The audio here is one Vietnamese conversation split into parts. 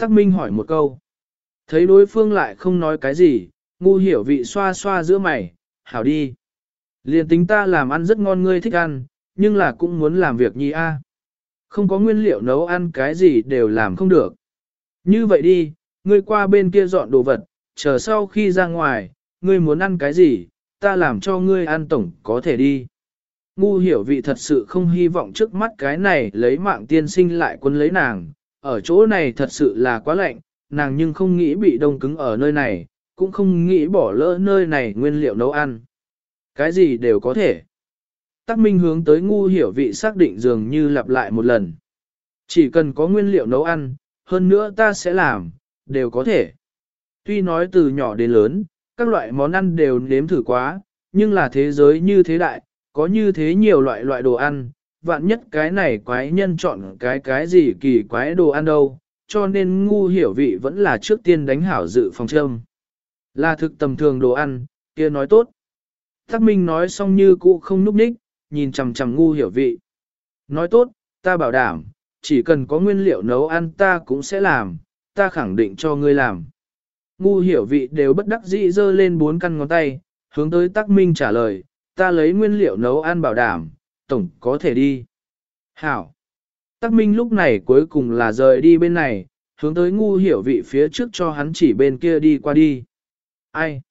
Tắc Minh hỏi một câu. Thấy đối phương lại không nói cái gì, ngu hiểu vị xoa xoa giữa mày, hảo đi. Liền tính ta làm ăn rất ngon ngươi thích ăn, nhưng là cũng muốn làm việc nhi a. Không có nguyên liệu nấu ăn cái gì đều làm không được. Như vậy đi, ngươi qua bên kia dọn đồ vật, chờ sau khi ra ngoài, ngươi muốn ăn cái gì, ta làm cho ngươi ăn tổng có thể đi. Ngu hiểu vị thật sự không hy vọng trước mắt cái này lấy mạng tiên sinh lại quân lấy nàng, ở chỗ này thật sự là quá lạnh, nàng nhưng không nghĩ bị đông cứng ở nơi này, cũng không nghĩ bỏ lỡ nơi này nguyên liệu nấu ăn. Cái gì đều có thể. Tắc Minh hướng tới ngu hiểu vị xác định dường như lặp lại một lần. Chỉ cần có nguyên liệu nấu ăn, hơn nữa ta sẽ làm, đều có thể. Tuy nói từ nhỏ đến lớn, các loại món ăn đều nếm thử quá, nhưng là thế giới như thế đại, có như thế nhiều loại loại đồ ăn, vạn nhất cái này quái nhân chọn cái cái gì kỳ quái đồ ăn đâu, cho nên ngu hiểu vị vẫn là trước tiên đánh hảo dự phòng châm. Là thực tầm thường đồ ăn, kia nói tốt. Tắc Minh nói xong như cũ không núp ních, nhìn chằm chằm ngu hiểu vị. Nói tốt, ta bảo đảm, chỉ cần có nguyên liệu nấu ăn ta cũng sẽ làm, ta khẳng định cho ngươi làm. Ngu hiểu vị đều bất đắc dĩ dơ lên bốn căn ngón tay, hướng tới Tắc Minh trả lời, ta lấy nguyên liệu nấu ăn bảo đảm, tổng có thể đi. Hảo. Tắc Minh lúc này cuối cùng là rời đi bên này, hướng tới ngu hiểu vị phía trước cho hắn chỉ bên kia đi qua đi. Ai?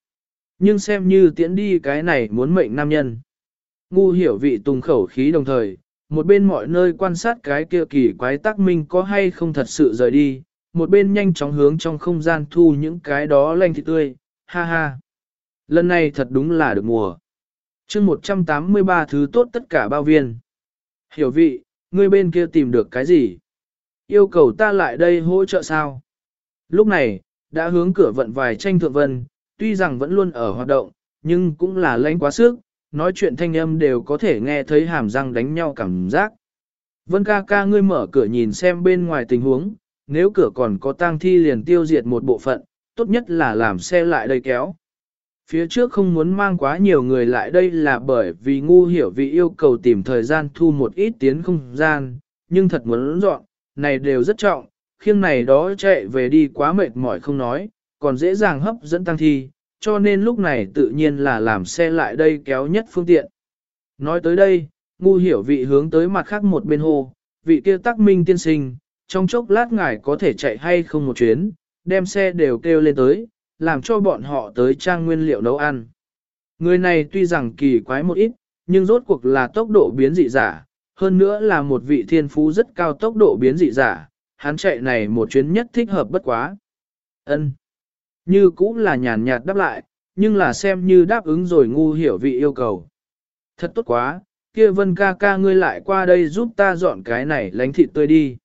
Nhưng xem như tiễn đi cái này muốn mệnh nam nhân. Ngu hiểu vị tùng khẩu khí đồng thời, một bên mọi nơi quan sát cái kia kỳ quái Tắc Minh có hay không thật sự rời đi, một bên nhanh chóng hướng trong không gian thu những cái đó lanh thịt tươi, ha ha. Lần này thật đúng là được mùa chương 183 thứ tốt tất cả bao viên. Hiểu vị, ngươi bên kia tìm được cái gì? Yêu cầu ta lại đây hỗ trợ sao? Lúc này, đã hướng cửa vận vài tranh thượng vân, tuy rằng vẫn luôn ở hoạt động, nhưng cũng là lãnh quá sức, nói chuyện thanh âm đều có thể nghe thấy hàm răng đánh nhau cảm giác. Vân ca ca ngươi mở cửa nhìn xem bên ngoài tình huống, nếu cửa còn có tang thi liền tiêu diệt một bộ phận, tốt nhất là làm xe lại đây kéo. Phía trước không muốn mang quá nhiều người lại đây là bởi vì ngu hiểu vị yêu cầu tìm thời gian thu một ít tiến không gian, nhưng thật muốn dọn, này đều rất trọng, khiêng này đó chạy về đi quá mệt mỏi không nói, còn dễ dàng hấp dẫn tăng thi, cho nên lúc này tự nhiên là làm xe lại đây kéo nhất phương tiện. Nói tới đây, ngu hiểu vị hướng tới mặt khác một bên hồ, vị kia tắc minh tiên sinh, trong chốc lát ngài có thể chạy hay không một chuyến, đem xe đều kêu lên tới, làm cho bọn họ tới trang nguyên liệu nấu ăn. Người này tuy rằng kỳ quái một ít, nhưng rốt cuộc là tốc độ biến dị giả, hơn nữa là một vị thiên phú rất cao tốc độ biến dị giả, hắn chạy này một chuyến nhất thích hợp bất quá. Ân, Như cũng là nhàn nhạt đáp lại, nhưng là xem như đáp ứng rồi ngu hiểu vị yêu cầu. Thật tốt quá, kia vân ca ca ngươi lại qua đây giúp ta dọn cái này lánh thịt tươi đi.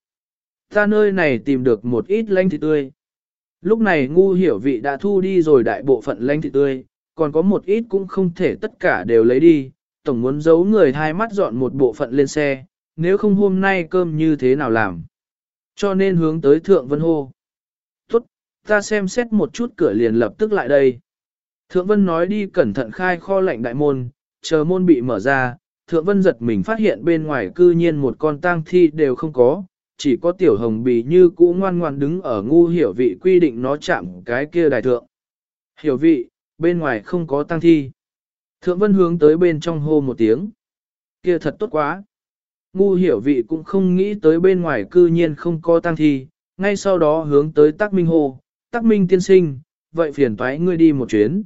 Ta nơi này tìm được một ít lánh thịt tươi. Lúc này ngu hiểu vị đã thu đi rồi đại bộ phận lanh thịt tươi, còn có một ít cũng không thể tất cả đều lấy đi, tổng muốn giấu người hai mắt dọn một bộ phận lên xe, nếu không hôm nay cơm như thế nào làm. Cho nên hướng tới Thượng Vân hô. Tốt, ta xem xét một chút cửa liền lập tức lại đây. Thượng Vân nói đi cẩn thận khai kho lạnh đại môn, chờ môn bị mở ra, Thượng Vân giật mình phát hiện bên ngoài cư nhiên một con tang thi đều không có, chỉ có tiểu hồng bì như cũ ngoan ngoan đứng ở ngu hiểu vị quy định nó chạm cái kia đại thượng. Hiểu vị, bên ngoài không có tăng thi. Thượng vân hướng tới bên trong hô một tiếng. Kia thật tốt quá. Ngu hiểu vị cũng không nghĩ tới bên ngoài cư nhiên không có tăng thi, ngay sau đó hướng tới tắc minh hô, tắc minh tiên sinh, vậy phiền toái ngươi đi một chuyến.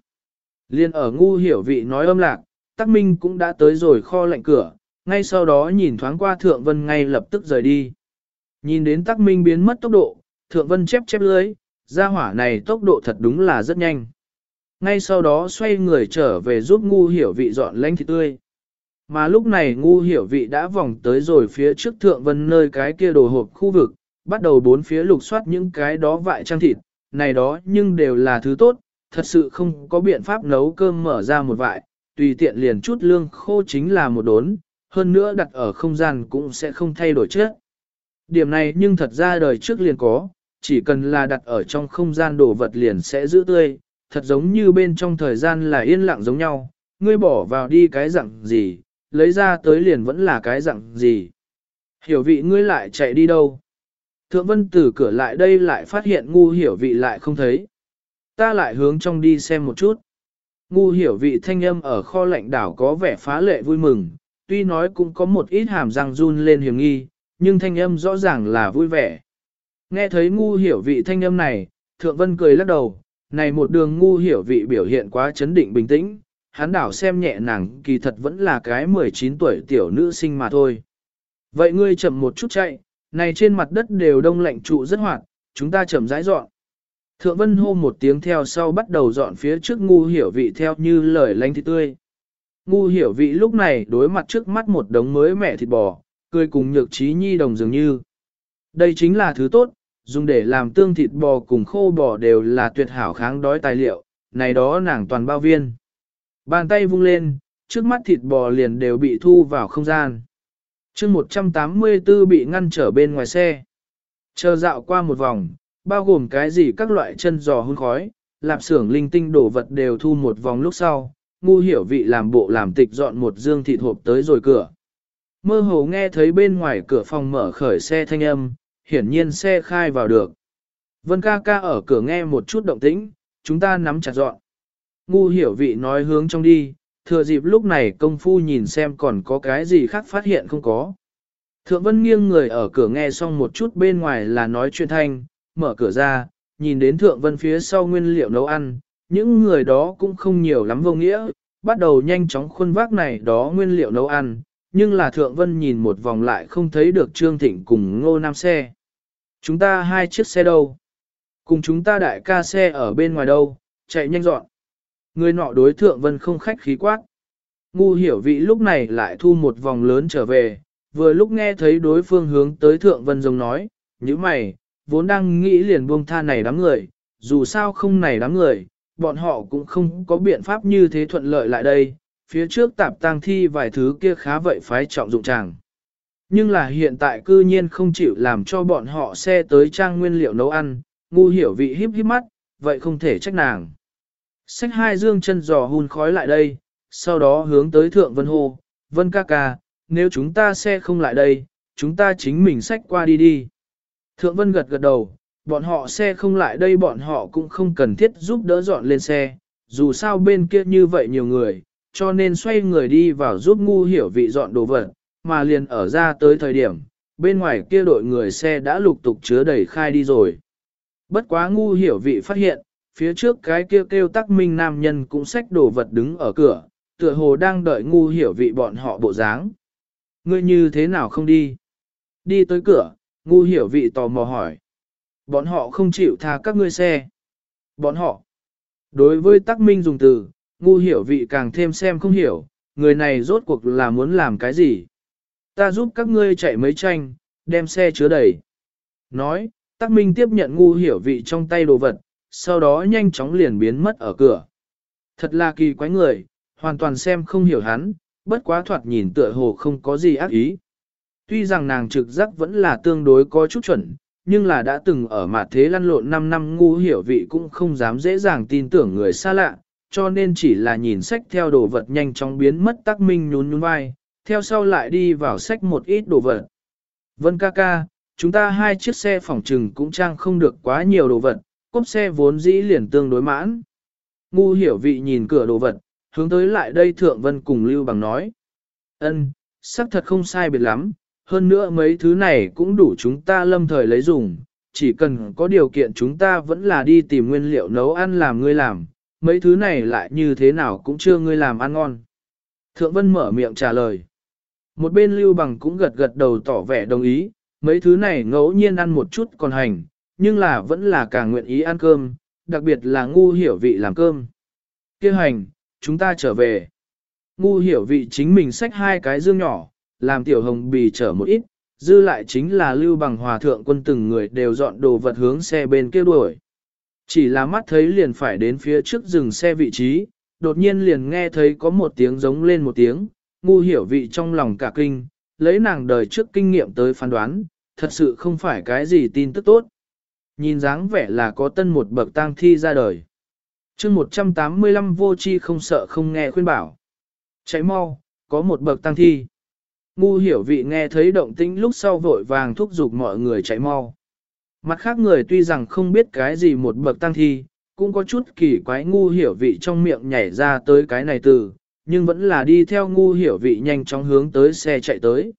Liên ở ngu hiểu vị nói âm lạc, tắc minh cũng đã tới rồi kho lạnh cửa, ngay sau đó nhìn thoáng qua thượng vân ngay lập tức rời đi. Nhìn đến tắc minh biến mất tốc độ, thượng vân chép chép lưới, gia hỏa này tốc độ thật đúng là rất nhanh. Ngay sau đó xoay người trở về giúp ngu hiểu vị dọn lánh thịt tươi. Mà lúc này ngu hiểu vị đã vòng tới rồi phía trước thượng vân nơi cái kia đồ hộp khu vực, bắt đầu bốn phía lục soát những cái đó vại trang thịt, này đó nhưng đều là thứ tốt, thật sự không có biện pháp nấu cơm mở ra một vại, tùy tiện liền chút lương khô chính là một đốn, hơn nữa đặt ở không gian cũng sẽ không thay đổi chất. Điểm này nhưng thật ra đời trước liền có, chỉ cần là đặt ở trong không gian đồ vật liền sẽ giữ tươi, thật giống như bên trong thời gian là yên lặng giống nhau, ngươi bỏ vào đi cái dạng gì, lấy ra tới liền vẫn là cái dạng gì. Hiểu vị ngươi lại chạy đi đâu? Thượng vân từ cửa lại đây lại phát hiện ngu hiểu vị lại không thấy. Ta lại hướng trong đi xem một chút. Ngu hiểu vị thanh âm ở kho lạnh đảo có vẻ phá lệ vui mừng, tuy nói cũng có một ít hàm răng run lên hiểm nghi, nhưng thanh âm rõ ràng là vui vẻ. Nghe thấy ngu hiểu vị thanh âm này, thượng vân cười lắc đầu, này một đường ngu hiểu vị biểu hiện quá chấn định bình tĩnh, hắn đảo xem nhẹ nàng kỳ thật vẫn là cái 19 tuổi tiểu nữ sinh mà thôi. Vậy ngươi chậm một chút chạy, này trên mặt đất đều đông lạnh trụ rất hoạt, chúng ta chậm rãi dọn. Thượng vân hô một tiếng theo sau bắt đầu dọn phía trước ngu hiểu vị theo như lời lánh thịt tươi. Ngu hiểu vị lúc này đối mặt trước mắt một đống mới mẻ thịt bò, cười cùng nhược trí nhi đồng dường như. Đây chính là thứ tốt, dùng để làm tương thịt bò cùng khô bò đều là tuyệt hảo kháng đói tài liệu, này đó nàng toàn bao viên. Bàn tay vung lên, trước mắt thịt bò liền đều bị thu vào không gian. chương 184 bị ngăn trở bên ngoài xe. Chờ dạo qua một vòng, bao gồm cái gì các loại chân giò hun khói, lạp xưởng linh tinh đổ vật đều thu một vòng lúc sau, ngu hiểu vị làm bộ làm tịch dọn một dương thịt hộp tới rồi cửa. Mơ hồ nghe thấy bên ngoài cửa phòng mở khởi xe thanh âm, hiển nhiên xe khai vào được. Vân ca ca ở cửa nghe một chút động tĩnh, chúng ta nắm chặt dọn. Ngu hiểu vị nói hướng trong đi, thừa dịp lúc này công phu nhìn xem còn có cái gì khác phát hiện không có. Thượng Vân nghiêng người ở cửa nghe xong một chút bên ngoài là nói chuyện thanh, mở cửa ra, nhìn đến Thượng Vân phía sau nguyên liệu nấu ăn, những người đó cũng không nhiều lắm vô nghĩa, bắt đầu nhanh chóng khuôn vác này đó nguyên liệu nấu ăn, nhưng là Thượng Vân nhìn một vòng lại không thấy được Trương Thịnh cùng Ngô Nam xe. Chúng ta hai chiếc xe đâu? Cùng chúng ta đại ca xe ở bên ngoài đâu, chạy nhanh dọn. Người nọ đối Thượng Vân không khách khí quát. Ngu hiểu vị lúc này lại thu một vòng lớn trở về, vừa lúc nghe thấy đối phương hướng tới Thượng Vân giống nói, như mày, vốn đang nghĩ liền buông tha này đám người, dù sao không này đám người, bọn họ cũng không có biện pháp như thế thuận lợi lại đây, phía trước tạp tang thi vài thứ kia khá vậy phái trọng dụng chàng. Nhưng là hiện tại cư nhiên không chịu làm cho bọn họ xe tới trang nguyên liệu nấu ăn, ngu hiểu vị híp híp mắt, vậy không thể trách nàng. Xách hai dương chân giò hun khói lại đây, sau đó hướng tới thượng vân hô, vân ca ca, nếu chúng ta xe không lại đây, chúng ta chính mình xách qua đi đi. Thượng vân gật gật đầu, bọn họ xe không lại đây bọn họ cũng không cần thiết giúp đỡ dọn lên xe, dù sao bên kia như vậy nhiều người, cho nên xoay người đi vào giúp ngu hiểu vị dọn đồ vật, mà liền ở ra tới thời điểm, bên ngoài kia đội người xe đã lục tục chứa đầy khai đi rồi. Bất quá ngu hiểu vị phát hiện, phía trước cái kia kêu, kêu tắc minh nam nhân cũng xách đồ vật đứng ở cửa, tựa hồ đang đợi ngu hiểu vị bọn họ bộ dáng. Ngươi như thế nào không đi? Đi tới cửa, ngu hiểu vị tò mò hỏi. Bọn họ không chịu tha các ngươi xe. Bọn họ. Đối với tắc minh dùng từ, ngu hiểu vị càng thêm xem không hiểu, người này rốt cuộc là muốn làm cái gì. Ta giúp các ngươi chạy mấy tranh, đem xe chứa đầy. Nói, tắc minh tiếp nhận ngu hiểu vị trong tay đồ vật, sau đó nhanh chóng liền biến mất ở cửa. Thật là kỳ quái người, hoàn toàn xem không hiểu hắn, bất quá thoạt nhìn tựa hồ không có gì ác ý. Tuy rằng nàng trực giác vẫn là tương đối có chút chuẩn, nhưng là đã từng ở mặt thế lăn lộn 5 năm ngu hiểu vị cũng không dám dễ dàng tin tưởng người xa lạ, cho nên chỉ là nhìn sách theo đồ vật nhanh chóng biến mất tắc minh nhún nhún vai, theo sau lại đi vào sách một ít đồ vật. Vân ca ca, chúng ta hai chiếc xe phòng trừng cũng trang không được quá nhiều đồ vật, cốp xe vốn dĩ liền tương đối mãn. Ngu hiểu vị nhìn cửa đồ vật, hướng tới lại đây thượng vân cùng lưu bằng nói. ân, sắc thật không sai biệt lắm, hơn nữa mấy thứ này cũng đủ chúng ta lâm thời lấy dùng, chỉ cần có điều kiện chúng ta vẫn là đi tìm nguyên liệu nấu ăn làm ngươi làm, mấy thứ này lại như thế nào cũng chưa ngươi làm ăn ngon. Thượng Vân mở miệng trả lời. Một bên Lưu Bằng cũng gật gật đầu tỏ vẻ đồng ý, mấy thứ này ngẫu nhiên ăn một chút còn hành, nhưng là vẫn là càng nguyện ý ăn cơm, đặc biệt là ngu hiểu vị làm cơm. Kêu hành, chúng ta trở về. Ngu hiểu vị chính mình xách hai cái dương nhỏ, làm tiểu hồng bì trở một ít, dư lại chính là lưu bằng hòa thượng quân từng người đều dọn đồ vật hướng xe bên kia đuổi. Chỉ là mắt thấy liền phải đến phía trước dừng xe vị trí, đột nhiên liền nghe thấy có một tiếng giống lên một tiếng, ngu hiểu vị trong lòng cả kinh, lấy nàng đời trước kinh nghiệm tới phán đoán, thật sự không phải cái gì tin tức tốt. Nhìn dáng vẻ là có tân một bậc tang thi ra đời. chương 185 vô chi không sợ không nghe khuyên bảo. Chạy mau, có một bậc tang thi. Ngu hiểu vị nghe thấy động tĩnh lúc sau vội vàng thúc giục mọi người chạy mau. Mặt khác người tuy rằng không biết cái gì một bậc tăng thi, cũng có chút kỳ quái ngu hiểu vị trong miệng nhảy ra tới cái này từ, nhưng vẫn là đi theo ngu hiểu vị nhanh chóng hướng tới xe chạy tới.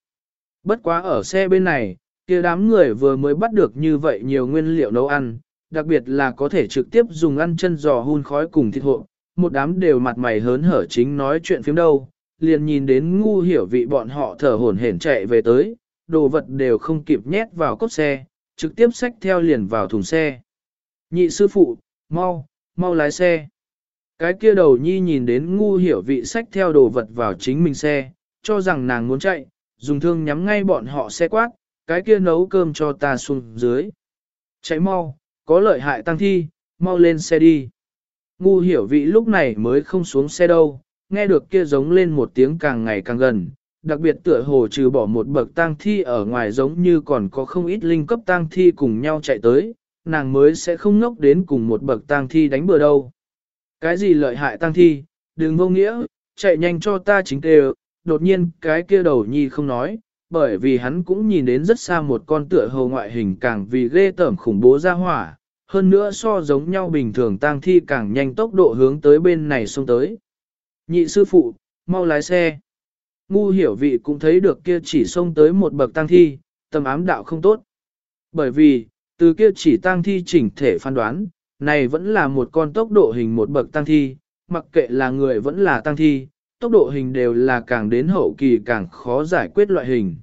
Bất quá ở xe bên này, kia đám người vừa mới bắt được như vậy nhiều nguyên liệu nấu ăn, đặc biệt là có thể trực tiếp dùng ăn chân giò hun khói cùng thịt hộ, một đám đều mặt mày hớn hở chính nói chuyện phiếm đâu, liền nhìn đến ngu hiểu vị bọn họ thở hổn hển chạy về tới, đồ vật đều không kịp nhét vào cốt xe, trực tiếp xách theo liền vào thùng xe. Nhị sư phụ, mau, mau lái xe. Cái kia đầu nhi nhìn đến ngu hiểu vị xách theo đồ vật vào chính mình xe, cho rằng nàng muốn chạy, dùng thương nhắm ngay bọn họ xe quát, cái kia nấu cơm cho ta xuống dưới. Chạy mau, có lợi hại tăng thi, mau lên xe đi. Ngu hiểu vị lúc này mới không xuống xe đâu, nghe được kia giống lên một tiếng càng ngày càng gần, đặc biệt tựa hồ trừ bỏ một bậc tang thi ở ngoài giống như còn có không ít linh cấp tang thi cùng nhau chạy tới, nàng mới sẽ không ngốc đến cùng một bậc tang thi đánh bừa đâu. Cái gì lợi hại tang thi, đừng vô nghĩa, chạy nhanh cho ta chính tề, đột nhiên cái kia đầu nhi không nói, bởi vì hắn cũng nhìn đến rất xa một con tựa hồ ngoại hình càng vì ghê tởm khủng bố ra hỏa, hơn nữa so giống nhau bình thường tang thi càng nhanh tốc độ hướng tới bên này xông tới. Nhị sư phụ, mau lái xe. Ngu hiểu vị cũng thấy được kia chỉ xông tới một bậc tang thi, tâm ám đạo không tốt. Bởi vì, từ kia chỉ tang thi chỉnh thể phán đoán, này vẫn là một con tốc độ hình một bậc tang thi, mặc kệ là người vẫn là tang thi, tốc độ hình đều là càng đến hậu kỳ càng khó giải quyết loại hình.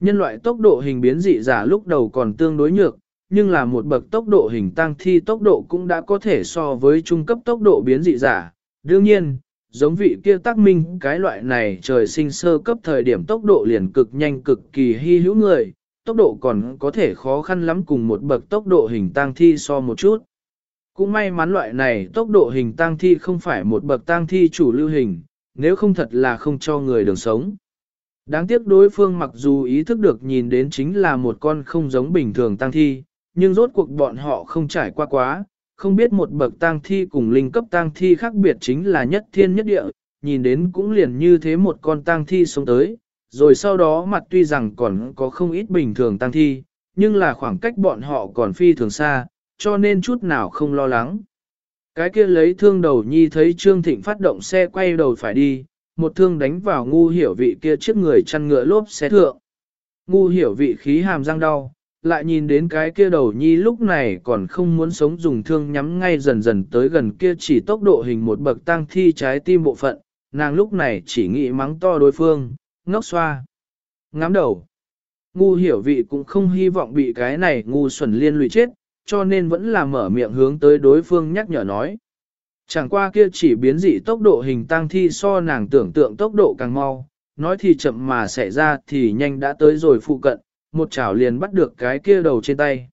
Nhân loại tốc độ hình biến dị giả lúc đầu còn tương đối nhược, nhưng là một bậc tốc độ hình tăng thi tốc độ cũng đã có thể so với trung cấp tốc độ biến dị giả. Đương nhiên, giống vị kia tác minh cái loại này trời sinh sơ cấp thời điểm tốc độ liền cực nhanh cực kỳ hy hữu người, tốc độ còn có thể khó khăn lắm cùng một bậc tốc độ hình tăng thi so một chút. Cũng may mắn loại này tốc độ hình tăng thi không phải một bậc tăng thi chủ lưu hình, nếu không thật là không cho người đường sống. Đáng tiếc đối phương mặc dù ý thức được nhìn đến chính là một con không giống bình thường tăng thi, nhưng rốt cuộc bọn họ không trải qua quá, không biết một bậc tang thi cùng linh cấp tang thi khác biệt chính là nhất thiên nhất địa, nhìn đến cũng liền như thế một con tang thi sống tới, rồi sau đó mặt tuy rằng còn có không ít bình thường tang thi, nhưng là khoảng cách bọn họ còn phi thường xa, cho nên chút nào không lo lắng. Cái kia lấy thương đầu nhi thấy Trương Thịnh phát động xe quay đầu phải đi, một thương đánh vào ngu hiểu vị kia chiếc người chăn ngựa lốp xe thượng. Ngu hiểu vị khí hàm răng đau, lại nhìn đến cái kia đầu nhi lúc này còn không muốn sống dùng thương nhắm ngay dần dần tới gần kia chỉ tốc độ hình một bậc tăng thi trái tim bộ phận, nàng lúc này chỉ nghĩ mắng to đối phương, ngốc xoa. Ngắm đầu. Ngu hiểu vị cũng không hy vọng bị cái này ngu xuẩn liên lụy chết, cho nên vẫn là mở miệng hướng tới đối phương nhắc nhở nói. Chẳng qua kia chỉ biến dị tốc độ hình tăng thi so nàng tưởng tượng tốc độ càng mau, nói thì chậm mà xảy ra thì nhanh đã tới rồi phụ cận, một chảo liền bắt được cái kia đầu trên tay.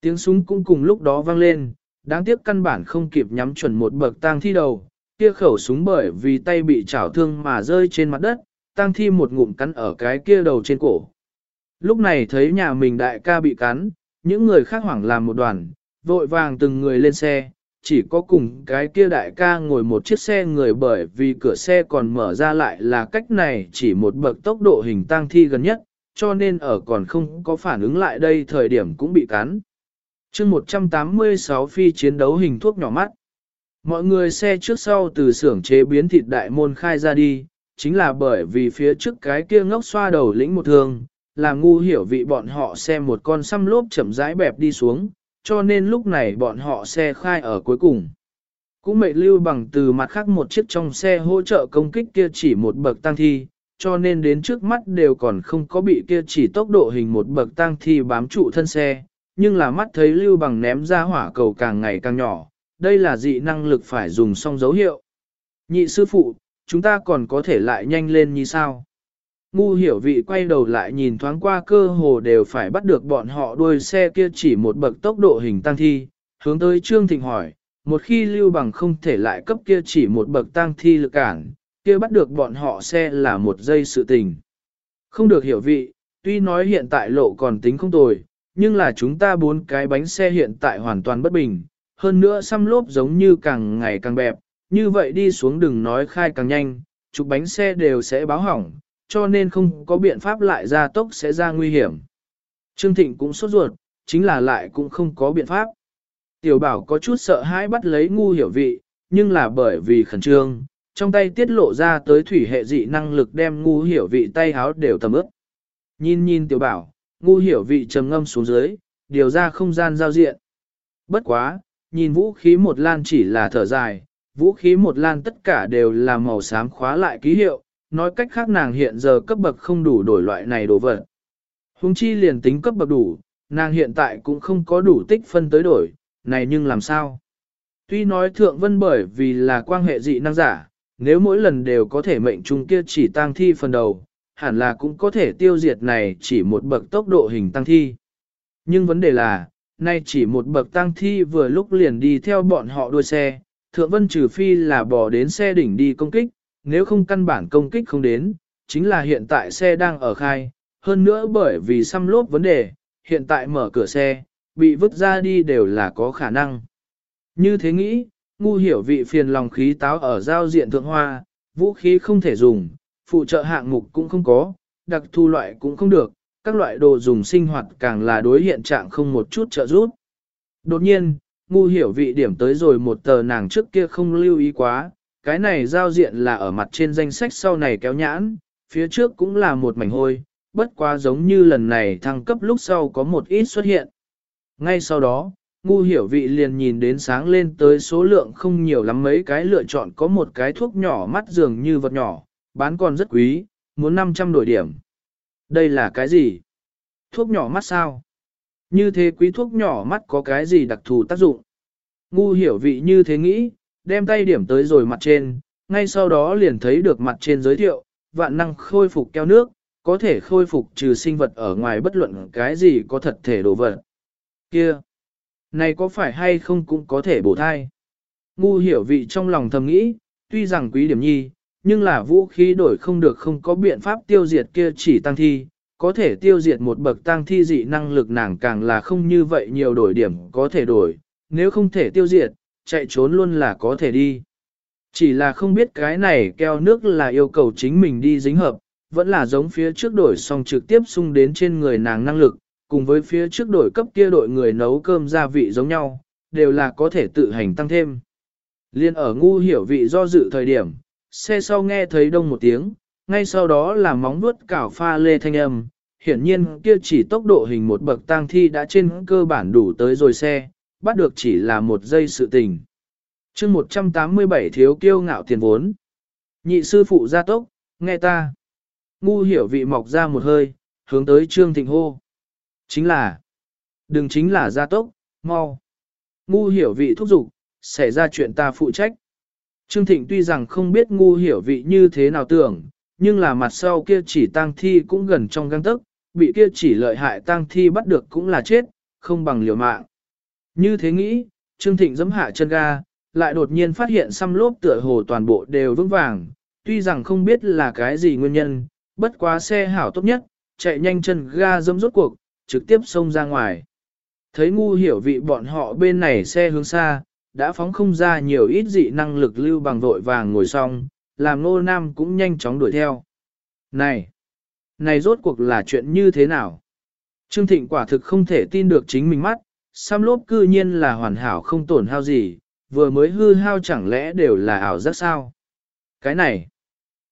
Tiếng súng cũng cùng lúc đó vang lên, đáng tiếc căn bản không kịp nhắm chuẩn một bậc tang thi đầu, kia khẩu súng bởi vì tay bị chảo thương mà rơi trên mặt đất, tang thi một ngụm cắn ở cái kia đầu trên cổ. Lúc này thấy nhà mình đại ca bị cắn, những người khác hoảng làm một đoàn, vội vàng từng người lên xe, chỉ có cùng cái kia đại ca ngồi một chiếc xe người bởi vì cửa xe còn mở ra lại là cách này chỉ một bậc tốc độ hình tang thi gần nhất, cho nên ở còn không có phản ứng lại đây thời điểm cũng bị cắn. chương 186 phi chiến đấu hình thuốc nhỏ mắt. Mọi người xe trước sau từ xưởng chế biến thịt đại môn khai ra đi, chính là bởi vì phía trước cái kia ngốc xoa đầu lĩnh một thương, là ngu hiểu vị bọn họ xe một con xăm lốp chậm rãi bẹp đi xuống, cho nên lúc này bọn họ xe khai ở cuối cùng. Cũng mệnh lưu bằng từ mặt khác một chiếc trong xe hỗ trợ công kích kia chỉ một bậc tăng thi, cho nên đến trước mắt đều còn không có bị kia chỉ tốc độ hình một bậc tăng thi bám trụ thân xe, nhưng là mắt thấy lưu bằng ném ra hỏa cầu càng ngày càng nhỏ, đây là dị năng lực phải dùng xong dấu hiệu. Nhị sư phụ, chúng ta còn có thể lại nhanh lên như sao? Ngu hiểu vị quay đầu lại nhìn thoáng qua cơ hồ đều phải bắt được bọn họ đuôi xe kia chỉ một bậc tốc độ hình tăng thi, hướng tới Trương Thịnh hỏi, một khi lưu bằng không thể lại cấp kia chỉ một bậc tăng thi lực cản, kia bắt được bọn họ xe là một giây sự tình. Không được hiểu vị, tuy nói hiện tại lộ còn tính không tồi, nhưng là chúng ta bốn cái bánh xe hiện tại hoàn toàn bất bình, hơn nữa xăm lốp giống như càng ngày càng bẹp, như vậy đi xuống đừng nói khai càng nhanh, chục bánh xe đều sẽ báo hỏng, cho nên không có biện pháp lại ra tốc sẽ ra nguy hiểm. Trương Thịnh cũng sốt ruột, chính là lại cũng không có biện pháp. Tiểu bảo có chút sợ hãi bắt lấy ngu hiểu vị, nhưng là bởi vì khẩn trương, trong tay tiết lộ ra tới thủy hệ dị năng lực đem ngu hiểu vị tay háo đều tầm ướp. Nhìn nhìn tiểu bảo, ngu hiểu vị trầm ngâm xuống dưới, điều ra không gian giao diện. Bất quá, nhìn vũ khí một lan chỉ là thở dài, vũ khí một lan tất cả đều là màu xám khóa lại ký hiệu, nói cách khác nàng hiện giờ cấp bậc không đủ đổi loại này đồ vật. Hùng chi liền tính cấp bậc đủ, nàng hiện tại cũng không có đủ tích phân tới đổi, này nhưng làm sao? Tuy nói thượng vân bởi vì là quan hệ dị năng giả, nếu mỗi lần đều có thể mệnh trung kia chỉ tăng thi phần đầu, hẳn là cũng có thể tiêu diệt này chỉ một bậc tốc độ hình tăng thi. Nhưng vấn đề là, nay chỉ một bậc tăng thi vừa lúc liền đi theo bọn họ đuôi xe, thượng vân trừ phi là bỏ đến xe đỉnh đi công kích, nếu không căn bản công kích không đến, chính là hiện tại xe đang ở khai, hơn nữa bởi vì xăm lốp vấn đề, hiện tại mở cửa xe, bị vứt ra đi đều là có khả năng. Như thế nghĩ, ngu hiểu vị phiền lòng khí táo ở giao diện thượng hoa, vũ khí không thể dùng, phụ trợ hạng mục cũng không có, đặc thu loại cũng không được, các loại đồ dùng sinh hoạt càng là đối hiện trạng không một chút trợ giúp. Đột nhiên, ngu hiểu vị điểm tới rồi một tờ nàng trước kia không lưu ý quá, cái này giao diện là ở mặt trên danh sách sau này kéo nhãn, phía trước cũng là một mảnh hôi, bất quá giống như lần này thăng cấp lúc sau có một ít xuất hiện. Ngay sau đó, ngu hiểu vị liền nhìn đến sáng lên tới số lượng không nhiều lắm mấy cái lựa chọn có một cái thuốc nhỏ mắt dường như vật nhỏ, bán còn rất quý, muốn 500 đổi điểm. Đây là cái gì? Thuốc nhỏ mắt sao? Như thế quý thuốc nhỏ mắt có cái gì đặc thù tác dụng? Ngu hiểu vị như thế nghĩ, đem tay điểm tới rồi mặt trên, ngay sau đó liền thấy được mặt trên giới thiệu, vạn năng khôi phục keo nước, có thể khôi phục trừ sinh vật ở ngoài bất luận cái gì có thật thể đồ vật. Kia! Này có phải hay không cũng có thể bổ thai? Ngu hiểu vị trong lòng thầm nghĩ, tuy rằng quý điểm nhi, nhưng là vũ khí đổi không được không có biện pháp tiêu diệt kia chỉ tăng thi, có thể tiêu diệt một bậc tăng thi dị năng lực nàng càng là không như vậy nhiều đổi điểm có thể đổi, nếu không thể tiêu diệt, chạy trốn luôn là có thể đi. Chỉ là không biết cái này keo nước là yêu cầu chính mình đi dính hợp, vẫn là giống phía trước đổi xong trực tiếp xung đến trên người nàng năng lực, cùng với phía trước đổi cấp kia đội người nấu cơm gia vị giống nhau, đều là có thể tự hành tăng thêm. Liên ở ngu hiểu vị do dự thời điểm, xe sau nghe thấy đông một tiếng, ngay sau đó là móng vuốt cảo pha lê thanh âm, hiển nhiên kia chỉ tốc độ hình một bậc tang thi đã trên cơ bản đủ tới rồi xe, bắt được chỉ là một giây sự tình. chương 187 thiếu kiêu ngạo tiền vốn. Nhị sư phụ gia tốc, nghe ta. Ngu hiểu vị mọc ra một hơi, hướng tới Trương Thịnh hô. Chính là, đừng chính là gia tốc, mau. Ngu hiểu vị thúc giục, xảy ra chuyện ta phụ trách. Trương Thịnh tuy rằng không biết ngu hiểu vị như thế nào tưởng, nhưng là mặt sau kia chỉ tang thi cũng gần trong găng tức, bị kia chỉ lợi hại tang thi bắt được cũng là chết, không bằng liều mạng. Như thế nghĩ, Trương Thịnh giẫm hạ chân ga, lại đột nhiên phát hiện xăm lốp tựa hồ toàn bộ đều vững vàng, tuy rằng không biết là cái gì nguyên nhân, bất quá xe hảo tốt nhất, chạy nhanh chân ga dâm rốt cuộc, trực tiếp xông ra ngoài. Thấy ngu hiểu vị bọn họ bên này xe hướng xa, đã phóng không ra nhiều ít dị năng lực lưu bằng vội vàng ngồi xong, làm nô nam cũng nhanh chóng đuổi theo. Này! Này rốt cuộc là chuyện như thế nào? Trương Thịnh quả thực không thể tin được chính mình mắt, xăm lốp cư nhiên là hoàn hảo không tổn hao gì, vừa mới hư hao chẳng lẽ đều là ảo giác sao? Cái này,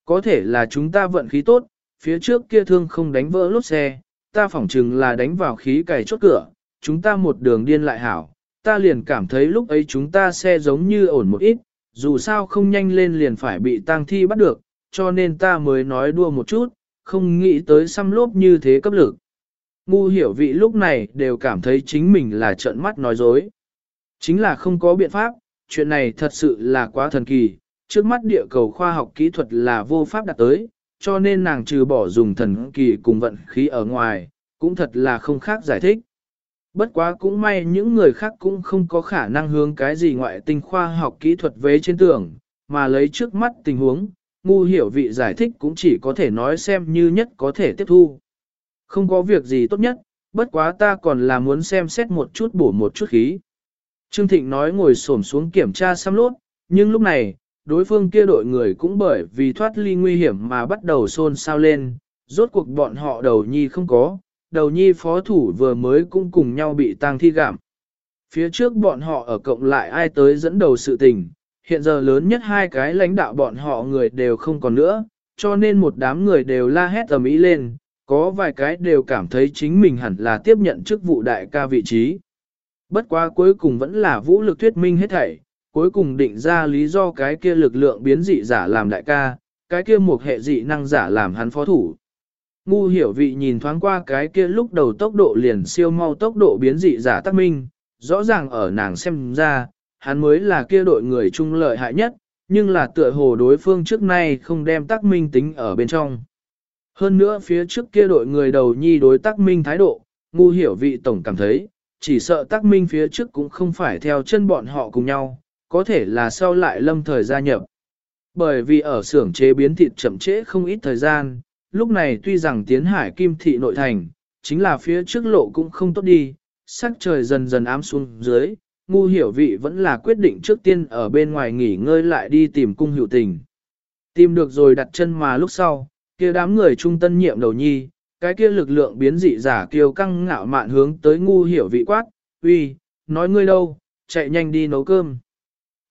có thể là chúng ta vận khí tốt, phía trước kia thương không đánh vỡ lốt xe, ta phỏng chừng là đánh vào khí cày chốt cửa, chúng ta một đường điên lại hảo, ta liền cảm thấy lúc ấy chúng ta xe giống như ổn một ít, dù sao không nhanh lên liền phải bị tang thi bắt được, cho nên ta mới nói đua một chút, không nghĩ tới xăm lốp như thế cấp lực. Ngu hiểu vị lúc này đều cảm thấy chính mình là trợn mắt nói dối. Chính là không có biện pháp, chuyện này thật sự là quá thần kỳ, trước mắt địa cầu khoa học kỹ thuật là vô pháp đạt tới, cho nên nàng trừ bỏ dùng thần kỳ cùng vận khí ở ngoài, cũng thật là không khác giải thích. Bất quá cũng may những người khác cũng không có khả năng hướng cái gì ngoại tinh khoa học kỹ thuật vế trên tường, mà lấy trước mắt tình huống, ngu hiểu vị giải thích cũng chỉ có thể nói xem như nhất có thể tiếp thu. Không có việc gì tốt nhất, bất quá ta còn là muốn xem xét một chút bổ một chút khí. Trương Thịnh nói ngồi xổm xuống kiểm tra xăm lốt, nhưng lúc này, đối phương kia đội người cũng bởi vì thoát ly nguy hiểm mà bắt đầu xôn xao lên, rốt cuộc bọn họ đầu nhi không có, đầu nhi phó thủ vừa mới cũng cùng nhau bị tang thi giảm. Phía trước bọn họ ở cộng lại ai tới dẫn đầu sự tình, hiện giờ lớn nhất hai cái lãnh đạo bọn họ người đều không còn nữa, cho nên một đám người đều la hét ầm ĩ lên, có vài cái đều cảm thấy chính mình hẳn là tiếp nhận chức vụ đại ca vị trí. Bất quá cuối cùng vẫn là vũ lực thuyết minh hết thảy, cuối cùng định ra lý do cái kia lực lượng biến dị giả làm đại ca, cái kia một hệ dị năng giả làm hắn phó thủ. Ngu hiểu vị nhìn thoáng qua cái kia lúc đầu tốc độ liền siêu mau tốc độ biến dị giả tác minh, rõ ràng ở nàng xem ra, hắn mới là kia đội người trung lợi hại nhất, nhưng là tựa hồ đối phương trước nay không đem tác minh tính ở bên trong. Hơn nữa phía trước kia đội người đầu nhi đối tác minh thái độ, ngu hiểu vị tổng cảm thấy, chỉ sợ tác minh phía trước cũng không phải theo chân bọn họ cùng nhau, có thể là sau lại lâm thời gia nhập. Bởi vì ở xưởng chế biến thịt chậm trễ không ít thời gian, lúc này tuy rằng tiến hải kim thị nội thành, chính là phía trước lộ cũng không tốt đi, sắc trời dần dần ám xuống dưới, ngu hiểu vị vẫn là quyết định trước tiên ở bên ngoài nghỉ ngơi lại đi tìm cung hữu tình. Tìm được rồi đặt chân mà lúc sau, kia đám người trung tân nhiệm đầu nhi, cái kia lực lượng biến dị giả kiêu căng ngạo mạn hướng tới ngu hiểu vị quát, uy, nói ngươi đâu, chạy nhanh đi nấu cơm.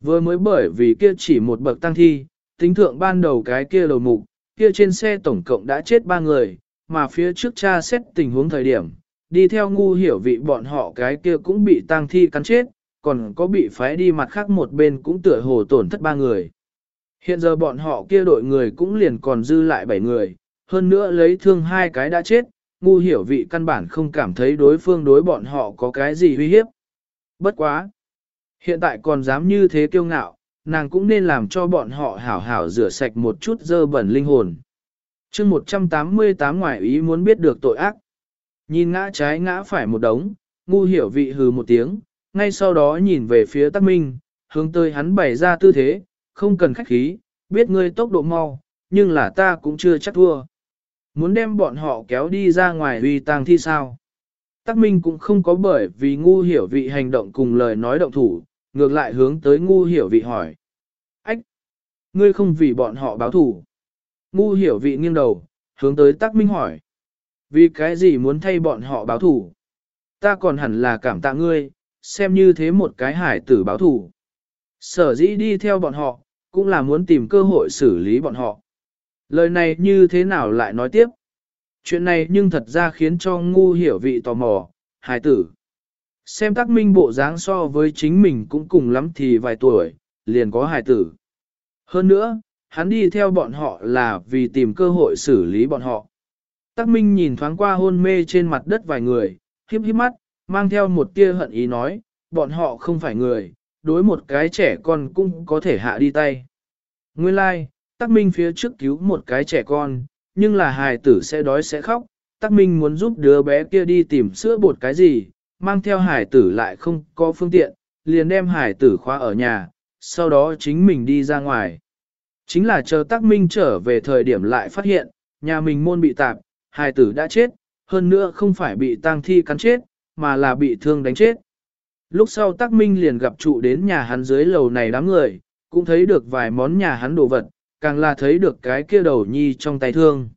Vừa mới bởi vì kia chỉ một bậc tăng thi, tính thượng ban đầu cái kia đầu mục, kia trên xe tổng cộng đã chết ba người, mà phía trước cha xét tình huống thời điểm, đi theo ngu hiểu vị bọn họ cái kia cũng bị tăng thi cắn chết, còn có bị phái đi mặt khác một bên cũng tựa hồ tổn thất ba người. Hiện giờ bọn họ kia đội người cũng liền còn dư lại bảy người, hơn nữa lấy thương hai cái đã chết, ngu hiểu vị căn bản không cảm thấy đối phương đối bọn họ có cái gì uy hiếp. Bất quá! Hiện tại còn dám như thế kiêu ngạo, nàng cũng nên làm cho bọn họ hảo hảo rửa sạch một chút dơ bẩn linh hồn. chương 188 ngoại ý muốn biết được tội ác. Nhìn ngã trái ngã phải một đống, ngu hiểu vị hừ một tiếng, ngay sau đó nhìn về phía tắc minh, hướng tới hắn bày ra tư thế, không cần khách khí, biết ngươi tốc độ mau, nhưng là ta cũng chưa chắc thua. Muốn đem bọn họ kéo đi ra ngoài uy tang thi sao? Tắc Minh cũng không có bởi vì ngu hiểu vị hành động cùng lời nói động thủ, ngược lại hướng tới ngu hiểu vị hỏi. Ách! Ngươi không vì bọn họ báo thủ. Ngu hiểu vị nghiêng đầu, hướng tới Tắc Minh hỏi. Vì cái gì muốn thay bọn họ báo thủ? Ta còn hẳn là cảm tạ ngươi, xem như thế một cái hải tử báo thủ. Sở dĩ đi theo bọn họ, cũng là muốn tìm cơ hội xử lý bọn họ. Lời này như thế nào lại nói tiếp? Chuyện này nhưng thật ra khiến cho ngu hiểu vị tò mò, Hải tử. Xem tác minh bộ dáng so với chính mình cũng cùng lắm thì vài tuổi, liền có hài tử. Hơn nữa, hắn đi theo bọn họ là vì tìm cơ hội xử lý bọn họ. Tắc minh nhìn thoáng qua hôn mê trên mặt đất vài người, híp híp mắt, mang theo một tia hận ý nói, bọn họ không phải người, đối một cái trẻ con cũng có thể hạ đi tay. Nguyên lai, like, Tắc Minh phía trước cứu một cái trẻ con, nhưng là hài tử sẽ đói sẽ khóc, Tắc Minh muốn giúp đứa bé kia đi tìm sữa bột cái gì, mang theo hải tử lại không có phương tiện, liền đem hải tử khóa ở nhà, sau đó chính mình đi ra ngoài. Chính là chờ Tắc Minh trở về thời điểm lại phát hiện, nhà mình môn bị tạp, hải tử đã chết, hơn nữa không phải bị tang thi cắn chết, mà là bị thương đánh chết. Lúc sau Tắc Minh liền gặp trụ đến nhà hắn dưới lầu này đám người, cũng thấy được vài món nhà hắn đồ vật, càng là thấy được cái kia đầu nhi trong tay thương.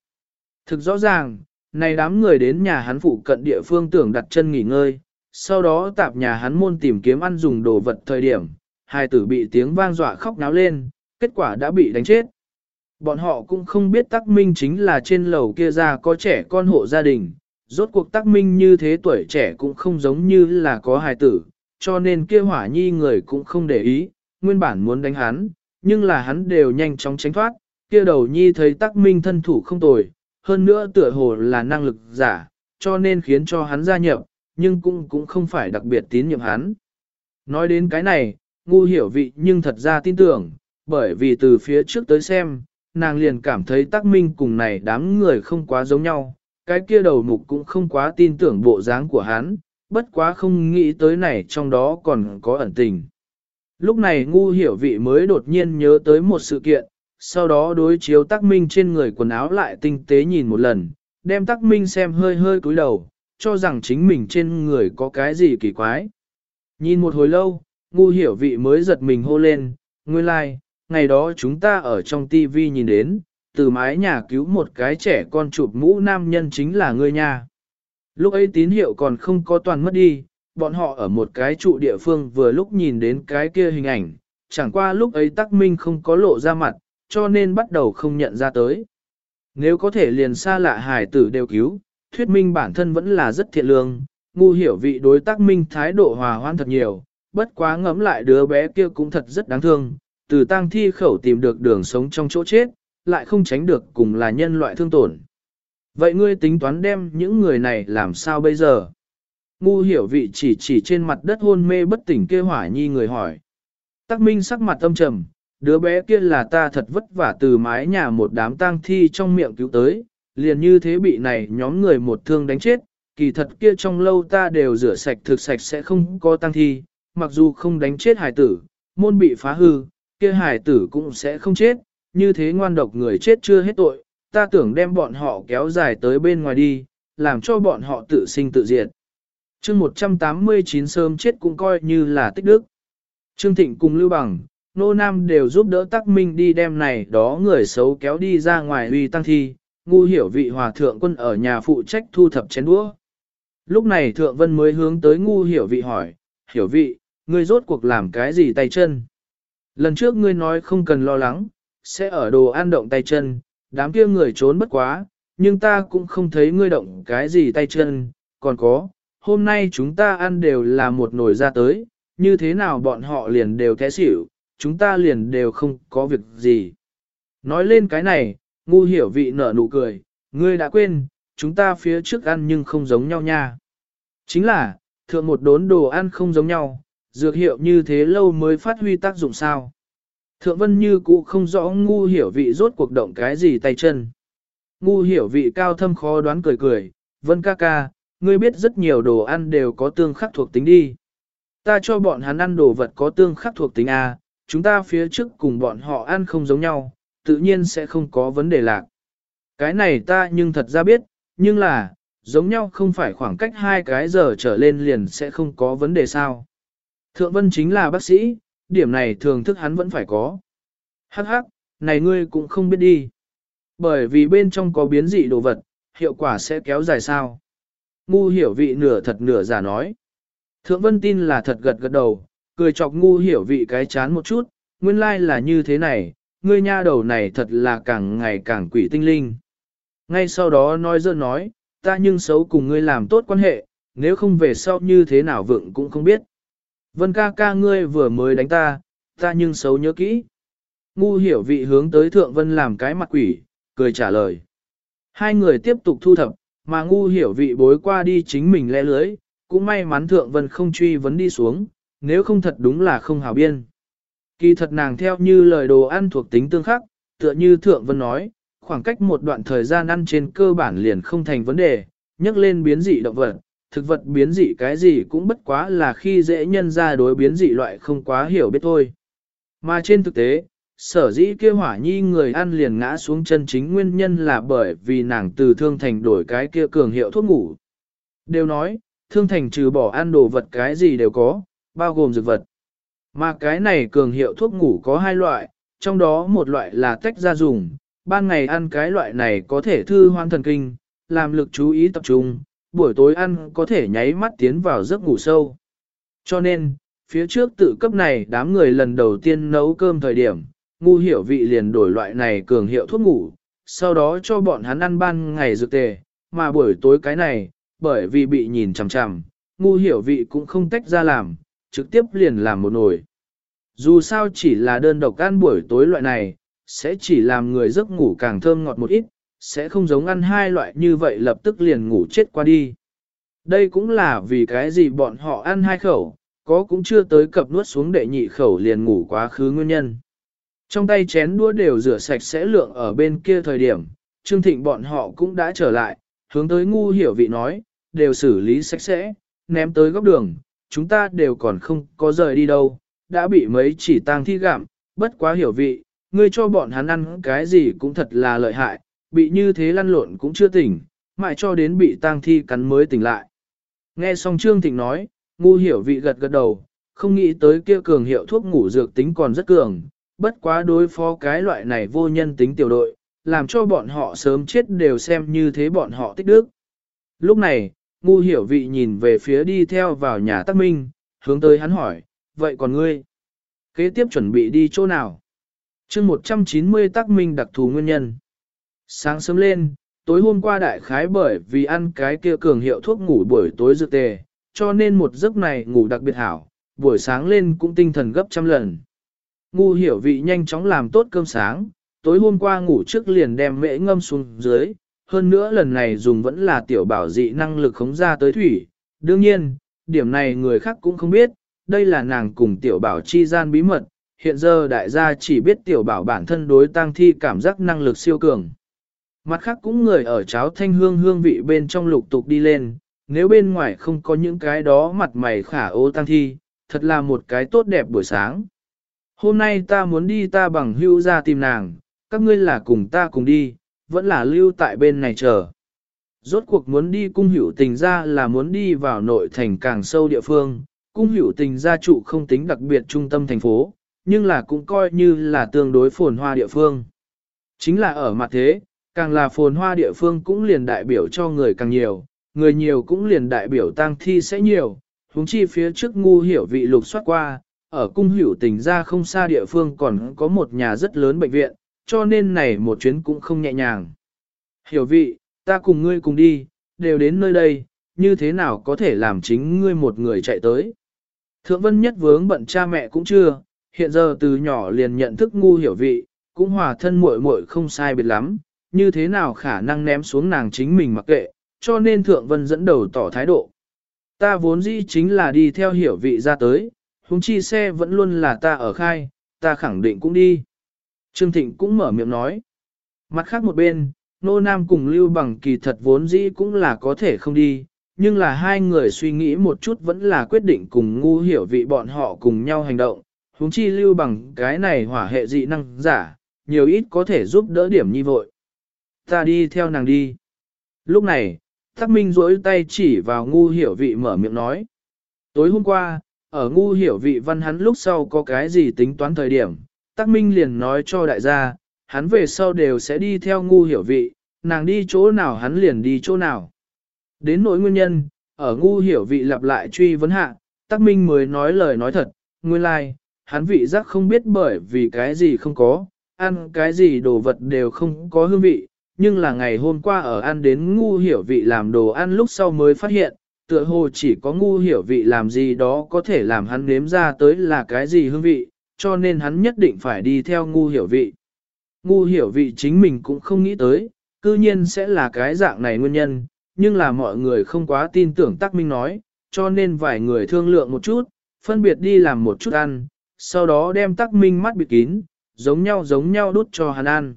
Thực rõ ràng, này đám người đến nhà hắn phụ cận địa phương tưởng đặt chân nghỉ ngơi, sau đó tạp nhà hắn môn tìm kiếm ăn dùng đồ vật thời điểm, hai tử bị tiếng vang dọa khóc náo lên, kết quả đã bị đánh chết. Bọn họ cũng không biết tắc minh chính là trên lầu kia ra có trẻ con hộ gia đình, rốt cuộc tắc minh như thế tuổi trẻ cũng không giống như là có hài tử, cho nên kia hỏa nhi người cũng không để ý, nguyên bản muốn đánh hắn, nhưng là hắn đều nhanh chóng tránh thoát, kia đầu nhi thấy tắc minh thân thủ không tồi, hơn nữa tựa hồ là năng lực giả, cho nên khiến cho hắn gia nhập, nhưng cũng cũng không phải đặc biệt tín nhiệm hắn. Nói đến cái này, ngu hiểu vị nhưng thật ra tin tưởng, bởi vì từ phía trước tới xem, nàng liền cảm thấy tắc minh cùng này đám người không quá giống nhau, cái kia đầu mục cũng không quá tin tưởng bộ dáng của hắn, bất quá không nghĩ tới này trong đó còn có ẩn tình. Lúc này ngu hiểu vị mới đột nhiên nhớ tới một sự kiện, sau đó đối chiếu tắc minh trên người quần áo lại tinh tế nhìn một lần, đem tắc minh xem hơi hơi cúi đầu, cho rằng chính mình trên người có cái gì kỳ quái. Nhìn một hồi lâu, ngu hiểu vị mới giật mình hô lên, nguyên lai, like, ngày đó chúng ta ở trong TV nhìn đến, từ mái nhà cứu một cái trẻ con chụp mũ nam nhân chính là ngươi nha. Lúc ấy tín hiệu còn không có toàn mất đi, bọn họ ở một cái trụ địa phương vừa lúc nhìn đến cái kia hình ảnh, chẳng qua lúc ấy tắc minh không có lộ ra mặt, cho nên bắt đầu không nhận ra tới. Nếu có thể liền xa lạ hải tử đều cứu, thuyết minh bản thân vẫn là rất thiện lương, ngu hiểu vị đối tác minh thái độ hòa hoan thật nhiều, bất quá ngẫm lại đứa bé kia cũng thật rất đáng thương, từ tang thi khẩu tìm được đường sống trong chỗ chết, lại không tránh được cùng là nhân loại thương tổn. Vậy ngươi tính toán đem những người này làm sao bây giờ? Ngu hiểu vị chỉ chỉ trên mặt đất hôn mê bất tỉnh kia hỏa nhi người hỏi. Tắc Minh sắc mặt âm trầm, đứa bé kia là ta thật vất vả từ mái nhà một đám tang thi trong miệng cứu tới, liền như thế bị này nhóm người một thương đánh chết, kỳ thật kia trong lâu ta đều rửa sạch thực sạch sẽ không có tang thi, mặc dù không đánh chết hải tử, môn bị phá hư, kia hải tử cũng sẽ không chết, như thế ngoan độc người chết chưa hết tội, ta tưởng đem bọn họ kéo dài tới bên ngoài đi, làm cho bọn họ tự sinh tự diệt. chương 189 sớm chết cũng coi như là tích đức. Trương Thịnh cùng Lưu Bằng, Nô Nam đều giúp đỡ Tắc Minh đi đem này đó người xấu kéo đi ra ngoài uy tăng thi, ngu hiểu vị hòa thượng quân ở nhà phụ trách thu thập chén đũa. Lúc này thượng vân mới hướng tới ngu hiểu vị hỏi, hiểu vị, ngươi rốt cuộc làm cái gì tay chân? Lần trước ngươi nói không cần lo lắng, sẽ ở đồ ăn động tay chân, đám kia người trốn bất quá, nhưng ta cũng không thấy ngươi động cái gì tay chân, còn có, hôm nay chúng ta ăn đều là một nồi ra tới, như thế nào bọn họ liền đều té xỉu, chúng ta liền đều không có việc gì. Nói lên cái này, ngu hiểu vị nở nụ cười, ngươi đã quên, chúng ta phía trước ăn nhưng không giống nhau nha. Chính là, thượng một đốn đồ ăn không giống nhau, dược hiệu như thế lâu mới phát huy tác dụng sao. Thượng vân như cũ không rõ ngu hiểu vị rốt cuộc động cái gì tay chân. Ngu hiểu vị cao thâm khó đoán cười cười, vân ca ca, ngươi biết rất nhiều đồ ăn đều có tương khắc thuộc tính đi. Ta cho bọn hắn ăn đồ vật có tương khắc thuộc tính A, chúng ta phía trước cùng bọn họ ăn không giống nhau, tự nhiên sẽ không có vấn đề lạc. Cái này ta nhưng thật ra biết, nhưng là, giống nhau không phải khoảng cách hai cái giờ trở lên liền sẽ không có vấn đề sao. Thượng Vân chính là bác sĩ, điểm này thường thức hắn vẫn phải có. Hắc hắc, này ngươi cũng không biết đi. Bởi vì bên trong có biến dị đồ vật, hiệu quả sẽ kéo dài sao. Ngu hiểu vị nửa thật nửa giả nói. Thượng Vân tin là thật gật gật đầu, cười chọc ngu hiểu vị cái chán một chút, nguyên lai là như thế này, ngươi nha đầu này thật là càng ngày càng quỷ tinh linh. Ngay sau đó nói dơ nói, ta nhưng xấu cùng ngươi làm tốt quan hệ, nếu không về sau như thế nào vượng cũng không biết. Vân ca ca ngươi vừa mới đánh ta, ta nhưng xấu nhớ kỹ. Ngu hiểu vị hướng tới thượng vân làm cái mặt quỷ, cười trả lời. Hai người tiếp tục thu thập, mà ngu hiểu vị bối qua đi chính mình lẽ lưới, cũng may mắn thượng vân không truy vấn đi xuống, nếu không thật đúng là không hào biên. Kỳ thật nàng theo như lời đồ ăn thuộc tính tương khắc, tựa như thượng vân nói, khoảng cách một đoạn thời gian ăn trên cơ bản liền không thành vấn đề, nhắc lên biến dị động vật, thực vật biến dị cái gì cũng bất quá là khi dễ nhân ra đối biến dị loại không quá hiểu biết thôi. Mà trên thực tế, sở dĩ kia hỏa nhi người ăn liền ngã xuống chân chính nguyên nhân là bởi vì nàng từ thương thành đổi cái kia cường hiệu thuốc ngủ. Đều nói, thương thành trừ bỏ ăn đồ vật cái gì đều có, bao gồm dược vật. Mà cái này cường hiệu thuốc ngủ có hai loại, trong đó một loại là tách ra dùng, ban ngày ăn cái loại này có thể thư hoan thần kinh, làm lực chú ý tập trung, buổi tối ăn có thể nháy mắt tiến vào giấc ngủ sâu. Cho nên, phía trước tự cấp này đám người lần đầu tiên nấu cơm thời điểm, ngu hiểu vị liền đổi loại này cường hiệu thuốc ngủ, sau đó cho bọn hắn ăn ban ngày dược tề, mà buổi tối cái này, bởi vì bị nhìn chằm chằm, ngu hiểu vị cũng không tách ra làm, trực tiếp liền làm một nồi. Dù sao chỉ là đơn độc ăn buổi tối loại này, sẽ chỉ làm người giấc ngủ càng thơm ngọt một ít, sẽ không giống ăn hai loại như vậy lập tức liền ngủ chết qua đi. Đây cũng là vì cái gì bọn họ ăn hai khẩu, có cũng chưa tới cập nuốt xuống đệ nhị khẩu liền ngủ quá khứ nguyên nhân. Trong tay chén đũa đều rửa sạch sẽ lượng ở bên kia thời điểm, Trương Thịnh bọn họ cũng đã trở lại, hướng tới ngu hiểu vị nói, đều xử lý sạch sẽ, ném tới góc đường, chúng ta đều còn không có rời đi đâu, đã bị mấy chỉ tang thi gặm, bất quá hiểu vị, ngươi cho bọn hắn ăn cái gì cũng thật là lợi hại, bị như thế lăn lộn cũng chưa tỉnh, mãi cho đến bị tang thi cắn mới tỉnh lại. Nghe xong Trương Thịnh nói, ngu hiểu vị gật gật đầu, không nghĩ tới kia cường hiệu thuốc ngủ dược tính còn rất cường, bất quá đối phó cái loại này vô nhân tính tiểu đội, làm cho bọn họ sớm chết đều xem như thế bọn họ tích đức. Lúc này, ngu hiểu vị nhìn về phía đi theo vào nhà tắc minh, hướng tới hắn hỏi, vậy còn ngươi? Kế tiếp chuẩn bị đi chỗ nào? chương 190 tác minh đặc thù nguyên nhân. Sáng sớm lên, tối hôm qua đại khái bởi vì ăn cái kia cường hiệu thuốc ngủ buổi tối dược tề, cho nên một giấc này ngủ đặc biệt hảo, buổi sáng lên cũng tinh thần gấp trăm lần. Ngu hiểu vị nhanh chóng làm tốt cơm sáng, tối hôm qua ngủ trước liền đem mễ ngâm xuống dưới, hơn nữa lần này dùng vẫn là tiểu bảo dị năng lực khống ra tới thủy. Đương nhiên, điểm này người khác cũng không biết, đây là nàng cùng tiểu bảo chi gian bí mật, hiện giờ đại gia chỉ biết tiểu bảo bản thân đối tăng thi cảm giác năng lực siêu cường. Mặt khác cũng người ở cháo thanh hương hương vị bên trong lục tục đi lên, nếu bên ngoài không có những cái đó mặt mày khả ô tăng thi, thật là một cái tốt đẹp buổi sáng. Hôm nay ta muốn đi ta bằng hưu ra tìm nàng, các ngươi là cùng ta cùng đi, vẫn là lưu tại bên này chờ. Rốt cuộc muốn đi cung hữu tình ra là muốn đi vào nội thành càng sâu địa phương, cung hữu tình gia trụ không tính đặc biệt trung tâm thành phố, nhưng là cũng coi như là tương đối phồn hoa địa phương. Chính là ở mặt thế, càng là phồn hoa địa phương cũng liền đại biểu cho người càng nhiều, người nhiều cũng liền đại biểu tang thi sẽ nhiều, huống chi phía trước ngu hiểu vị lục soát qua, ở cung hữu tình ra không xa địa phương còn có một nhà rất lớn bệnh viện, cho nên này một chuyến cũng không nhẹ nhàng. Hiểu vị, ta cùng ngươi cùng đi, đều đến nơi đây, như thế nào có thể làm chính ngươi một người chạy tới. Thượng vân nhất vướng bận cha mẹ cũng chưa, hiện giờ từ nhỏ liền nhận thức ngu hiểu vị, cũng hòa thân muội muội không sai biệt lắm, như thế nào khả năng ném xuống nàng chính mình mặc kệ, cho nên thượng vân dẫn đầu tỏ thái độ. Ta vốn dĩ chính là đi theo hiểu vị ra tới, huống chi xe vẫn luôn là ta ở khai, ta khẳng định cũng đi. Trương Thịnh cũng mở miệng nói. Mặt khác một bên, Nô Nam cùng Lưu Bằng kỳ thật vốn dĩ cũng là có thể không đi, nhưng là hai người suy nghĩ một chút vẫn là quyết định cùng ngu hiểu vị bọn họ cùng nhau hành động, huống chi Lưu Bằng cái này hỏa hệ dị năng giả, nhiều ít có thể giúp đỡ điểm nhi vội. Ta đi theo nàng đi. Lúc này, Tắc Minh duỗi tay chỉ vào ngu hiểu vị mở miệng nói. Tối hôm qua, ở ngu hiểu vị văn hắn lúc sau có cái gì tính toán thời điểm, Tắc Minh liền nói cho đại gia, hắn về sau đều sẽ đi theo ngu hiểu vị, nàng đi chỗ nào hắn liền đi chỗ nào. Đến nỗi nguyên nhân, ở ngu hiểu vị lặp lại truy vấn hạ, Tắc Minh mới nói lời nói thật, nguyên lai, like, hắn vị giác không biết bởi vì cái gì không có, ăn cái gì đồ vật đều không có hương vị, nhưng là ngày hôm qua ở ăn đến ngu hiểu vị làm đồ ăn lúc sau mới phát hiện, tựa hồ chỉ có ngu hiểu vị làm gì đó có thể làm hắn nếm ra tới là cái gì hương vị, cho nên hắn nhất định phải đi theo ngu hiểu vị. Ngu hiểu vị chính mình cũng không nghĩ tới, cư nhiên sẽ là cái dạng này nguyên nhân, nhưng là mọi người không quá tin tưởng Tắc Minh nói, cho nên vài người thương lượng một chút, phân biệt đi làm một chút ăn, sau đó đem Tắc Minh mắt bịt kín, giống nhau giống nhau đút cho hắn ăn.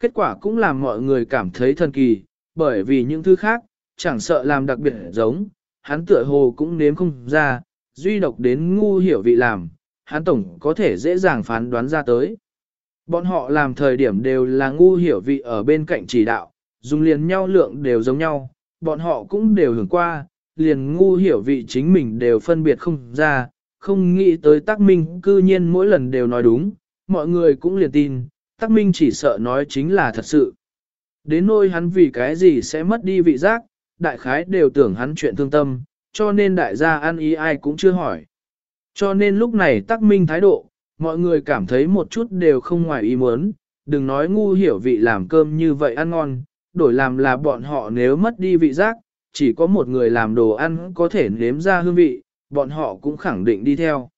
Kết quả cũng làm mọi người cảm thấy thần kỳ, bởi vì những thứ khác, chẳng sợ làm đặc biệt giống, hắn tựa hồ cũng nếm không ra, duy độc đến ngu hiểu vị làm, hắn tổng có thể dễ dàng phán đoán ra tới. Bọn họ làm thời điểm đều là ngu hiểu vị ở bên cạnh chỉ đạo, dùng liền nhau lượng đều giống nhau, bọn họ cũng đều hưởng qua, liền ngu hiểu vị chính mình đều phân biệt không ra, không nghĩ tới tác minh cư nhiên mỗi lần đều nói đúng, mọi người cũng liền tin, tác minh chỉ sợ nói chính là thật sự. Đến nỗi hắn vì cái gì sẽ mất đi vị giác, đại khái đều tưởng hắn chuyện thương tâm, cho nên đại gia ăn ý ai cũng chưa hỏi. Cho nên lúc này tác minh thái độ, mọi người cảm thấy một chút đều không ngoài ý muốn, đừng nói ngu hiểu vị làm cơm như vậy ăn ngon, đổi làm là bọn họ nếu mất đi vị giác, chỉ có một người làm đồ ăn có thể nếm ra hương vị, bọn họ cũng khẳng định đi theo.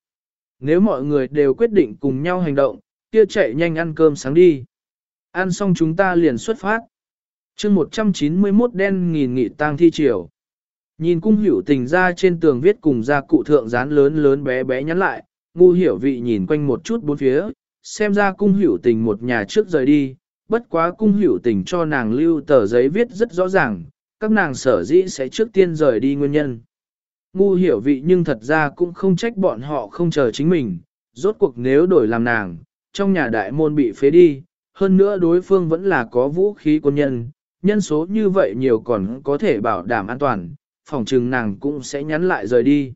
Nếu mọi người đều quyết định cùng nhau hành động, kia chạy nhanh ăn cơm sáng đi. Ăn xong chúng ta liền xuất phát. chương 191 đen nghìn nghị tang thi triều. Nhìn cung hiểu tình ra trên tường viết cùng ra cụ thượng dán lớn lớn bé bé nhắn lại, ngu hiểu vị nhìn quanh một chút bốn phía, xem ra cung hiểu tình một nhà trước rời đi, bất quá cung hiểu tình cho nàng lưu tờ giấy viết rất rõ ràng, các nàng sở dĩ sẽ trước tiên rời đi nguyên nhân. Ngu hiểu vị nhưng thật ra cũng không trách bọn họ không chờ chính mình, rốt cuộc nếu đổi làm nàng, trong nhà đại môn bị phế đi, hơn nữa đối phương vẫn là có vũ khí quân nhân, nhân số như vậy nhiều còn có thể bảo đảm an toàn, phòng trừng nàng cũng sẽ nhắn lại rời đi.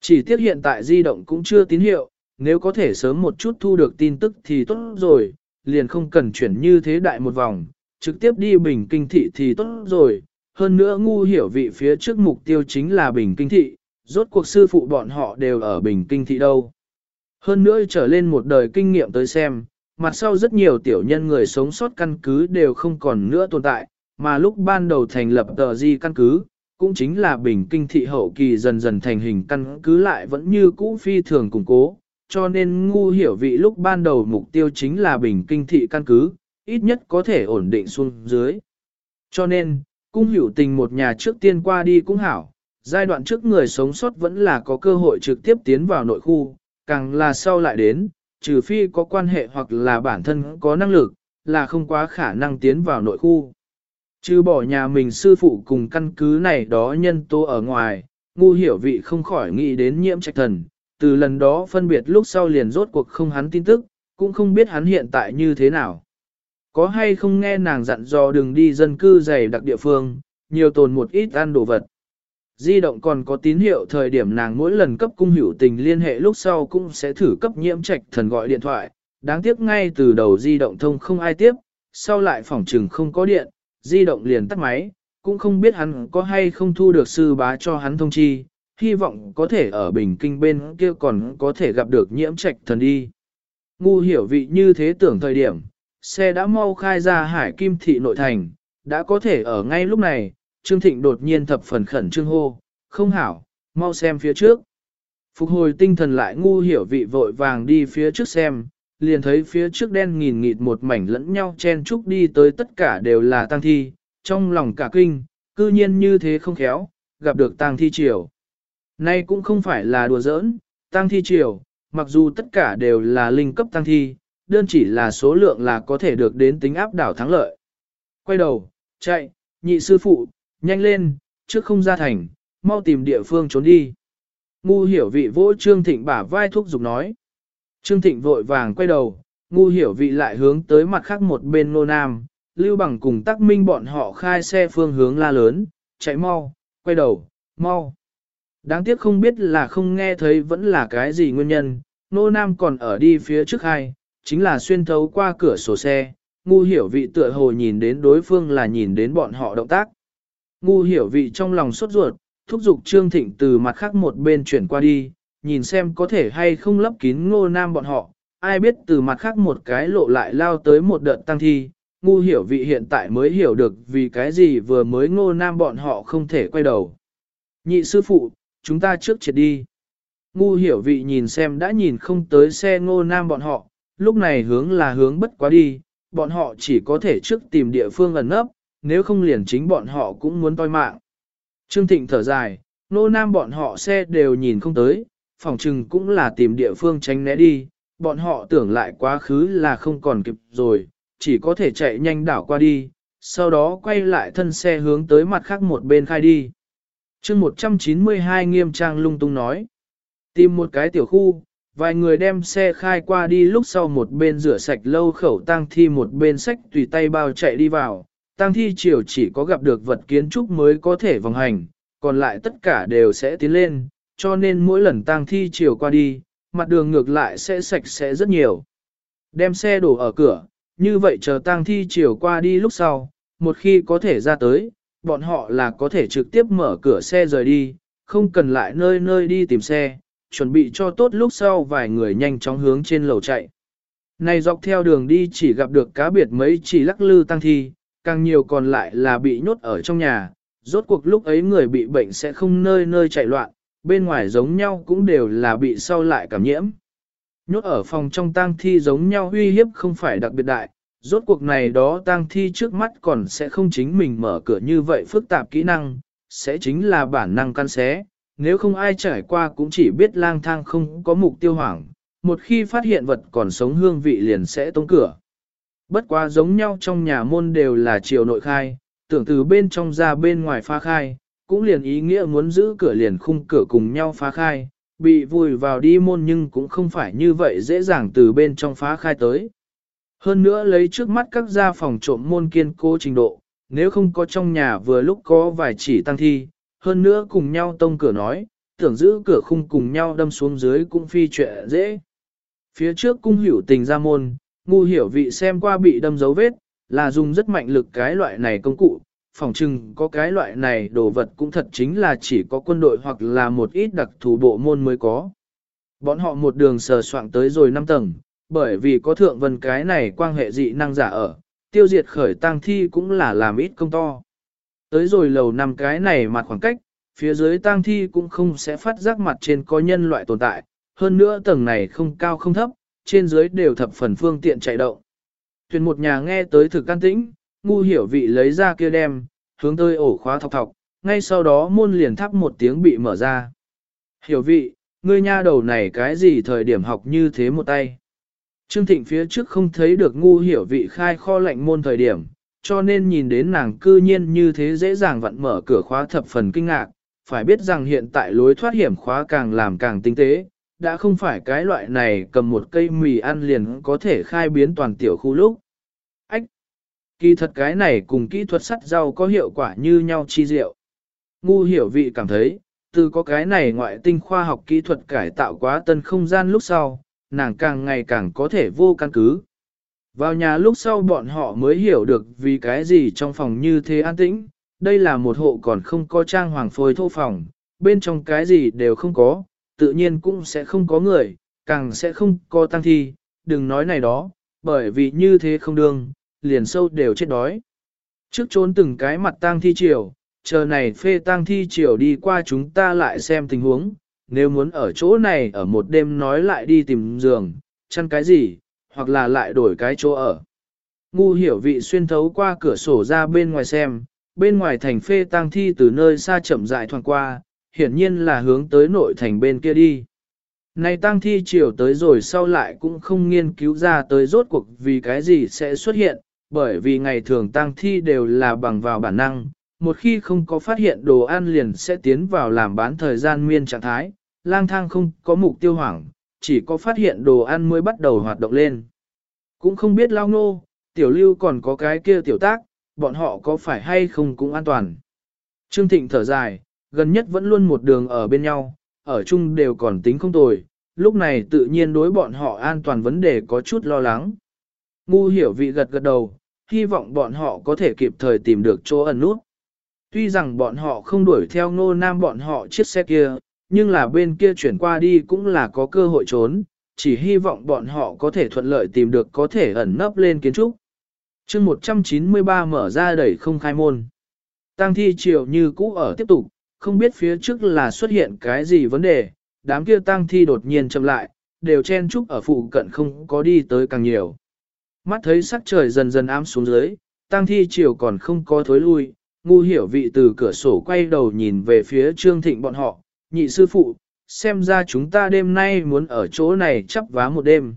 Chỉ tiếc hiện tại di động cũng chưa tín hiệu, nếu có thể sớm một chút thu được tin tức thì tốt rồi, liền không cần chuyển như thế đại một vòng, trực tiếp đi bình kinh thị thì tốt rồi, hơn nữa ngu hiểu vị phía trước mục tiêu chính là bình kinh thị, rốt cuộc sư phụ bọn họ đều ở bình kinh thị đâu. Hơn nữa trở lên một đời kinh nghiệm tới xem, mặt sau rất nhiều tiểu nhân người sống sót căn cứ đều không còn nữa tồn tại, mà lúc ban đầu thành lập tờ di căn cứ, cũng chính là bình kinh thị hậu kỳ dần dần thành hình căn cứ lại vẫn như cũ phi thường củng cố, cho nên ngu hiểu vị lúc ban đầu mục tiêu chính là bình kinh thị căn cứ, ít nhất có thể ổn định xuống dưới. Cho nên, cung hiểu tình một nhà trước tiên qua đi cũng hảo, giai đoạn trước người sống sót vẫn là có cơ hội trực tiếp tiến vào nội khu, càng là sau lại đến, trừ phi có quan hệ hoặc là bản thân có năng lực, là không quá khả năng tiến vào nội khu. Trừ bỏ nhà mình sư phụ cùng căn cứ này đó nhân tố ở ngoài, ngu hiểu vị không khỏi nghĩ đến nhiễm trạch thần, từ lần đó phân biệt lúc sau liền rốt cuộc không hắn tin tức, cũng không biết hắn hiện tại như thế nào. Có hay không nghe nàng dặn dò đừng đi dân cư dày đặc địa phương, nhiều tồn một ít ăn đồ vật. Di động còn có tín hiệu thời điểm nàng mỗi lần cấp cung hữu tình liên hệ lúc sau cũng sẽ thử cấp nhiễm trạch thần gọi điện thoại, đáng tiếc ngay từ đầu di động thông không ai tiếp, sau lại phỏng trừng không có điện, di động liền tắt máy, cũng không biết hắn có hay không thu được sư bá cho hắn thông chi, hy vọng có thể ở bình kinh bên kia còn có thể gặp được nhiễm trạch thần đi. Ngu hiểu vị như thế tưởng thời điểm, xe đã mau khai ra hải kim thị nội thành, đã có thể ở ngay lúc này, Trương Thịnh đột nhiên thập phần khẩn trương hô, không hảo, mau xem phía trước. Phục hồi tinh thần lại ngu hiểu vị vội vàng đi phía trước xem, liền thấy phía trước đen nghìn nghịt một mảnh lẫn nhau chen chúc đi tới tất cả đều là tang thi, trong lòng cả kinh, cư nhiên như thế không khéo, gặp được tang thi triều. Nay cũng không phải là đùa giỡn, tăng thi triều, mặc dù tất cả đều là linh cấp tăng thi, đơn chỉ là số lượng là có thể được đến tính áp đảo thắng lợi. Quay đầu, chạy, nhị sư phụ, nhanh lên, trước không ra thành, mau tìm địa phương trốn đi. Ngu hiểu vị vỗ Trương Thịnh bả vai thuốc dục nói. Trương Thịnh vội vàng quay đầu, ngu hiểu vị lại hướng tới mặt khác một bên nô nam, lưu bằng cùng tắc minh bọn họ khai xe phương hướng la lớn, chạy mau, quay đầu, mau. Đáng tiếc không biết là không nghe thấy vẫn là cái gì nguyên nhân, nô nam còn ở đi phía trước hai, chính là xuyên thấu qua cửa sổ xe, ngu hiểu vị tựa hồ nhìn đến đối phương là nhìn đến bọn họ động tác. Ngu hiểu vị trong lòng sốt ruột, thúc giục Trương Thịnh từ mặt khác một bên chuyển qua đi, nhìn xem có thể hay không lấp kín ngô nam bọn họ, ai biết từ mặt khác một cái lộ lại lao tới một đợt tăng thi, ngu hiểu vị hiện tại mới hiểu được vì cái gì vừa mới ngô nam bọn họ không thể quay đầu. Nhị sư phụ, chúng ta trước triệt đi. Ngu hiểu vị nhìn xem đã nhìn không tới xe ngô nam bọn họ, lúc này hướng là hướng bất quá đi, bọn họ chỉ có thể trước tìm địa phương ẩn nấp, nếu không liền chính bọn họ cũng muốn toi mạng. Trương Thịnh thở dài, Ngô nam bọn họ xe đều nhìn không tới, phòng trừng cũng là tìm địa phương tránh né đi, bọn họ tưởng lại quá khứ là không còn kịp rồi, chỉ có thể chạy nhanh đảo qua đi, sau đó quay lại thân xe hướng tới mặt khác một bên khai đi chương 192 nghiêm trang lung tung nói, tìm một cái tiểu khu, vài người đem xe khai qua đi lúc sau một bên rửa sạch lâu khẩu tang thi một bên sách tùy tay bao chạy đi vào, tang thi chiều chỉ có gặp được vật kiến trúc mới có thể vòng hành, còn lại tất cả đều sẽ tiến lên, cho nên mỗi lần tang thi chiều qua đi, mặt đường ngược lại sẽ sạch sẽ rất nhiều. Đem xe đổ ở cửa, như vậy chờ tang thi chiều qua đi lúc sau, một khi có thể ra tới, bọn họ là có thể trực tiếp mở cửa xe rời đi, không cần lại nơi nơi đi tìm xe, chuẩn bị cho tốt lúc sau vài người nhanh chóng hướng trên lầu chạy. Này dọc theo đường đi chỉ gặp được cá biệt mấy chỉ lắc lư tăng thi, càng nhiều còn lại là bị nhốt ở trong nhà, rốt cuộc lúc ấy người bị bệnh sẽ không nơi nơi chạy loạn, bên ngoài giống nhau cũng đều là bị sau lại cảm nhiễm. Nhốt ở phòng trong tang thi giống nhau uy hiếp không phải đặc biệt đại, rốt cuộc này đó tang thi trước mắt còn sẽ không chính mình mở cửa như vậy phức tạp kỹ năng, sẽ chính là bản năng căn xé, nếu không ai trải qua cũng chỉ biết lang thang không có mục tiêu hoảng, một khi phát hiện vật còn sống hương vị liền sẽ tông cửa. Bất quá giống nhau trong nhà môn đều là chiều nội khai, tưởng từ bên trong ra bên ngoài phá khai, cũng liền ý nghĩa muốn giữ cửa liền khung cửa cùng nhau phá khai, bị vùi vào đi môn nhưng cũng không phải như vậy dễ dàng từ bên trong phá khai tới. Hơn nữa lấy trước mắt các gia phòng trộm môn kiên cố trình độ, nếu không có trong nhà vừa lúc có vài chỉ tăng thi, hơn nữa cùng nhau tông cửa nói, tưởng giữ cửa khung cùng nhau đâm xuống dưới cũng phi chuyện dễ. Phía trước cung hiểu tình ra môn, ngu hiểu vị xem qua bị đâm dấu vết, là dùng rất mạnh lực cái loại này công cụ, phòng trừng có cái loại này đồ vật cũng thật chính là chỉ có quân đội hoặc là một ít đặc thù bộ môn mới có. Bọn họ một đường sờ soạn tới rồi 5 tầng, bởi vì có thượng vân cái này quan hệ dị năng giả ở, tiêu diệt khởi tang thi cũng là làm ít công to. Tới rồi lầu năm cái này mặt khoảng cách, phía dưới tang thi cũng không sẽ phát giác mặt trên có nhân loại tồn tại, hơn nữa tầng này không cao không thấp, trên dưới đều thập phần phương tiện chạy động. Thuyền một nhà nghe tới thực can tĩnh, ngu hiểu vị lấy ra kia đem, hướng tới ổ khóa thọc thọc, ngay sau đó môn liền thắp một tiếng bị mở ra. Hiểu vị, ngươi nha đầu này cái gì thời điểm học như thế một tay. Trương Thịnh phía trước không thấy được ngu hiểu vị khai kho lạnh môn thời điểm, cho nên nhìn đến nàng cư nhiên như thế dễ dàng vặn mở cửa khóa thập phần kinh ngạc, phải biết rằng hiện tại lối thoát hiểm khóa càng làm càng tinh tế, đã không phải cái loại này cầm một cây mì ăn liền có thể khai biến toàn tiểu khu lúc. Ách! Kỳ thật cái này cùng kỹ thuật sắt rau có hiệu quả như nhau chi diệu. Ngu hiểu vị cảm thấy, từ có cái này ngoại tinh khoa học kỹ thuật cải tạo quá tân không gian lúc sau, nàng càng ngày càng có thể vô căn cứ. Vào nhà lúc sau bọn họ mới hiểu được vì cái gì trong phòng như thế an tĩnh, đây là một hộ còn không có trang hoàng phôi thô phòng, bên trong cái gì đều không có, tự nhiên cũng sẽ không có người, càng sẽ không có tăng thi, đừng nói này đó, bởi vì như thế không đương, liền sâu đều chết đói. Trước trốn từng cái mặt tang thi chiều, chờ này phê tang thi chiều đi qua chúng ta lại xem tình huống, nếu muốn ở chỗ này ở một đêm nói lại đi tìm giường, chăn cái gì, hoặc là lại đổi cái chỗ ở. Ngu hiểu vị xuyên thấu qua cửa sổ ra bên ngoài xem, bên ngoài thành phê tang thi từ nơi xa chậm rãi thoảng qua, hiển nhiên là hướng tới nội thành bên kia đi. Này tang thi chiều tới rồi sau lại cũng không nghiên cứu ra tới rốt cuộc vì cái gì sẽ xuất hiện, bởi vì ngày thường tang thi đều là bằng vào bản năng, một khi không có phát hiện đồ ăn liền sẽ tiến vào làm bán thời gian miên trạng thái, lang thang không có mục tiêu hoảng, chỉ có phát hiện đồ ăn mới bắt đầu hoạt động lên. Cũng không biết lao ngô, tiểu lưu còn có cái kia tiểu tác, bọn họ có phải hay không cũng an toàn. Trương Thịnh thở dài, gần nhất vẫn luôn một đường ở bên nhau, ở chung đều còn tính không tồi, lúc này tự nhiên đối bọn họ an toàn vấn đề có chút lo lắng. Ngu hiểu vị gật gật đầu, hy vọng bọn họ có thể kịp thời tìm được chỗ ẩn nút. Tuy rằng bọn họ không đuổi theo ngô nam bọn họ chiếc xe kia, nhưng là bên kia chuyển qua đi cũng là có cơ hội trốn, chỉ hy vọng bọn họ có thể thuận lợi tìm được có thể ẩn nấp lên kiến trúc. chương 193 mở ra đẩy không khai môn. Tăng thi chiều như cũ ở tiếp tục, không biết phía trước là xuất hiện cái gì vấn đề, đám kia tăng thi đột nhiên chậm lại, đều chen trúc ở phụ cận không có đi tới càng nhiều. Mắt thấy sắc trời dần dần ám xuống dưới, tăng thi chiều còn không có thối lui, ngu hiểu vị từ cửa sổ quay đầu nhìn về phía trương thịnh bọn họ, nhị sư phụ, xem ra chúng ta đêm nay muốn ở chỗ này chắp vá một đêm.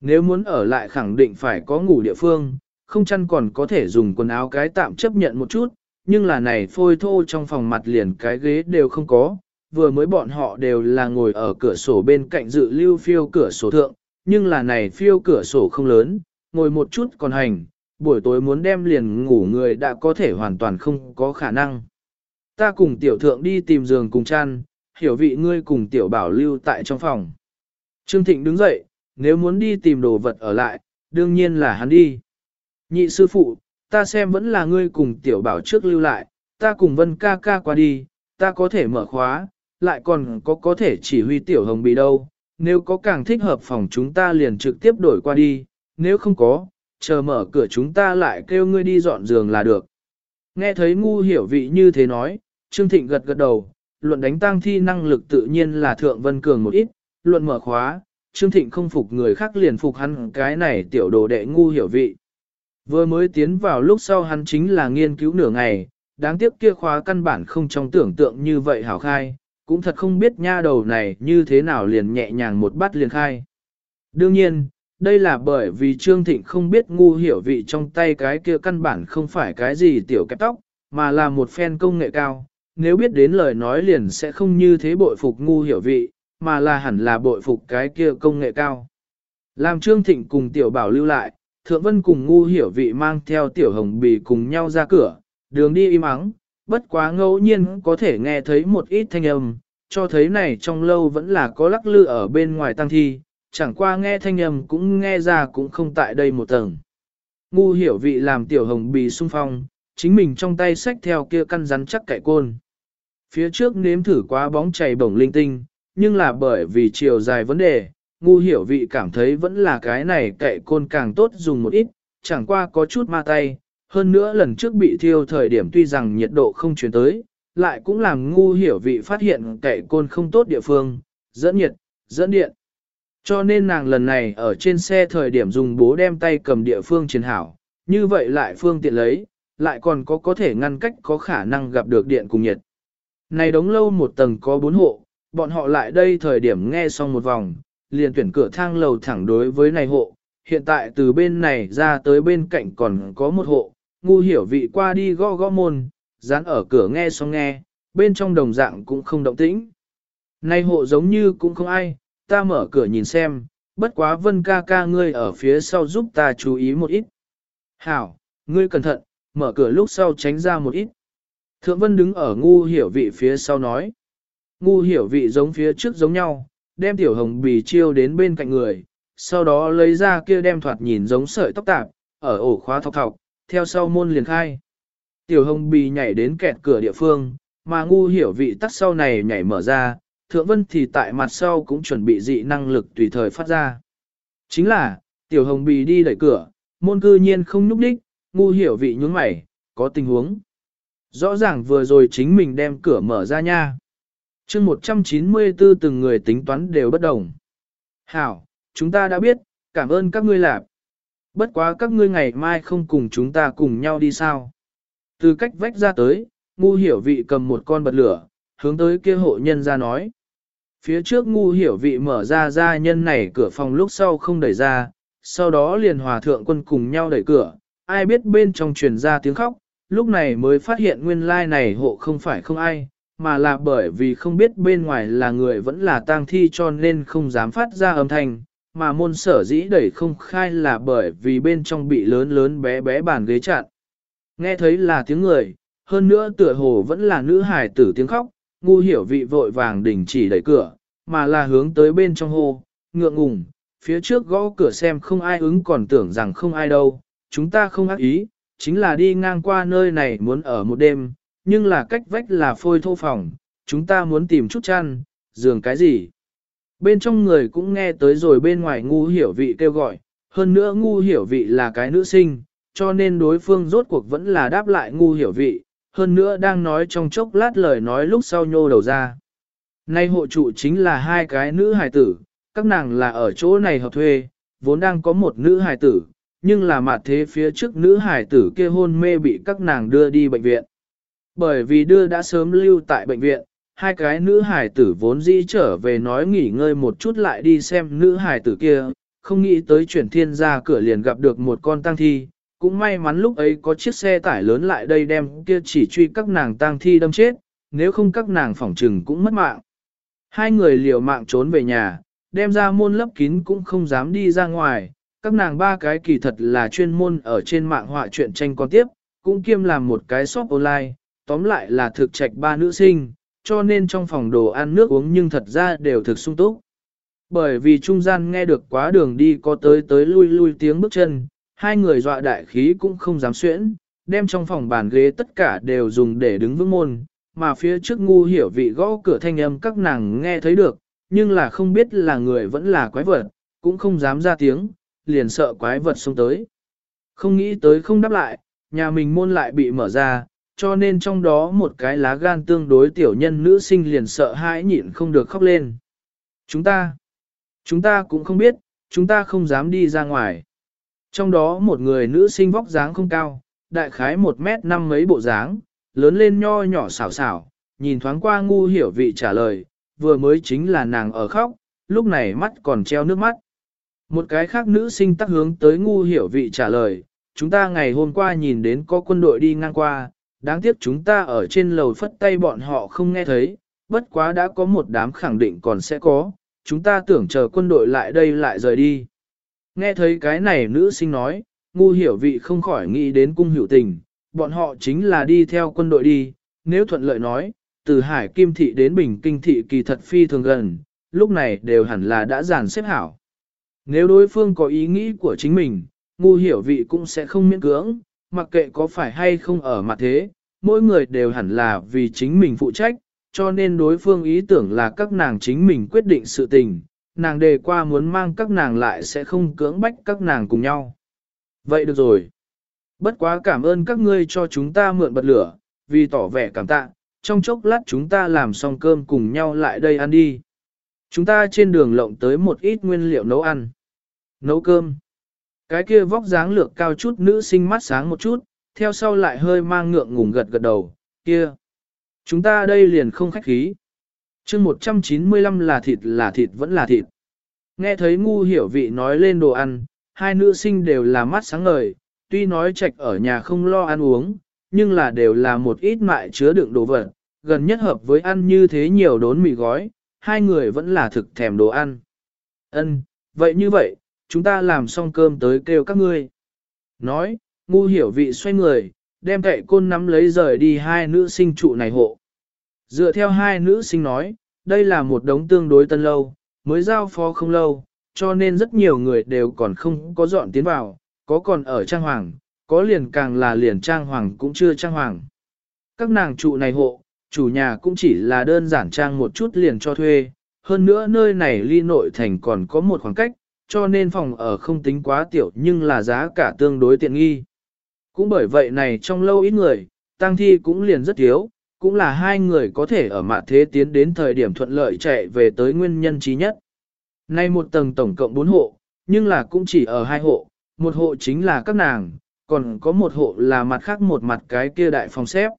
Nếu muốn ở lại khẳng định phải có ngủ địa phương, không chăn còn có thể dùng quần áo cái tạm chấp nhận một chút, nhưng là này phôi thô trong phòng mặt liền cái ghế đều không có, vừa mới bọn họ đều là ngồi ở cửa sổ bên cạnh dự lưu phiêu cửa sổ thượng, nhưng là này phiêu cửa sổ không lớn, ngồi một chút còn hành, buổi tối muốn đem liền ngủ người đã có thể hoàn toàn không có khả năng. Ta cùng tiểu thượng đi tìm giường cùng chăn, hiểu vị ngươi cùng tiểu bảo lưu tại trong phòng. Trương Thịnh đứng dậy, nếu muốn đi tìm đồ vật ở lại, đương nhiên là hắn đi. Nhị sư phụ, ta xem vẫn là ngươi cùng tiểu bảo trước lưu lại, ta cùng vân ca ca qua đi, ta có thể mở khóa, lại còn có có thể chỉ huy tiểu hồng bị đâu, nếu có càng thích hợp phòng chúng ta liền trực tiếp đổi qua đi, nếu không có, chờ mở cửa chúng ta lại kêu ngươi đi dọn giường là được. Nghe thấy ngu hiểu vị như thế nói, Trương Thịnh gật gật đầu, luận đánh tăng thi năng lực tự nhiên là thượng vân cường một ít, luận mở khóa, Trương Thịnh không phục người khác liền phục hắn cái này tiểu đồ đệ ngu hiểu vị. Vừa mới tiến vào lúc sau hắn chính là nghiên cứu nửa ngày, đáng tiếc kia khóa căn bản không trong tưởng tượng như vậy hảo khai, cũng thật không biết nha đầu này như thế nào liền nhẹ nhàng một bắt liền khai. Đương nhiên, đây là bởi vì Trương Thịnh không biết ngu hiểu vị trong tay cái kia căn bản không phải cái gì tiểu kẹp tóc, mà là một phen công nghệ cao, nếu biết đến lời nói liền sẽ không như thế bội phục ngu hiểu vị, mà là hẳn là bội phục cái kia công nghệ cao. Làm Trương Thịnh cùng Tiểu Bảo lưu lại, Thượng Vân cùng ngu hiểu vị mang theo Tiểu Hồng Bì cùng nhau ra cửa, đường đi im ắng, bất quá ngẫu nhiên có thể nghe thấy một ít thanh âm, cho thấy này trong lâu vẫn là có lắc lư ở bên ngoài tăng thi, chẳng qua nghe thanh âm cũng nghe ra cũng không tại đây một tầng. Ngu hiểu vị làm Tiểu Hồng Bì sung phong, chính mình trong tay xách theo kia căn rắn chắc cậy côn. Phía trước nếm thử quá bóng chảy bổng linh tinh, nhưng là bởi vì chiều dài vấn đề, ngu hiểu vị cảm thấy vẫn là cái này cậy côn càng tốt dùng một ít, chẳng qua có chút ma tay, hơn nữa lần trước bị thiêu thời điểm tuy rằng nhiệt độ không chuyển tới, lại cũng làm ngu hiểu vị phát hiện cậy côn không tốt địa phương, dẫn nhiệt, dẫn điện. Cho nên nàng lần này ở trên xe thời điểm dùng bố đem tay cầm địa phương chiến hảo, như vậy lại phương tiện lấy, lại còn có có thể ngăn cách có khả năng gặp được điện cùng nhiệt. Này đống lâu một tầng có bốn hộ, bọn họ lại đây thời điểm nghe xong một vòng, liền tuyển cửa thang lầu thẳng đối với này hộ, hiện tại từ bên này ra tới bên cạnh còn có một hộ, ngu hiểu vị qua đi gõ gõ môn, dán ở cửa nghe xong nghe, bên trong đồng dạng cũng không động tĩnh. Này hộ giống như cũng không ai, ta mở cửa nhìn xem, bất quá vân ca ca ngươi ở phía sau giúp ta chú ý một ít. Hảo, ngươi cẩn thận, mở cửa lúc sau tránh ra một ít. Thượng vân đứng ở ngu hiểu vị phía sau nói. Ngu hiểu vị giống phía trước giống nhau, đem tiểu hồng bì chiêu đến bên cạnh người, sau đó lấy ra kia đem thoạt nhìn giống sợi tóc tạp, ở ổ khóa thọc thọc, theo sau môn liền khai. Tiểu hồng bì nhảy đến kẹt cửa địa phương, mà ngu hiểu vị tắt sau này nhảy mở ra, thượng vân thì tại mặt sau cũng chuẩn bị dị năng lực tùy thời phát ra. Chính là, tiểu hồng bì đi đẩy cửa, môn cư nhiên không nhúc đích, ngu hiểu vị nhướng mày, có tình huống. Rõ ràng vừa rồi chính mình đem cửa mở ra nha. chương 194 từng người tính toán đều bất đồng. Hảo, chúng ta đã biết, cảm ơn các ngươi lạp. Bất quá các ngươi ngày mai không cùng chúng ta cùng nhau đi sao. Từ cách vách ra tới, ngu hiểu vị cầm một con bật lửa, hướng tới kia hộ nhân ra nói. Phía trước ngu hiểu vị mở ra gia nhân này cửa phòng lúc sau không đẩy ra, sau đó liền hòa thượng quân cùng nhau đẩy cửa, ai biết bên trong truyền ra tiếng khóc, lúc này mới phát hiện nguyên lai này hộ không phải không ai, mà là bởi vì không biết bên ngoài là người vẫn là tang thi cho nên không dám phát ra âm thanh, mà môn sở dĩ đẩy không khai là bởi vì bên trong bị lớn lớn bé bé bàn ghế chặn. Nghe thấy là tiếng người, hơn nữa tựa hồ vẫn là nữ hài tử tiếng khóc, ngu hiểu vị vội vàng đình chỉ đẩy cửa, mà là hướng tới bên trong hồ, ngượng ngùng, phía trước gõ cửa xem không ai ứng còn tưởng rằng không ai đâu, chúng ta không ác ý, chính là đi ngang qua nơi này muốn ở một đêm, nhưng là cách vách là phôi thô phòng, chúng ta muốn tìm chút chăn, giường cái gì. Bên trong người cũng nghe tới rồi bên ngoài ngu hiểu vị kêu gọi, hơn nữa ngu hiểu vị là cái nữ sinh, cho nên đối phương rốt cuộc vẫn là đáp lại ngu hiểu vị, hơn nữa đang nói trong chốc lát lời nói lúc sau nhô đầu ra. Nay hộ trụ chính là hai cái nữ hài tử, các nàng là ở chỗ này hợp thuê, vốn đang có một nữ hài tử, nhưng là mặt thế phía trước nữ hải tử kia hôn mê bị các nàng đưa đi bệnh viện. Bởi vì đưa đã sớm lưu tại bệnh viện, hai cái nữ hải tử vốn dĩ trở về nói nghỉ ngơi một chút lại đi xem nữ hải tử kia, không nghĩ tới chuyển thiên ra cửa liền gặp được một con tăng thi, cũng may mắn lúc ấy có chiếc xe tải lớn lại đây đem kia chỉ truy các nàng tang thi đâm chết, nếu không các nàng phỏng trừng cũng mất mạng. Hai người liều mạng trốn về nhà, đem ra môn lấp kín cũng không dám đi ra ngoài, các nàng ba cái kỳ thật là chuyên môn ở trên mạng họa chuyện tranh con tiếp, cũng kiêm làm một cái shop online, tóm lại là thực trạch ba nữ sinh, cho nên trong phòng đồ ăn nước uống nhưng thật ra đều thực sung túc. Bởi vì trung gian nghe được quá đường đi có tới tới lui lui tiếng bước chân, hai người dọa đại khí cũng không dám xuyễn, đem trong phòng bàn ghế tất cả đều dùng để đứng vững môn, mà phía trước ngu hiểu vị gõ cửa thanh âm các nàng nghe thấy được, nhưng là không biết là người vẫn là quái vật, cũng không dám ra tiếng, liền sợ quái vật xông tới. Không nghĩ tới không đáp lại, nhà mình môn lại bị mở ra, cho nên trong đó một cái lá gan tương đối tiểu nhân nữ sinh liền sợ hãi nhịn không được khóc lên. Chúng ta, chúng ta cũng không biết, chúng ta không dám đi ra ngoài. Trong đó một người nữ sinh vóc dáng không cao, đại khái một mét năm mấy bộ dáng, lớn lên nho nhỏ xảo xảo, nhìn thoáng qua ngu hiểu vị trả lời, vừa mới chính là nàng ở khóc, lúc này mắt còn treo nước mắt. Một cái khác nữ sinh tắc hướng tới ngu hiểu vị trả lời, chúng ta ngày hôm qua nhìn đến có quân đội đi ngang qua, đáng tiếc chúng ta ở trên lầu phất tay bọn họ không nghe thấy, bất quá đã có một đám khẳng định còn sẽ có, chúng ta tưởng chờ quân đội lại đây lại rời đi. Nghe thấy cái này nữ sinh nói, ngu hiểu vị không khỏi nghĩ đến cung hiểu tình, bọn họ chính là đi theo quân đội đi, nếu thuận lợi nói, từ Hải Kim Thị đến Bình Kinh Thị kỳ thật phi thường gần, lúc này đều hẳn là đã giàn xếp hảo. Nếu đối phương có ý nghĩ của chính mình, ngu hiểu vị cũng sẽ không miễn cưỡng, mặc kệ có phải hay không ở mặt thế, mỗi người đều hẳn là vì chính mình phụ trách, cho nên đối phương ý tưởng là các nàng chính mình quyết định sự tình, nàng đề qua muốn mang các nàng lại sẽ không cưỡng bách các nàng cùng nhau. Vậy được rồi. Bất quá cảm ơn các ngươi cho chúng ta mượn bật lửa, vì tỏ vẻ cảm tạ, trong chốc lát chúng ta làm xong cơm cùng nhau lại đây ăn đi. Chúng ta trên đường lộng tới một ít nguyên liệu nấu ăn. Nấu cơm. Cái kia vóc dáng lược cao chút nữ sinh mắt sáng một chút, theo sau lại hơi mang ngượng ngùng gật gật đầu, kia. Chúng ta đây liền không khách khí. chương 195 là thịt là thịt vẫn là thịt. Nghe thấy ngu hiểu vị nói lên đồ ăn, hai nữ sinh đều là mắt sáng ngời, tuy nói trạch ở nhà không lo ăn uống, nhưng là đều là một ít mại chứa đựng đồ vật, gần nhất hợp với ăn như thế nhiều đốn mì gói, hai người vẫn là thực thèm đồ ăn. Ân, vậy như vậy, chúng ta làm xong cơm tới kêu các ngươi. Nói, ngu hiểu vị xoay người, đem cậy côn nắm lấy rời đi hai nữ sinh trụ này hộ. Dựa theo hai nữ sinh nói, đây là một đống tương đối tân lâu, mới giao phó không lâu, cho nên rất nhiều người đều còn không có dọn tiến vào, có còn ở trang hoàng, có liền càng là liền trang hoàng cũng chưa trang hoàng. Các nàng trụ này hộ, chủ nhà cũng chỉ là đơn giản trang một chút liền cho thuê, hơn nữa nơi này ly nội thành còn có một khoảng cách, cho nên phòng ở không tính quá tiểu nhưng là giá cả tương đối tiện nghi. Cũng bởi vậy này trong lâu ít người, tăng thi cũng liền rất thiếu, cũng là hai người có thể ở mạ thế tiến đến thời điểm thuận lợi chạy về tới nguyên nhân trí nhất. Nay một tầng tổng cộng bốn hộ, nhưng là cũng chỉ ở hai hộ, một hộ chính là các nàng, còn có một hộ là mặt khác một mặt cái kia đại phòng xếp.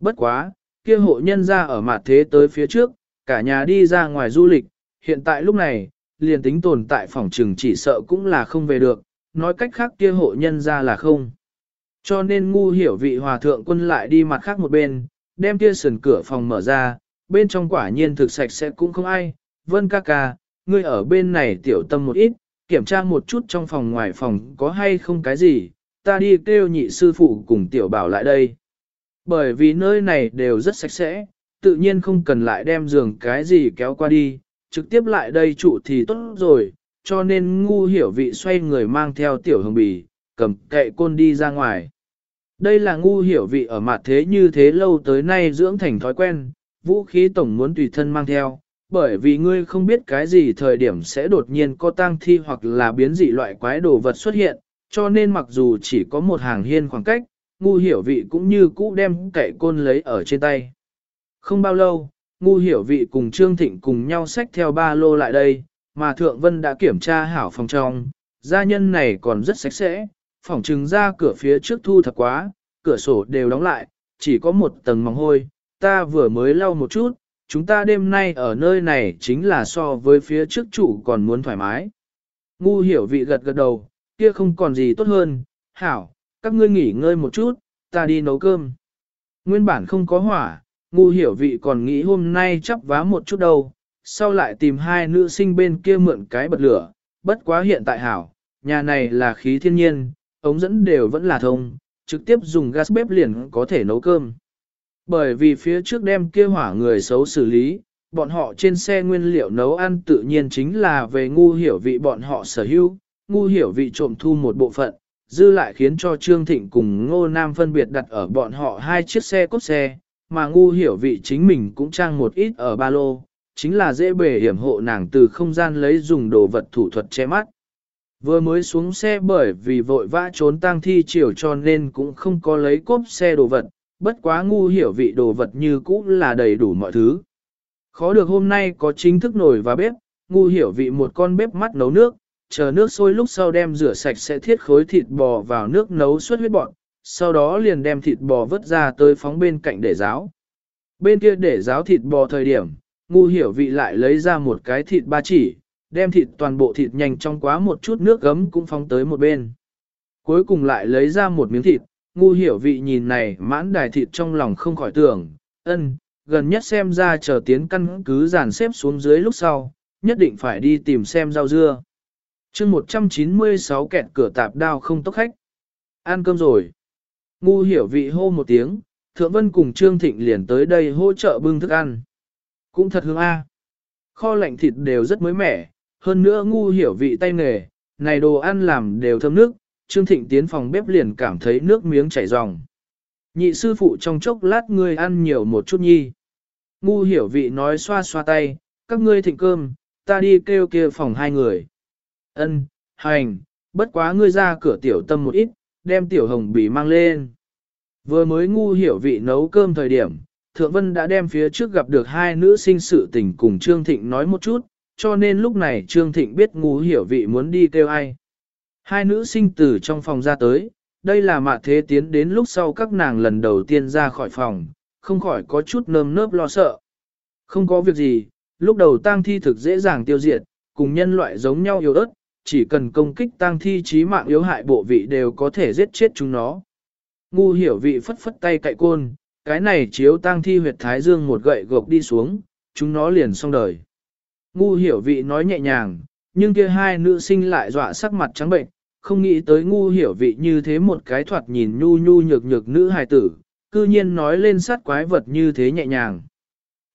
Bất quá, kia hộ nhân ra ở mặt thế tới phía trước, cả nhà đi ra ngoài du lịch, hiện tại lúc này, liền tính tồn tại phòng trừng chỉ sợ cũng là không về được, nói cách khác kia hộ nhân ra là không. Cho nên ngu hiểu vị hòa thượng quân lại đi mặt khác một bên, đem kia sườn cửa phòng mở ra, bên trong quả nhiên thực sạch sẽ cũng không ai, vân ca ca, ngươi ở bên này tiểu tâm một ít, kiểm tra một chút trong phòng ngoài phòng có hay không cái gì, ta đi kêu nhị sư phụ cùng tiểu bảo lại đây. Bởi vì nơi này đều rất sạch sẽ, tự nhiên không cần lại đem giường cái gì kéo qua đi, trực tiếp lại đây trụ thì tốt rồi, cho nên ngu hiểu vị xoay người mang theo tiểu hồng bì, cầm kệ côn đi ra ngoài. Đây là ngu hiểu vị ở mặt thế như thế lâu tới nay dưỡng thành thói quen, vũ khí tổng muốn tùy thân mang theo, bởi vì ngươi không biết cái gì thời điểm sẽ đột nhiên có tang thi hoặc là biến dị loại quái đồ vật xuất hiện, cho nên mặc dù chỉ có một hàng hiên khoảng cách, ngu hiểu vị cũng như cũ đem kệ côn lấy ở trên tay. Không bao lâu, ngu hiểu vị cùng Trương Thịnh cùng nhau xách theo ba lô lại đây, mà Thượng Vân đã kiểm tra hảo phòng trong, gia nhân này còn rất sạch sẽ, phòng trừng ra cửa phía trước thu thật quá, cửa sổ đều đóng lại, chỉ có một tầng mỏng hôi, ta vừa mới lau một chút, chúng ta đêm nay ở nơi này chính là so với phía trước chủ còn muốn thoải mái. Ngu hiểu vị gật gật đầu, kia không còn gì tốt hơn, hảo, các ngươi nghỉ ngơi một chút, ta đi nấu cơm. Nguyên bản không có hỏa, ngu hiểu vị còn nghĩ hôm nay chắp vá một chút đâu, sau lại tìm hai nữ sinh bên kia mượn cái bật lửa, bất quá hiện tại hảo, nhà này là khí thiên nhiên, ống dẫn đều vẫn là thông, trực tiếp dùng gas bếp liền có thể nấu cơm. Bởi vì phía trước đem kia hỏa người xấu xử lý, bọn họ trên xe nguyên liệu nấu ăn tự nhiên chính là về ngu hiểu vị bọn họ sở hữu, ngu hiểu vị trộm thu một bộ phận, dư lại khiến cho Trương Thịnh cùng Ngô Nam phân biệt đặt ở bọn họ hai chiếc xe cốt xe, mà ngu hiểu vị chính mình cũng trang một ít ở ba lô, chính là dễ bề hiểm hộ nàng từ không gian lấy dùng đồ vật thủ thuật che mắt. Vừa mới xuống xe bởi vì vội vã trốn tang thi chiều cho nên cũng không có lấy cốp xe đồ vật, bất quá ngu hiểu vị đồ vật như cũ là đầy đủ mọi thứ. Khó được hôm nay có chính thức nổi và bếp, ngu hiểu vị một con bếp mắt nấu nước, chờ nước sôi lúc sau đem rửa sạch sẽ thiết khối thịt bò vào nước nấu suốt huyết bọn, sau đó liền đem thịt bò vớt ra tới phóng bên cạnh để ráo. Bên kia để ráo thịt bò thời điểm, ngu hiểu vị lại lấy ra một cái thịt ba chỉ, đem thịt toàn bộ thịt nhanh trong quá một chút nước gấm cũng phóng tới một bên. Cuối cùng lại lấy ra một miếng thịt, ngu hiểu vị nhìn này mãn đài thịt trong lòng không khỏi tưởng, ân, gần nhất xem ra chờ tiến căn cứ dàn xếp xuống dưới lúc sau, nhất định phải đi tìm xem rau dưa chương 196 kẹt cửa tạp đao không tốc khách. Ăn cơm rồi. Ngu hiểu vị hô một tiếng, Thượng Vân cùng Trương Thịnh liền tới đây hỗ trợ bưng thức ăn. Cũng thật hương a. Kho lạnh thịt đều rất mới mẻ, hơn nữa ngu hiểu vị tay nghề, này đồ ăn làm đều thơm nước, Trương Thịnh tiến phòng bếp liền cảm thấy nước miếng chảy ròng. Nhị sư phụ trong chốc lát ngươi ăn nhiều một chút nhi. Ngu hiểu vị nói xoa xoa tay, các ngươi thịnh cơm, ta đi kêu kia phòng hai người. Ân, hành, bất quá ngươi ra cửa tiểu tâm một ít, đem tiểu hồng bì mang lên. Vừa mới ngu hiểu vị nấu cơm thời điểm, Thượng Vân đã đem phía trước gặp được hai nữ sinh sự tình cùng Trương Thịnh nói một chút, cho nên lúc này Trương Thịnh biết ngu hiểu vị muốn đi kêu ai. Hai nữ sinh từ trong phòng ra tới, đây là mạ thế tiến đến lúc sau các nàng lần đầu tiên ra khỏi phòng, không khỏi có chút nơm nớp lo sợ. Không có việc gì, lúc đầu tang thi thực dễ dàng tiêu diệt, cùng nhân loại giống nhau yếu ớt, chỉ cần công kích tang thi trí mạng yếu hại bộ vị đều có thể giết chết chúng nó. Ngu hiểu vị phất phất tay cậy côn, cái này chiếu tang thi huyệt thái dương một gậy gộc đi xuống, chúng nó liền xong đời. Ngu hiểu vị nói nhẹ nhàng, nhưng kia hai nữ sinh lại dọa sắc mặt trắng bệnh, không nghĩ tới ngu hiểu vị như thế một cái thoạt nhìn nhu nhu nhược nhược nữ hài tử, cư nhiên nói lên sát quái vật như thế nhẹ nhàng.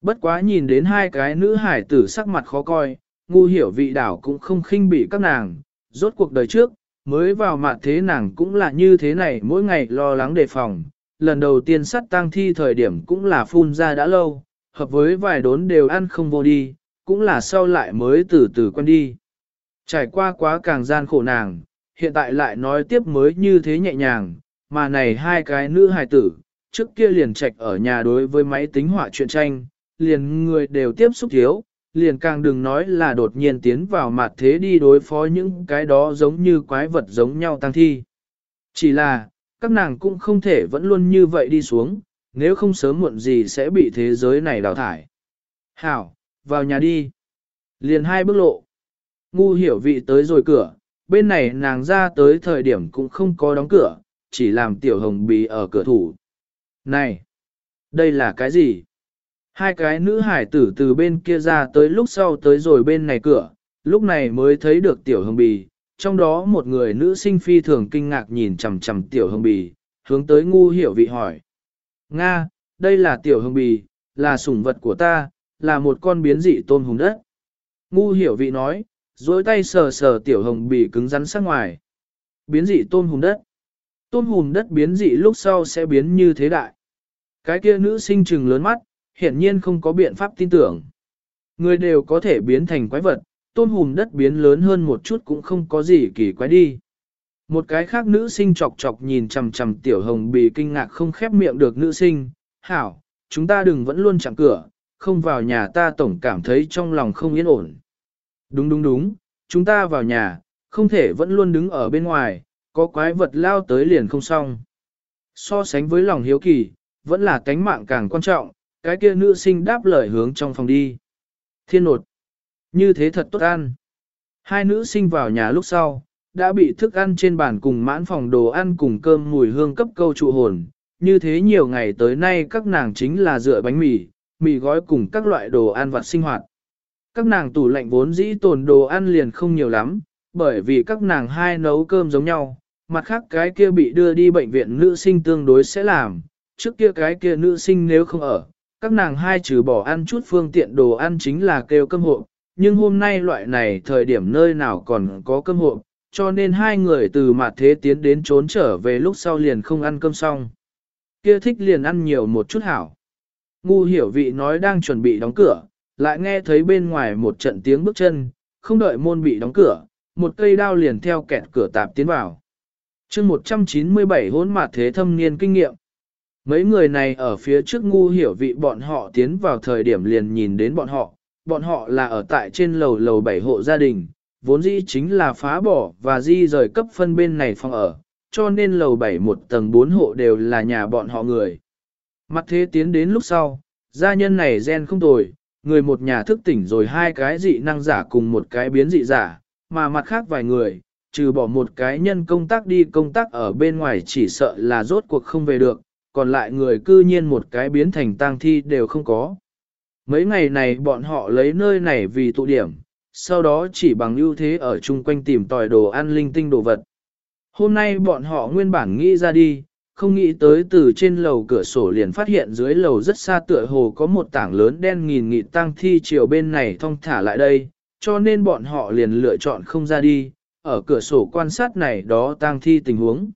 Bất quá nhìn đến hai cái nữ hải tử sắc mặt khó coi, ngu hiểu vị đảo cũng không khinh bị các nàng, rốt cuộc đời trước, mới vào mặt thế nàng cũng là như thế này mỗi ngày lo lắng đề phòng, lần đầu tiên sắt tang thi thời điểm cũng là phun ra đã lâu, hợp với vài đốn đều ăn không vô đi, cũng là sau lại mới từ từ quen đi. Trải qua quá càng gian khổ nàng, hiện tại lại nói tiếp mới như thế nhẹ nhàng, mà này hai cái nữ hài tử, trước kia liền trạch ở nhà đối với máy tính họa truyện tranh, liền người đều tiếp xúc thiếu, liền càng đừng nói là đột nhiên tiến vào mặt thế đi đối phó những cái đó giống như quái vật giống nhau tăng thi. Chỉ là, các nàng cũng không thể vẫn luôn như vậy đi xuống, nếu không sớm muộn gì sẽ bị thế giới này đào thải. Hảo, vào nhà đi. Liền hai bước lộ. Ngu hiểu vị tới rồi cửa, bên này nàng ra tới thời điểm cũng không có đóng cửa, chỉ làm tiểu hồng bì ở cửa thủ. Này, đây là cái gì? Hai cái nữ hải tử từ bên kia ra tới lúc sau tới rồi bên này cửa, lúc này mới thấy được tiểu hồng bì, trong đó một người nữ sinh phi thường kinh ngạc nhìn chằm chằm tiểu hồng bì, hướng tới ngu hiểu vị hỏi. Nga, đây là tiểu hồng bì, là sủng vật của ta, là một con biến dị tôm hùng đất. Ngu hiểu vị nói, dối tay sờ sờ tiểu hồng bì cứng rắn sắc ngoài. Biến dị tôm hùng đất. Tôm hùng đất biến dị lúc sau sẽ biến như thế đại. Cái kia nữ sinh trừng lớn mắt, hiển nhiên không có biện pháp tin tưởng. Người đều có thể biến thành quái vật, tôn hùm đất biến lớn hơn một chút cũng không có gì kỳ quái đi. Một cái khác nữ sinh chọc chọc nhìn chằm chằm tiểu hồng bị kinh ngạc không khép miệng được nữ sinh, hảo, chúng ta đừng vẫn luôn chặn cửa, không vào nhà ta tổng cảm thấy trong lòng không yên ổn. Đúng đúng đúng, chúng ta vào nhà, không thể vẫn luôn đứng ở bên ngoài, có quái vật lao tới liền không xong. So sánh với lòng hiếu kỳ, vẫn là cánh mạng càng quan trọng, cái kia nữ sinh đáp lời hướng trong phòng đi. Thiên nột. Như thế thật tốt ăn. Hai nữ sinh vào nhà lúc sau, đã bị thức ăn trên bàn cùng mãn phòng đồ ăn cùng cơm mùi hương cấp câu trụ hồn. Như thế nhiều ngày tới nay các nàng chính là dựa bánh mì, mì gói cùng các loại đồ ăn vặt sinh hoạt. Các nàng tủ lạnh vốn dĩ tồn đồ ăn liền không nhiều lắm, bởi vì các nàng hai nấu cơm giống nhau, mặt khác cái kia bị đưa đi bệnh viện nữ sinh tương đối sẽ làm, trước kia cái kia nữ sinh nếu không ở, các nàng hai trừ bỏ ăn chút phương tiện đồ ăn chính là kêu cơm hộ, nhưng hôm nay loại này thời điểm nơi nào còn có cơm hộ, cho nên hai người từ mặt thế tiến đến trốn trở về lúc sau liền không ăn cơm xong. Kia thích liền ăn nhiều một chút hảo. Ngu hiểu vị nói đang chuẩn bị đóng cửa, lại nghe thấy bên ngoài một trận tiếng bước chân, không đợi môn bị đóng cửa, một cây đao liền theo kẹt cửa tạp tiến vào. chương 197 hỗn mặt thế thâm niên kinh nghiệm. Mấy người này ở phía trước ngu hiểu vị bọn họ tiến vào thời điểm liền nhìn đến bọn họ, bọn họ là ở tại trên lầu lầu bảy hộ gia đình, vốn dĩ chính là phá bỏ và di rời cấp phân bên này phòng ở, cho nên lầu bảy một tầng bốn hộ đều là nhà bọn họ người. Mặt thế tiến đến lúc sau, gia nhân này gen không tồi, người một nhà thức tỉnh rồi hai cái dị năng giả cùng một cái biến dị giả, mà mặt khác vài người, trừ bỏ một cái nhân công tác đi công tác ở bên ngoài chỉ sợ là rốt cuộc không về được, còn lại người cư nhiên một cái biến thành tang thi đều không có. Mấy ngày này bọn họ lấy nơi này vì tụ điểm, sau đó chỉ bằng ưu thế ở chung quanh tìm tòi đồ ăn linh tinh đồ vật. Hôm nay bọn họ nguyên bản nghĩ ra đi, không nghĩ tới từ trên lầu cửa sổ liền phát hiện dưới lầu rất xa tựa hồ có một tảng lớn đen nghìn nghị tang thi chiều bên này thong thả lại đây, cho nên bọn họ liền lựa chọn không ra đi, ở cửa sổ quan sát này đó tang thi tình huống.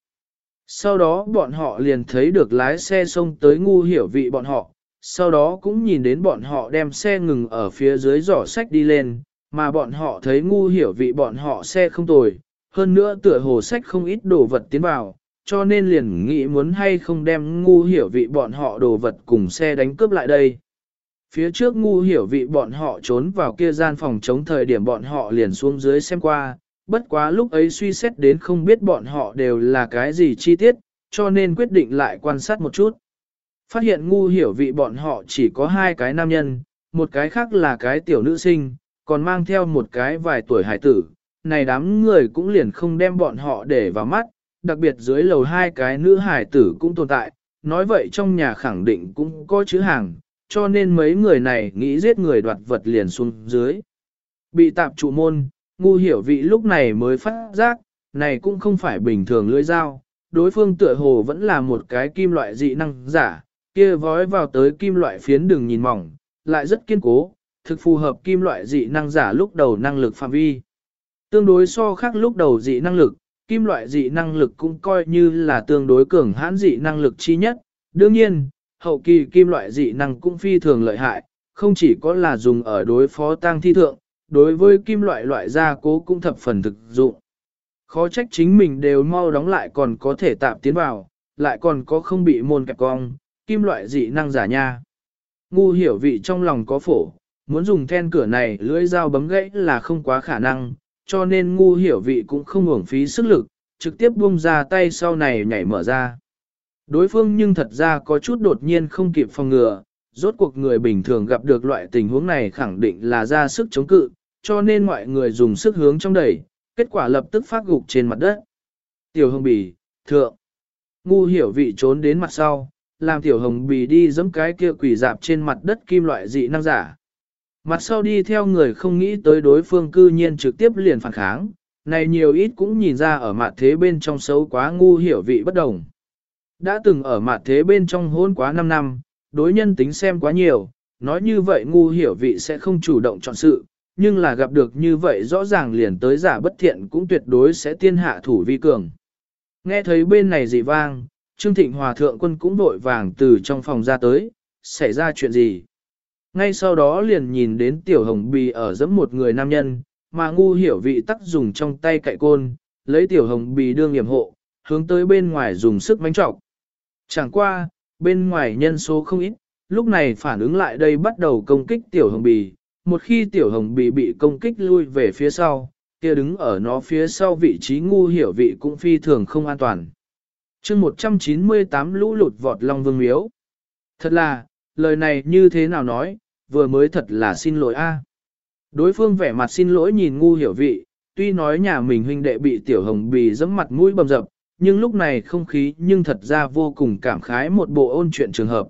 Sau đó bọn họ liền thấy được lái xe xông tới ngu hiểu vị bọn họ, sau đó cũng nhìn đến bọn họ đem xe ngừng ở phía dưới giỏ sách đi lên, mà bọn họ thấy ngu hiểu vị bọn họ xe không tồi, hơn nữa tựa hồ sách không ít đồ vật tiến vào, cho nên liền nghĩ muốn hay không đem ngu hiểu vị bọn họ đồ vật cùng xe đánh cướp lại đây. Phía trước ngu hiểu vị bọn họ trốn vào kia gian phòng chống thời điểm bọn họ liền xuống dưới xem qua, bất quá lúc ấy suy xét đến không biết bọn họ đều là cái gì chi tiết, cho nên quyết định lại quan sát một chút. Phát hiện ngu hiểu vị bọn họ chỉ có hai cái nam nhân, một cái khác là cái tiểu nữ sinh, còn mang theo một cái vài tuổi hải tử. Này đám người cũng liền không đem bọn họ để vào mắt, đặc biệt dưới lầu hai cái nữ hải tử cũng tồn tại, nói vậy trong nhà khẳng định cũng có chữ hàng, cho nên mấy người này nghĩ giết người đoạt vật liền xuống dưới. Bị tạp trụ môn, ngu hiểu vị lúc này mới phát giác, này cũng không phải bình thường lưỡi dao, đối phương tựa hồ vẫn là một cái kim loại dị năng giả, kia vói vào tới kim loại phiến đừng nhìn mỏng, lại rất kiên cố, thực phù hợp kim loại dị năng giả lúc đầu năng lực phạm vi. Tương đối so khác lúc đầu dị năng lực, kim loại dị năng lực cũng coi như là tương đối cường hãn dị năng lực chi nhất. Đương nhiên, hậu kỳ kim loại dị năng cũng phi thường lợi hại, không chỉ có là dùng ở đối phó tăng thi thượng, đối với kim loại loại gia cố cũng thập phần thực dụng. Khó trách chính mình đều mau đóng lại còn có thể tạm tiến vào, lại còn có không bị môn kẹp cong, kim loại dị năng giả nha. Ngu hiểu vị trong lòng có phổ, muốn dùng then cửa này lưỡi dao bấm gãy là không quá khả năng, cho nên ngu hiểu vị cũng không uổng phí sức lực, trực tiếp buông ra tay sau này nhảy mở ra. Đối phương nhưng thật ra có chút đột nhiên không kịp phòng ngừa, rốt cuộc người bình thường gặp được loại tình huống này khẳng định là ra sức chống cự, cho nên mọi người dùng sức hướng trong đẩy, kết quả lập tức phát gục trên mặt đất. Tiểu hồng bì, thượng, ngu hiểu vị trốn đến mặt sau, làm tiểu hồng bì đi giẫm cái kia quỷ dạp trên mặt đất kim loại dị năng giả. Mặt sau đi theo người không nghĩ tới đối phương cư nhiên trực tiếp liền phản kháng, này nhiều ít cũng nhìn ra ở mặt thế bên trong xấu quá ngu hiểu vị bất đồng. Đã từng ở mặt thế bên trong hôn quá 5 năm, đối nhân tính xem quá nhiều, nói như vậy ngu hiểu vị sẽ không chủ động chọn sự, nhưng là gặp được như vậy rõ ràng liền tới giả bất thiện cũng tuyệt đối sẽ tiên hạ thủ vi cường. Nghe thấy bên này dị vang, Trương Thịnh Hòa Thượng quân cũng vội vàng từ trong phòng ra tới, xảy ra chuyện gì? Ngay sau đó liền nhìn đến Tiểu Hồng Bì ở giẫm một người nam nhân, mà ngu hiểu vị tắc dùng trong tay cậy côn, lấy Tiểu Hồng Bì đương nghiệm hộ, hướng tới bên ngoài dùng sức mánh trọng. Chẳng qua, bên ngoài nhân số không ít, lúc này phản ứng lại đây bắt đầu công kích Tiểu Hồng Bì, một khi Tiểu Hồng bị bị công kích lui về phía sau, kia đứng ở nó phía sau vị trí ngu hiểu vị cũng phi thường không an toàn chương 198 lũ lụt vọt Long Vương Miếu. Thật là, lời này như thế nào nói, vừa mới thật là xin lỗi a. Đối phương vẻ mặt xin lỗi nhìn ngu hiểu vị, tuy nói nhà mình huynh đệ bị tiểu hồng bì dẫm mặt mũi bầm dập, nhưng lúc này không khí nhưng thật ra vô cùng cảm khái một bộ ôn chuyện trường hợp.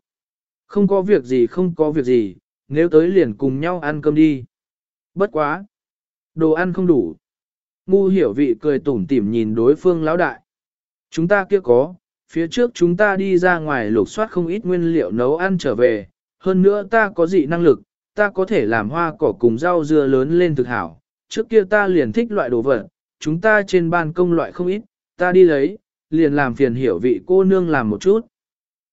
Không có việc gì không có việc gì, nếu tới liền cùng nhau ăn cơm đi. Bất quá. Đồ ăn không đủ. Ngu hiểu vị cười tủm tỉm nhìn đối phương lão đại. Chúng ta kia có, phía trước chúng ta đi ra ngoài lục soát không ít nguyên liệu nấu ăn trở về, hơn nữa ta có dị năng lực, ta có thể làm hoa cỏ cùng rau dưa lớn lên thực hảo. Trước kia ta liền thích loại đồ vật, chúng ta trên ban công loại không ít, ta đi lấy, liền làm phiền hiểu vị cô nương làm một chút.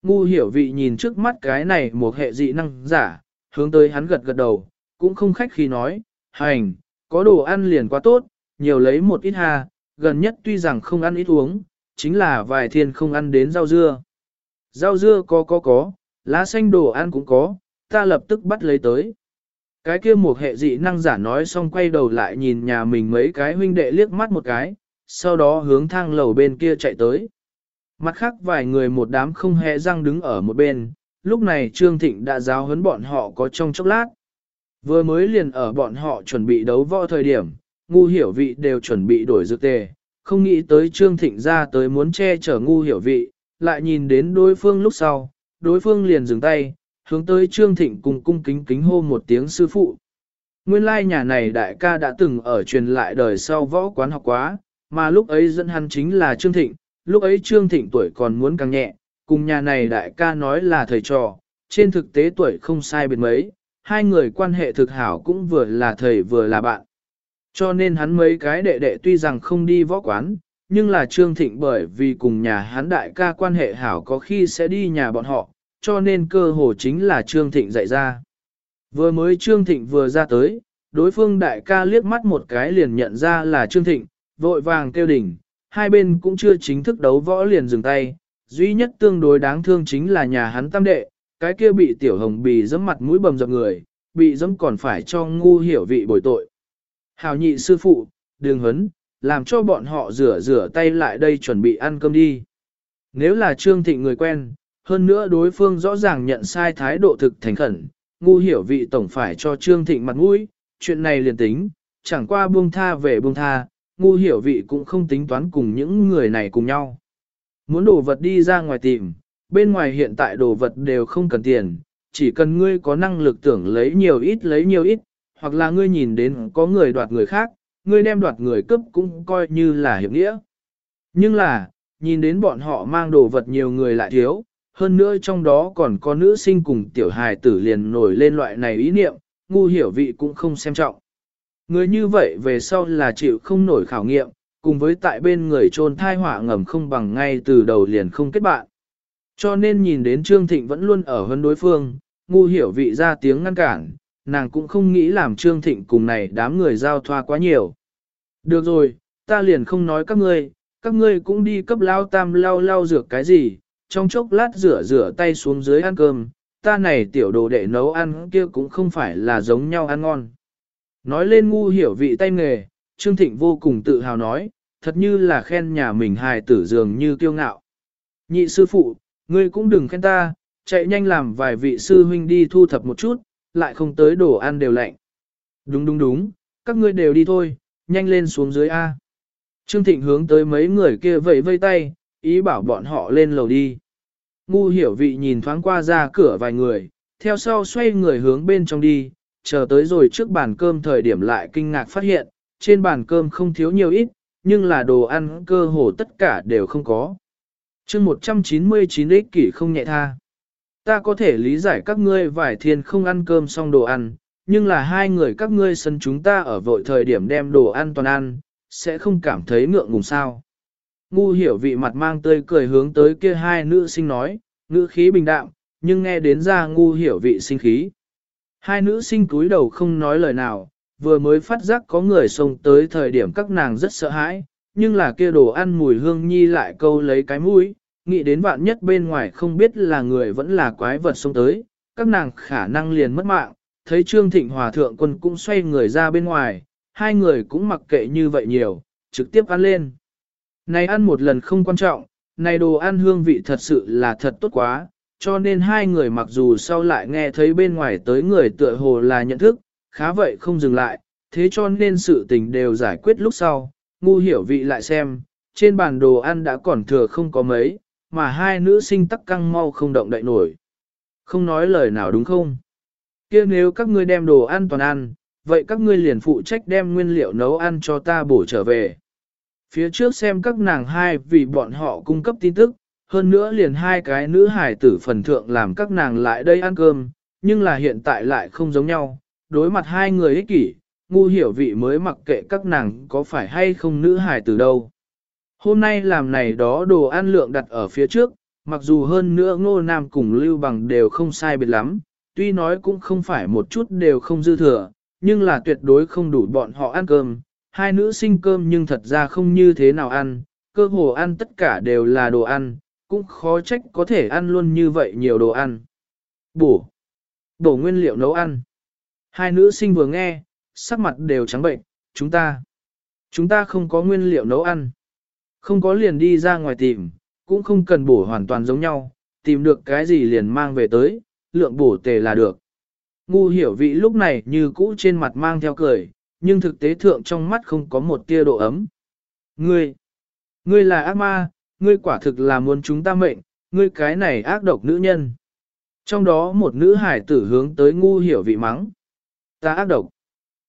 Ngu hiểu vị nhìn trước mắt cái này một hệ dị năng giả, hướng tới hắn gật gật đầu, cũng không khách khi nói, hành, có đồ ăn liền quá tốt, nhiều lấy một ít ha, gần nhất tuy rằng không ăn ít uống, chính là vài thiên không ăn đến rau dưa. Rau dưa có có có, lá xanh đồ ăn cũng có, ta lập tức bắt lấy tới. Cái kia một hệ dị năng giả nói xong quay đầu lại nhìn nhà mình mấy cái huynh đệ liếc mắt một cái, sau đó hướng thang lầu bên kia chạy tới. Mặt khác vài người một đám không hề răng đứng ở một bên, lúc này Trương Thịnh đã giáo huấn bọn họ có trong chốc lát. Vừa mới liền ở bọn họ chuẩn bị đấu võ thời điểm, ngu hiểu vị đều chuẩn bị đổi dược tề, không nghĩ tới Trương Thịnh ra tới muốn che chở ngu hiểu vị, lại nhìn đến đối phương lúc sau, đối phương liền dừng tay, hướng tới Trương Thịnh cùng cung kính kính hô một tiếng sư phụ. Nguyên lai nhà này đại ca đã từng ở truyền lại đời sau võ quán học quá, mà lúc ấy dẫn hắn chính là Trương Thịnh, lúc ấy Trương Thịnh tuổi còn muốn càng nhẹ, cùng nhà này đại ca nói là thầy trò, trên thực tế tuổi không sai biệt mấy, hai người quan hệ thực hảo cũng vừa là thầy vừa là bạn. Cho nên hắn mấy cái đệ đệ tuy rằng không đi võ quán, nhưng là Trương Thịnh bởi vì cùng nhà hắn đại ca quan hệ hảo có khi sẽ đi nhà bọn họ, cho nên cơ hồ chính là Trương Thịnh dạy ra. Vừa mới Trương Thịnh vừa ra tới, đối phương đại ca liếc mắt một cái liền nhận ra là Trương Thịnh, vội vàng kêu đỉnh, hai bên cũng chưa chính thức đấu võ liền dừng tay, duy nhất tương đối đáng thương chính là nhà hắn tam đệ, cái kia bị tiểu hồng bì dẫm mặt mũi bầm dập người, bị dẫm còn phải cho ngu hiểu vị bồi tội. Hào nhị sư phụ, đường hấn, làm cho bọn họ rửa rửa tay lại đây chuẩn bị ăn cơm đi. Nếu là Trương Thịnh người quen, hơn nữa đối phương rõ ràng nhận sai thái độ thực thành khẩn, ngu hiểu vị tổng phải cho Trương Thịnh mặt mũi, chuyện này liền tính, chẳng qua buông tha về buông tha, ngu hiểu vị cũng không tính toán cùng những người này cùng nhau. Muốn đồ vật đi ra ngoài tìm, bên ngoài hiện tại đồ vật đều không cần tiền, chỉ cần ngươi có năng lực tưởng lấy nhiều ít lấy nhiều ít, hoặc là ngươi nhìn đến có người đoạt người khác, ngươi đem đoạt người cướp cũng coi như là hiệp nghĩa. Nhưng là, nhìn đến bọn họ mang đồ vật nhiều người lại thiếu, hơn nữa trong đó còn có nữ sinh cùng tiểu hài tử liền nổi lên loại này ý niệm, ngu hiểu vị cũng không xem trọng. Người như vậy về sau là chịu không nổi khảo nghiệm, cùng với tại bên người trôn thai họa ngầm không bằng ngay từ đầu liền không kết bạn. Cho nên nhìn đến Trương Thịnh vẫn luôn ở hơn đối phương, ngu hiểu vị ra tiếng ngăn cản, nàng cũng không nghĩ làm Trương Thịnh cùng này đám người giao thoa quá nhiều. Được rồi, ta liền không nói các ngươi, các ngươi cũng đi cấp lao tam lau lau rửa cái gì, trong chốc lát rửa rửa tay xuống dưới ăn cơm, ta này tiểu đồ đệ nấu ăn kia cũng không phải là giống nhau ăn ngon. Nói lên ngu hiểu vị tay nghề, Trương Thịnh vô cùng tự hào nói, thật như là khen nhà mình hài tử dường như kiêu ngạo. Nhị sư phụ, ngươi cũng đừng khen ta, chạy nhanh làm vài vị sư huynh đi thu thập một chút, lại không tới đồ ăn đều lạnh. Đúng đúng đúng, các ngươi đều đi thôi, nhanh lên xuống dưới A. Trương Thịnh hướng tới mấy người kia vẫy vây tay, ý bảo bọn họ lên lầu đi. Ngu hiểu vị nhìn thoáng qua ra cửa vài người, theo sau xoay người hướng bên trong đi, chờ tới rồi trước bàn cơm thời điểm lại kinh ngạc phát hiện, trên bàn cơm không thiếu nhiều ít, nhưng là đồ ăn cơ hồ tất cả đều không có. chương 199 ích kỷ không nhẹ tha. Ta có thể lý giải các ngươi vải thiên không ăn cơm xong đồ ăn, nhưng là hai người các ngươi sân chúng ta ở vội thời điểm đem đồ ăn toàn ăn, sẽ không cảm thấy ngượng ngùng sao. Ngu hiểu vị mặt mang tươi cười hướng tới kia hai nữ sinh nói, ngữ khí bình đạm, nhưng nghe đến ra ngu hiểu vị sinh khí. Hai nữ sinh cúi đầu không nói lời nào, vừa mới phát giác có người xông tới thời điểm các nàng rất sợ hãi, nhưng là kia đồ ăn mùi hương nhi lại câu lấy cái mũi, nghĩ đến vạn nhất bên ngoài không biết là người vẫn là quái vật xông tới, các nàng khả năng liền mất mạng, thấy Trương Thịnh Hòa Thượng quân cũng xoay người ra bên ngoài, hai người cũng mặc kệ như vậy nhiều, trực tiếp ăn lên. Này ăn một lần không quan trọng, này đồ ăn hương vị thật sự là thật tốt quá, cho nên hai người mặc dù sau lại nghe thấy bên ngoài tới người tựa hồ là nhận thức, khá vậy không dừng lại, thế cho nên sự tình đều giải quyết lúc sau, ngu hiểu vị lại xem, trên bàn đồ ăn đã còn thừa không có mấy, mà hai nữ sinh tắc căng mau không động đậy nổi. Không nói lời nào đúng không? kia nếu các ngươi đem đồ ăn toàn ăn, vậy các ngươi liền phụ trách đem nguyên liệu nấu ăn cho ta bổ trở về. Phía trước xem các nàng hai vì bọn họ cung cấp tin tức, hơn nữa liền hai cái nữ hải tử phần thượng làm các nàng lại đây ăn cơm, nhưng là hiện tại lại không giống nhau, đối mặt hai người ích kỷ, ngu hiểu vị mới mặc kệ các nàng có phải hay không nữ hài từ đâu. Hôm nay làm này đó đồ ăn lượng đặt ở phía trước, mặc dù hơn nữa ngô nam cùng lưu bằng đều không sai biệt lắm, tuy nói cũng không phải một chút đều không dư thừa, nhưng là tuyệt đối không đủ bọn họ ăn cơm. Hai nữ sinh cơm nhưng thật ra không như thế nào ăn, cơ hồ ăn tất cả đều là đồ ăn, cũng khó trách có thể ăn luôn như vậy nhiều đồ ăn. Bổ. Bổ nguyên liệu nấu ăn. Hai nữ sinh vừa nghe, sắc mặt đều trắng bệnh, chúng ta. Chúng ta không có nguyên liệu nấu ăn. Không có liền đi ra ngoài tìm, cũng không cần bổ hoàn toàn giống nhau, tìm được cái gì liền mang về tới, lượng bổ tề là được. Ngu hiểu vị lúc này như cũ trên mặt mang theo cười, nhưng thực tế thượng trong mắt không có một tia độ ấm. Ngươi, ngươi là ác ma, ngươi quả thực là muốn chúng ta mệnh, ngươi cái này ác độc nữ nhân. Trong đó một nữ hải tử hướng tới ngu hiểu vị mắng. Ta ác độc.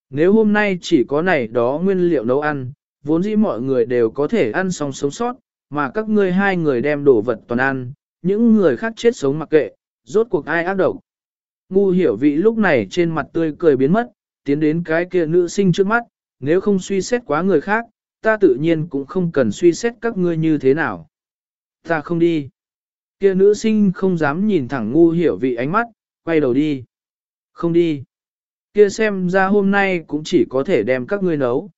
Nếu hôm nay chỉ có này đó nguyên liệu nấu ăn, vốn dĩ mọi người đều có thể ăn xong sống sót, mà các ngươi hai người đem đồ vật toàn ăn, những người khác chết sống mặc kệ, rốt cuộc ai ác độc. Ngu hiểu vị lúc này trên mặt tươi cười biến mất, tiến đến cái kia nữ sinh trước mắt, nếu không suy xét quá người khác, ta tự nhiên cũng không cần suy xét các ngươi như thế nào. Ta không đi. Kia nữ sinh không dám nhìn thẳng ngu hiểu vị ánh mắt, quay đầu đi. Không đi. Kia xem ra hôm nay cũng chỉ có thể đem các ngươi nấu.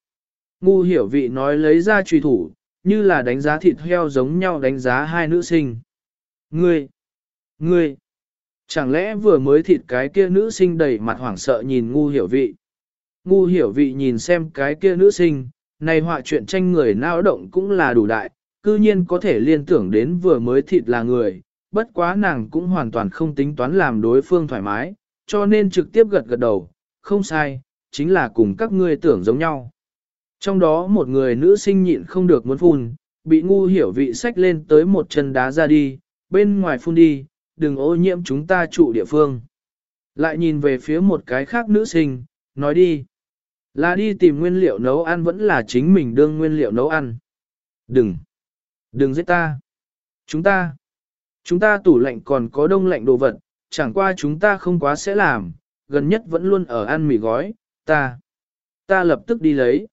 Ngu hiểu vị nói lấy ra truy thủ, như là đánh giá thịt heo giống nhau đánh giá hai nữ sinh. Ngươi! Ngươi! Chẳng lẽ vừa mới thịt cái kia nữ sinh đầy mặt hoảng sợ nhìn ngu hiểu vị. Ngu hiểu vị nhìn xem cái kia nữ sinh, này họa chuyện tranh người não động cũng là đủ đại, cư nhiên có thể liên tưởng đến vừa mới thịt là người, bất quá nàng cũng hoàn toàn không tính toán làm đối phương thoải mái, cho nên trực tiếp gật gật đầu, không sai, chính là cùng các ngươi tưởng giống nhau. Trong đó một người nữ sinh nhịn không được muốn phun, bị ngu hiểu vị sách lên tới một chân đá ra đi, bên ngoài phun đi, đừng ô nhiễm chúng ta trụ địa phương. Lại nhìn về phía một cái khác nữ sinh, nói đi. Là đi tìm nguyên liệu nấu ăn vẫn là chính mình đương nguyên liệu nấu ăn. Đừng. Đừng giết ta. Chúng ta. Chúng ta tủ lạnh còn có đông lạnh đồ vật, chẳng qua chúng ta không quá sẽ làm, gần nhất vẫn luôn ở ăn mì gói, ta. Ta lập tức đi lấy.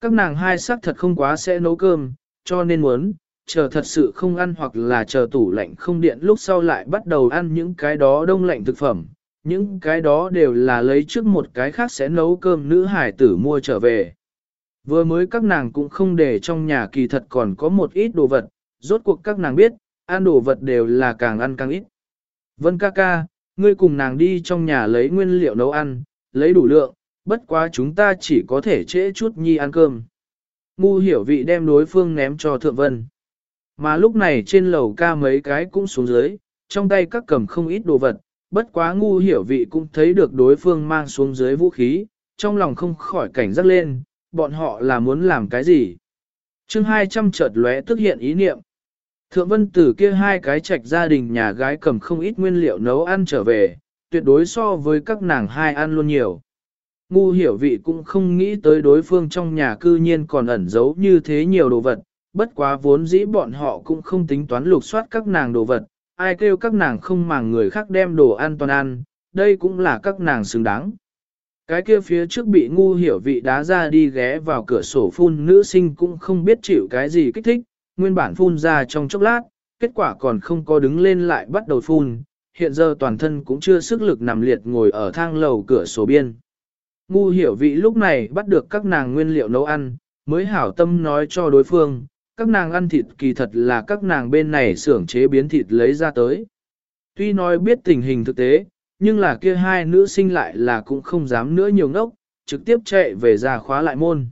Các nàng hai xác thật không quá sẽ nấu cơm, cho nên muốn, chờ thật sự không ăn hoặc là chờ tủ lạnh không điện lúc sau lại bắt đầu ăn những cái đó đông lạnh thực phẩm. Những cái đó đều là lấy trước một cái khác sẽ nấu cơm nữ hải tử mua trở về. Vừa mới các nàng cũng không để trong nhà kỳ thật còn có một ít đồ vật, rốt cuộc các nàng biết, ăn đồ vật đều là càng ăn càng ít. Vân ca ca, ngươi cùng nàng đi trong nhà lấy nguyên liệu nấu ăn, lấy đủ lượng, bất quá chúng ta chỉ có thể trễ chút nhi ăn cơm. Ngu hiểu vị đem đối phương ném cho thượng vân. Mà lúc này trên lầu ca mấy cái cũng xuống dưới, trong tay các cầm không ít đồ vật, bất quá ngu hiểu vị cũng thấy được đối phương mang xuống dưới vũ khí, trong lòng không khỏi cảnh giác lên, bọn họ là muốn làm cái gì. chương 200 chợt lóe tức hiện ý niệm. Thượng vân tử kia hai cái trạch gia đình nhà gái cầm không ít nguyên liệu nấu ăn trở về, tuyệt đối so với các nàng hai ăn luôn nhiều. Ngu hiểu vị cũng không nghĩ tới đối phương trong nhà cư nhiên còn ẩn giấu như thế nhiều đồ vật, bất quá vốn dĩ bọn họ cũng không tính toán lục soát các nàng đồ vật, ai kêu các nàng không màng người khác đem đồ ăn toàn ăn, đây cũng là các nàng xứng đáng. Cái kia phía trước bị ngu hiểu vị đá ra đi ghé vào cửa sổ phun nữ sinh cũng không biết chịu cái gì kích thích, nguyên bản phun ra trong chốc lát, kết quả còn không có đứng lên lại bắt đầu phun, hiện giờ toàn thân cũng chưa sức lực nằm liệt ngồi ở thang lầu cửa sổ biên. Ngu hiểu vị lúc này bắt được các nàng nguyên liệu nấu ăn, mới hảo tâm nói cho đối phương, các nàng ăn thịt kỳ thật là các nàng bên này xưởng chế biến thịt lấy ra tới. Tuy nói biết tình hình thực tế, nhưng là kia hai nữ sinh lại là cũng không dám nữa nhiều ngốc, trực tiếp chạy về ra khóa lại môn.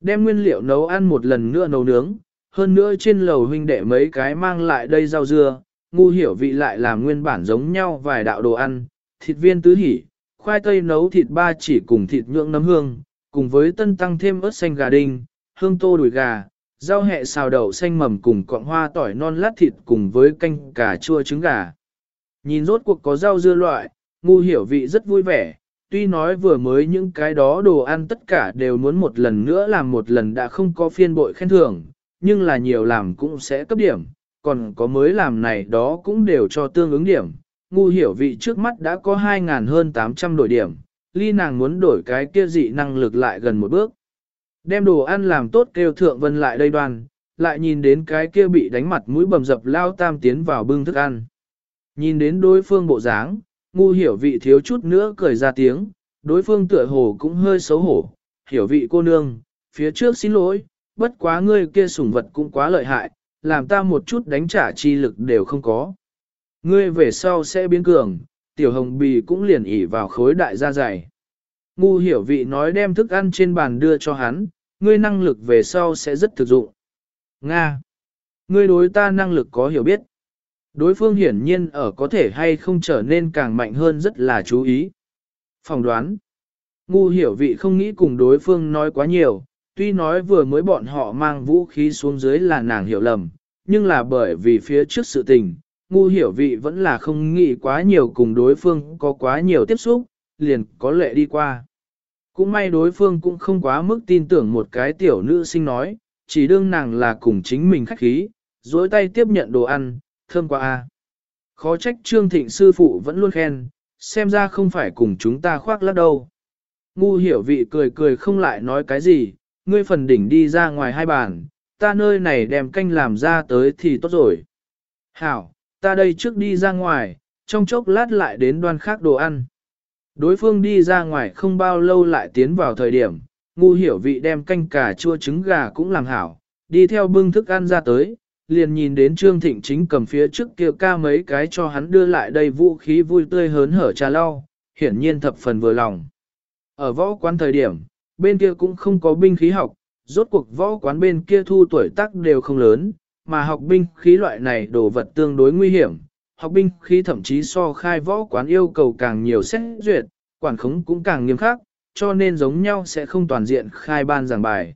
Đem nguyên liệu nấu ăn một lần nữa nấu nướng, hơn nữa trên lầu huynh đệ mấy cái mang lại đây rau dưa, ngu hiểu vị lại làm nguyên bản giống nhau vài đạo đồ ăn, thịt viên tứ hỉ, khoai tây nấu thịt ba chỉ cùng thịt nhượng nấm hương, cùng với tân tăng thêm ớt xanh gà đinh, hương tô đùi gà, rau hẹ xào đậu xanh mầm cùng cọng hoa tỏi non lát thịt cùng với canh cà chua trứng gà. Nhìn rốt cuộc có rau dưa loại, ngu hiểu vị rất vui vẻ, tuy nói vừa mới những cái đó đồ ăn tất cả đều muốn một lần nữa làm một lần đã không có phiên bội khen thưởng, nhưng là nhiều làm cũng sẽ cấp điểm, còn có mới làm này đó cũng đều cho tương ứng điểm. Ngu hiểu vị trước mắt đã có 2.000 hơn 800 đổi điểm, ly nàng muốn đổi cái kia dị năng lực lại gần một bước. Đem đồ ăn làm tốt kêu thượng vân lại đây đoàn, lại nhìn đến cái kia bị đánh mặt mũi bầm dập lao tam tiến vào bưng thức ăn. Nhìn đến đối phương bộ dáng, ngu hiểu vị thiếu chút nữa cười ra tiếng, đối phương tựa hồ cũng hơi xấu hổ, hiểu vị cô nương, phía trước xin lỗi, bất quá ngươi kia sủng vật cũng quá lợi hại, làm ta một chút đánh trả chi lực đều không có. Ngươi về sau sẽ biến cường, tiểu hồng bì cũng liền ỉ vào khối đại gia dày. Ngu hiểu vị nói đem thức ăn trên bàn đưa cho hắn, ngươi năng lực về sau sẽ rất thực dụng. Nga! Ngươi đối ta năng lực có hiểu biết. Đối phương hiển nhiên ở có thể hay không trở nên càng mạnh hơn rất là chú ý. Phòng đoán. Ngu hiểu vị không nghĩ cùng đối phương nói quá nhiều, tuy nói vừa mới bọn họ mang vũ khí xuống dưới là nàng hiểu lầm, nhưng là bởi vì phía trước sự tình, ngu hiểu vị vẫn là không nghĩ quá nhiều cùng đối phương có quá nhiều tiếp xúc, liền có lệ đi qua. Cũng may đối phương cũng không quá mức tin tưởng một cái tiểu nữ sinh nói, chỉ đương nàng là cùng chính mình khách khí, dối tay tiếp nhận đồ ăn, thơm quá a. Khó trách Trương Thịnh sư phụ vẫn luôn khen, xem ra không phải cùng chúng ta khoác lác đâu. Ngu hiểu vị cười cười không lại nói cái gì, ngươi phần đỉnh đi ra ngoài hai bàn, ta nơi này đem canh làm ra tới thì tốt rồi. Hảo, ta đây trước đi ra ngoài, trong chốc lát lại đến đoan khác đồ ăn. Đối phương đi ra ngoài không bao lâu lại tiến vào thời điểm, ngu hiểu vị đem canh cà chua trứng gà cũng làm hảo, đi theo bưng thức ăn ra tới, liền nhìn đến Trương Thịnh chính cầm phía trước kia ca mấy cái cho hắn đưa lại đây vũ khí vui tươi hớn hở trà lau, hiển nhiên thập phần vừa lòng. Ở võ quán thời điểm, bên kia cũng không có binh khí học, rốt cuộc võ quán bên kia thu tuổi tác đều không lớn, mà học binh khí loại này đồ vật tương đối nguy hiểm. Học binh khí thậm chí so khai võ quán yêu cầu càng nhiều xét duyệt, quản khống cũng càng nghiêm khắc, cho nên giống nhau sẽ không toàn diện khai ban giảng bài.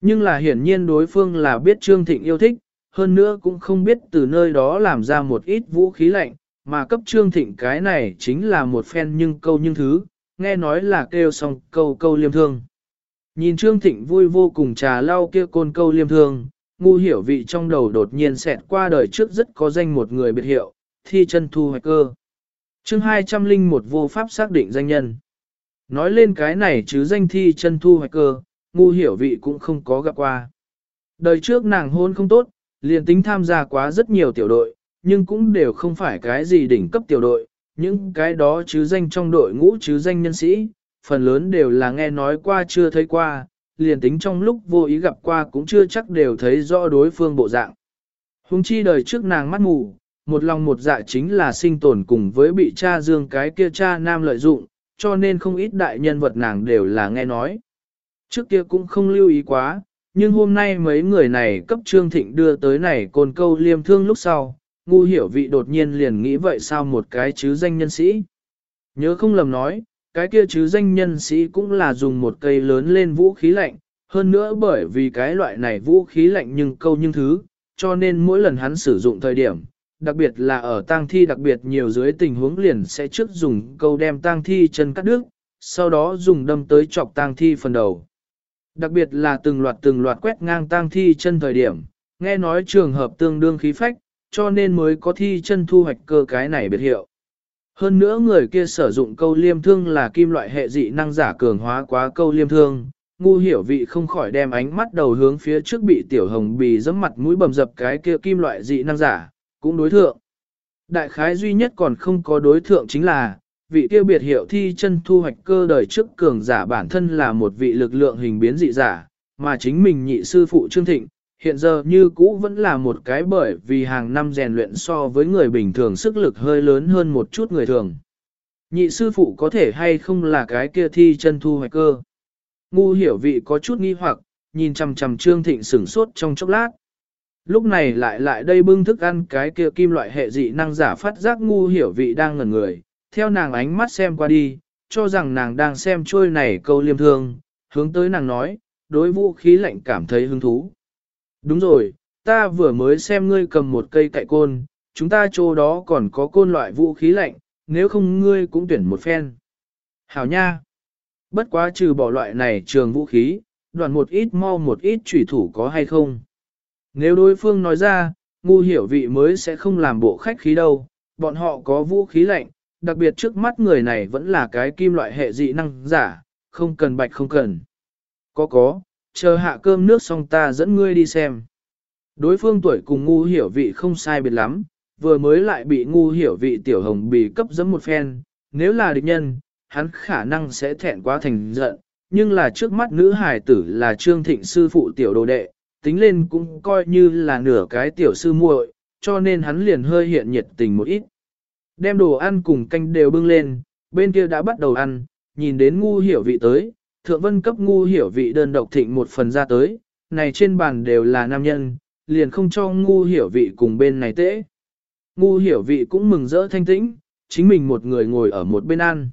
Nhưng là hiển nhiên đối phương là biết Trương Thịnh yêu thích, hơn nữa cũng không biết từ nơi đó làm ra một ít vũ khí lạnh, mà cấp Trương Thịnh cái này chính là một phen nhưng câu nhưng thứ, nghe nói là kêu xong câu câu liêm thương. Nhìn Trương Thịnh vui vô cùng trà lau kia côn câu liêm thương, ngu hiểu vị trong đầu đột nhiên xẹt qua đời trước rất có danh một người biệt hiệu, thi chân thu hoạch cơ. chương 200 linh một vô pháp xác định danh nhân. Nói lên cái này chứ danh thi chân thu hoạch cơ, ngu hiểu vị cũng không có gặp qua. Đời trước nàng hôn không tốt, liền tính tham gia quá rất nhiều tiểu đội, nhưng cũng đều không phải cái gì đỉnh cấp tiểu đội, những cái đó chứ danh trong đội ngũ chứ danh nhân sĩ, phần lớn đều là nghe nói qua chưa thấy qua, liền tính trong lúc vô ý gặp qua cũng chưa chắc đều thấy rõ đối phương bộ dạng. Hùng chi đời trước nàng mắt mù, một lòng một dạ chính là sinh tồn cùng với bị cha dương cái kia cha nam lợi dụng, cho nên không ít đại nhân vật nàng đều là nghe nói. Trước kia cũng không lưu ý quá, nhưng hôm nay mấy người này cấp Trương Thịnh đưa tới này côn câu liêm thương lúc sau, ngu hiểu vị đột nhiên liền nghĩ vậy sao một cái chứ danh nhân sĩ. Nhớ không lầm nói, cái kia chứ danh nhân sĩ cũng là dùng một cây lớn lên vũ khí lạnh, hơn nữa bởi vì cái loại này vũ khí lạnh nhưng câu nhưng thứ, cho nên mỗi lần hắn sử dụng thời điểm, đặc biệt là ở tang thi đặc biệt nhiều dưới tình huống liền sẽ trước dùng câu đem tang thi chân cắt đứt, sau đó dùng đâm tới chọc tang thi phần đầu. Đặc biệt là từng loạt từng loạt quét ngang tang thi chân thời điểm, nghe nói trường hợp tương đương khí phách, cho nên mới có thi chân thu hoạch cơ cái này biệt hiệu. Hơn nữa người kia sử dụng câu liêm thương là kim loại hệ dị năng giả cường hóa quá câu liêm thương, ngu hiểu vị không khỏi đem ánh mắt đầu hướng phía trước bị tiểu hồng bì dẫm mặt mũi bầm dập cái kia kim loại dị năng giả, cũng đối thượng. Đại khái duy nhất còn không có đối thượng chính là, vị kia biệt hiệu thi chân thu hoạch cơ đời trước cường giả bản thân là một vị lực lượng hình biến dị giả, mà chính mình nhị sư phụ Trương Thịnh, hiện giờ như cũ vẫn là một cái bởi vì hàng năm rèn luyện so với người bình thường sức lực hơi lớn hơn một chút người thường. Nhị sư phụ có thể hay không là cái kia thi chân thu hoạch cơ. Ngu hiểu vị có chút nghi hoặc, nhìn chằm chằm Trương Thịnh sửng sốt trong chốc lát. Lúc này lại lại đây bưng thức ăn cái kia kim loại hệ dị năng giả phát giác ngu hiểu vị đang ngẩn người, theo nàng ánh mắt xem qua đi, cho rằng nàng đang xem trôi này câu liêm thương, hướng tới nàng nói, đối vũ khí lạnh cảm thấy hứng thú. Đúng rồi, ta vừa mới xem ngươi cầm một cây cậy côn, chúng ta chỗ đó còn có côn loại vũ khí lạnh, nếu không ngươi cũng tuyển một phen. Hảo nha! Bất quá trừ bỏ loại này trường vũ khí, đoàn một ít mau một ít trùy thủ có hay không? Nếu đối phương nói ra, ngu hiểu vị mới sẽ không làm bộ khách khí đâu, bọn họ có vũ khí lạnh, đặc biệt trước mắt người này vẫn là cái kim loại hệ dị năng giả, không cần bạch không cần. Có có, chờ hạ cơm nước xong ta dẫn ngươi đi xem. Đối phương tuổi cùng ngu hiểu vị không sai biệt lắm, vừa mới lại bị ngu hiểu vị tiểu hồng bì cấp dẫm một phen, nếu là địch nhân, hắn khả năng sẽ thẹn quá thành giận, nhưng là trước mắt nữ hài tử là trương thịnh sư phụ tiểu đồ đệ, tính lên cũng coi như là nửa cái tiểu sư muội, cho nên hắn liền hơi hiện nhiệt tình một ít. Đem đồ ăn cùng canh đều bưng lên, bên kia đã bắt đầu ăn, nhìn đến ngu hiểu vị tới, thượng vân cấp ngu hiểu vị đơn độc thịnh một phần ra tới, này trên bàn đều là nam nhân, liền không cho ngu hiểu vị cùng bên này tễ. Ngu hiểu vị cũng mừng rỡ thanh tĩnh, chính mình một người ngồi ở một bên ăn.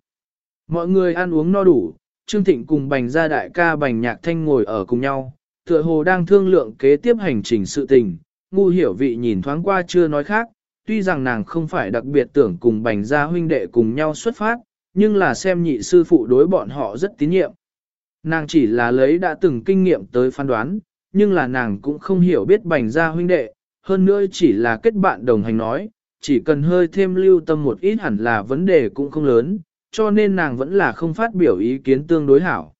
Mọi người ăn uống no đủ, Trương Thịnh cùng bành gia đại ca bành nhạc thanh ngồi ở cùng nhau, tựa hồ đang thương lượng kế tiếp hành trình sự tình, ngu hiểu vị nhìn thoáng qua chưa nói khác, tuy rằng nàng không phải đặc biệt tưởng cùng bành gia huynh đệ cùng nhau xuất phát, nhưng là xem nhị sư phụ đối bọn họ rất tín nhiệm. Nàng chỉ là lấy đã từng kinh nghiệm tới phán đoán, nhưng là nàng cũng không hiểu biết bành gia huynh đệ, hơn nữa chỉ là kết bạn đồng hành nói, chỉ cần hơi thêm lưu tâm một ít hẳn là vấn đề cũng không lớn, cho nên nàng vẫn là không phát biểu ý kiến tương đối hảo.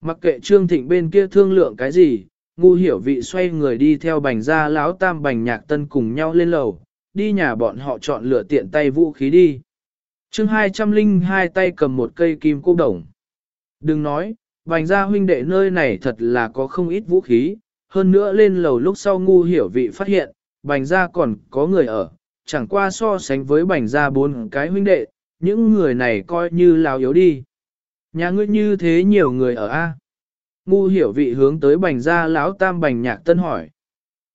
Mặc kệ Trương Thịnh bên kia thương lượng cái gì, ngu hiểu vị xoay người đi theo bành gia lão tam bành nhạc tân cùng nhau lên lầu, đi nhà bọn họ chọn lựa tiện tay vũ khí đi. chương 202 tay cầm một cây kim cô đồng. Đừng nói, bành gia huynh đệ nơi này thật là có không ít vũ khí, hơn nữa lên lầu lúc sau ngu hiểu vị phát hiện, bành gia còn có người ở, chẳng qua so sánh với bành gia bốn cái huynh đệ, những người này coi như lào yếu đi. Nhà ngươi như thế nhiều người ở A. Ngu hiểu vị hướng tới bành gia lão tam bành nhạc tân hỏi.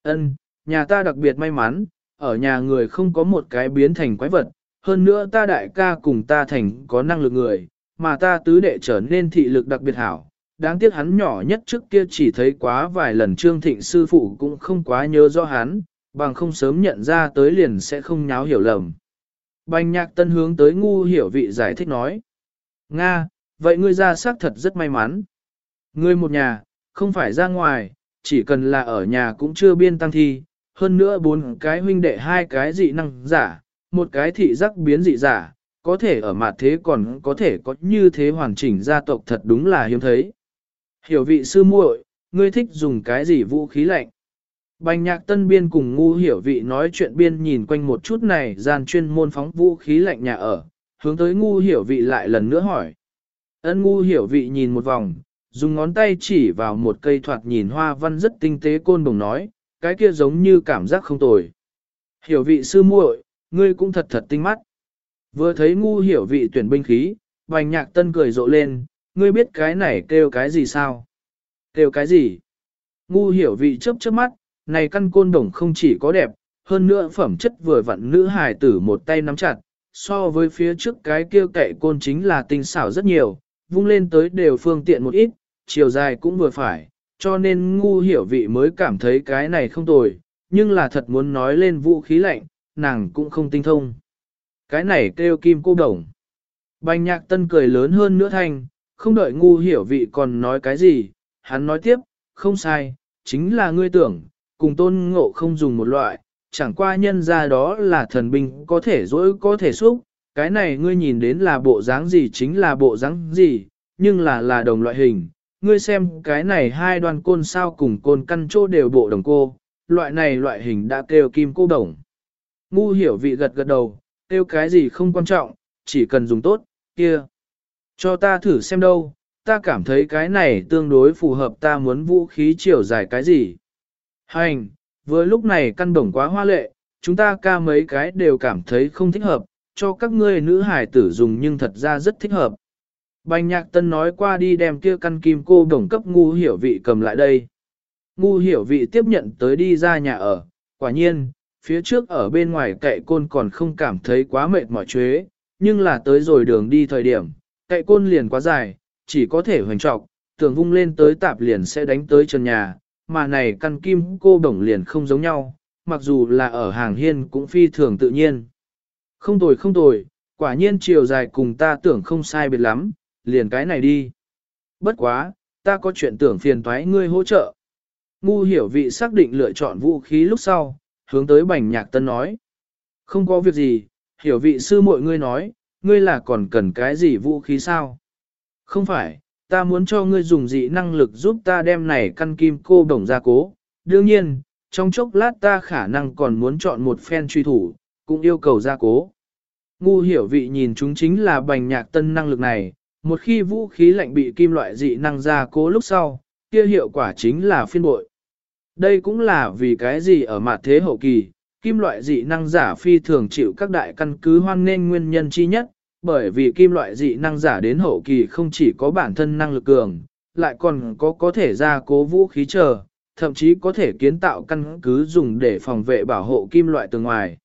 ân nhà ta đặc biệt may mắn, ở nhà người không có một cái biến thành quái vật, hơn nữa ta đại ca cùng ta thành có năng lực người, mà ta tứ đệ trở nên thị lực đặc biệt hảo. Đáng tiếc hắn nhỏ nhất trước kia chỉ thấy quá vài lần trương thịnh sư phụ cũng không quá nhớ rõ hắn, bằng không sớm nhận ra tới liền sẽ không nháo hiểu lầm. Bành nhạc tân hướng tới ngu hiểu vị giải thích nói. Nga, vậy ngươi ra xác thật rất may mắn. Ngươi một nhà, không phải ra ngoài, chỉ cần là ở nhà cũng chưa biên tăng thi, hơn nữa bốn cái huynh đệ hai cái dị năng giả, một cái thị giác biến dị giả, có thể ở mặt thế còn có thể có như thế hoàn chỉnh gia tộc thật đúng là hiếm thấy. Hiểu vị sư muội, ngươi thích dùng cái gì vũ khí lạnh? Bành nhạc tân biên cùng ngu hiểu vị nói chuyện biên nhìn quanh một chút này gian chuyên môn phóng vũ khí lạnh nhà ở, hướng tới ngu hiểu vị lại lần nữa hỏi. Ân ngu hiểu vị nhìn một vòng, dùng ngón tay chỉ vào một cây thoạt nhìn hoa văn rất tinh tế côn đồng nói, cái kia giống như cảm giác không tồi. Hiểu vị sư muội, ngươi cũng thật thật tinh mắt. Vừa thấy ngu hiểu vị tuyển binh khí, bành nhạc tân cười rộ lên, ngươi biết cái này kêu cái gì sao? Kêu cái gì? Ngu hiểu vị chớp chớp mắt, này căn côn đồng không chỉ có đẹp, hơn nữa phẩm chất vừa vặn nữ hài tử một tay nắm chặt, so với phía trước cái kia kệ côn chính là tinh xảo rất nhiều, vung lên tới đều phương tiện một ít, chiều dài cũng vừa phải, cho nên ngu hiểu vị mới cảm thấy cái này không tồi, nhưng là thật muốn nói lên vũ khí lạnh, nàng cũng không tinh thông. Cái này kêu kim cô đồng. Bành nhạc tân cười lớn hơn nữa thanh, không đợi ngu hiểu vị còn nói cái gì, hắn nói tiếp, không sai, chính là ngươi tưởng, cùng tôn ngộ không dùng một loại, chẳng qua nhân ra đó là thần binh có thể dỗi có thể xúc, cái này ngươi nhìn đến là bộ dáng gì chính là bộ dáng gì, nhưng là là đồng loại hình. Ngươi xem cái này hai đoàn côn sao cùng côn căn chỗ đều bộ đồng cô, loại này loại hình đã kêu kim cô đồng. Ngu hiểu vị gật gật đầu, kêu cái gì không quan trọng, chỉ cần dùng tốt, kia. Cho ta thử xem đâu, ta cảm thấy cái này tương đối phù hợp ta muốn vũ khí chiều dài cái gì. Hành, vừa lúc này căn đồng quá hoa lệ, chúng ta ca mấy cái đều cảm thấy không thích hợp, cho các ngươi nữ hải tử dùng nhưng thật ra rất thích hợp. Bành nhạc tân nói qua đi đem kia căn kim cô đồng cấp ngu hiểu vị cầm lại đây. Ngu hiểu vị tiếp nhận tới đi ra nhà ở, quả nhiên, phía trước ở bên ngoài cậy côn còn không cảm thấy quá mệt mỏi chuế, nhưng là tới rồi đường đi thời điểm, cậy côn liền quá dài, chỉ có thể hoành trọc, tưởng vung lên tới tạp liền sẽ đánh tới chân nhà, mà này căn kim cô đồng liền không giống nhau, mặc dù là ở hàng hiên cũng phi thường tự nhiên. Không tồi không tồi, quả nhiên chiều dài cùng ta tưởng không sai biệt lắm, liền cái này đi. Bất quá, ta có chuyện tưởng phiền thoái ngươi hỗ trợ. Ngu hiểu vị xác định lựa chọn vũ khí lúc sau, hướng tới bành nhạc tân nói. Không có việc gì, hiểu vị sư muội ngươi nói, ngươi là còn cần cái gì vũ khí sao? Không phải, ta muốn cho ngươi dùng dị năng lực giúp ta đem này căn kim cô đồng ra cố. Đương nhiên, trong chốc lát ta khả năng còn muốn chọn một phen truy thủ, cũng yêu cầu gia cố. Ngu hiểu vị nhìn chúng chính là bành nhạc tân năng lực này, một khi vũ khí lạnh bị kim loại dị năng gia cố lúc sau, kia hiệu quả chính là phiên bội. Đây cũng là vì cái gì ở mặt thế hậu kỳ, kim loại dị năng giả phi thường chịu các đại căn cứ hoan nên nguyên nhân chi nhất, bởi vì kim loại dị năng giả đến hậu kỳ không chỉ có bản thân năng lực cường, lại còn có có thể gia cố vũ khí chờ, thậm chí có thể kiến tạo căn cứ dùng để phòng vệ bảo hộ kim loại từ ngoài.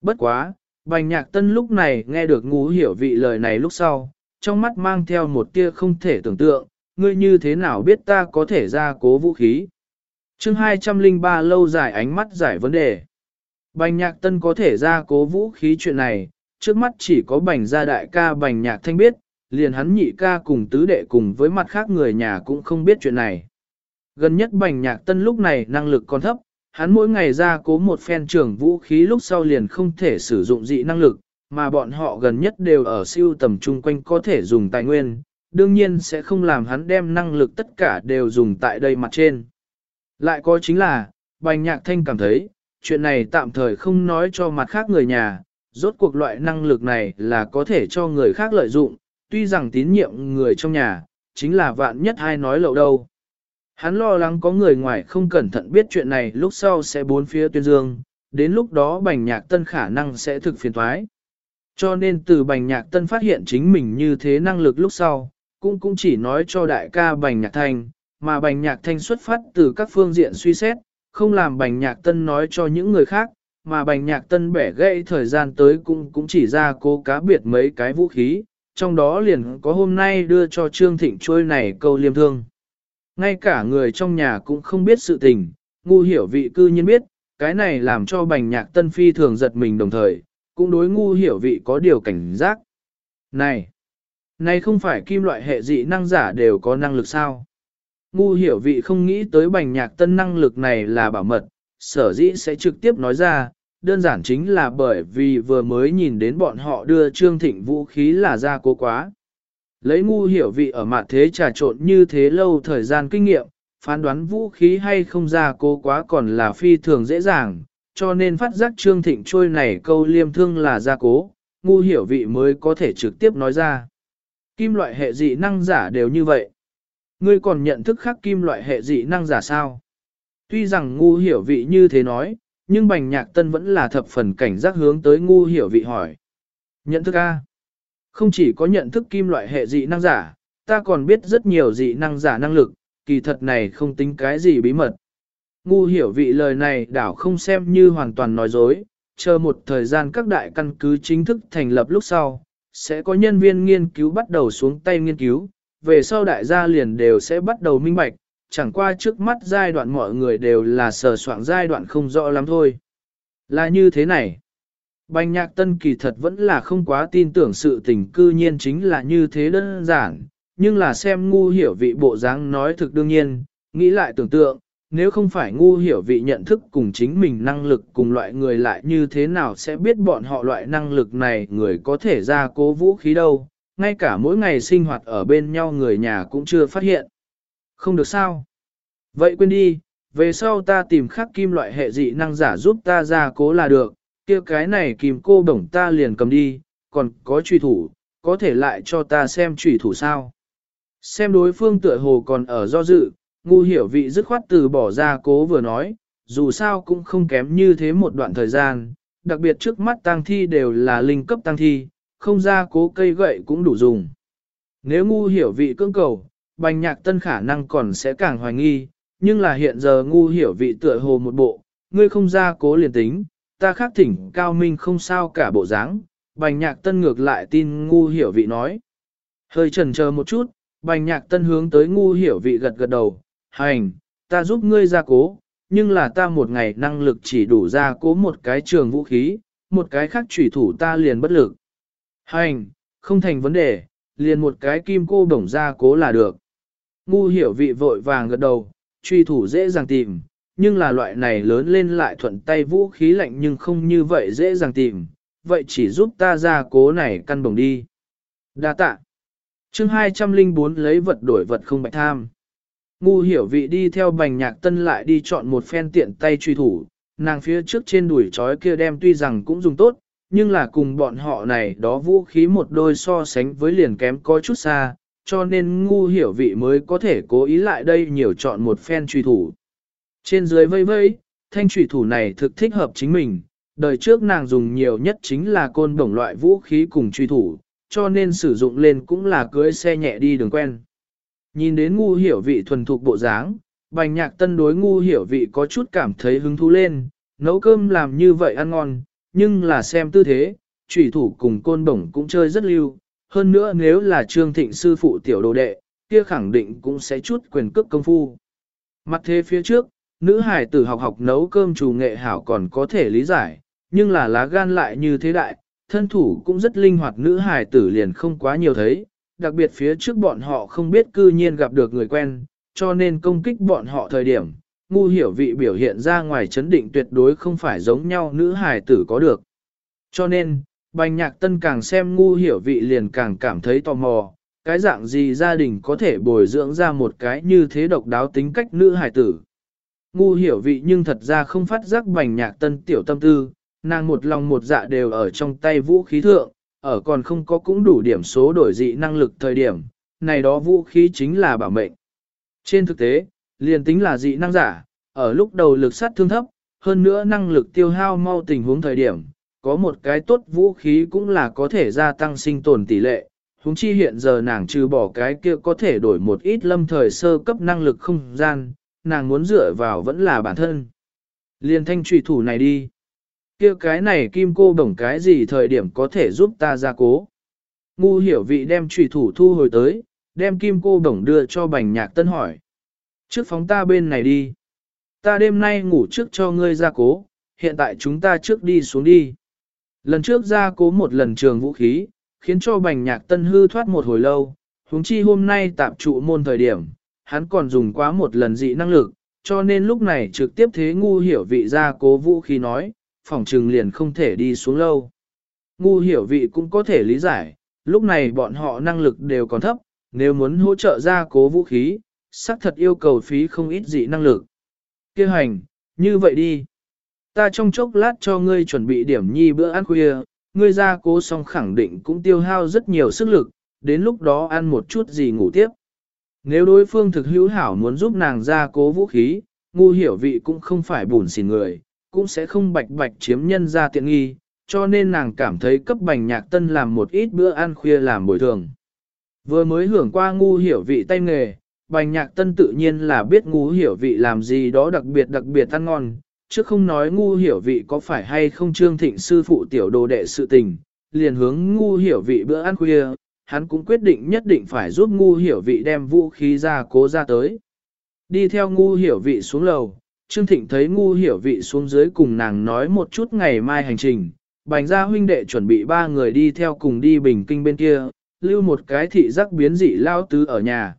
Bất quá, bành nhạc tân lúc này nghe được ngũ hiểu vị lời này lúc sau, trong mắt mang theo một tia không thể tưởng tượng, ngươi như thế nào biết ta có thể ra cố vũ khí chương 203 lâu dài ánh mắt giải vấn đề. Bành nhạc tân có thể ra cố vũ khí chuyện này, trước mắt chỉ có bành gia đại ca bành nhạc thanh biết, liền hắn nhị ca cùng tứ đệ cùng với mặt khác người nhà cũng không biết chuyện này. Gần nhất bành nhạc tân lúc này năng lực còn thấp, hắn mỗi ngày ra cố một phen trưởng vũ khí lúc sau liền không thể sử dụng dị năng lực, mà bọn họ gần nhất đều ở siêu tầm chung quanh có thể dùng tài nguyên, đương nhiên sẽ không làm hắn đem năng lực tất cả đều dùng tại đây mặt trên. Lại có chính là, Bành Nhạc Thanh cảm thấy, chuyện này tạm thời không nói cho mặt khác người nhà, rốt cuộc loại năng lực này là có thể cho người khác lợi dụng, tuy rằng tín nhiệm người trong nhà, chính là vạn nhất ai nói lậu đâu. Hắn lo lắng có người ngoài không cẩn thận biết chuyện này lúc sau sẽ bốn phía tuyên dương, đến lúc đó bành nhạc tân khả năng sẽ thực phiền thoái. Cho nên từ bành nhạc tân phát hiện chính mình như thế năng lực lúc sau, cũng cũng chỉ nói cho đại ca bành nhạc thanh, mà bành nhạc thanh xuất phát từ các phương diện suy xét, không làm bành nhạc tân nói cho những người khác, mà bành nhạc tân bẻ gãy thời gian tới cũng cũng chỉ ra cố cá biệt mấy cái vũ khí, trong đó liền có hôm nay đưa cho Trương Thịnh trôi này câu liêm thương. Ngay cả người trong nhà cũng không biết sự tình, ngu hiểu vị cư nhiên biết, cái này làm cho bành nhạc tân phi thường giật mình đồng thời, cũng đối ngu hiểu vị có điều cảnh giác. Này! Này không phải kim loại hệ dị năng giả đều có năng lực sao? Ngu hiểu vị không nghĩ tới bành nhạc tân năng lực này là bảo mật, sở dĩ sẽ trực tiếp nói ra, đơn giản chính là bởi vì vừa mới nhìn đến bọn họ đưa Trương Thịnh vũ khí là ra cố quá. Lấy ngu hiểu vị ở mặt thế trà trộn như thế lâu thời gian kinh nghiệm, phán đoán vũ khí hay không ra cố quá còn là phi thường dễ dàng, cho nên phát giác Trương Thịnh trôi này câu liêm thương là ra cố, ngu hiểu vị mới có thể trực tiếp nói ra. Kim loại hệ dị năng giả đều như vậy. Ngươi còn nhận thức khác kim loại hệ dị năng giả sao? Tuy rằng ngu hiểu vị như thế nói, nhưng bành nhạc tân vẫn là thập phần cảnh giác hướng tới ngu hiểu vị hỏi. Nhận thức A. Không chỉ có nhận thức kim loại hệ dị năng giả, ta còn biết rất nhiều dị năng giả năng lực, kỳ thật này không tính cái gì bí mật. Ngu hiểu vị lời này đảo không xem như hoàn toàn nói dối, chờ một thời gian các đại căn cứ chính thức thành lập lúc sau, sẽ có nhân viên nghiên cứu bắt đầu xuống tay nghiên cứu, về sau đại gia liền đều sẽ bắt đầu minh bạch, chẳng qua trước mắt giai đoạn mọi người đều là sờ soạn giai đoạn không rõ lắm thôi. Là như thế này. Bành nhạc tân kỳ thật vẫn là không quá tin tưởng sự tình cư nhiên chính là như thế đơn giản, nhưng là xem ngu hiểu vị bộ dáng nói thực đương nhiên, nghĩ lại tưởng tượng, nếu không phải ngu hiểu vị nhận thức cùng chính mình năng lực cùng loại người lại như thế nào sẽ biết bọn họ loại năng lực này người có thể ra cố vũ khí đâu, ngay cả mỗi ngày sinh hoạt ở bên nhau người nhà cũng chưa phát hiện. Không được sao? Vậy quên đi, về sau ta tìm khắc kim loại hệ dị năng giả giúp ta ra cố là được, kia cái này kìm cô bổng ta liền cầm đi, còn có truy thủ, có thể lại cho ta xem truy thủ sao. Xem đối phương tựa hồ còn ở do dự, ngu hiểu vị dứt khoát từ bỏ ra cố vừa nói, dù sao cũng không kém như thế một đoạn thời gian, đặc biệt trước mắt tang thi đều là linh cấp tang thi, không ra cố cây gậy cũng đủ dùng. Nếu ngu hiểu vị cưỡng cầu, bành nhạc tân khả năng còn sẽ càng hoài nghi, nhưng là hiện giờ ngu hiểu vị tựa hồ một bộ, ngươi không ra cố liền tính, ta khác thỉnh cao minh không sao cả bộ dáng. bành nhạc tân ngược lại tin ngu hiểu vị nói. Hơi chần chờ một chút, bành nhạc tân hướng tới ngu hiểu vị gật gật đầu, hành, ta giúp ngươi ra cố, nhưng là ta một ngày năng lực chỉ đủ ra cố một cái trường vũ khí, một cái khác chủy thủ ta liền bất lực. Hành, không thành vấn đề, liền một cái kim cô bổng ra cố là được. Ngu hiểu vị vội vàng gật đầu, truy thủ dễ dàng tìm, nhưng là loại này lớn lên lại thuận tay vũ khí lạnh nhưng không như vậy dễ dàng tìm, vậy chỉ giúp ta ra cố này căn bổng đi. Đa tạ. chương 204 lấy vật đổi vật không bạch tham. Ngu hiểu vị đi theo bành nhạc tân lại đi chọn một phen tiện tay truy thủ, nàng phía trước trên đuổi chói kia đem tuy rằng cũng dùng tốt, nhưng là cùng bọn họ này đó vũ khí một đôi so sánh với liền kém có chút xa, cho nên ngu hiểu vị mới có thể cố ý lại đây nhiều chọn một phen truy thủ. Trên dưới vây vây, thanh truy thủ này thực thích hợp chính mình, đời trước nàng dùng nhiều nhất chính là côn đồng loại vũ khí cùng truy thủ, cho nên sử dụng lên cũng là cưới xe nhẹ đi đường quen. Nhìn đến ngu hiểu vị thuần thục bộ dáng, bành nhạc tân đối ngu hiểu vị có chút cảm thấy hứng thú lên, nấu cơm làm như vậy ăn ngon, nhưng là xem tư thế, trùy thủ cùng côn bổng cũng chơi rất lưu, hơn nữa nếu là trương thịnh sư phụ tiểu đồ đệ, kia khẳng định cũng sẽ chút quyền cước công phu. Mặt thế phía trước, nữ hải tử học học nấu cơm chủ nghệ hảo còn có thể lý giải, nhưng là lá gan lại như thế đại, thân thủ cũng rất linh hoạt nữ hải tử liền không quá nhiều thấy, đặc biệt phía trước bọn họ không biết cư nhiên gặp được người quen, cho nên công kích bọn họ thời điểm, ngu hiểu vị biểu hiện ra ngoài chấn định tuyệt đối không phải giống nhau nữ hài tử có được. Cho nên, bành nhạc tân càng xem ngu hiểu vị liền càng cảm thấy tò mò, cái dạng gì gia đình có thể bồi dưỡng ra một cái như thế độc đáo tính cách nữ hài tử. Ngu hiểu vị nhưng thật ra không phát giác bành nhạc tân tiểu tâm tư, nàng một lòng một dạ đều ở trong tay vũ khí thượng, ở còn không có cũng đủ điểm số đổi dị năng lực thời điểm, này đó vũ khí chính là bảo mệnh. Trên thực tế, liền tính là dị năng giả, ở lúc đầu lực sát thương thấp, hơn nữa năng lực tiêu hao mau tình huống thời điểm, có một cái tốt vũ khí cũng là có thể gia tăng sinh tồn tỷ lệ. Húng chi hiện giờ nàng trừ bỏ cái kia có thể đổi một ít lâm thời sơ cấp năng lực không gian, nàng muốn dựa vào vẫn là bản thân. Liên thanh trùy thủ này đi. kia cái này kim cô bổng cái gì thời điểm có thể giúp ta ra cố. Ngu hiểu vị đem trùy thủ thu hồi tới, đem kim cô bổng đưa cho bành nhạc tân hỏi. Trước phóng ta bên này đi. Ta đêm nay ngủ trước cho ngươi ra cố, hiện tại chúng ta trước đi xuống đi. Lần trước ra cố một lần trường vũ khí, khiến cho bành nhạc tân hư thoát một hồi lâu, huống chi hôm nay tạm trụ môn thời điểm, hắn còn dùng quá một lần dị năng lực, cho nên lúc này trực tiếp thế ngu hiểu vị ra cố vũ khí nói, phòng trừng liền không thể đi xuống lâu. Ngu hiểu vị cũng có thể lý giải, lúc này bọn họ năng lực đều còn thấp, nếu muốn hỗ trợ ra cố vũ khí, xác thật yêu cầu phí không ít dị năng lực. Kêu hành, như vậy đi. Ta trong chốc lát cho ngươi chuẩn bị điểm nhi bữa ăn khuya, ngươi ra cố xong khẳng định cũng tiêu hao rất nhiều sức lực, đến lúc đó ăn một chút gì ngủ tiếp. Nếu đối phương thực hữu hảo muốn giúp nàng ra cố vũ khí, ngu hiểu vị cũng không phải bùn xỉn người, cũng sẽ không bạch bạch chiếm nhân ra tiện nghi, cho nên nàng cảm thấy cấp bành nhạc tân làm một ít bữa ăn khuya làm bồi thường. Vừa mới hưởng qua ngu hiểu vị tay nghề, bành nhạc tân tự nhiên là biết ngu hiểu vị làm gì đó đặc biệt đặc biệt ăn ngon, chứ không nói ngu hiểu vị có phải hay không trương thịnh sư phụ tiểu đồ đệ sự tình, liền hướng ngu hiểu vị bữa ăn khuya, hắn cũng quyết định nhất định phải giúp ngu hiểu vị đem vũ khí ra cố ra tới. Đi theo ngu hiểu vị xuống lầu, Trương Thịnh thấy ngu hiểu vị xuống dưới cùng nàng nói một chút ngày mai hành trình, bành gia huynh đệ chuẩn bị ba người đi theo cùng đi bình kinh bên kia, lưu một cái thị giác biến dị lao tứ ở nhà.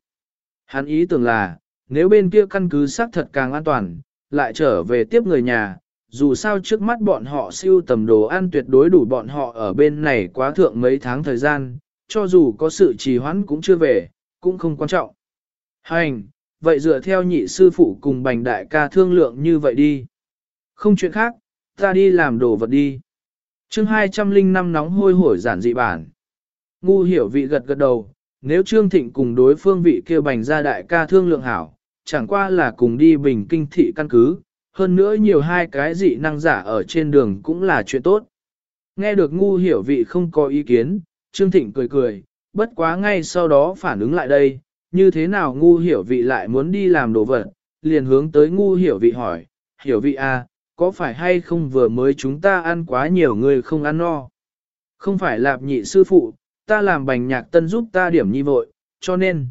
Hắn ý tưởng là, nếu bên kia căn cứ xác thật càng an toàn, lại trở về tiếp người nhà, dù sao trước mắt bọn họ siêu tầm đồ ăn tuyệt đối đủ bọn họ ở bên này quá thượng mấy tháng thời gian, cho dù có sự trì hoãn cũng chưa về, cũng không quan trọng. Hành, vậy dựa theo nhị sư phụ cùng bành đại ca thương lượng như vậy đi. Không chuyện khác, ta đi làm đồ vật đi. chương 205 nóng hôi hổi giản dị bản. Ngu hiểu vị gật gật đầu, nếu Trương Thịnh cùng đối phương vị kia bành ra đại ca thương lượng hảo, chẳng qua là cùng đi bình kinh thị căn cứ, hơn nữa nhiều hai cái dị năng giả ở trên đường cũng là chuyện tốt. Nghe được ngu hiểu vị không có ý kiến, Trương Thịnh cười cười, bất quá ngay sau đó phản ứng lại đây, như thế nào ngu hiểu vị lại muốn đi làm đồ vật, liền hướng tới ngu hiểu vị hỏi, hiểu vị a, à, có phải hay không vừa mới chúng ta ăn quá nhiều người không ăn no? Không phải lạp nhị sư phụ, ta làm bành nhạc tân giúp ta điểm nhi vội, cho nên,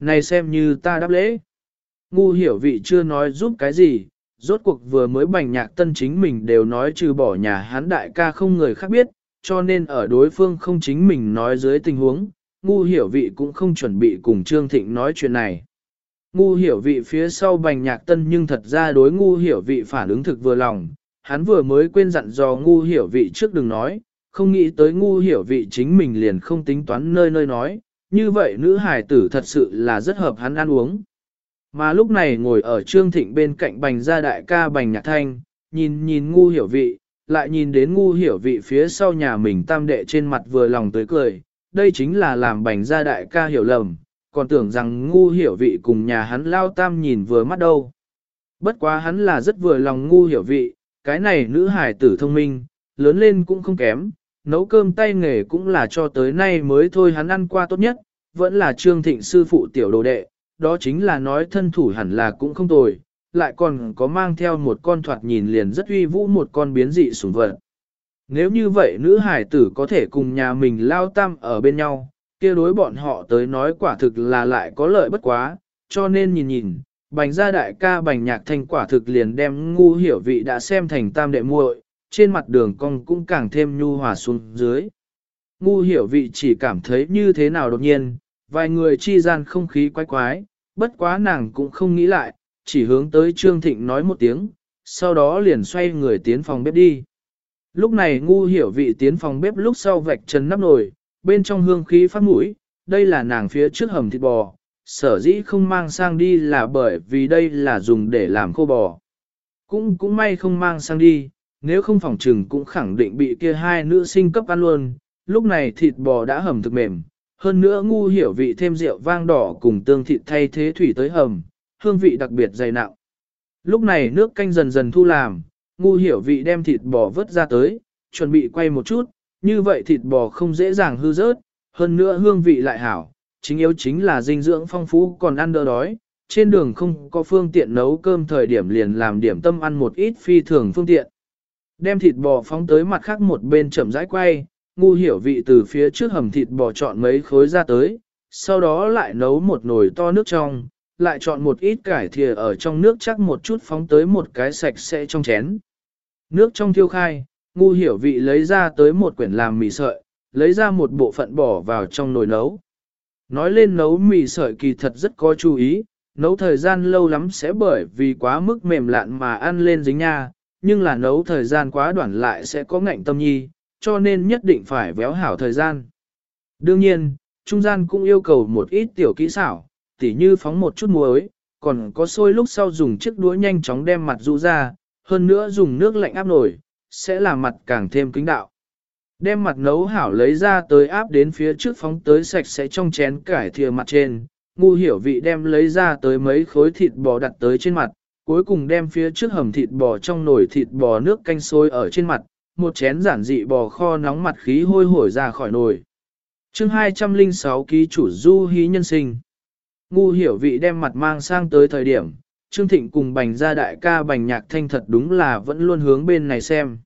này xem như ta đáp lễ. Ngu hiểu vị chưa nói giúp cái gì, rốt cuộc vừa mới bành nhạc tân chính mình đều nói trừ bỏ nhà hán đại ca không người khác biết, cho nên ở đối phương không chính mình nói dưới tình huống, ngu hiểu vị cũng không chuẩn bị cùng Trương Thịnh nói chuyện này. Ngu hiểu vị phía sau bành nhạc tân nhưng thật ra đối ngu hiểu vị phản ứng thực vừa lòng, hắn vừa mới quên dặn dò ngu hiểu vị trước đừng nói, không nghĩ tới ngu hiểu vị chính mình liền không tính toán nơi nơi nói, như vậy nữ hài tử thật sự là rất hợp hắn ăn uống. Mà lúc này ngồi ở Trương Thịnh bên cạnh bành gia đại ca bành nhạc thanh, nhìn nhìn ngu hiểu vị, lại nhìn đến ngu hiểu vị phía sau nhà mình tam đệ trên mặt vừa lòng tới cười, đây chính là làm bành gia đại ca hiểu lầm, còn tưởng rằng ngu hiểu vị cùng nhà hắn lao tam nhìn vừa mắt đâu. Bất quá hắn là rất vừa lòng ngu hiểu vị, cái này nữ hài tử thông minh, lớn lên cũng không kém, nấu cơm tay nghề cũng là cho tới nay mới thôi hắn ăn qua tốt nhất, vẫn là trương thịnh sư phụ tiểu đồ đệ, đó chính là nói thân thủ hẳn là cũng không tồi, lại còn có mang theo một con thoạt nhìn liền rất uy vũ một con biến dị sủng vật. Nếu như vậy nữ hải tử có thể cùng nhà mình lao tam ở bên nhau, kia đối bọn họ tới nói quả thực là lại có lợi bất quá, cho nên nhìn nhìn, bành gia đại ca bành nhạc thanh quả thực liền đem ngu hiểu vị đã xem thành tam đệ muội, trên mặt đường cong cũng càng thêm nhu hòa xuống dưới. Ngu hiểu vị chỉ cảm thấy như thế nào đột nhiên, vài người chi gian không khí quái quái, bất quá nàng cũng không nghĩ lại, chỉ hướng tới Trương Thịnh nói một tiếng, sau đó liền xoay người tiến phòng bếp đi. Lúc này ngu hiểu vị tiến phòng bếp lúc sau vạch trần nắp nồi, bên trong hương khí phát mũi, đây là nàng phía trước hầm thịt bò, sở dĩ không mang sang đi là bởi vì đây là dùng để làm khô bò. Cũng cũng may không mang sang đi, nếu không phòng trừng cũng khẳng định bị kia hai nữ sinh cấp ăn luôn, lúc này thịt bò đã hầm thực mềm, hơn nữa ngu hiểu vị thêm rượu vang đỏ cùng tương thịt thay thế thủy tới hầm, hương vị đặc biệt dày nặng. Lúc này nước canh dần dần thu làm, ngu hiểu vị đem thịt bò vớt ra tới, chuẩn bị quay một chút, như vậy thịt bò không dễ dàng hư rớt, hơn nữa hương vị lại hảo, chính yếu chính là dinh dưỡng phong phú còn ăn đỡ đói. Trên đường không có phương tiện nấu cơm thời điểm liền làm điểm tâm ăn một ít phi thường phương tiện. Đem thịt bò phóng tới mặt khác một bên chậm rãi quay, ngu hiểu vị từ phía trước hầm thịt bò chọn mấy khối ra tới, sau đó lại nấu một nồi to nước trong, lại chọn một ít cải thìa ở trong nước chắc một chút phóng tới một cái sạch sẽ trong chén. Nước trong thiêu khai, ngu hiểu vị lấy ra tới một quyển làm mì sợi, lấy ra một bộ phận bỏ vào trong nồi nấu. Nói lên nấu mì sợi kỳ thật rất có chú ý, nấu thời gian lâu lắm sẽ bởi vì quá mức mềm lạn mà ăn lên dính nha, nhưng là nấu thời gian quá đoạn lại sẽ có ngạnh tâm nhi, cho nên nhất định phải véo hảo thời gian. Đương nhiên, trung gian cũng yêu cầu một ít tiểu kỹ xảo, tỉ như phóng một chút muối, còn có sôi lúc sau dùng chiếc đũa nhanh chóng đem mặt rụ ra, hơn nữa dùng nước lạnh áp nổi, sẽ làm mặt càng thêm kính đạo. Đem mặt nấu hảo lấy ra tới áp đến phía trước phóng tới sạch sẽ trong chén cải thìa mặt trên, ngu hiểu vị đem lấy ra tới mấy khối thịt bò đặt tới trên mặt, cuối cùng đem phía trước hầm thịt bò trong nồi thịt bò nước canh sôi ở trên mặt, một chén giản dị bò kho nóng mặt khí hôi hổi ra khỏi nồi. chương 206 ký chủ du hí nhân sinh. Ngu hiểu vị đem mặt mang sang tới thời điểm, Trương Thịnh cùng bành gia đại ca bành nhạc thanh thật đúng là vẫn luôn hướng bên này xem.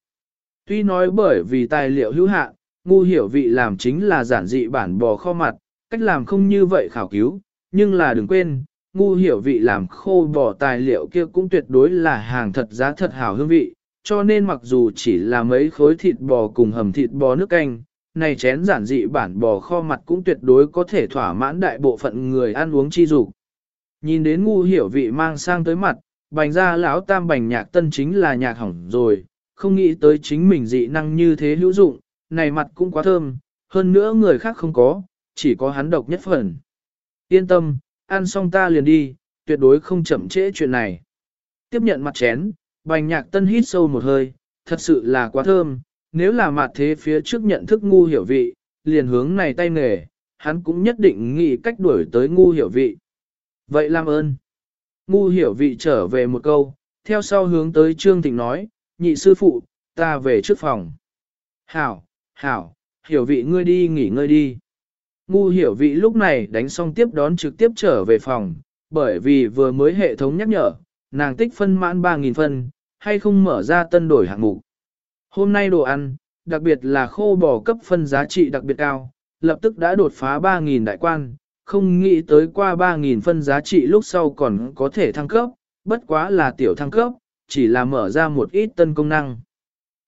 Tuy nói bởi vì tài liệu hữu hạn, ngu hiểu vị làm chính là giản dị bản bò kho mặt, cách làm không như vậy khảo cứu, nhưng là đừng quên, ngu hiểu vị làm khô bò tài liệu kia cũng tuyệt đối là hàng thật giá thật hảo hương vị, cho nên mặc dù chỉ là mấy khối thịt bò cùng hầm thịt bò nước canh, này chén giản dị bản bò kho mặt cũng tuyệt đối có thể thỏa mãn đại bộ phận người ăn uống chi dục. Nhìn đến ngu hiểu vị mang sang tới mặt, bành ra lão tam bành nhạc tân chính là nhạc hỏng rồi, không nghĩ tới chính mình dị năng như thế hữu dụng, này mặt cũng quá thơm, hơn nữa người khác không có, chỉ có hắn độc nhất phần. Yên tâm, ăn xong ta liền đi, tuyệt đối không chậm trễ chuyện này. Tiếp nhận mặt chén, bành nhạc tân hít sâu một hơi, thật sự là quá thơm, nếu là mặt thế phía trước nhận thức ngu hiểu vị, liền hướng này tay nghề, hắn cũng nhất định nghĩ cách đuổi tới ngu hiểu vị. Vậy làm ơn. Ngu hiểu vị trở về một câu, theo sau hướng tới Trương Thịnh nói, nhị sư phụ, ta về trước phòng. Hảo, hảo, hiểu vị ngươi đi nghỉ ngơi đi. Ngu hiểu vị lúc này đánh xong tiếp đón trực tiếp trở về phòng, bởi vì vừa mới hệ thống nhắc nhở, nàng tích phân mãn 3.000 phân, hay không mở ra tân đổi hạng mục. Hôm nay đồ ăn, đặc biệt là khô bò cấp phân giá trị đặc biệt cao, lập tức đã đột phá 3.000 đại quan, không nghĩ tới qua 3.000 phân giá trị lúc sau còn có thể thăng cấp, bất quá là tiểu thăng cấp, chỉ là mở ra một ít tân công năng.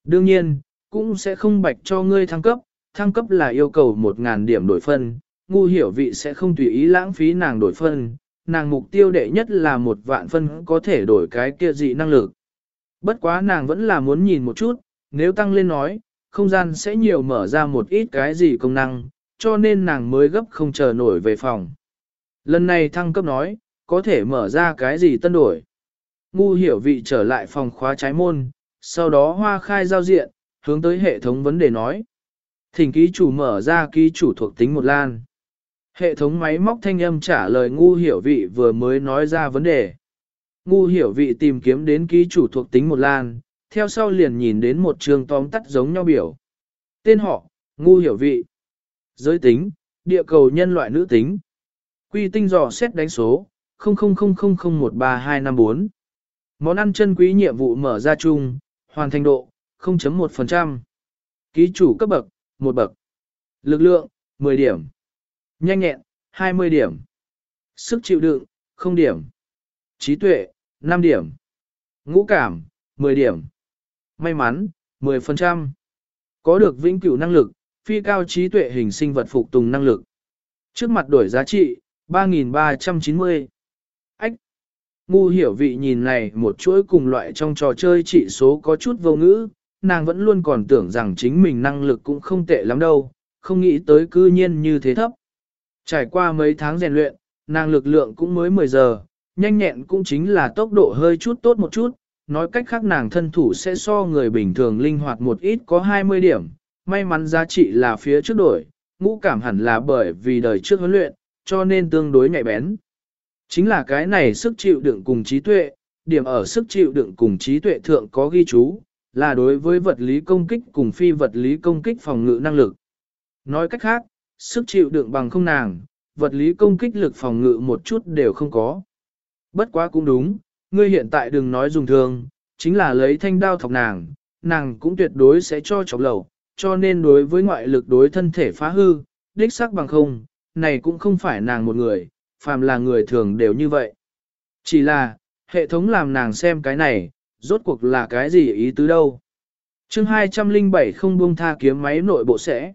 Đương nhiên, cũng sẽ không bạch cho ngươi thăng cấp, thăng cấp là yêu cầu 1.000 điểm đổi phân, ngu hiểu vị sẽ không tùy ý lãng phí nàng đổi phân, nàng mục tiêu đệ nhất là một vạn phân có thể đổi cái kia dị năng lực. Bất quá nàng vẫn là muốn nhìn một chút, nếu tăng lên nói, không gian sẽ nhiều mở ra một ít cái gì công năng, cho nên nàng mới gấp không chờ nổi về phòng. Lần này thăng cấp nói, có thể mở ra cái gì tân đổi. Ngu hiểu vị trở lại phòng khóa trái môn, sau đó hoa khai giao diện, hướng tới hệ thống vấn đề nói. Thỉnh ký chủ mở ra ký chủ thuộc tính một lan. Hệ thống máy móc thanh âm trả lời ngu hiểu vị vừa mới nói ra vấn đề. Ngu hiểu vị tìm kiếm đến ký chủ thuộc tính một lan, theo sau liền nhìn đến một trường tóm tắt giống nhau biểu. Tên họ, ngu hiểu vị. Giới tính, địa cầu nhân loại nữ tính. Quy tinh dò xét đánh số, 0000013254. Món ăn chân quý nhiệm vụ mở ra chung, hoàn thành độ, 0.1%. Ký chủ cấp bậc, một bậc. Lực lượng, 10 điểm. Nhanh nhẹn, 20 điểm. Sức chịu đựng, 0 điểm. Trí tuệ, 5 điểm. Ngũ cảm, 10 điểm. May mắn, 10%. Có được vĩnh cửu năng lực, phi cao trí tuệ hình sinh vật phục tùng năng lực. Trước mặt đổi giá trị, 3.390. Ách! Ngu hiểu vị nhìn này một chuỗi cùng loại trong trò chơi trị số có chút vô ngữ, nàng vẫn luôn còn tưởng rằng chính mình năng lực cũng không tệ lắm đâu, không nghĩ tới cư nhiên như thế thấp. Trải qua mấy tháng rèn luyện, nàng lực lượng cũng mới 10 giờ, nhanh nhẹn cũng chính là tốc độ hơi chút tốt một chút, nói cách khác nàng thân thủ sẽ so người bình thường linh hoạt một ít có 20 điểm, may mắn giá trị là phía trước đổi, ngũ cảm hẳn là bởi vì đời trước huấn luyện, cho nên tương đối nhạy bén. Chính là cái này sức chịu đựng cùng trí tuệ, điểm ở sức chịu đựng cùng trí tuệ thượng có ghi chú, là đối với vật lý công kích cùng phi vật lý công kích phòng ngự năng lực. Nói cách khác, sức chịu đựng bằng không nàng, vật lý công kích lực phòng ngự một chút đều không có. Bất quá cũng đúng, ngươi hiện tại đừng nói dùng thương, chính là lấy thanh đao thọc nàng, nàng cũng tuyệt đối sẽ cho chọc lẩu, cho nên đối với ngoại lực đối thân thể phá hư, đích xác bằng không, này cũng không phải nàng một người, phàm là người thường đều như vậy. Chỉ là, hệ thống làm nàng xem cái này, rốt cuộc là cái gì ý tứ đâu. chương 207 không buông tha kiếm máy nội bộ sẽ.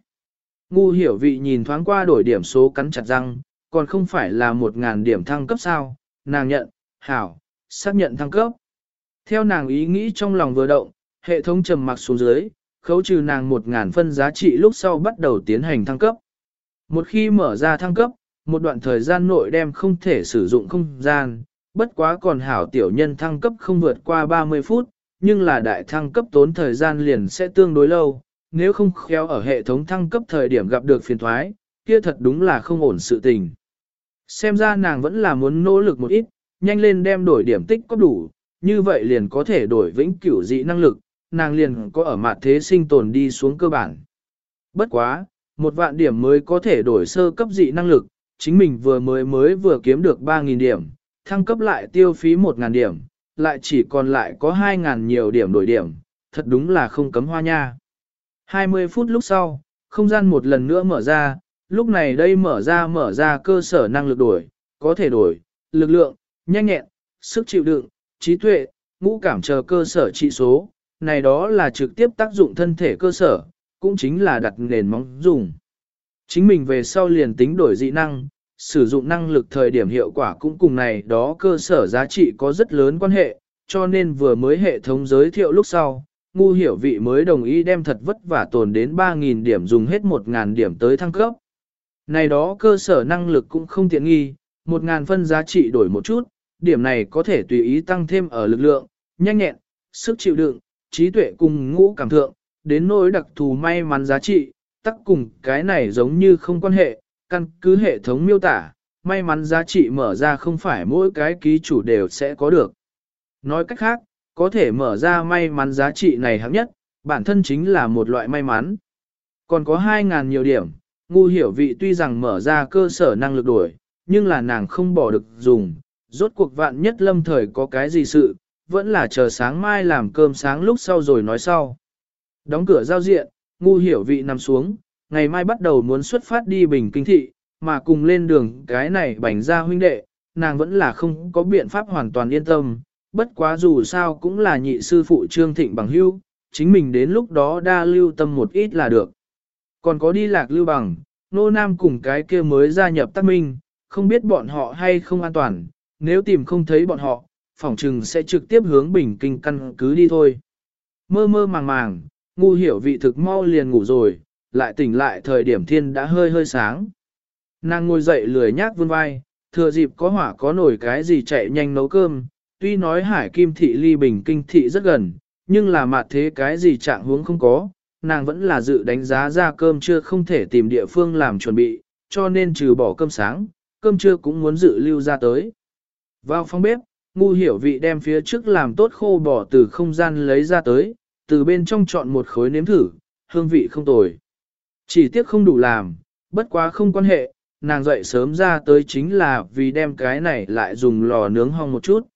Ngu hiểu vị nhìn thoáng qua đổi điểm số cắn chặt răng, còn không phải là một ngàn điểm thăng cấp sao, nàng nhận, hảo, xác nhận thăng cấp. Theo nàng ý nghĩ trong lòng vừa động, hệ thống trầm mặc xuống dưới, khấu trừ nàng một ngàn phân giá trị lúc sau bắt đầu tiến hành thăng cấp. Một khi mở ra thăng cấp, một đoạn thời gian nội đem không thể sử dụng không gian, bất quá còn hảo tiểu nhân thăng cấp không vượt qua 30 phút, nhưng là đại thăng cấp tốn thời gian liền sẽ tương đối lâu, nếu không khéo ở hệ thống thăng cấp thời điểm gặp được phiền thoái, kia thật đúng là không ổn sự tình. Xem ra nàng vẫn là muốn nỗ lực một ít, nhanh lên đem đổi điểm tích có đủ, như vậy liền có thể đổi vĩnh cửu dị năng lực, nàng liền có ở mặt thế sinh tồn đi xuống cơ bản. Bất quá, một vạn điểm mới có thể đổi sơ cấp dị năng lực, chính mình vừa mới mới vừa kiếm được 3.000 điểm, thăng cấp lại tiêu phí 1.000 điểm, lại chỉ còn lại có 2.000 nhiều điểm đổi điểm, thật đúng là không cấm hoa nha. 20 phút lúc sau, không gian một lần nữa mở ra, lúc này đây mở ra mở ra cơ sở năng lực đổi, có thể đổi, lực lượng, nhanh nhẹn, sức chịu đựng, trí tuệ, ngũ cảm chờ cơ sở trị số, này đó là trực tiếp tác dụng thân thể cơ sở, cũng chính là đặt nền móng dùng. Chính mình về sau liền tính đổi dị năng, sử dụng năng lực thời điểm hiệu quả cũng cùng này đó cơ sở giá trị có rất lớn quan hệ, cho nên vừa mới hệ thống giới thiệu lúc sau, ngu hiểu vị mới đồng ý đem thật vất vả tồn đến 3.000 điểm dùng hết 1.000 điểm tới thăng cấp. Này đó cơ sở năng lực cũng không tiện nghi, 1.000 phân giá trị đổi một chút, điểm này có thể tùy ý tăng thêm ở lực lượng, nhanh nhẹn, sức chịu đựng, trí tuệ cùng ngũ cảm thượng, đến nỗi đặc thù may mắn giá trị, tắc cùng cái này giống như không quan hệ, căn cứ hệ thống miêu tả, may mắn giá trị mở ra không phải mỗi cái ký chủ đều sẽ có được. Nói cách khác, có thể mở ra may mắn giá trị này hạng nhất, bản thân chính là một loại may mắn. Còn có 2.000 nhiều điểm, ngu hiểu vị tuy rằng mở ra cơ sở năng lực đổi, nhưng là nàng không bỏ được dùng, rốt cuộc vạn nhất lâm thời có cái gì sự, vẫn là chờ sáng mai làm cơm sáng lúc sau rồi nói sau. Đóng cửa giao diện, ngu hiểu vị nằm xuống, ngày mai bắt đầu muốn xuất phát đi bình kinh thị, mà cùng lên đường cái này bảnh ra huynh đệ, nàng vẫn là không có biện pháp hoàn toàn yên tâm, bất quá dù sao cũng là nhị sư phụ trương thịnh bằng hưu, chính mình đến lúc đó đa lưu tâm một ít là được. Còn có đi lạc lưu bằng, nô nam cùng cái kia mới gia nhập tác minh, không biết bọn họ hay không an toàn, nếu tìm không thấy bọn họ, phỏng trừng sẽ trực tiếp hướng bình kinh căn cứ đi thôi. Mơ mơ màng màng, ngu hiểu vị thực mau liền ngủ rồi, lại tỉnh lại thời điểm thiên đã hơi hơi sáng. Nàng ngồi dậy lười nhác vươn vai, thừa dịp có hỏa có nổi cái gì chạy nhanh nấu cơm, tuy nói hải kim thị ly bình kinh thị rất gần, nhưng là mặt thế cái gì trạng huống không có, nàng vẫn là dự đánh giá ra cơm trưa không thể tìm địa phương làm chuẩn bị, cho nên trừ bỏ cơm sáng, cơm trưa cũng muốn dự lưu ra tới. Vào phòng bếp, ngu hiểu vị đem phía trước làm tốt khô bỏ từ không gian lấy ra tới, từ bên trong chọn một khối nếm thử, hương vị không tồi. Chỉ tiếc không đủ làm, bất quá không quan hệ, nàng dậy sớm ra tới chính là vì đem cái này lại dùng lò nướng hong một chút.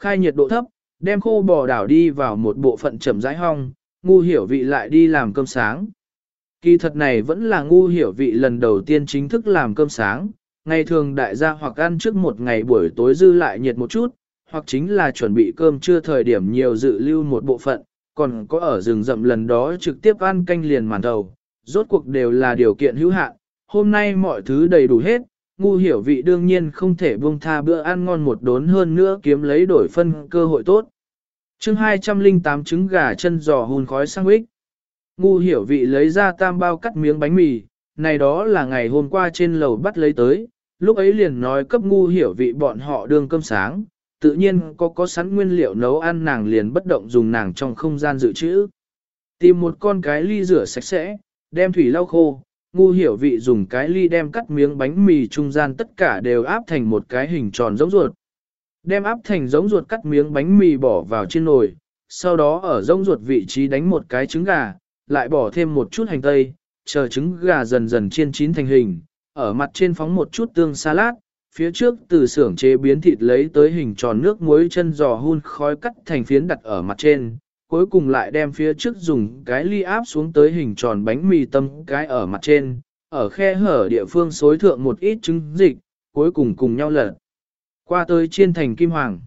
Khai nhiệt độ thấp, đem khô bò đảo đi vào một bộ phận chậm rãi hong, ngu hiểu vị lại đi làm cơm sáng. Kỳ thật này vẫn là ngu hiểu vị lần đầu tiên chính thức làm cơm sáng, ngày thường đại gia hoặc ăn trước một ngày buổi tối dư lại nhiệt một chút, hoặc chính là chuẩn bị cơm trưa thời điểm nhiều dự lưu một bộ phận, còn có ở rừng rậm lần đó trực tiếp ăn canh liền màn đầu, rốt cuộc đều là điều kiện hữu hạn, hôm nay mọi thứ đầy đủ hết, ngu hiểu vị đương nhiên không thể buông tha bữa ăn ngon một đốn hơn nữa kiếm lấy đổi phân cơ hội tốt. chương 208 trứng gà chân giò hùn khói sang ích. Ngu hiểu vị lấy ra tam bao cắt miếng bánh mì, này đó là ngày hôm qua trên lầu bắt lấy tới, lúc ấy liền nói cấp ngu hiểu vị bọn họ đương cơm sáng, tự nhiên có có sẵn nguyên liệu nấu ăn nàng liền bất động dùng nàng trong không gian dự trữ. Tìm một con cái ly rửa sạch sẽ, đem thủy lau khô, ngu hiểu vị dùng cái ly đem cắt miếng bánh mì trung gian tất cả đều áp thành một cái hình tròn giống ruột. Đem áp thành giống ruột cắt miếng bánh mì bỏ vào trên nồi, sau đó ở giống ruột vị trí đánh một cái trứng gà, lại bỏ thêm một chút hành tây, chờ trứng gà dần dần chiên chín thành hình, ở mặt trên phóng một chút tương salad, phía trước từ xưởng chế biến thịt lấy tới hình tròn nước muối chân giò hun khói cắt thành phiến đặt ở mặt trên, cuối cùng lại đem phía trước dùng cái ly áp xuống tới hình tròn bánh mì tâm cái ở mặt trên, ở khe hở địa phương xối thượng một ít trứng dịch, cuối cùng cùng nhau lật. Qua tới chiên thành kim hoàng.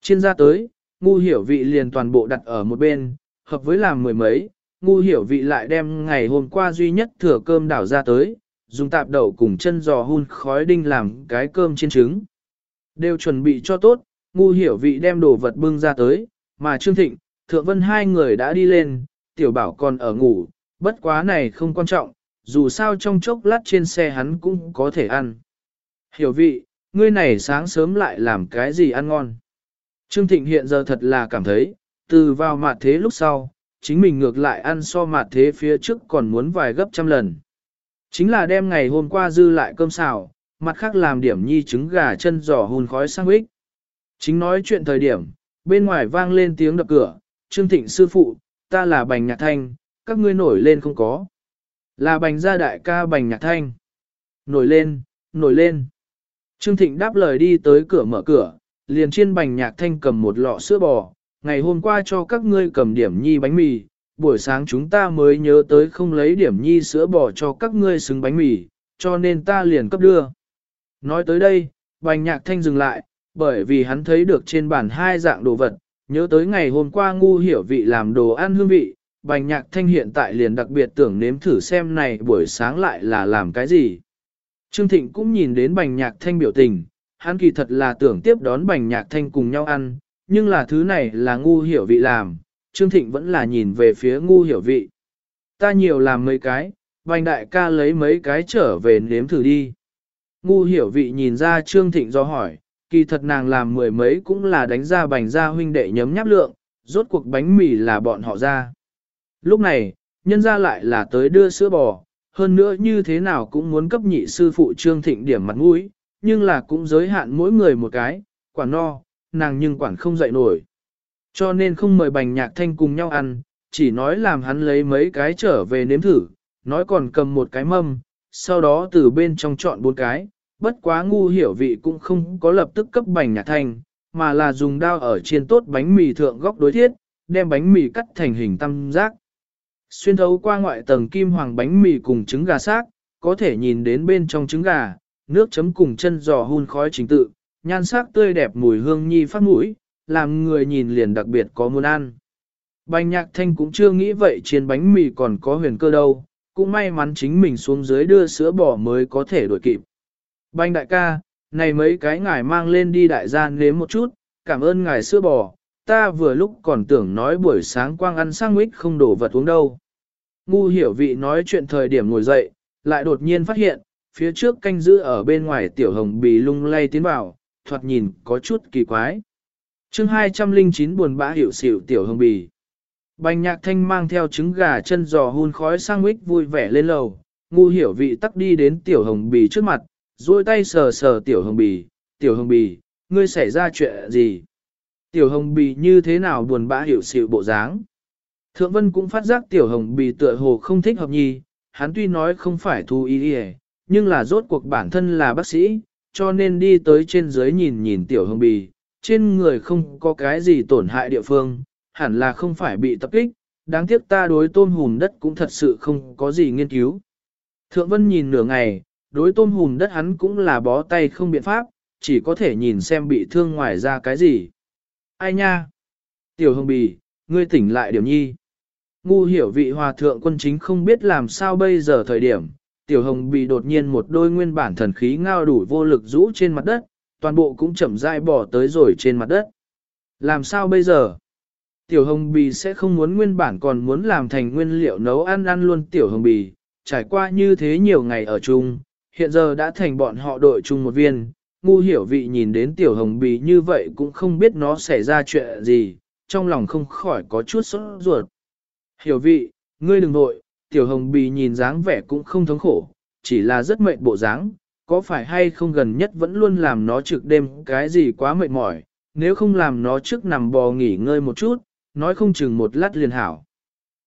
Chiên ra tới, ngu hiểu vị liền toàn bộ đặt ở một bên, hợp với làm mười mấy, ngu hiểu vị lại đem ngày hôm qua duy nhất thừa cơm đảo ra tới, dùng tạp đậu cùng chân giò hun khói đinh làm cái cơm chiên trứng. Đều chuẩn bị cho tốt, ngu hiểu vị đem đồ vật bưng ra tới, mà Trương Thịnh, Thượng Vân hai người đã đi lên, tiểu bảo còn ở ngủ, bất quá này không quan trọng, dù sao trong chốc lát trên xe hắn cũng có thể ăn. Hiểu vị, ngươi này sáng sớm lại làm cái gì ăn ngon. Trương Thịnh hiện giờ thật là cảm thấy, từ vào mặt thế lúc sau, chính mình ngược lại ăn so mặt thế phía trước còn muốn vài gấp trăm lần. Chính là đem ngày hôm qua dư lại cơm xào, mặt khác làm điểm nhi trứng gà chân giò hùn khói sang ích. Chính nói chuyện thời điểm, bên ngoài vang lên tiếng đập cửa, Trương Thịnh sư phụ, ta là bành nhạc thanh, các ngươi nổi lên không có. Là bành gia đại ca bành nhạc thanh. Nổi lên, nổi lên. Trương Thịnh đáp lời đi tới cửa mở cửa, liền trên bành nhạc thanh cầm một lọ sữa bò, ngày hôm qua cho các ngươi cầm điểm nhi bánh mì, buổi sáng chúng ta mới nhớ tới không lấy điểm nhi sữa bò cho các ngươi xứng bánh mì, cho nên ta liền cấp đưa. Nói tới đây, bành nhạc thanh dừng lại, bởi vì hắn thấy được trên bàn hai dạng đồ vật, nhớ tới ngày hôm qua ngu hiểu vị làm đồ ăn hương vị, bành nhạc thanh hiện tại liền đặc biệt tưởng nếm thử xem này buổi sáng lại là làm cái gì. Trương Thịnh cũng nhìn đến bành nhạc thanh biểu tình, hắn kỳ thật là tưởng tiếp đón bành nhạc thanh cùng nhau ăn, nhưng là thứ này là ngu hiểu vị làm, Trương Thịnh vẫn là nhìn về phía ngu hiểu vị. Ta nhiều làm mấy cái, bành đại ca lấy mấy cái trở về nếm thử đi. Ngu hiểu vị nhìn ra Trương Thịnh do hỏi, kỳ thật nàng làm mười mấy cũng là đánh ra bành ra huynh đệ nhấm nháp lượng, rốt cuộc bánh mì là bọn họ ra. Lúc này, nhân ra lại là tới đưa sữa bò, hơn nữa như thế nào cũng muốn cấp nhị sư phụ Trương Thịnh điểm mặt mũi, nhưng là cũng giới hạn mỗi người một cái, quản no, nàng nhưng quản không dậy nổi. Cho nên không mời bành nhạc thanh cùng nhau ăn, chỉ nói làm hắn lấy mấy cái trở về nếm thử, nói còn cầm một cái mâm, sau đó từ bên trong chọn bốn cái, bất quá ngu hiểu vị cũng không có lập tức cấp bành nhạc thanh, mà là dùng dao ở trên tốt bánh mì thượng góc đối thiết, đem bánh mì cắt thành hình tam giác. Xuyên thấu qua ngoại tầng kim hoàng bánh mì cùng trứng gà xác, có thể nhìn đến bên trong trứng gà, nước chấm cùng chân giò hun khói chính tự, nhan sắc tươi đẹp mùi hương nhi phát mũi, làm người nhìn liền đặc biệt có muốn ăn. Bành nhạc thanh cũng chưa nghĩ vậy trên bánh mì còn có huyền cơ đâu, cũng may mắn chính mình xuống dưới đưa sữa bò mới có thể đổi kịp. Banh đại ca, này mấy cái ngài mang lên đi đại gia nếm một chút, cảm ơn ngài sữa bò, ta vừa lúc còn tưởng nói buổi sáng quang ăn sang không đổ vật uống đâu. Ngu hiểu vị nói chuyện thời điểm ngồi dậy, lại đột nhiên phát hiện, phía trước canh giữ ở bên ngoài tiểu hồng bì lung lay tiến vào, thoạt nhìn có chút kỳ quái. chương 209 buồn bã hiểu xỉu tiểu hồng bì. Bành nhạc thanh mang theo trứng gà chân giò hun khói sang mít vui vẻ lên lầu, ngu hiểu vị tắc đi đến tiểu hồng bì trước mặt, duỗi tay sờ sờ tiểu hồng bì, tiểu hồng bì, ngươi xảy ra chuyện gì? Tiểu hồng bì như thế nào buồn bã hiểu sự bộ dáng? Thượng vân cũng phát giác tiểu hồng bì tựa hồ không thích hợp nhi, hắn tuy nói không phải thu ý đi nhưng là rốt cuộc bản thân là bác sĩ, cho nên đi tới trên dưới nhìn nhìn tiểu hồng bì, trên người không có cái gì tổn hại địa phương, hẳn là không phải bị tập kích, đáng tiếc ta đối tôm hùm đất cũng thật sự không có gì nghiên cứu. Thượng Vân nhìn nửa ngày, đối tôm hùm đất hắn cũng là bó tay không biện pháp, chỉ có thể nhìn xem bị thương ngoài ra cái gì. Ai nha? Tiểu hồng bì, ngươi tỉnh lại điểm nhi. Ngu hiểu vị hòa thượng quân chính không biết làm sao bây giờ thời điểm, tiểu hồng bì đột nhiên một đôi nguyên bản thần khí ngao đủ vô lực rũ trên mặt đất, toàn bộ cũng chậm rãi bỏ tới rồi trên mặt đất. Làm sao bây giờ? Tiểu hồng bì sẽ không muốn nguyên bản còn muốn làm thành nguyên liệu nấu ăn ăn luôn tiểu hồng bì, trải qua như thế nhiều ngày ở chung, hiện giờ đã thành bọn họ đội chung một viên. Ngu hiểu vị nhìn đến tiểu hồng bì như vậy cũng không biết nó xảy ra chuyện gì, trong lòng không khỏi có chút sốt ruột. Hiểu vị, ngươi đừng nội, tiểu hồng bì nhìn dáng vẻ cũng không thống khổ, chỉ là rất mệt bộ dáng, có phải hay không gần nhất vẫn luôn làm nó trực đêm cái gì quá mệt mỏi, nếu không làm nó trước nằm bò nghỉ ngơi một chút, nói không chừng một lát liền hảo.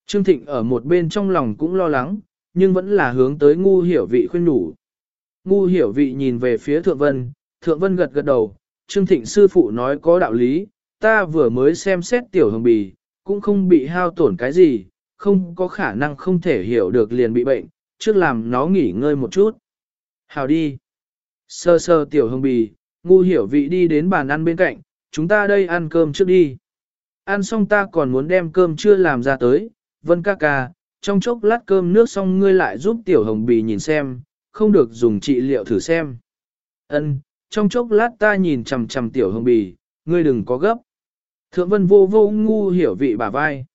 Trương Thịnh ở một bên trong lòng cũng lo lắng, nhưng vẫn là hướng tới ngu hiểu vị khuyên nhủ. Ngu hiểu vị nhìn về phía Thượng Vân, Thượng Vân gật gật đầu, Trương Thịnh sư phụ nói có đạo lý, ta vừa mới xem xét tiểu hồng bì, cũng không bị hao tổn cái gì, không có khả năng không thể hiểu được liền bị bệnh, trước làm nó nghỉ ngơi một chút. Hào đi. Sơ sơ tiểu hồng bì, ngu hiểu vị đi đến bàn ăn bên cạnh, chúng ta đây ăn cơm trước đi. Ăn xong ta còn muốn đem cơm chưa làm ra tới, vân ca ca, trong chốc lát cơm nước xong ngươi lại giúp tiểu hồng bì nhìn xem, không được dùng trị liệu thử xem. Ân, trong chốc lát ta nhìn chằm chằm tiểu hồng bì, ngươi đừng có gấp. Thượng vân vô vô ngu hiểu vị bà vai.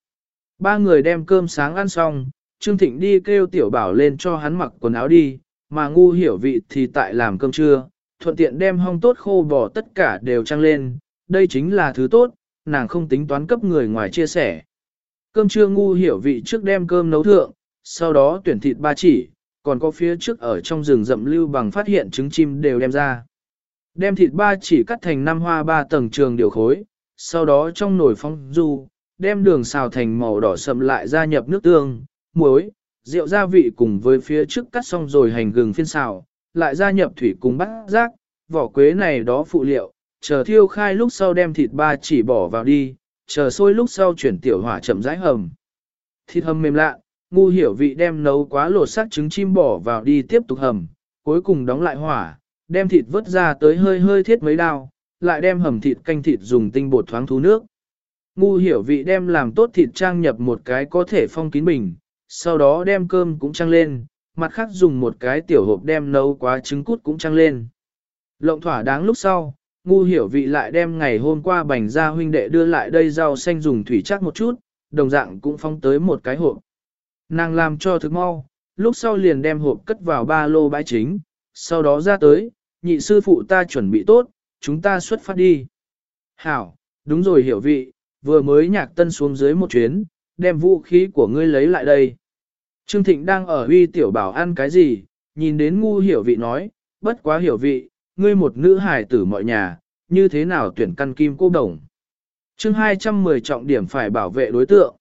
Ba người đem cơm sáng ăn xong, Trương Thịnh đi kêu tiểu bảo lên cho hắn mặc quần áo đi, mà ngu hiểu vị thì tại làm cơm trưa, thuận tiện đem hong tốt khô bỏ tất cả đều trăng lên, đây chính là thứ tốt, nàng không tính toán cấp người ngoài chia sẻ. Cơm trưa ngu hiểu vị trước đem cơm nấu thượng, sau đó tuyển thịt ba chỉ, còn có phía trước ở trong rừng rậm lưu bằng phát hiện trứng chim đều đem ra. Đem thịt ba chỉ cắt thành năm hoa ba tầng trường điều khối, sau đó trong nồi phong du, đem đường xào thành màu đỏ sậm lại gia nhập nước tương, muối, rượu gia vị cùng với phía trước cắt xong rồi hành gừng phiên xào, lại gia nhập thủy cùng bát rác, vỏ quế này đó phụ liệu, chờ thiêu khai lúc sau đem thịt ba chỉ bỏ vào đi, chờ sôi lúc sau chuyển tiểu hỏa chậm rãi hầm. Thịt hầm mềm lạ, ngu hiểu vị đem nấu quá lột xác trứng chim bỏ vào đi tiếp tục hầm, cuối cùng đóng lại hỏa, đem thịt vớt ra tới hơi hơi thiết mấy đao, lại đem hầm thịt canh thịt dùng tinh bột thoáng thú nước. Ngu hiểu vị đem làm tốt thịt trang nhập một cái có thể phong kín bình, sau đó đem cơm cũng trang lên, mặt khác dùng một cái tiểu hộp đem nấu quá trứng cút cũng trang lên. Lộng thỏa đáng lúc sau, ngu hiểu vị lại đem ngày hôm qua bành ra huynh đệ đưa lại đây rau xanh dùng thủy chắc một chút, đồng dạng cũng phong tới một cái hộp. Nàng làm cho thức mau, lúc sau liền đem hộp cất vào ba lô bãi chính, sau đó ra tới, nhị sư phụ ta chuẩn bị tốt, chúng ta xuất phát đi. Hảo, đúng rồi hiểu vị, vừa mới nhạc tân xuống dưới một chuyến, đem vũ khí của ngươi lấy lại đây. Trương Thịnh đang ở uy tiểu bảo ăn cái gì, nhìn đến ngu hiểu vị nói, bất quá hiểu vị, ngươi một nữ hài tử mọi nhà, như thế nào tuyển căn kim cô đồng. chương 210 trọng điểm phải bảo vệ đối tượng.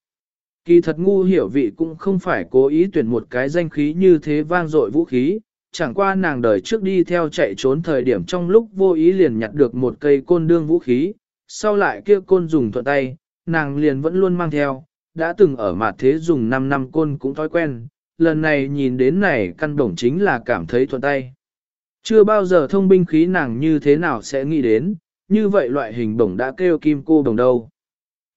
Kỳ thật ngu hiểu vị cũng không phải cố ý tuyển một cái danh khí như thế vang dội vũ khí, chẳng qua nàng đời trước đi theo chạy trốn thời điểm trong lúc vô ý liền nhặt được một cây côn đương vũ khí, sau lại kia côn dùng thuận tay, nàng liền vẫn luôn mang theo, đã từng ở mặt thế dùng 5 năm côn cũng thói quen, lần này nhìn đến này căn đồng chính là cảm thấy thuận tay. Chưa bao giờ thông binh khí nàng như thế nào sẽ nghĩ đến, như vậy loại hình bổng đã kêu kim cô đồng đâu.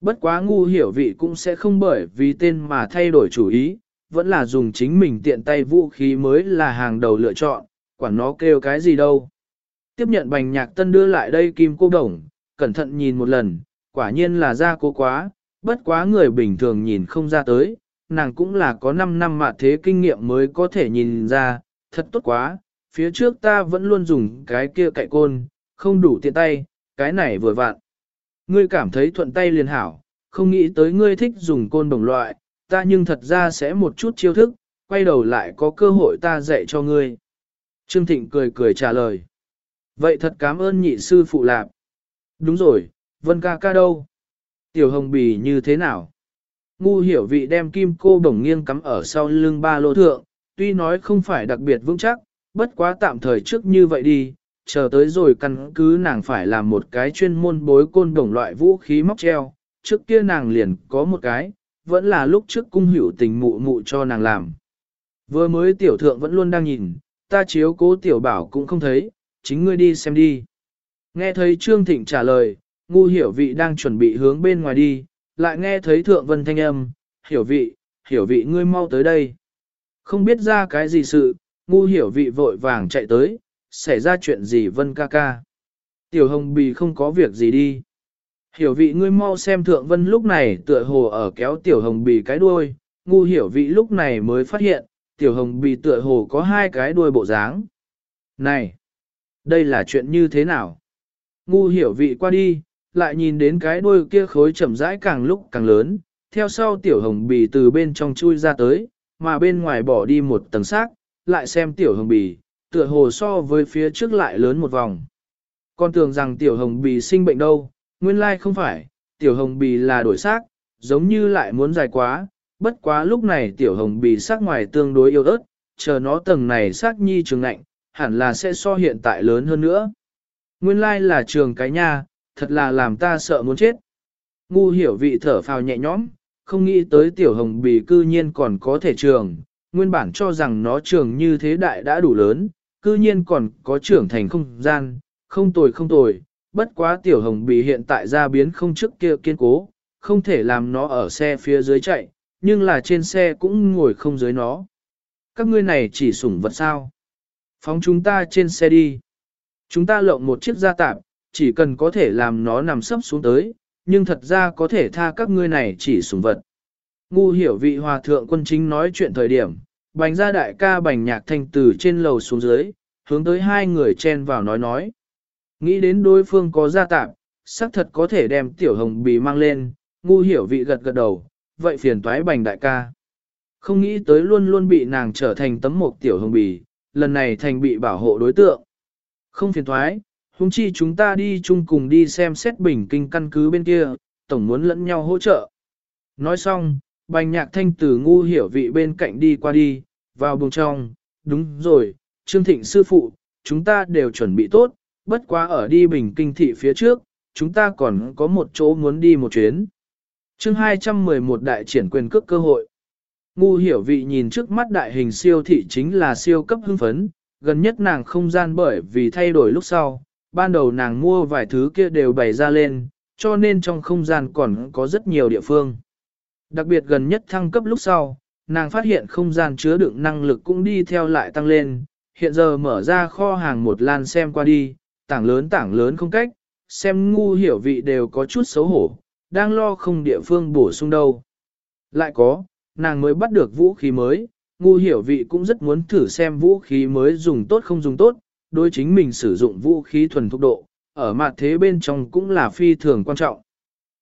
Bất quá ngu hiểu vị cũng sẽ không bởi vì tên mà thay đổi chủ ý, vẫn là dùng chính mình tiện tay vũ khí mới là hàng đầu lựa chọn, quản nó kêu cái gì đâu. Tiếp nhận bành nhạc tân đưa lại đây kim cô đồng, cẩn thận nhìn một lần, quả nhiên là ra cố quá, bất quá người bình thường nhìn không ra tới, nàng cũng là có 5 năm mà thế kinh nghiệm mới có thể nhìn ra, thật tốt quá, phía trước ta vẫn luôn dùng cái kia cậy côn, không đủ tiện tay, cái này vừa vặn. Ngươi cảm thấy thuận tay liền hảo, không nghĩ tới ngươi thích dùng côn đồng loại, ta nhưng thật ra sẽ một chút chiêu thức, quay đầu lại có cơ hội ta dạy cho ngươi. Trương Thịnh cười cười trả lời. Vậy thật cảm ơn nhị sư phụ lạp. Đúng rồi, Vân ca ca đâu? Tiểu hồng bì như thế nào? Ngu hiểu vị đem kim cô đồng nghiêng cắm ở sau lưng ba lô thượng, tuy nói không phải đặc biệt vững chắc, bất quá tạm thời trước như vậy đi, chờ tới rồi căn cứ nàng phải làm một cái chuyên môn bối côn đồng loại vũ khí móc treo, trước kia nàng liền có một cái, vẫn là lúc trước cung hữu tình mụ mụ cho nàng làm. Vừa mới tiểu thượng vẫn luôn đang nhìn, ta chiếu cố tiểu bảo cũng không thấy, chính ngươi đi xem đi. Nghe thấy Trương Thịnh trả lời, ngu hiểu vị đang chuẩn bị hướng bên ngoài đi, lại nghe thấy thượng vân thanh âm, hiểu vị, hiểu vị ngươi mau tới đây. Không biết ra cái gì sự, ngu hiểu vị vội vàng chạy tới, xảy ra chuyện gì vân ca ca. Tiểu hồng bì không có việc gì đi. Hiểu vị ngươi mau xem thượng vân lúc này tựa hồ ở kéo tiểu hồng bì cái đuôi, ngu hiểu vị lúc này mới phát hiện, tiểu hồng bì tựa hồ có hai cái đuôi bộ dáng. Này! Đây là chuyện như thế nào? Ngu hiểu vị qua đi, lại nhìn đến cái đuôi kia khối chậm rãi càng lúc càng lớn, theo sau tiểu hồng bì từ bên trong chui ra tới, mà bên ngoài bỏ đi một tầng xác, lại xem tiểu hồng bì, tựa hồ so với phía trước lại lớn một vòng. Con tưởng rằng tiểu hồng bì sinh bệnh đâu, nguyên lai không phải, tiểu hồng bì là đổi xác, giống như lại muốn dài quá, bất quá lúc này tiểu hồng bì xác ngoài tương đối yếu ớt, chờ nó tầng này xác nhi trường nạnh, hẳn là sẽ so hiện tại lớn hơn nữa. Nguyên lai là trường cái nha, thật là làm ta sợ muốn chết. Ngu hiểu vị thở phào nhẹ nhõm, không nghĩ tới tiểu hồng bì cư nhiên còn có thể trường, nguyên bản cho rằng nó trường như thế đại đã đủ lớn, cư nhiên còn có trưởng thành không gian, không tồi không tồi, bất quá tiểu hồng bị hiện tại ra biến không trước kia kiên cố, không thể làm nó ở xe phía dưới chạy, nhưng là trên xe cũng ngồi không dưới nó. Các ngươi này chỉ sủng vật sao. Phóng chúng ta trên xe đi. Chúng ta lộng một chiếc gia tạp, chỉ cần có thể làm nó nằm sấp xuống tới, nhưng thật ra có thể tha các ngươi này chỉ sủng vật. Ngu hiểu vị hòa thượng quân chính nói chuyện thời điểm, bành gia đại ca bành nhạc thanh từ trên lầu xuống dưới, hướng tới hai người chen vào nói nói. Nghĩ đến đối phương có gia tạp, xác thật có thể đem tiểu hồng bì mang lên, ngu hiểu vị gật gật đầu, vậy phiền toái bành đại ca. Không nghĩ tới luôn luôn bị nàng trở thành tấm mộc tiểu hồng bì, lần này thành bị bảo hộ đối tượng. Không phiền toái, huống chi chúng ta đi chung cùng đi xem xét bình kinh căn cứ bên kia, tổng muốn lẫn nhau hỗ trợ. Nói xong, bành nhạc thanh Tử ngu hiểu vị bên cạnh đi qua đi, vào buồng trong, đúng rồi, Trương Thịnh sư phụ, chúng ta đều chuẩn bị tốt, bất quá ở đi bình kinh thị phía trước, chúng ta còn có một chỗ muốn đi một chuyến. chương 211 đại triển quyền cước cơ hội. Ngu hiểu vị nhìn trước mắt đại hình siêu thị chính là siêu cấp hưng phấn, gần nhất nàng không gian bởi vì thay đổi lúc sau, ban đầu nàng mua vài thứ kia đều bày ra lên, cho nên trong không gian còn có rất nhiều địa phương. Đặc biệt gần nhất thăng cấp lúc sau, nàng phát hiện không gian chứa đựng năng lực cũng đi theo lại tăng lên, hiện giờ mở ra kho hàng một lan xem qua đi, tảng lớn tảng lớn không cách, xem ngu hiểu vị đều có chút xấu hổ, đang lo không địa phương bổ sung đâu. Lại có, nàng mới bắt được vũ khí mới, ngu hiểu vị cũng rất muốn thử xem vũ khí mới dùng tốt không dùng tốt, đối chính mình sử dụng vũ khí thuần thúc độ, ở mặt thế bên trong cũng là phi thường quan trọng.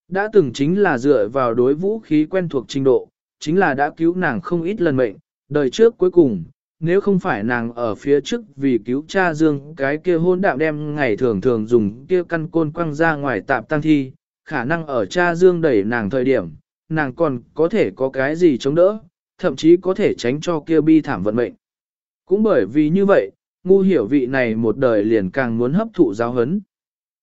Đã từng chính là dựa vào đối vũ khí quen thuộc trình độ, chính là đã cứu nàng không ít lần mệnh, đời trước cuối cùng, nếu không phải nàng ở phía trước vì cứu cha Dương cái kia hôn đạm đem ngày thường thường dùng kia căn côn quăng ra ngoài tạp tăng thi, khả năng ở cha Dương đẩy nàng thời điểm, nàng còn có thể có cái gì chống đỡ, thậm chí có thể tránh cho kia bi thảm vận mệnh. Cũng bởi vì như vậy, ngu hiểu vị này một đời liền càng muốn hấp thụ giáo hấn.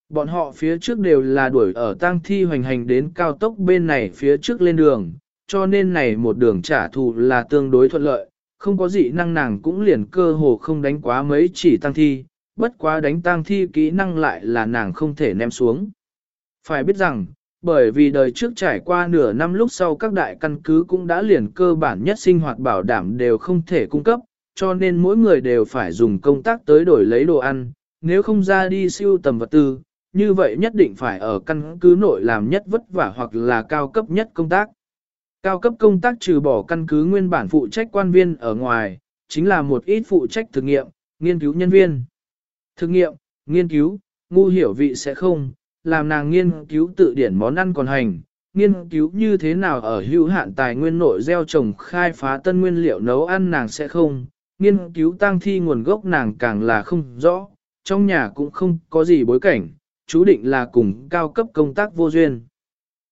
Bọn họ phía trước đều là đuổi ở tang thi hoành hành đến cao tốc bên này phía trước lên đường, cho nên này một đường trả thù là tương đối thuận lợi, không có gì năng nàng cũng liền cơ hồ không đánh quá mấy chỉ tăng thi, bất quá đánh tăng thi kỹ năng lại là nàng không thể ném xuống. Phải biết rằng, bởi vì đời trước trải qua nửa năm lúc sau các đại căn cứ cũng đã liền cơ bản nhất sinh hoạt bảo đảm đều không thể cung cấp, cho nên mỗi người đều phải dùng công tác tới đổi lấy đồ ăn, nếu không ra đi siêu tầm vật tư, như vậy nhất định phải ở căn cứ nội làm nhất vất vả hoặc là cao cấp nhất công tác. Cao cấp công tác trừ bỏ căn cứ nguyên bản phụ trách quan viên ở ngoài, chính là một ít phụ trách thực nghiệm, nghiên cứu nhân viên. Thực nghiệm, nghiên cứu, ngu hiểu vị sẽ không, làm nàng nghiên cứu tự điển món ăn còn hành, nghiên cứu như thế nào ở hữu hạn tài nguyên nội gieo trồng khai phá tân nguyên liệu nấu ăn nàng sẽ không, nghiên cứu tăng thi nguồn gốc nàng càng là không rõ, trong nhà cũng không có gì bối cảnh, chú định là cùng cao cấp công tác vô duyên.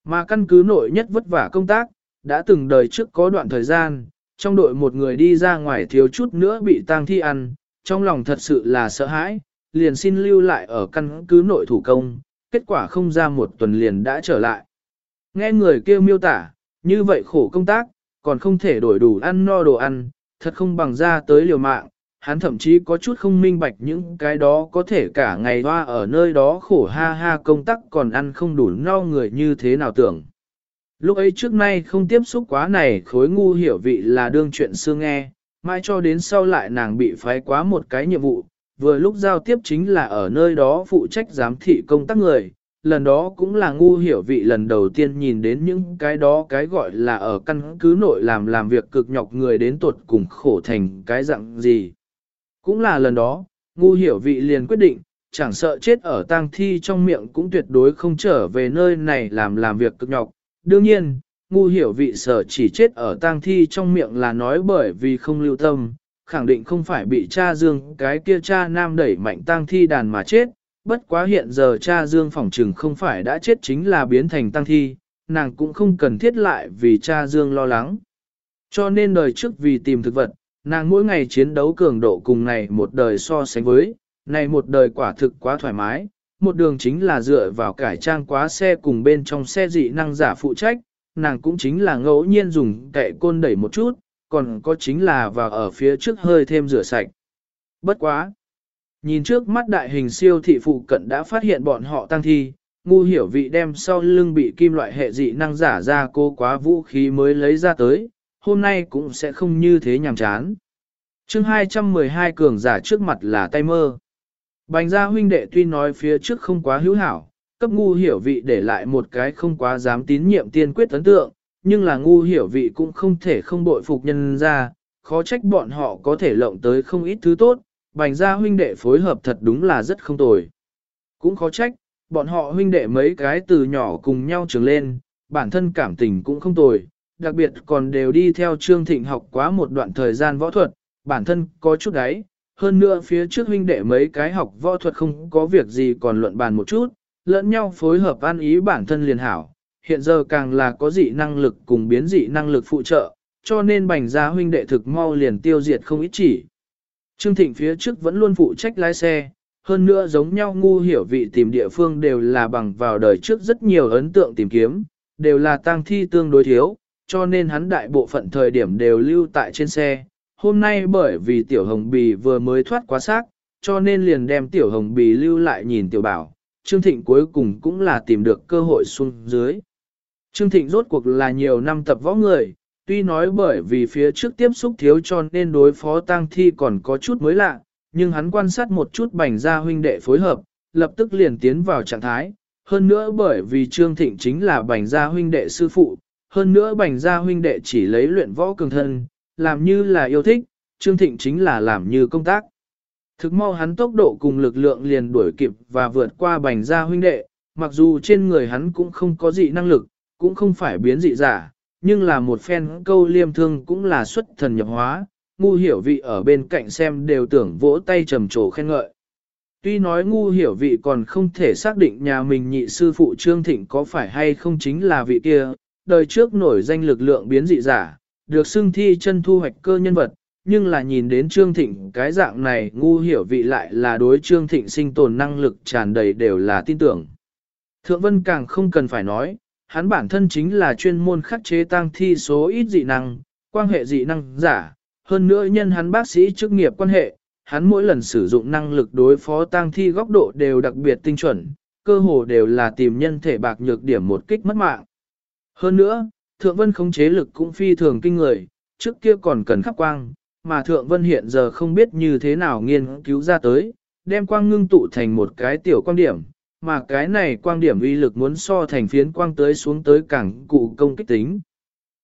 Mà căn cứ nội nhất vất vả công tác, đã từng đời trước có đoạn thời gian, trong đội một người đi ra ngoài thiếu chút nữa bị tang thi ăn, trong lòng thật sự là sợ hãi, liền xin lưu lại ở căn cứ nội thủ công, kết quả không ra một tuần liền đã trở lại. Nghe người kêu miêu tả, như vậy khổ công tác, còn không thể đổi đủ ăn no đồ ăn, thật không bằng ra tới liều mạng, hắn thậm chí có chút không minh bạch những cái đó có thể cả ngày hoa ở nơi đó khổ ha ha công tác còn ăn không đủ no người như thế nào tưởng. Lúc ấy trước nay không tiếp xúc quá này khối ngu hiểu vị là đương chuyện xưa nghe, mai cho đến sau lại nàng bị phái quá một cái nhiệm vụ, vừa lúc giao tiếp chính là ở nơi đó phụ trách giám thị công tác người, lần đó cũng là ngu hiểu vị lần đầu tiên nhìn đến những cái đó cái gọi là ở căn cứ nội làm làm việc cực nhọc người đến tuột cùng khổ thành cái dạng gì. Cũng là lần đó, ngu hiểu vị liền quyết định, chẳng sợ chết ở tang thi trong miệng cũng tuyệt đối không trở về nơi này làm làm việc cực nhọc. Đương nhiên, ngu hiểu vị sở chỉ chết ở tang thi trong miệng là nói bởi vì không lưu tâm, khẳng định không phải bị cha dương cái kia cha nam đẩy mạnh tang thi đàn mà chết, bất quá hiện giờ cha dương phỏng trừng không phải đã chết chính là biến thành tang thi, nàng cũng không cần thiết lại vì cha dương lo lắng. Cho nên đời trước vì tìm thực vật, nàng mỗi ngày chiến đấu cường độ cùng này một đời so sánh với, này một đời quả thực quá thoải mái, một đường chính là dựa vào cải trang quá xe cùng bên trong xe dị năng giả phụ trách, nàng cũng chính là ngẫu nhiên dùng kệ côn đẩy một chút, còn có chính là vào ở phía trước hơi thêm rửa sạch. Bất quá! Nhìn trước mắt đại hình siêu thị phụ cận đã phát hiện bọn họ tăng thi, ngu hiểu vị đem sau lưng bị kim loại hệ dị năng giả ra cô quá vũ khí mới lấy ra tới, hôm nay cũng sẽ không như thế nhàm chán. chương 212 cường giả trước mặt là tay mơ. Bành gia huynh đệ tuy nói phía trước không quá hữu hảo, cấp ngu hiểu vị để lại một cái không quá dám tín nhiệm tiên quyết ấn tượng, nhưng là ngu hiểu vị cũng không thể không bội phục nhân ra, khó trách bọn họ có thể lộng tới không ít thứ tốt, bành gia huynh đệ phối hợp thật đúng là rất không tồi. Cũng khó trách, bọn họ huynh đệ mấy cái từ nhỏ cùng nhau trưởng lên, bản thân cảm tình cũng không tồi, đặc biệt còn đều đi theo Trương Thịnh học quá một đoạn thời gian võ thuật, bản thân có chút đấy, hơn nữa phía trước huynh đệ mấy cái học võ thuật không có việc gì còn luận bàn một chút, lẫn nhau phối hợp an ý bản thân liền hảo, hiện giờ càng là có dị năng lực cùng biến dị năng lực phụ trợ, cho nên bành gia huynh đệ thực mau liền tiêu diệt không ít chỉ. Trương Thịnh phía trước vẫn luôn phụ trách lái xe, hơn nữa giống nhau ngu hiểu vị tìm địa phương đều là bằng vào đời trước rất nhiều ấn tượng tìm kiếm, đều là tang thi tương đối thiếu, cho nên hắn đại bộ phận thời điểm đều lưu tại trên xe. Hôm nay bởi vì tiểu hồng bì vừa mới thoát quá xác, cho nên liền đem tiểu hồng bì lưu lại nhìn tiểu bảo, Trương Thịnh cuối cùng cũng là tìm được cơ hội xuống dưới. Trương Thịnh rốt cuộc là nhiều năm tập võ người, tuy nói bởi vì phía trước tiếp xúc thiếu cho nên đối phó tang thi còn có chút mới lạ, nhưng hắn quan sát một chút bành gia huynh đệ phối hợp, lập tức liền tiến vào trạng thái. Hơn nữa bởi vì Trương Thịnh chính là bành gia huynh đệ sư phụ, hơn nữa bành gia huynh đệ chỉ lấy luyện võ cường thân, làm như là yêu thích, Trương Thịnh chính là làm như công tác. Thực mau hắn tốc độ cùng lực lượng liền đuổi kịp và vượt qua bành gia huynh đệ, mặc dù trên người hắn cũng không có dị năng lực, cũng không phải biến dị giả, nhưng là một phen câu liêm thương cũng là xuất thần nhập hóa, ngu hiểu vị ở bên cạnh xem đều tưởng vỗ tay trầm trồ khen ngợi. Tuy nói ngu hiểu vị còn không thể xác định nhà mình nhị sư phụ Trương Thịnh có phải hay không chính là vị kia, đời trước nổi danh lực lượng biến dị giả, được xưng thi chân thu hoạch cơ nhân vật, nhưng là nhìn đến Trương Thịnh cái dạng này ngu hiểu vị lại là đối Trương Thịnh sinh tồn năng lực tràn đầy đều là tin tưởng. Thượng Vân càng không cần phải nói, hắn bản thân chính là chuyên môn khắc chế tăng thi số ít dị năng, quan hệ dị năng giả, hơn nữa nhân hắn bác sĩ chức nghiệp quan hệ, hắn mỗi lần sử dụng năng lực đối phó tăng thi góc độ đều đặc biệt tinh chuẩn, cơ hồ đều là tìm nhân thể bạc nhược điểm một kích mất mạng. Hơn nữa, Thượng Vân khống chế lực cũng phi thường kinh người, trước kia còn cần khắp quang, mà Thượng Vân hiện giờ không biết như thế nào nghiên cứu ra tới, đem quang ngưng tụ thành một cái tiểu quan điểm, mà cái này quang điểm uy lực muốn so thành phiến quang tới xuống tới cảng cụ công kích tính.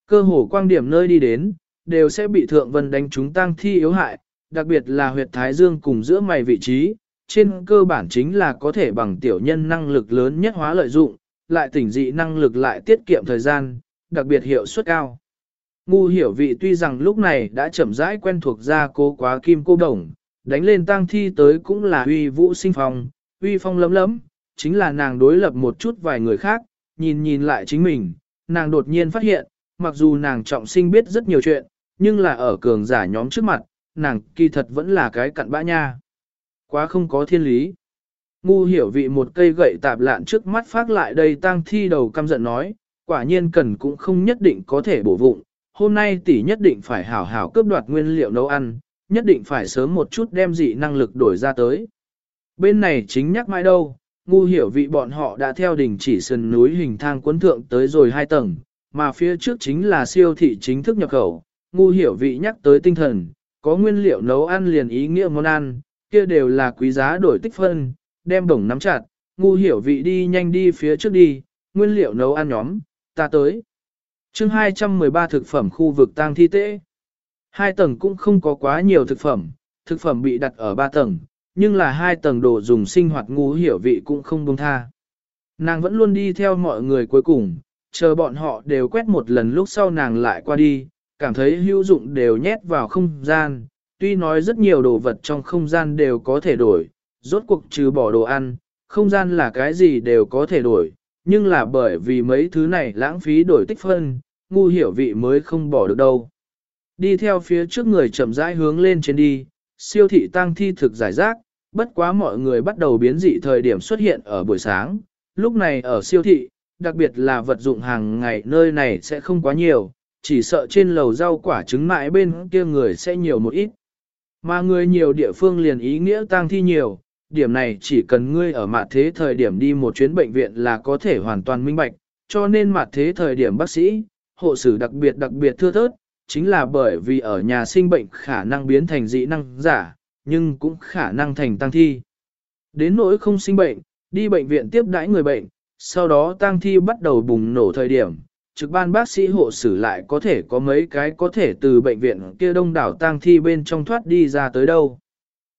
Cơ hồ quang điểm nơi đi đến, đều sẽ bị Thượng Vân đánh trúng tăng thi yếu hại, đặc biệt là huyệt thái dương cùng giữa mày vị trí, trên cơ bản chính là có thể bằng tiểu nhân năng lực lớn nhất hóa lợi dụng, lại tỉnh dị năng lực lại tiết kiệm thời gian, đặc biệt hiệu suất cao. Ngu hiểu vị tuy rằng lúc này đã chậm rãi quen thuộc ra cố quá kim cô đồng, đánh lên tang thi tới cũng là uy vũ sinh phong, uy phong lấm lấm, chính là nàng đối lập một chút vài người khác, nhìn nhìn lại chính mình, nàng đột nhiên phát hiện, mặc dù nàng trọng sinh biết rất nhiều chuyện, nhưng là ở cường giả nhóm trước mặt, nàng kỳ thật vẫn là cái cặn bã nha. Quá không có thiên lý. Ngu hiểu vị một cây gậy tạp lạn trước mắt phát lại đây tang thi đầu căm giận nói, quả nhiên cần cũng không nhất định có thể bổ vụng, hôm nay tỷ nhất định phải hảo hảo cướp đoạt nguyên liệu nấu ăn, nhất định phải sớm một chút đem dị năng lực đổi ra tới. Bên này chính nhắc mãi đâu, ngu hiểu vị bọn họ đã theo đỉnh chỉ sân núi hình thang cuốn thượng tới rồi hai tầng, mà phía trước chính là siêu thị chính thức nhập khẩu, ngu hiểu vị nhắc tới tinh thần, có nguyên liệu nấu ăn liền ý nghĩa món ăn, kia đều là quý giá đổi tích phân, đem đồng nắm chặt, ngu hiểu vị đi nhanh đi phía trước đi, nguyên liệu nấu ăn nhóm, ta tới. chương 213 thực phẩm khu vực tang thi tế. Hai tầng cũng không có quá nhiều thực phẩm, thực phẩm bị đặt ở ba tầng, nhưng là hai tầng đồ dùng sinh hoạt ngu hiểu vị cũng không buông tha. Nàng vẫn luôn đi theo mọi người cuối cùng, chờ bọn họ đều quét một lần lúc sau nàng lại qua đi, cảm thấy hữu dụng đều nhét vào không gian, tuy nói rất nhiều đồ vật trong không gian đều có thể đổi, rốt cuộc trừ bỏ đồ ăn, không gian là cái gì đều có thể đổi, nhưng là bởi vì mấy thứ này lãng phí đổi tích phân, ngu hiểu vị mới không bỏ được đâu. Đi theo phía trước người chậm rãi hướng lên trên đi, siêu thị tăng thi thực giải rác, bất quá mọi người bắt đầu biến dị thời điểm xuất hiện ở buổi sáng, lúc này ở siêu thị, đặc biệt là vật dụng hàng ngày nơi này sẽ không quá nhiều, chỉ sợ trên lầu rau quả trứng mãi bên kia người sẽ nhiều một ít. Mà người nhiều địa phương liền ý nghĩa tăng thi nhiều, điểm này chỉ cần ngươi ở mặt thế thời điểm đi một chuyến bệnh viện là có thể hoàn toàn minh bạch, cho nên mặt thế thời điểm bác sĩ, hộ sử đặc biệt đặc biệt thưa thớt, chính là bởi vì ở nhà sinh bệnh khả năng biến thành dị năng giả, nhưng cũng khả năng thành tăng thi. Đến nỗi không sinh bệnh, đi bệnh viện tiếp đãi người bệnh, sau đó tăng thi bắt đầu bùng nổ thời điểm, trực ban bác sĩ hộ sử lại có thể có mấy cái có thể từ bệnh viện kia đông đảo tăng thi bên trong thoát đi ra tới đâu.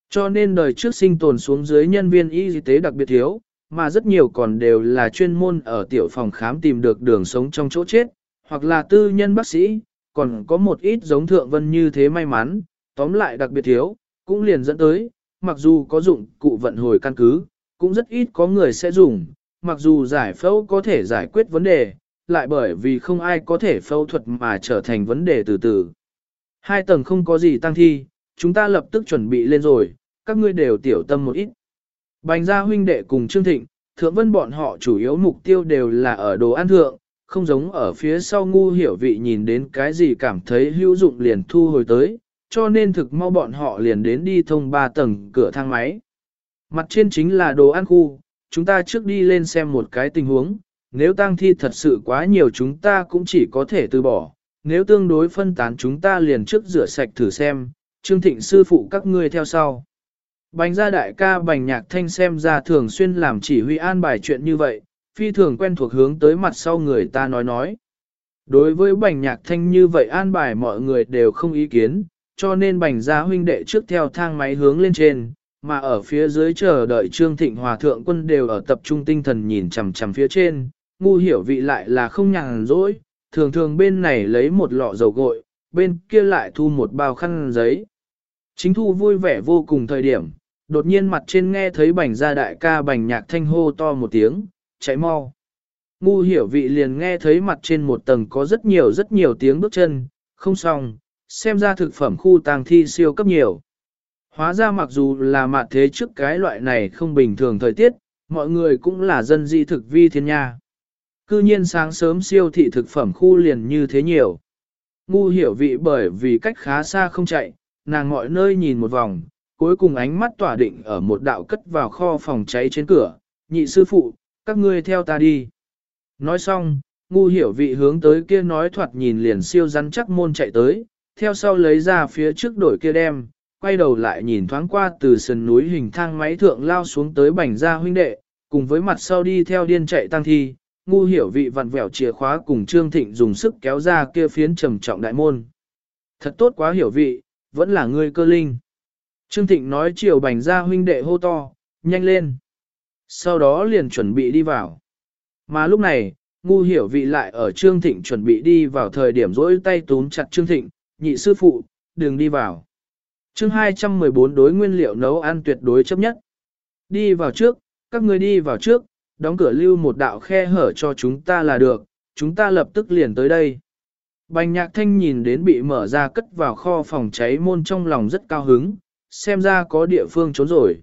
Cho nên đời trước sinh tồn xuống dưới nhân viên y tế đặc biệt thiếu, mà rất nhiều còn đều là chuyên môn ở tiểu phòng khám tìm được đường sống trong chỗ chết, hoặc là tư nhân bác sĩ, còn có một ít giống thượng vân như thế may mắn, tóm lại đặc biệt thiếu, cũng liền dẫn tới, mặc dù có dụng cụ vận hồi căn cứ, cũng rất ít có người sẽ dùng, mặc dù giải phẫu có thể giải quyết vấn đề, lại bởi vì không ai có thể phẫu thuật mà trở thành vấn đề từ từ. Hai tầng không có gì tăng thi, chúng ta lập tức chuẩn bị lên rồi, các ngươi đều tiểu tâm một ít. Bành gia huynh đệ cùng Trương Thịnh, Thượng Vân bọn họ chủ yếu mục tiêu đều là ở đồ ăn thượng, không giống ở phía sau ngu hiểu vị nhìn đến cái gì cảm thấy hữu dụng liền thu hồi tới, cho nên thực mau bọn họ liền đến đi thông ba tầng cửa thang máy. Mặt trên chính là đồ ăn khu, chúng ta trước đi lên xem một cái tình huống, nếu tang thi thật sự quá nhiều chúng ta cũng chỉ có thể từ bỏ, nếu tương đối phân tán chúng ta liền trước rửa sạch thử xem, Trương Thịnh sư phụ các ngươi theo sau. Bành gia đại ca bành nhạc thanh xem ra thường xuyên làm chỉ huy an bài chuyện như vậy, phi thường quen thuộc hướng tới mặt sau người ta nói nói. Đối với bành nhạc thanh như vậy an bài mọi người đều không ý kiến, cho nên bành gia huynh đệ trước theo thang máy hướng lên trên, mà ở phía dưới chờ đợi Trương Thịnh Hòa Thượng quân đều ở tập trung tinh thần nhìn chằm chằm phía trên, ngu hiểu vị lại là không nhàn rỗi, thường thường bên này lấy một lọ dầu gội, bên kia lại thu một bao khăn giấy. Chính thu vui vẻ vô cùng thời điểm, đột nhiên mặt trên nghe thấy bành gia đại ca bành nhạc thanh hô to một tiếng, chạy mau. Ngu hiểu vị liền nghe thấy mặt trên một tầng có rất nhiều rất nhiều tiếng bước chân, không xong, xem ra thực phẩm khu tàng thi siêu cấp nhiều. Hóa ra mặc dù là mặt thế trước cái loại này không bình thường thời tiết, mọi người cũng là dân dị thực vi thiên nha. Cư nhiên sáng sớm siêu thị thực phẩm khu liền như thế nhiều. Ngu hiểu vị bởi vì cách khá xa không chạy, nàng mọi nơi nhìn một vòng, cuối cùng ánh mắt tỏa định ở một đạo cất vào kho phòng cháy trên cửa, nhị sư phụ, các ngươi theo ta đi. Nói xong, ngu hiểu vị hướng tới kia nói thoạt nhìn liền siêu rắn chắc môn chạy tới, theo sau lấy ra phía trước đổi kia đem, quay đầu lại nhìn thoáng qua từ sườn núi hình thang máy thượng lao xuống tới bành ra huynh đệ, cùng với mặt sau đi theo điên chạy tăng thi, ngu hiểu vị vặn vẹo chìa khóa cùng Trương Thịnh dùng sức kéo ra kia phiến trầm trọng đại môn. Thật tốt quá hiểu vị, vẫn là ngươi cơ linh. Trương Thịnh nói chiều bành ra huynh đệ hô to, nhanh lên. Sau đó liền chuẩn bị đi vào. Mà lúc này, ngu hiểu vị lại ở Trương Thịnh chuẩn bị đi vào thời điểm rỗi tay túm chặt Trương Thịnh, nhị sư phụ, đừng đi vào. chương 214 đối nguyên liệu nấu ăn tuyệt đối chấp nhất. Đi vào trước, các người đi vào trước, đóng cửa lưu một đạo khe hở cho chúng ta là được, chúng ta lập tức liền tới đây. Bành nhạc thanh nhìn đến bị mở ra cất vào kho phòng cháy môn trong lòng rất cao hứng, xem ra có địa phương trốn rồi.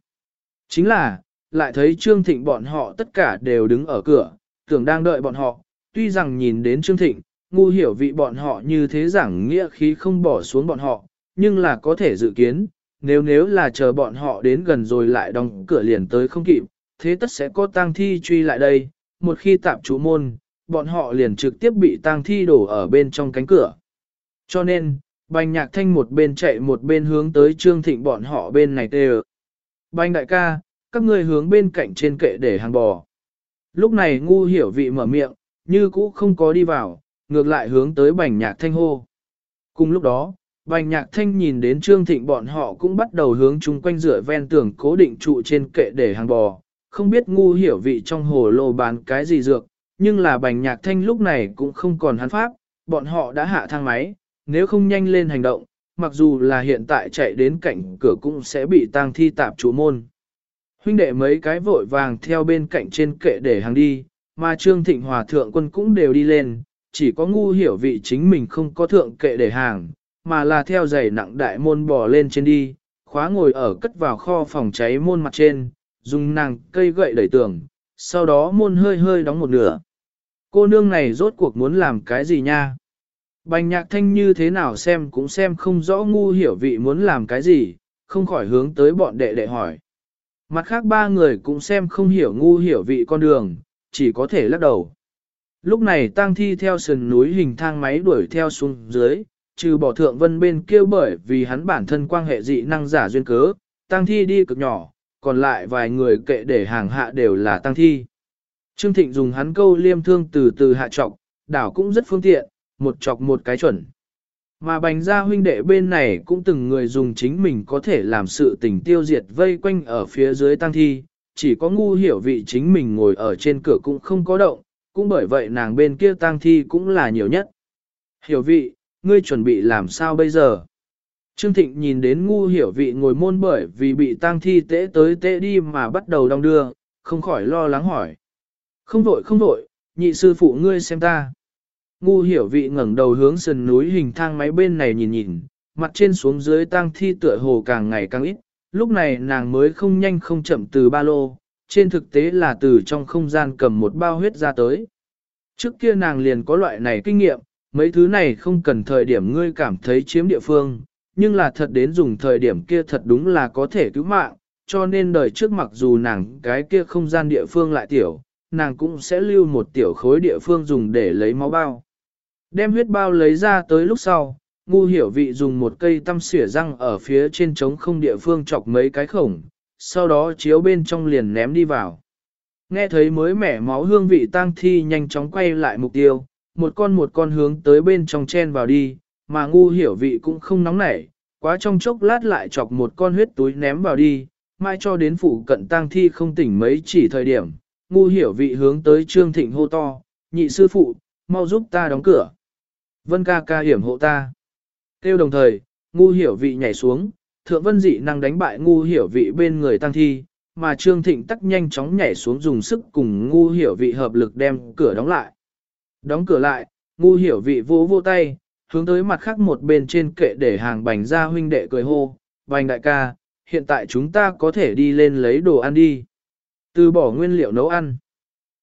Chính là, lại thấy Trương Thịnh bọn họ tất cả đều đứng ở cửa, tưởng đang đợi bọn họ, tuy rằng nhìn đến Trương Thịnh, ngu hiểu vị bọn họ như thế giảng nghĩa khí không bỏ xuống bọn họ, nhưng là có thể dự kiến, nếu nếu là chờ bọn họ đến gần rồi lại đóng cửa liền tới không kịp, thế tất sẽ có tang thi truy lại đây, một khi tạm trú môn, bọn họ liền trực tiếp bị tang thi đổ ở bên trong cánh cửa. Cho nên, bành nhạc thanh một bên chạy một bên hướng tới Trương Thịnh bọn họ bên này tê Bành đại ca, các ngươi hướng bên cạnh trên kệ để hàng bò. Lúc này ngu hiểu vị mở miệng, như cũ không có đi vào, ngược lại hướng tới bành nhạc thanh hô. Cùng lúc đó, bành nhạc thanh nhìn đến Trương Thịnh bọn họ cũng bắt đầu hướng chung quanh rửa ven tường cố định trụ trên kệ để hàng bò, không biết ngu hiểu vị trong hồ lô bán cái gì dược, nhưng là bành nhạc thanh lúc này cũng không còn hắn pháp, bọn họ đã hạ thang máy, nếu không nhanh lên hành động, mặc dù là hiện tại chạy đến cạnh cửa cũng sẽ bị tang thi tạp chủ môn. Huynh đệ mấy cái vội vàng theo bên cạnh trên kệ để hàng đi, mà Trương Thịnh Hòa thượng quân cũng đều đi lên, chỉ có ngu hiểu vị chính mình không có thượng kệ để hàng, mà là theo giày nặng đại môn bò lên trên đi, khóa ngồi ở cất vào kho phòng cháy môn mặt trên, dùng nàng cây gậy đẩy tường, sau đó môn hơi hơi đóng một nửa. Cô nương này rốt cuộc muốn làm cái gì nha? Bành nhạc thanh như thế nào xem cũng xem không rõ ngu hiểu vị muốn làm cái gì, không khỏi hướng tới bọn đệ đệ hỏi. Mặt khác ba người cũng xem không hiểu ngu hiểu vị con đường, chỉ có thể lắc đầu. Lúc này tang thi theo sườn núi hình thang máy đuổi theo xuống dưới, trừ bỏ thượng vân bên kia bởi vì hắn bản thân quan hệ dị năng giả duyên cớ, tang thi đi cực nhỏ, còn lại vài người kệ để hàng hạ đều là tang thi. Trương Thịnh dùng hắn câu liêm thương từ từ hạ trọng đảo cũng rất phương tiện, một chọc một cái chuẩn. Mà bành gia huynh đệ bên này cũng từng người dùng chính mình có thể làm sự tình tiêu diệt vây quanh ở phía dưới tăng thi, chỉ có ngu hiểu vị chính mình ngồi ở trên cửa cũng không có động, cũng bởi vậy nàng bên kia tăng thi cũng là nhiều nhất. Hiểu vị, ngươi chuẩn bị làm sao bây giờ? Trương Thịnh nhìn đến ngu hiểu vị ngồi môn bởi vì bị tang thi tế tới tế đi mà bắt đầu đong đưa, không khỏi lo lắng hỏi. Không vội không vội, nhị sư phụ ngươi xem ta. Ngu hiểu vị ngẩng đầu hướng sườn núi hình thang máy bên này nhìn nhìn, mặt trên xuống dưới tang thi tựa hồ càng ngày càng ít, lúc này nàng mới không nhanh không chậm từ ba lô, trên thực tế là từ trong không gian cầm một bao huyết ra tới. Trước kia nàng liền có loại này kinh nghiệm, mấy thứ này không cần thời điểm ngươi cảm thấy chiếm địa phương, nhưng là thật đến dùng thời điểm kia thật đúng là có thể cứu mạng, cho nên đời trước mặc dù nàng cái kia không gian địa phương lại tiểu, nàng cũng sẽ lưu một tiểu khối địa phương dùng để lấy máu bao. Đem huyết bao lấy ra tới lúc sau, ngu hiểu vị dùng một cây tăm xỉa răng ở phía trên trống không địa phương chọc mấy cái khổng, sau đó chiếu bên trong liền ném đi vào. Nghe thấy mới mẻ máu hương vị tang thi nhanh chóng quay lại mục tiêu, một con một con hướng tới bên trong chen vào đi, mà ngu hiểu vị cũng không nóng nảy, quá trong chốc lát lại chọc một con huyết túi ném vào đi, mai cho đến phụ cận tang thi không tỉnh mấy chỉ thời điểm, ngu hiểu vị hướng tới Trương Thịnh hô to, nhị sư phụ, mau giúp ta đóng cửa. Vân ca ca hiểm hộ ta. Tiêu đồng thời, ngu hiểu vị nhảy xuống, thượng vân dị năng đánh bại ngu hiểu vị bên người tăng thi, mà Trương Thịnh tắc nhanh chóng nhảy xuống dùng sức cùng ngu hiểu vị hợp lực đem cửa đóng lại. Đóng cửa lại, ngu hiểu vị vỗ vô tay, hướng tới mặt khác một bên trên kệ để hàng bành ra huynh đệ cười hô, bành đại ca, hiện tại chúng ta có thể đi lên lấy đồ ăn đi. Từ bỏ nguyên liệu nấu ăn.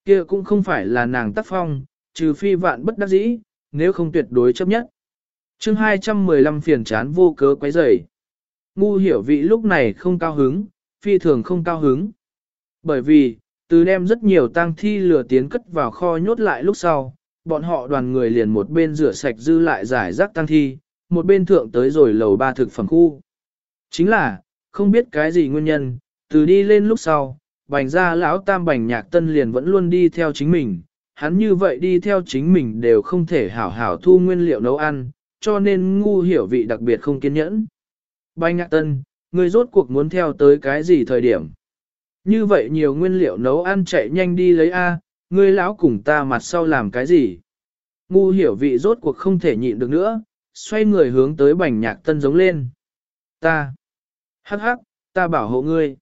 kia cũng không phải là nàng tác phong, trừ phi vạn bất đắc dĩ, nếu không tuyệt đối chấp nhất. chương 215 phiền chán vô cớ quấy rầy. Ngu hiểu vị lúc này không cao hứng, phi thường không cao hứng. Bởi vì, từ đem rất nhiều tang thi lửa tiến cất vào kho nhốt lại lúc sau, bọn họ đoàn người liền một bên rửa sạch dư lại giải rác tang thi, một bên thượng tới rồi lầu ba thực phẩm khu. Chính là, không biết cái gì nguyên nhân, từ đi lên lúc sau, bành ra lão tam bành nhạc tân liền vẫn luôn đi theo chính mình, hắn như vậy đi theo chính mình đều không thể hảo hảo thu nguyên liệu nấu ăn, cho nên ngu hiểu vị đặc biệt không kiên nhẫn. Bành nhạc tân, người rốt cuộc muốn theo tới cái gì thời điểm? Như vậy nhiều nguyên liệu nấu ăn chạy nhanh đi lấy A, ngươi lão cùng ta mặt sau làm cái gì? Ngu hiểu vị rốt cuộc không thể nhịn được nữa, xoay người hướng tới bành nhạc tân giống lên. Ta! Hắc hắc, ta bảo hộ ngươi.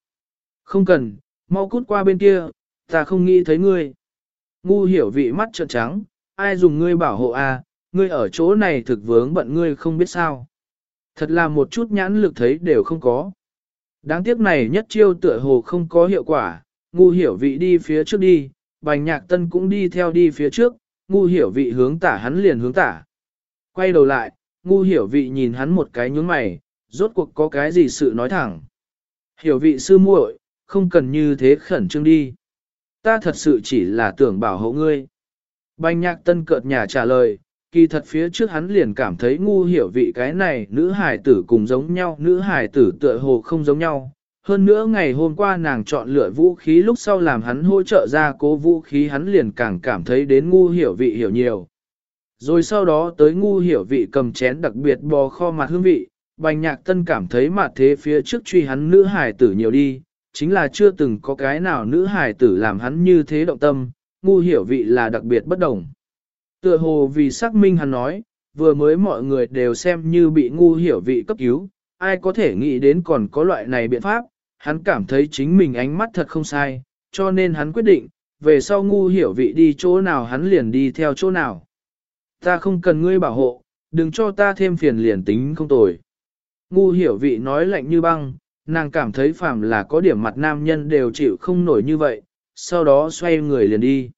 Không cần, mau cút qua bên kia, ta không nghĩ thấy ngươi. Ngu hiểu vị mắt trợn trắng, ai dùng ngươi bảo hộ a? ngươi ở chỗ này thực vướng bận ngươi không biết sao. Thật là một chút nhãn lực thấy đều không có. Đáng tiếc này nhất chiêu tựa hồ không có hiệu quả, ngu hiểu vị đi phía trước đi, bành nhạc tân cũng đi theo đi phía trước, ngu hiểu vị hướng tả hắn liền hướng tả. Quay đầu lại, ngu hiểu vị nhìn hắn một cái nhướng mày, rốt cuộc có cái gì sự nói thẳng. Hiểu vị sư muội, không cần như thế khẩn trương đi. Ta thật sự chỉ là tưởng bảo hộ ngươi. Bành nhạc tân cợt nhà trả lời, kỳ thật phía trước hắn liền cảm thấy ngu hiểu vị cái này nữ hài tử cùng giống nhau, nữ hài tử tựa hồ không giống nhau, hơn nữa ngày hôm qua nàng chọn lựa vũ khí lúc sau làm hắn hỗ trợ ra cố vũ khí hắn liền càng cảm thấy đến ngu hiểu vị hiểu nhiều. Rồi sau đó tới ngu hiểu vị cầm chén đặc biệt bò kho mặt hương vị, bành nhạc tân cảm thấy mặt thế phía trước truy hắn nữ hài tử nhiều đi, chính là chưa từng có cái nào nữ hải tử làm hắn như thế động tâm, ngu hiểu vị là đặc biệt bất đồng. Tựa hồ vì xác minh hắn nói, vừa mới mọi người đều xem như bị ngu hiểu vị cấp cứu, ai có thể nghĩ đến còn có loại này biện pháp, hắn cảm thấy chính mình ánh mắt thật không sai, cho nên hắn quyết định, về sau ngu hiểu vị đi chỗ nào hắn liền đi theo chỗ nào. Ta không cần ngươi bảo hộ, đừng cho ta thêm phiền liền tính không tồi. Ngu hiểu vị nói lạnh như băng, nàng cảm thấy phàm là có điểm mặt nam nhân đều chịu không nổi như vậy, sau đó xoay người liền đi.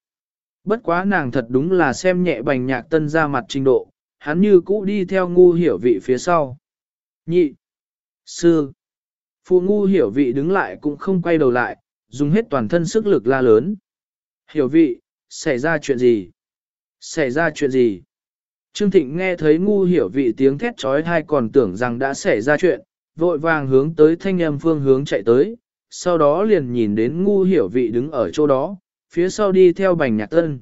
Bất quá nàng thật đúng là xem nhẹ bành nhạc tân ra mặt trình độ, hắn như cũ đi theo ngu hiểu vị phía sau. Nhị, sư, phụ ngu hiểu vị đứng lại cũng không quay đầu lại, dùng hết toàn thân sức lực la lớn. Hiểu vị, xảy ra chuyện gì? Xảy ra chuyện gì? Trương Thịnh nghe thấy ngu hiểu vị tiếng thét trói thai còn tưởng rằng đã xảy ra chuyện, vội vàng hướng tới thanh âm phương hướng chạy tới, sau đó liền nhìn đến ngu hiểu vị đứng ở chỗ đó, phía sau đi theo bành nhạc tân.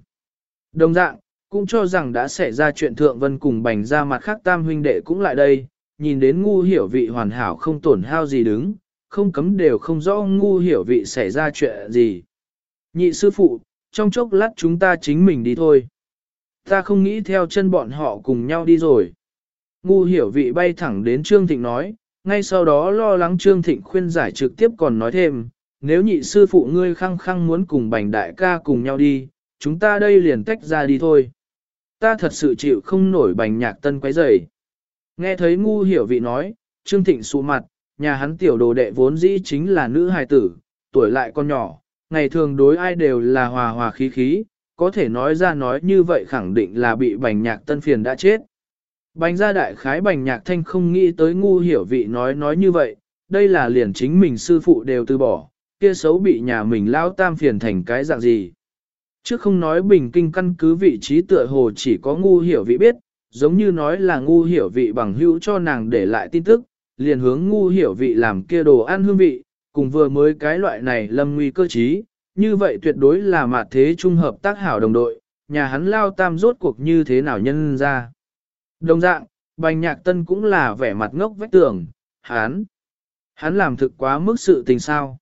Đồng dạng, cũng cho rằng đã xảy ra chuyện thượng vân cùng bành ra mặt khác tam huynh đệ cũng lại đây, nhìn đến ngu hiểu vị hoàn hảo không tổn hao gì đứng, không cấm đều không rõ ngu hiểu vị xảy ra chuyện gì. Nhị sư phụ, trong chốc lát chúng ta chính mình đi thôi. Ta không nghĩ theo chân bọn họ cùng nhau đi rồi. Ngu hiểu vị bay thẳng đến Trương Thịnh nói, ngay sau đó lo lắng Trương Thịnh khuyên giải trực tiếp còn nói thêm, nếu nhị sư phụ ngươi khăng khăng muốn cùng bành đại ca cùng nhau đi, chúng ta đây liền tách ra đi thôi. Ta thật sự chịu không nổi bành nhạc tân quấy rầy. Nghe thấy ngu hiểu vị nói, Trương Thịnh sụ mặt, nhà hắn tiểu đồ đệ vốn dĩ chính là nữ hài tử, tuổi lại con nhỏ, ngày thường đối ai đều là hòa hòa khí khí, có thể nói ra nói như vậy khẳng định là bị bành nhạc tân phiền đã chết. Bành gia đại khái bành nhạc thanh không nghĩ tới ngu hiểu vị nói nói như vậy, đây là liền chính mình sư phụ đều từ bỏ, kia xấu bị nhà mình lao tam phiền thành cái dạng gì. Trước không nói bình kinh căn cứ vị trí tựa hồ chỉ có ngu hiểu vị biết, giống như nói là ngu hiểu vị bằng hữu cho nàng để lại tin tức, liền hướng ngu hiểu vị làm kia đồ ăn hương vị, cùng vừa mới cái loại này lâm nguy cơ trí, như vậy tuyệt đối là mặt thế trung hợp tác hảo đồng đội, nhà hắn lao tam rốt cuộc như thế nào nhân ra. Đồng dạng, bành nhạc tân cũng là vẻ mặt ngốc vách tường, hắn, hắn làm thực quá mức sự tình sao.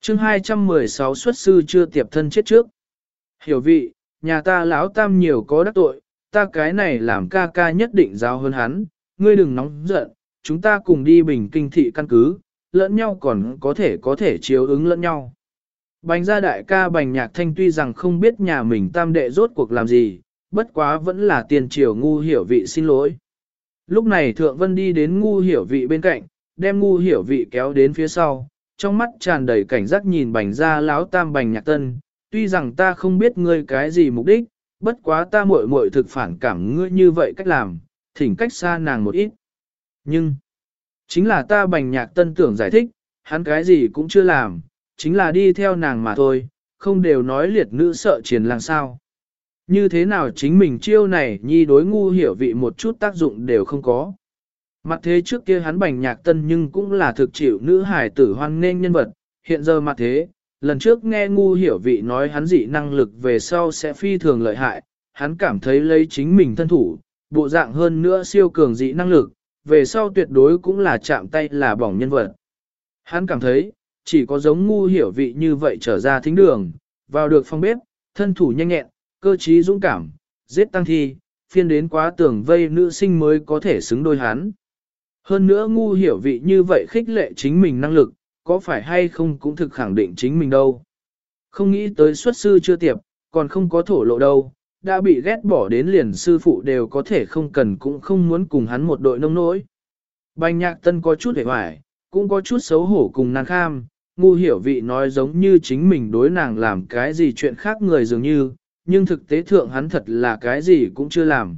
chương 216 xuất sư chưa tiệp thân chết trước. Hiểu vị, nhà ta lão tam nhiều có đắc tội, ta cái này làm ca ca nhất định giáo hơn hắn, ngươi đừng nóng giận, chúng ta cùng đi bình kinh thị căn cứ, lẫn nhau còn có thể có thể chiếu ứng lẫn nhau. Bành gia đại ca bành nhạc thanh tuy rằng không biết nhà mình tam đệ rốt cuộc làm gì, bất quá vẫn là tiền triều ngu hiểu vị xin lỗi. Lúc này thượng vân đi đến ngu hiểu vị bên cạnh, đem ngu hiểu vị kéo đến phía sau, trong mắt tràn đầy cảnh giác nhìn bành gia láo tam bành nhạc tân, tuy rằng ta không biết ngươi cái gì mục đích, bất quá ta muội muội thực phản cảm ngươi như vậy cách làm, thỉnh cách xa nàng một ít. Nhưng, chính là ta bành nhạc tân tưởng giải thích, hắn cái gì cũng chưa làm, chính là đi theo nàng mà thôi, không đều nói liệt nữ sợ triển làng sao. Như thế nào chính mình chiêu này nhi đối ngu hiểu vị một chút tác dụng đều không có. Mặt thế trước kia hắn bành nhạc tân nhưng cũng là thực chịu nữ hải tử hoan nên nhân vật, hiện giờ mặt thế, lần trước nghe ngu hiểu vị nói hắn dị năng lực về sau sẽ phi thường lợi hại, hắn cảm thấy lấy chính mình thân thủ, bộ dạng hơn nữa siêu cường dị năng lực, về sau tuyệt đối cũng là chạm tay là bỏng nhân vật. Hắn cảm thấy, chỉ có giống ngu hiểu vị như vậy trở ra thính đường, vào được phòng bếp, thân thủ nhanh nhẹn, cơ trí dũng cảm, giết tăng thi, phiên đến quá tưởng vây nữ sinh mới có thể xứng đôi hắn. Hơn nữa ngu hiểu vị như vậy khích lệ chính mình năng lực, có phải hay không cũng thực khẳng định chính mình đâu. Không nghĩ tới xuất sư chưa tiệp, còn không có thổ lộ đâu, đã bị ghét bỏ đến liền sư phụ đều có thể không cần cũng không muốn cùng hắn một đội nông nỗi. Bành nhạc tân có chút hề hoài, cũng có chút xấu hổ cùng nàng kham, ngu hiểu vị nói giống như chính mình đối nàng làm cái gì chuyện khác người dường như, nhưng thực tế thượng hắn thật là cái gì cũng chưa làm.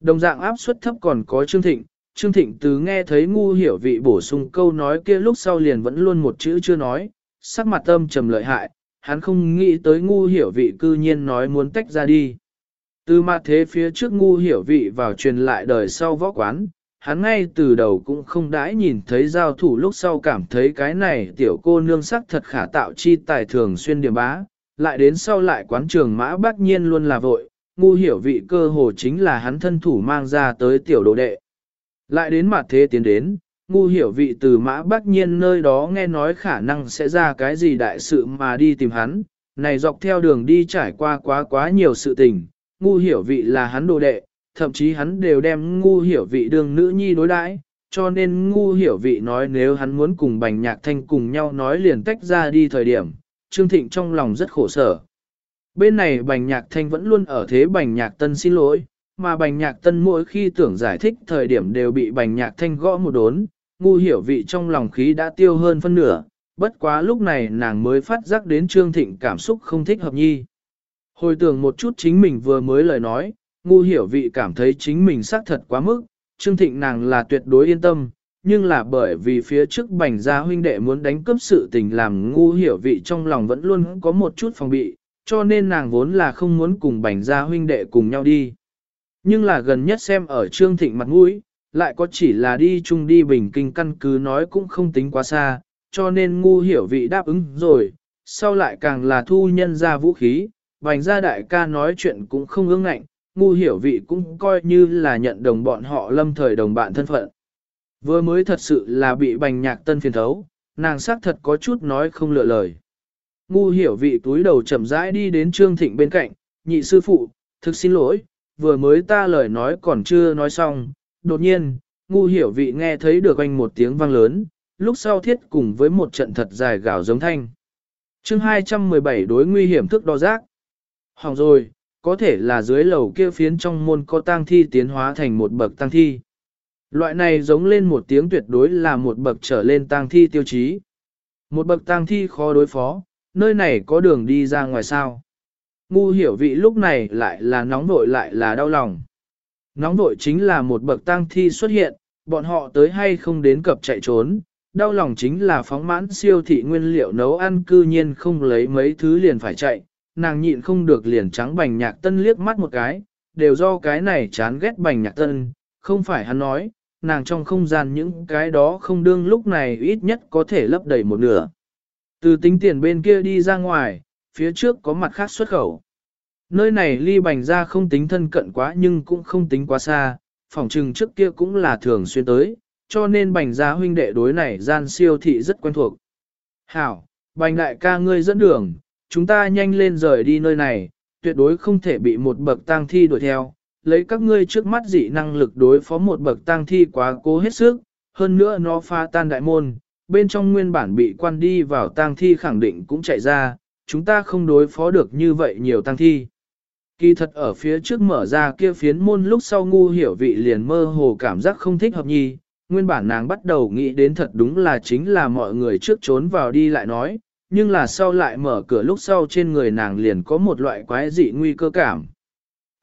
Đồng dạng áp suất thấp còn có Trương Thịnh, Trương Thịnh từ nghe thấy ngu hiểu vị bổ sung câu nói kia lúc sau liền vẫn luôn một chữ chưa nói, sắc mặt âm trầm lợi hại, hắn không nghĩ tới ngu hiểu vị cư nhiên nói muốn tách ra đi. Từ mặt thế phía trước ngu hiểu vị vào truyền lại đời sau võ quán, hắn ngay từ đầu cũng không đãi nhìn thấy giao thủ lúc sau cảm thấy cái này tiểu cô nương sắc thật khả tạo chi tài thường xuyên điểm bá, lại đến sau lại quán trường mã bác nhiên luôn là vội, ngu hiểu vị cơ hồ chính là hắn thân thủ mang ra tới tiểu đồ đệ. Lại đến mặt thế tiến đến, ngu hiểu vị từ mã bác nhiên nơi đó nghe nói khả năng sẽ ra cái gì đại sự mà đi tìm hắn, này dọc theo đường đi trải qua quá quá nhiều sự tình, ngu hiểu vị là hắn đồ đệ, thậm chí hắn đều đem ngu hiểu vị đương nữ nhi đối đãi, cho nên ngu hiểu vị nói nếu hắn muốn cùng bành nhạc thanh cùng nhau nói liền tách ra đi thời điểm, Trương Thịnh trong lòng rất khổ sở. Bên này bành nhạc thanh vẫn luôn ở thế bành nhạc tân xin lỗi, mà bành nhạc tân mỗi khi tưởng giải thích thời điểm đều bị bành nhạc thanh gõ một đốn, ngu hiểu vị trong lòng khí đã tiêu hơn phân nửa, bất quá lúc này nàng mới phát giác đến Trương Thịnh cảm xúc không thích hợp nhi. Hồi tưởng một chút chính mình vừa mới lời nói, ngu hiểu vị cảm thấy chính mình xác thật quá mức, Trương Thịnh nàng là tuyệt đối yên tâm, nhưng là bởi vì phía trước bành gia huynh đệ muốn đánh cướp sự tình làm ngu hiểu vị trong lòng vẫn luôn có một chút phòng bị, cho nên nàng vốn là không muốn cùng bành gia huynh đệ cùng nhau đi. Nhưng là gần nhất xem ở Trương Thịnh mặt mũi, lại có chỉ là đi chung đi bình kinh căn cứ nói cũng không tính quá xa, cho nên ngu hiểu vị đáp ứng rồi, sau lại càng là thu nhân ra vũ khí, bành gia đại ca nói chuyện cũng không ương ngạnh, ngu hiểu vị cũng coi như là nhận đồng bọn họ lâm thời đồng bạn thân phận. Vừa mới thật sự là bị bành nhạc tân phiền thấu, nàng xác thật có chút nói không lựa lời. Ngu hiểu vị túi đầu chậm rãi đi đến Trương Thịnh bên cạnh, nhị sư phụ, thực xin lỗi, vừa mới ta lời nói còn chưa nói xong, đột nhiên, ngu hiểu vị nghe thấy được anh một tiếng vang lớn, lúc sau thiết cùng với một trận thật dài gào giống thanh. chương 217 đối nguy hiểm thức đo giác. Hỏng rồi, có thể là dưới lầu kia phiến trong môn có tang thi tiến hóa thành một bậc tang thi. Loại này giống lên một tiếng tuyệt đối là một bậc trở lên tang thi tiêu chí. Một bậc tang thi khó đối phó, nơi này có đường đi ra ngoài sao. Ngu hiểu vị lúc này lại là nóng vội lại là đau lòng. Nóng vội chính là một bậc tang thi xuất hiện, bọn họ tới hay không đến cập chạy trốn. Đau lòng chính là phóng mãn siêu thị nguyên liệu nấu ăn cư nhiên không lấy mấy thứ liền phải chạy, nàng nhịn không được liền trắng bành nhạc tân liếc mắt một cái, đều do cái này chán ghét bành nhạc tân, không phải hắn nói, nàng trong không gian những cái đó không đương lúc này ít nhất có thể lấp đầy một nửa. Từ tính tiền bên kia đi ra ngoài, phía trước có mặt khác xuất khẩu. Nơi này ly bành ra không tính thân cận quá nhưng cũng không tính quá xa, phòng trừng trước kia cũng là thường xuyên tới, cho nên bành gia huynh đệ đối này gian siêu thị rất quen thuộc. Hảo, bành đại ca ngươi dẫn đường, chúng ta nhanh lên rời đi nơi này, tuyệt đối không thể bị một bậc tang thi đuổi theo, lấy các ngươi trước mắt dị năng lực đối phó một bậc tang thi quá cố hết sức, hơn nữa nó pha tan đại môn, bên trong nguyên bản bị quan đi vào tang thi khẳng định cũng chạy ra, chúng ta không đối phó được như vậy nhiều tang thi. Kỳ thật ở phía trước mở ra kia phiến môn lúc sau ngu hiểu vị liền mơ hồ cảm giác không thích hợp nhi, nguyên bản nàng bắt đầu nghĩ đến thật đúng là chính là mọi người trước trốn vào đi lại nói, nhưng là sau lại mở cửa lúc sau trên người nàng liền có một loại quái dị nguy cơ cảm.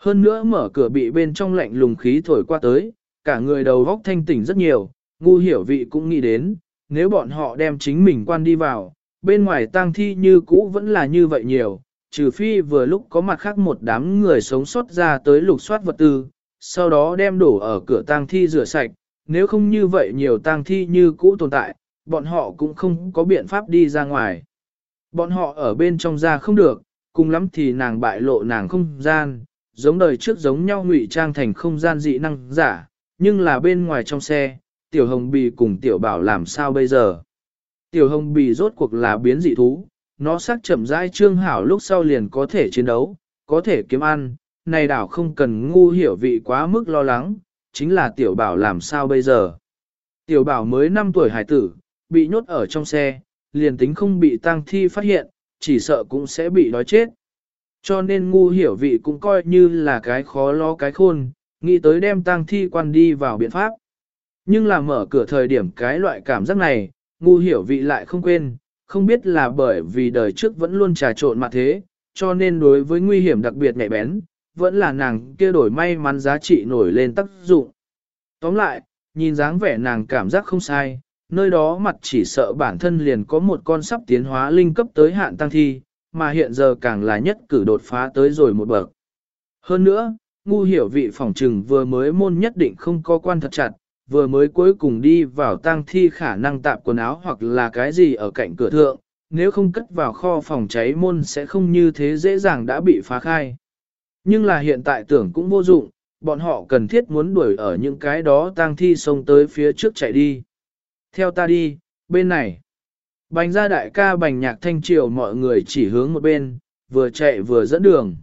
Hơn nữa mở cửa bị bên trong lạnh lùng khí thổi qua tới, cả người đầu góc thanh tỉnh rất nhiều, ngu hiểu vị cũng nghĩ đến, nếu bọn họ đem chính mình quan đi vào, bên ngoài tang thi như cũ vẫn là như vậy nhiều, trừ phi vừa lúc có mặt khác một đám người sống sót ra tới lục soát vật tư, sau đó đem đổ ở cửa tang thi rửa sạch, nếu không như vậy nhiều tang thi như cũ tồn tại, bọn họ cũng không có biện pháp đi ra ngoài. Bọn họ ở bên trong ra không được, cùng lắm thì nàng bại lộ nàng không gian, giống đời trước giống nhau ngụy trang thành không gian dị năng giả, nhưng là bên ngoài trong xe, tiểu hồng bì cùng tiểu bảo làm sao bây giờ. Tiểu hồng bì rốt cuộc là biến dị thú, nó sắc chậm rãi trương hảo lúc sau liền có thể chiến đấu, có thể kiếm ăn, này đảo không cần ngu hiểu vị quá mức lo lắng, chính là tiểu bảo làm sao bây giờ. Tiểu bảo mới 5 tuổi hải tử, bị nhốt ở trong xe, liền tính không bị tang thi phát hiện, chỉ sợ cũng sẽ bị đói chết. Cho nên ngu hiểu vị cũng coi như là cái khó lo cái khôn, nghĩ tới đem tang thi quan đi vào biện pháp. Nhưng là mở cửa thời điểm cái loại cảm giác này, ngu hiểu vị lại không quên, không biết là bởi vì đời trước vẫn luôn trà trộn mà thế, cho nên đối với nguy hiểm đặc biệt nhạy bén, vẫn là nàng kia đổi may mắn giá trị nổi lên tác dụng. Tóm lại, nhìn dáng vẻ nàng cảm giác không sai, nơi đó mặt chỉ sợ bản thân liền có một con sắp tiến hóa linh cấp tới hạn tăng thi, mà hiện giờ càng là nhất cử đột phá tới rồi một bậc. Hơn nữa, ngu hiểu vị phỏng trừng vừa mới môn nhất định không có quan thật chặt, vừa mới cuối cùng đi vào tang thi khả năng tạm quần áo hoặc là cái gì ở cạnh cửa thượng, nếu không cất vào kho phòng cháy môn sẽ không như thế dễ dàng đã bị phá khai. Nhưng là hiện tại tưởng cũng vô dụng, bọn họ cần thiết muốn đuổi ở những cái đó tang thi xông tới phía trước chạy đi. Theo ta đi, bên này. Bành ra đại ca bành nhạc thanh triều mọi người chỉ hướng một bên, vừa chạy vừa dẫn đường.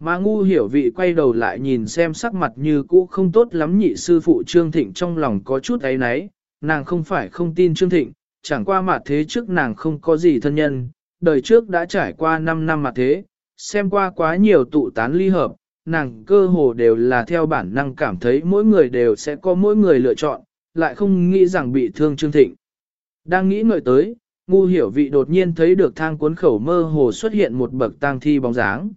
Mà ngu hiểu vị quay đầu lại nhìn xem sắc mặt như cũ không tốt lắm nhị sư phụ Trương Thịnh trong lòng có chút ấy náy, nàng không phải không tin Trương Thịnh, chẳng qua mặt thế trước nàng không có gì thân nhân, đời trước đã trải qua 5 năm mặt thế, xem qua quá nhiều tụ tán ly hợp, nàng cơ hồ đều là theo bản năng cảm thấy mỗi người đều sẽ có mỗi người lựa chọn, lại không nghĩ rằng bị thương Trương Thịnh. Đang nghĩ ngợi tới, ngu hiểu vị đột nhiên thấy được thang cuốn khẩu mơ hồ xuất hiện một bậc tang thi bóng dáng.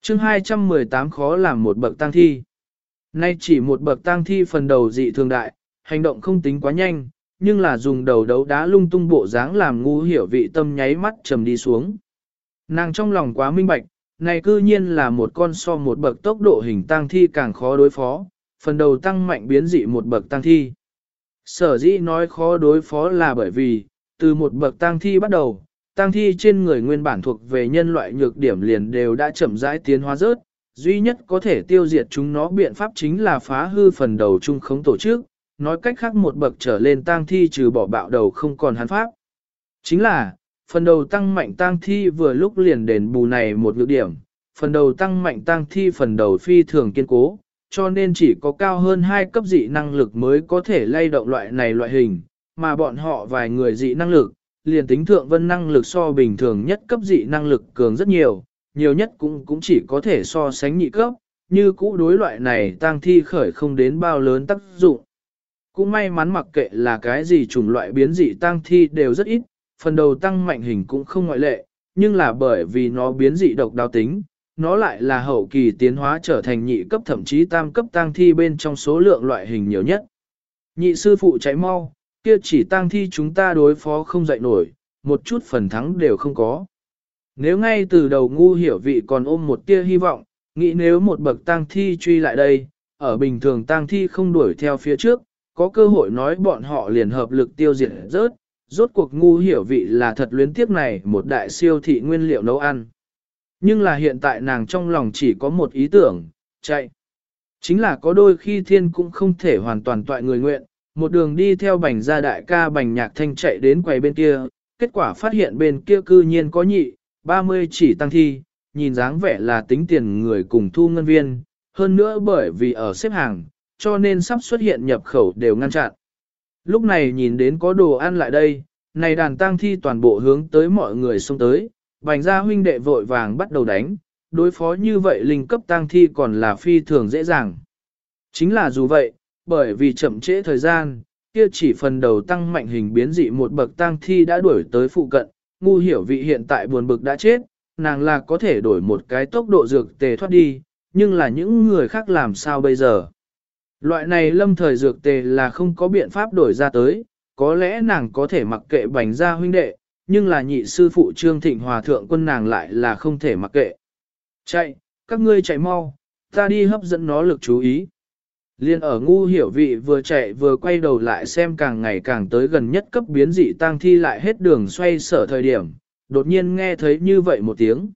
chương 218 khó làm một bậc tang thi. Nay chỉ một bậc tang thi phần đầu dị thường đại, hành động không tính quá nhanh, nhưng là dùng đầu đấu đá lung tung bộ dáng làm ngu hiểu vị tâm nháy mắt trầm đi xuống. Nàng trong lòng quá minh bạch, này cư nhiên là một con so một bậc tốc độ hình tang thi càng khó đối phó, phần đầu tăng mạnh biến dị một bậc tang thi. Sở dĩ nói khó đối phó là bởi vì, từ một bậc tăng thi bắt đầu, tăng thi trên người nguyên bản thuộc về nhân loại nhược điểm liền đều đã chậm rãi tiến hóa rớt, duy nhất có thể tiêu diệt chúng nó biện pháp chính là phá hư phần đầu trung khống tổ chức, nói cách khác một bậc trở lên tang thi trừ bỏ bạo đầu không còn hắn pháp. Chính là, phần đầu tăng mạnh tang thi vừa lúc liền đền bù này một nhược điểm, phần đầu tăng mạnh tang thi phần đầu phi thường kiên cố, cho nên chỉ có cao hơn hai cấp dị năng lực mới có thể lay động loại này loại hình, mà bọn họ vài người dị năng lực, liền tính thượng vân năng lực so bình thường nhất cấp dị năng lực cường rất nhiều, nhiều nhất cũng cũng chỉ có thể so sánh nhị cấp, như cũ đối loại này tăng thi khởi không đến bao lớn tác dụng. Cũng may mắn mặc kệ là cái gì chủng loại biến dị tăng thi đều rất ít, phần đầu tăng mạnh hình cũng không ngoại lệ, nhưng là bởi vì nó biến dị độc đáo tính, nó lại là hậu kỳ tiến hóa trở thành nhị cấp thậm chí tam cấp tăng thi bên trong số lượng loại hình nhiều nhất. Nhị sư phụ cháy mau, kia chỉ tang thi chúng ta đối phó không dậy nổi, một chút phần thắng đều không có. Nếu ngay từ đầu ngu hiểu vị còn ôm một tia hy vọng, nghĩ nếu một bậc tang thi truy lại đây, ở bình thường tang thi không đuổi theo phía trước, có cơ hội nói bọn họ liền hợp lực tiêu diệt rớt, rốt cuộc ngu hiểu vị là thật luyến tiếc này một đại siêu thị nguyên liệu nấu ăn. Nhưng là hiện tại nàng trong lòng chỉ có một ý tưởng, chạy. Chính là có đôi khi thiên cũng không thể hoàn toàn tọa người nguyện, một đường đi theo bành gia đại ca bành nhạc thanh chạy đến quầy bên kia, kết quả phát hiện bên kia cư nhiên có nhị, 30 chỉ tăng thi, nhìn dáng vẻ là tính tiền người cùng thu ngân viên, hơn nữa bởi vì ở xếp hàng, cho nên sắp xuất hiện nhập khẩu đều ngăn chặn. Lúc này nhìn đến có đồ ăn lại đây, này đàn tang thi toàn bộ hướng tới mọi người xông tới, bành gia huynh đệ vội vàng bắt đầu đánh, đối phó như vậy linh cấp tang thi còn là phi thường dễ dàng. Chính là dù vậy, bởi vì chậm trễ thời gian, kia chỉ phần đầu tăng mạnh hình biến dị một bậc tang thi đã đuổi tới phụ cận, ngu hiểu vị hiện tại buồn bực đã chết, nàng là có thể đổi một cái tốc độ dược tề thoát đi, nhưng là những người khác làm sao bây giờ? Loại này lâm thời dược tề là không có biện pháp đổi ra tới, có lẽ nàng có thể mặc kệ bành gia huynh đệ, nhưng là nhị sư phụ Trương Thịnh Hòa thượng quân nàng lại là không thể mặc kệ. Chạy, các ngươi chạy mau, ta đi hấp dẫn nó lực chú ý. Liên ở ngu hiểu vị vừa chạy vừa quay đầu lại xem càng ngày càng tới gần nhất cấp biến dị tăng thi lại hết đường xoay sở thời điểm, đột nhiên nghe thấy như vậy một tiếng.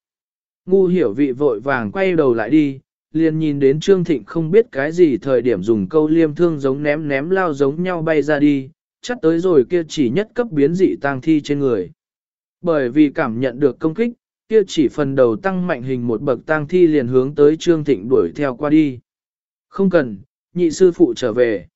Ngu hiểu vị vội vàng quay đầu lại đi, liền nhìn đến Trương Thịnh không biết cái gì thời điểm dùng câu liêm thương giống ném ném lao giống nhau bay ra đi, chắc tới rồi kia chỉ nhất cấp biến dị tang thi trên người. Bởi vì cảm nhận được công kích, kia chỉ phần đầu tăng mạnh hình một bậc tang thi liền hướng tới Trương Thịnh đuổi theo qua đi. Không cần, nhị sư phụ trở về.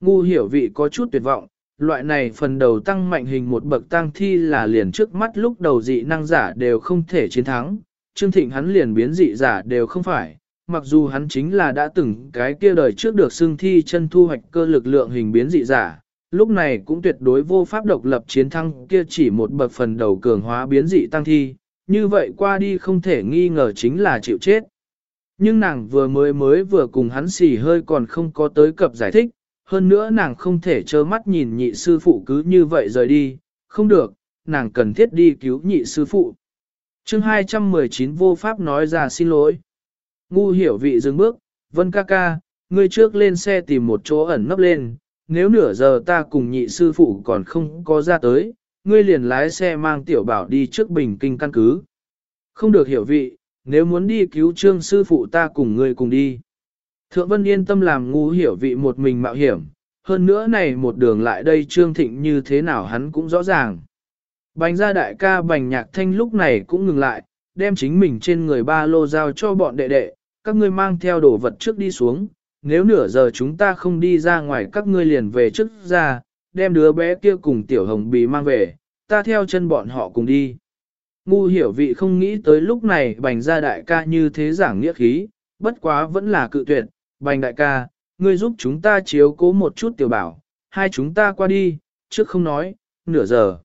Ngu hiểu vị có chút tuyệt vọng, loại này phần đầu tăng mạnh hình một bậc tăng thi là liền trước mắt lúc đầu dị năng giả đều không thể chiến thắng, Trương Thịnh hắn liền biến dị giả đều không phải, mặc dù hắn chính là đã từng cái kia đời trước được xưng thi chân thu hoạch cơ lực lượng hình biến dị giả, lúc này cũng tuyệt đối vô pháp độc lập chiến thắng kia chỉ một bậc phần đầu cường hóa biến dị tăng thi, như vậy qua đi không thể nghi ngờ chính là chịu chết. Nhưng nàng vừa mới mới vừa cùng hắn xì hơi còn không có tới cập giải thích, hơn nữa nàng không thể trơ mắt nhìn nhị sư phụ cứ như vậy rời đi, không được, nàng cần thiết đi cứu nhị sư phụ. chương 219 vô pháp nói ra xin lỗi. Ngu hiểu vị dừng bước, vân ca ca, ngươi trước lên xe tìm một chỗ ẩn nấp lên, nếu nửa giờ ta cùng nhị sư phụ còn không có ra tới, ngươi liền lái xe mang tiểu bảo đi trước bình kinh căn cứ. Không được hiểu vị, nếu muốn đi cứu trương sư phụ ta cùng ngươi cùng đi. Thượng Vân yên tâm làm ngu hiểu vị một mình mạo hiểm, hơn nữa này một đường lại đây trương thịnh như thế nào hắn cũng rõ ràng. Bành gia đại ca bành nhạc thanh lúc này cũng ngừng lại, đem chính mình trên người ba lô giao cho bọn đệ đệ, các ngươi mang theo đồ vật trước đi xuống, nếu nửa giờ chúng ta không đi ra ngoài các ngươi liền về trước ra, đem đứa bé kia cùng tiểu hồng bì mang về, ta theo chân bọn họ cùng đi. Ngu hiểu vị không nghĩ tới lúc này bành gia đại ca như thế giảng nghĩa khí, bất quá vẫn là cự tuyệt, bành đại ca, ngươi giúp chúng ta chiếu cố một chút tiểu bảo, hai chúng ta qua đi, trước không nói, nửa giờ.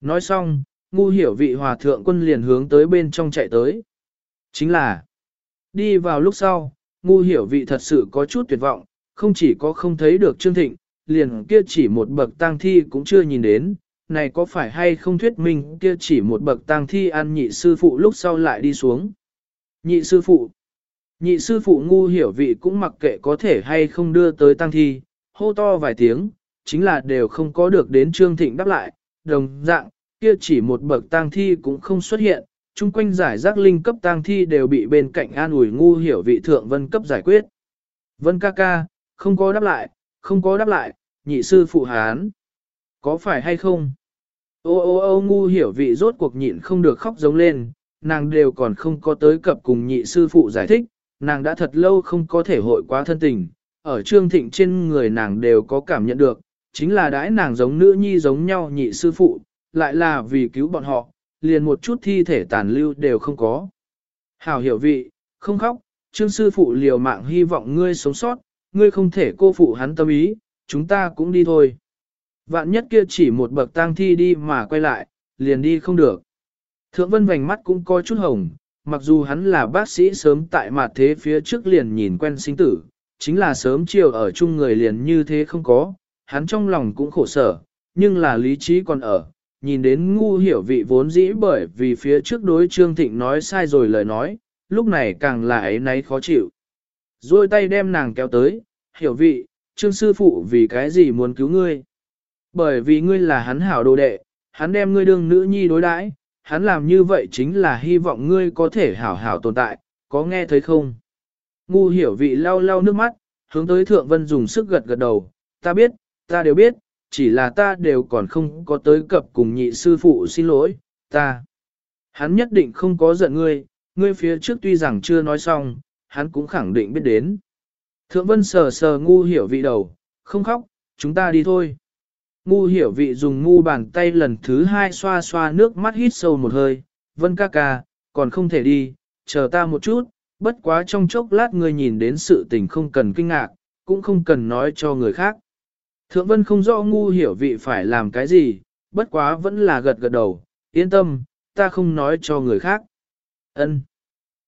Nói xong, ngu hiểu vị hòa thượng quân liền hướng tới bên trong chạy tới. Chính là, đi vào lúc sau, ngu hiểu vị thật sự có chút tuyệt vọng, không chỉ có không thấy được Trương Thịnh, liền kia chỉ một bậc tang thi cũng chưa nhìn đến, này có phải hay không thuyết minh kia chỉ một bậc tang thi ăn nhị sư phụ lúc sau lại đi xuống. Nhị sư phụ, nhị sư phụ ngu hiểu vị cũng mặc kệ có thể hay không đưa tới tang thi, hô to vài tiếng, chính là đều không có được đến Trương Thịnh đáp lại, đồng dạng, kia chỉ một bậc tang thi cũng không xuất hiện, chung quanh giải rác linh cấp tang thi đều bị bên cạnh an ủi ngu hiểu vị thượng vân cấp giải quyết. Vân ca ca, không có đáp lại, không có đáp lại, nhị sư phụ hán. Có phải hay không? Ô ô ô ngu hiểu vị rốt cuộc nhịn không được khóc giống lên, nàng đều còn không có tới cập cùng nhị sư phụ giải thích, nàng đã thật lâu không có thể hội quá thân tình, ở trương thịnh trên người nàng đều có cảm nhận được, chính là đãi nàng giống nữ nhi giống nhau nhị sư phụ, lại là vì cứu bọn họ, liền một chút thi thể tàn lưu đều không có. Hảo hiểu vị, không khóc, trương sư phụ liều mạng hy vọng ngươi sống sót, ngươi không thể cô phụ hắn tâm ý, chúng ta cũng đi thôi. Vạn nhất kia chỉ một bậc tang thi đi mà quay lại, liền đi không được. Thượng vân vành mắt cũng coi chút hồng, mặc dù hắn là bác sĩ sớm tại mặt thế phía trước liền nhìn quen sinh tử, chính là sớm chiều ở chung người liền như thế không có, hắn trong lòng cũng khổ sở, nhưng là lý trí còn ở, nhìn đến ngu hiểu vị vốn dĩ bởi vì phía trước đối Trương Thịnh nói sai rồi lời nói, lúc này càng là ấy nấy khó chịu. Rồi tay đem nàng kéo tới, hiểu vị, Trương Sư Phụ vì cái gì muốn cứu ngươi? Bởi vì ngươi là hắn hảo đồ đệ, hắn đem ngươi đương nữ nhi đối đãi, hắn làm như vậy chính là hy vọng ngươi có thể hảo hảo tồn tại, có nghe thấy không? Ngu hiểu vị lau lau nước mắt, hướng tới thượng vân dùng sức gật gật đầu, ta biết, ta đều biết, chỉ là ta đều còn không có tới cập cùng nhị sư phụ xin lỗi, ta. Hắn nhất định không có giận ngươi, ngươi phía trước tuy rằng chưa nói xong, hắn cũng khẳng định biết đến. Thượng vân sờ sờ ngu hiểu vị đầu, không khóc, chúng ta đi thôi. Ngu hiểu vị dùng ngu bàn tay lần thứ hai xoa xoa nước mắt hít sâu một hơi, vân ca ca, còn không thể đi, chờ ta một chút, bất quá trong chốc lát ngươi nhìn đến sự tình không cần kinh ngạc, cũng không cần nói cho người khác. Thượng vân không rõ ngu hiểu vị phải làm cái gì, bất quá vẫn là gật gật đầu, yên tâm, ta không nói cho người khác. Ân.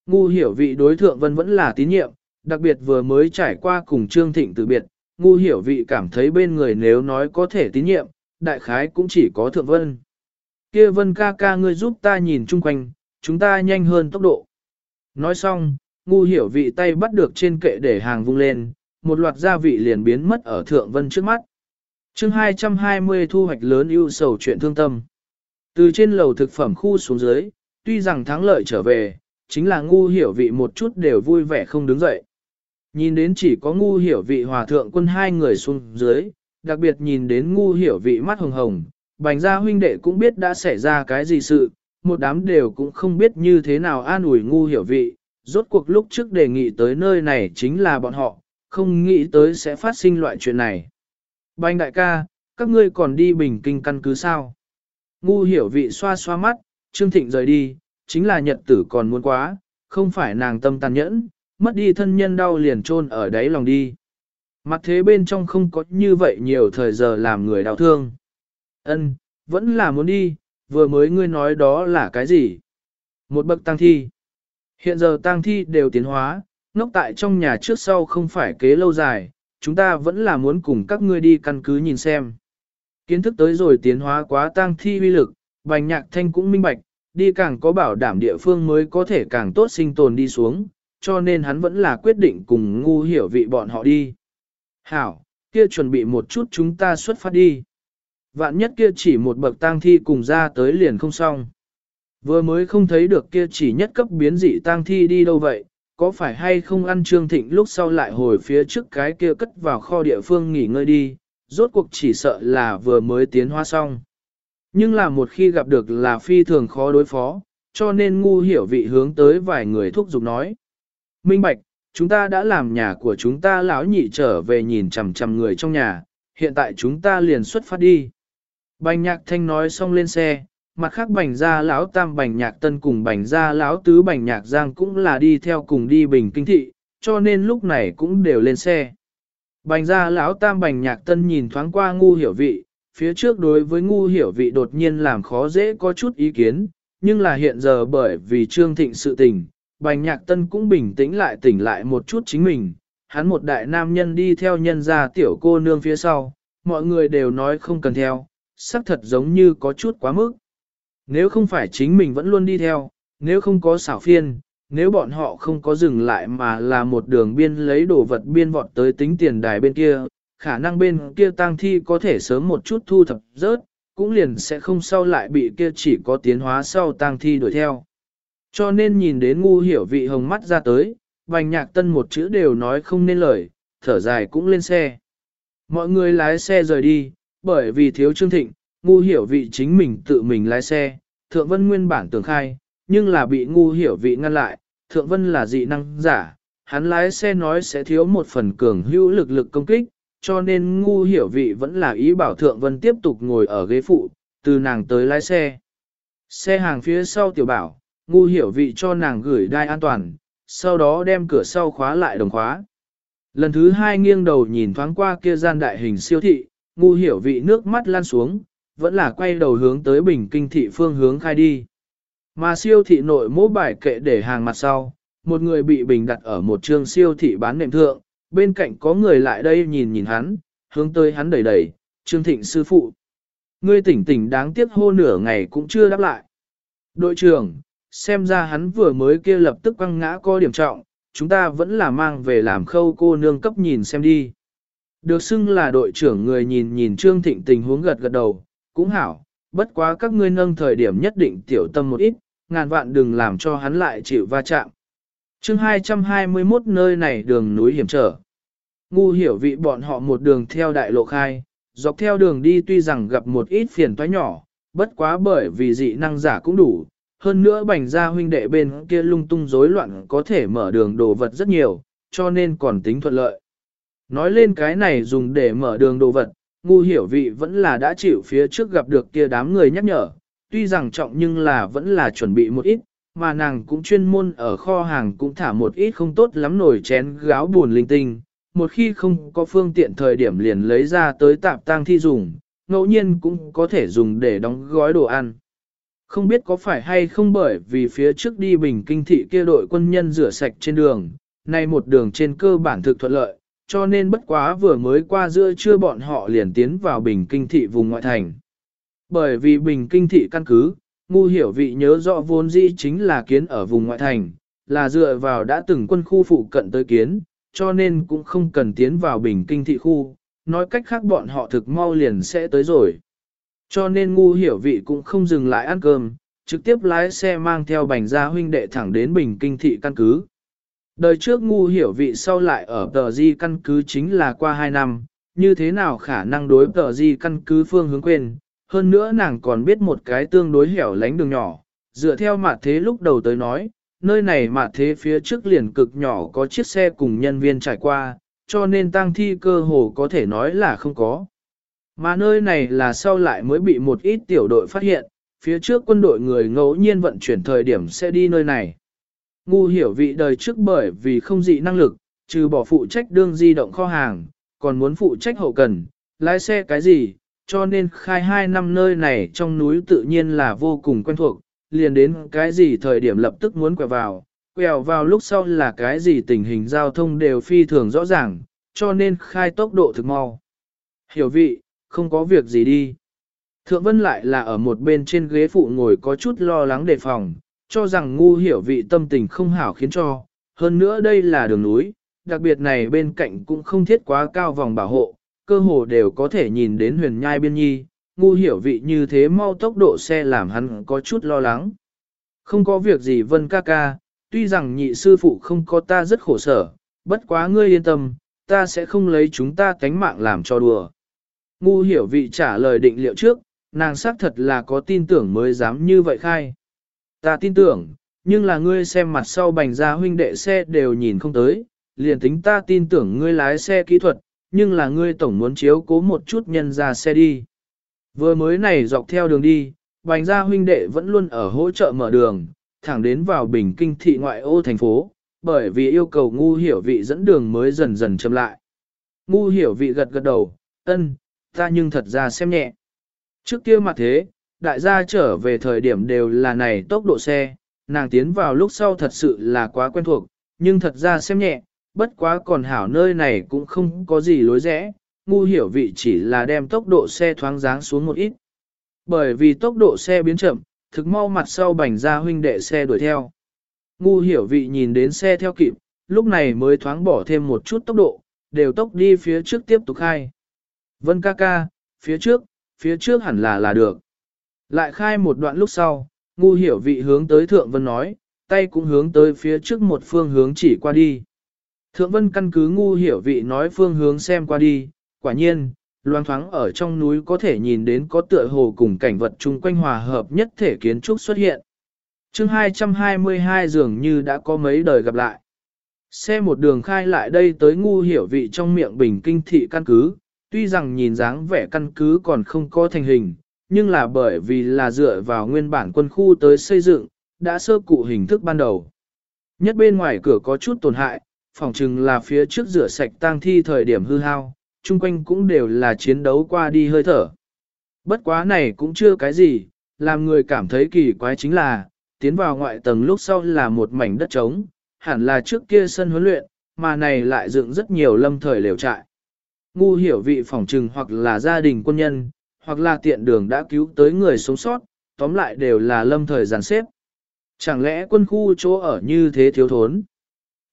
Ngu hiểu vị đối thượng vân vẫn là tín nhiệm, đặc biệt vừa mới trải qua cùng Trương Thịnh từ biệt, ngu hiểu vị cảm thấy bên người nếu nói có thể tín nhiệm, đại khái cũng chỉ có thượng vân. Kia vân ca ca ngươi giúp ta nhìn chung quanh, chúng ta nhanh hơn tốc độ. Nói xong, ngu hiểu vị tay bắt được trên kệ để hàng vung lên, một loạt gia vị liền biến mất ở thượng vân trước mắt. chương 220 thu hoạch lớn ưu sầu chuyện thương tâm. Từ trên lầu thực phẩm khu xuống dưới, tuy rằng thắng lợi trở về, chính là ngu hiểu vị một chút đều vui vẻ không đứng dậy. Nhìn đến chỉ có ngu hiểu vị hòa thượng quân hai người xuống dưới, đặc biệt nhìn đến ngu hiểu vị mắt hồng hồng, bành gia huynh đệ cũng biết đã xảy ra cái gì sự, một đám đều cũng không biết như thế nào an ủi ngu hiểu vị, rốt cuộc lúc trước đề nghị tới nơi này chính là bọn họ, không nghĩ tới sẽ phát sinh loại chuyện này. Bành đại ca, các ngươi còn đi bình kinh căn cứ sao? Ngu hiểu vị xoa xoa mắt, Trương Thịnh rời đi, chính là nhật tử còn muốn quá, không phải nàng tâm tàn nhẫn, mất đi thân nhân đau liền chôn ở đáy lòng đi. Mặt thế bên trong không có như vậy nhiều thời giờ làm người đau thương. Ân, vẫn là muốn đi, vừa mới ngươi nói đó là cái gì? Một bậc tăng thi. Hiện giờ tăng thi đều tiến hóa, ngốc tại trong nhà trước sau không phải kế lâu dài, chúng ta vẫn là muốn cùng các ngươi đi căn cứ nhìn xem. Kiến thức tới rồi tiến hóa quá tăng thi uy lực, bành nhạc thanh cũng minh bạch, đi càng có bảo đảm địa phương mới có thể càng tốt sinh tồn đi xuống, cho nên hắn vẫn là quyết định cùng ngu hiểu vị bọn họ đi. Hảo, kia chuẩn bị một chút chúng ta xuất phát đi. Vạn nhất kia chỉ một bậc tang thi cùng ra tới liền không xong. Vừa mới không thấy được kia chỉ nhất cấp biến dị tang thi đi đâu vậy, có phải hay không ăn trương thịnh lúc sau lại hồi phía trước cái kia cất vào kho địa phương nghỉ ngơi đi, rốt cuộc chỉ sợ là vừa mới tiến hóa xong. Nhưng là một khi gặp được là phi thường khó đối phó, cho nên ngu hiểu vị hướng tới vài người thúc giục nói. Minh Bạch, chúng ta đã làm nhà của chúng ta lão nhị trở về nhìn chằm chằm người trong nhà, hiện tại chúng ta liền xuất phát đi. Bành nhạc thanh nói xong lên xe, mặt khác bành gia lão tam bành nhạc tân cùng bành gia lão tứ bành nhạc giang cũng là đi theo cùng đi bình kinh thị, cho nên lúc này cũng đều lên xe. Bành gia lão tam bành nhạc tân nhìn thoáng qua ngu hiểu vị, phía trước đối với ngu hiểu vị đột nhiên làm khó dễ có chút ý kiến, nhưng là hiện giờ bởi vì trương thịnh sự tình, bành nhạc tân cũng bình tĩnh lại tỉnh lại một chút chính mình, hắn một đại nam nhân đi theo nhân gia tiểu cô nương phía sau, mọi người đều nói không cần theo, xác thật giống như có chút quá mức. Nếu không phải chính mình vẫn luôn đi theo, nếu không có xảo phiên, nếu bọn họ không có dừng lại mà là một đường biên lấy đồ vật biên vọt tới tính tiền đài bên kia, khả năng bên kia tang thi có thể sớm một chút thu thập rớt, cũng liền sẽ không sau lại bị kia chỉ có tiến hóa sau tang thi đuổi theo. Cho nên nhìn đến ngu hiểu vị hồng mắt ra tới, vành nhạc tân một chữ đều nói không nên lời, thở dài cũng lên xe. Mọi người lái xe rời đi, bởi vì thiếu trương thịnh, ngu hiểu vị chính mình tự mình lái xe, thượng vân nguyên bản tưởng khai, nhưng là bị ngu hiểu vị ngăn lại, thượng vân là dị năng giả, hắn lái xe nói sẽ thiếu một phần cường hữu lực lực công kích, cho nên ngu hiểu vị vẫn là ý bảo thượng vân tiếp tục ngồi ở ghế phụ, từ nàng tới lái xe. Xe hàng phía sau tiểu bảo, ngu hiểu vị cho nàng gửi đai an toàn, sau đó đem cửa sau khóa lại đồng khóa. Lần thứ hai nghiêng đầu nhìn thoáng qua kia gian đại hình siêu thị, ngu hiểu vị nước mắt lan xuống, vẫn là quay đầu hướng tới bình kinh thị phương hướng khai đi. Mà siêu thị nội mỗ bài kệ để hàng mặt sau, một người bị bình đặt ở một trường siêu thị bán nệm thượng, bên cạnh có người lại đây nhìn nhìn hắn, hướng tới hắn đẩy đẩy, Trương Thịnh sư phụ. Ngươi tỉnh tỉnh đáng tiếc hô nửa ngày cũng chưa đáp lại. Đội trưởng, xem ra hắn vừa mới kia lập tức quăng ngã có điểm trọng, chúng ta vẫn là mang về làm khâu cô nương cấp nhìn xem đi. Được xưng là đội trưởng người nhìn nhìn Trương Thịnh tình huống gật gật đầu, cũng hảo, bất quá các ngươi nâng thời điểm nhất định tiểu tâm một ít, ngàn vạn đừng làm cho hắn lại chịu va chạm. chương 221 nơi này đường núi hiểm trở. Ngu hiểu vị bọn họ một đường theo đại lộ khai, dọc theo đường đi tuy rằng gặp một ít phiền toái nhỏ, bất quá bởi vì dị năng giả cũng đủ, hơn nữa bành gia huynh đệ bên kia lung tung rối loạn có thể mở đường đồ vật rất nhiều, cho nên còn tính thuận lợi. Nói lên cái này dùng để mở đường đồ vật, ngu hiểu vị vẫn là đã chịu phía trước gặp được kia đám người nhắc nhở, tuy rằng trọng nhưng là vẫn là chuẩn bị một ít, mà nàng cũng chuyên môn ở kho hàng cũng thả một ít không tốt lắm nổi chén gáo buồn linh tinh, một khi không có phương tiện thời điểm liền lấy ra tới tạp tang thi dùng, ngẫu nhiên cũng có thể dùng để đóng gói đồ ăn. Không biết có phải hay không bởi vì phía trước đi bình kinh thị kia đội quân nhân rửa sạch trên đường, nay một đường trên cơ bản thực thuận lợi, cho nên bất quá vừa mới qua giữa trưa bọn họ liền tiến vào bình kinh thị vùng ngoại thành. Bởi vì bình kinh thị căn cứ, ngu hiểu vị nhớ rõ vốn dĩ chính là kiến ở vùng ngoại thành, là dựa vào đã từng quân khu phụ cận tới kiến, cho nên cũng không cần tiến vào bình kinh thị khu, nói cách khác bọn họ thực mau liền sẽ tới rồi. Cho nên ngu hiểu vị cũng không dừng lại ăn cơm, trực tiếp lái xe mang theo bành gia huynh đệ thẳng đến bình kinh thị căn cứ. Đời trước ngu hiểu vị sau lại ở tờ di căn cứ chính là qua 2 năm, như thế nào khả năng đối tờ di căn cứ phương hướng quên, hơn nữa nàng còn biết một cái tương đối hẻo lánh đường nhỏ, dựa theo mặt thế lúc đầu tới nói, nơi này mặt thế phía trước liền cực nhỏ có chiếc xe cùng nhân viên trải qua, cho nên tang thi cơ hồ có thể nói là không có. Mà nơi này là sau lại mới bị một ít tiểu đội phát hiện, phía trước quân đội người ngẫu nhiên vận chuyển thời điểm sẽ đi nơi này. Ngu hiểu vị đời trước bởi vì không dị năng lực, trừ bỏ phụ trách đương di động kho hàng, còn muốn phụ trách hậu cần, lái xe cái gì, cho nên khai hai năm nơi này trong núi tự nhiên là vô cùng quen thuộc, liền đến cái gì thời điểm lập tức muốn quẹo vào, quẹo vào lúc sau là cái gì tình hình giao thông đều phi thường rõ ràng, cho nên khai tốc độ thực mau. Hiểu vị, không có việc gì đi. Thượng Vân lại là ở một bên trên ghế phụ ngồi có chút lo lắng đề phòng, cho rằng ngu hiểu vị tâm tình không hảo khiến cho, hơn nữa đây là đường núi, đặc biệt này bên cạnh cũng không thiết quá cao vòng bảo hộ, cơ hồ đều có thể nhìn đến huyền nhai biên nhi, ngu hiểu vị như thế mau tốc độ xe làm hắn có chút lo lắng. Không có việc gì vân ca ca, tuy rằng nhị sư phụ không có ta rất khổ sở, bất quá ngươi yên tâm, ta sẽ không lấy chúng ta cánh mạng làm cho đùa. Ngu hiểu vị trả lời định liệu trước, nàng xác thật là có tin tưởng mới dám như vậy khai. Ta tin tưởng, nhưng là ngươi xem mặt sau bành ra huynh đệ xe đều nhìn không tới, liền tính ta tin tưởng ngươi lái xe kỹ thuật, nhưng là ngươi tổng muốn chiếu cố một chút nhân ra xe đi. Vừa mới này dọc theo đường đi, bành ra huynh đệ vẫn luôn ở hỗ trợ mở đường, thẳng đến vào bình kinh thị ngoại ô thành phố, bởi vì yêu cầu ngu hiểu vị dẫn đường mới dần dần chậm lại. Ngu hiểu vị gật gật đầu, ân, ta nhưng thật ra xem nhẹ. Trước kia mặt thế, đại gia trở về thời điểm đều là này tốc độ xe, nàng tiến vào lúc sau thật sự là quá quen thuộc, nhưng thật ra xem nhẹ, bất quá còn hảo nơi này cũng không có gì lối rẽ, ngu hiểu vị chỉ là đem tốc độ xe thoáng dáng xuống một ít. Bởi vì tốc độ xe biến chậm, thực mau mặt sau bành ra huynh đệ xe đuổi theo. Ngu hiểu vị nhìn đến xe theo kịp, lúc này mới thoáng bỏ thêm một chút tốc độ, đều tốc đi phía trước tiếp tục khai. Vân ca ca, phía trước, phía trước hẳn là là được. Lại khai một đoạn lúc sau, ngu hiểu vị hướng tới thượng vân nói, tay cũng hướng tới phía trước một phương hướng chỉ qua đi. Thượng vân căn cứ ngu hiểu vị nói phương hướng xem qua đi, quả nhiên, loang thoáng ở trong núi có thể nhìn đến có tựa hồ cùng cảnh vật chung quanh hòa hợp nhất thể kiến trúc xuất hiện. chương 222 dường như đã có mấy đời gặp lại. Xe một đường khai lại đây tới ngu hiểu vị trong miệng bình kinh thị căn cứ, tuy rằng nhìn dáng vẻ căn cứ còn không có thành hình, nhưng là bởi vì là dựa vào nguyên bản quân khu tới xây dựng, đã sơ cụ hình thức ban đầu. Nhất bên ngoài cửa có chút tổn hại, phòng chừng là phía trước rửa sạch tang thi thời điểm hư hao, chung quanh cũng đều là chiến đấu qua đi hơi thở. Bất quá này cũng chưa cái gì, làm người cảm thấy kỳ quái chính là, tiến vào ngoại tầng lúc sau là một mảnh đất trống, hẳn là trước kia sân huấn luyện, mà này lại dựng rất nhiều lâm thời lều trại. Ngu hiểu vị phòng trừng hoặc là gia đình quân nhân, hoặc là tiện đường đã cứu tới người sống sót, tóm lại đều là lâm thời giàn xếp. Chẳng lẽ quân khu chỗ ở như thế thiếu thốn?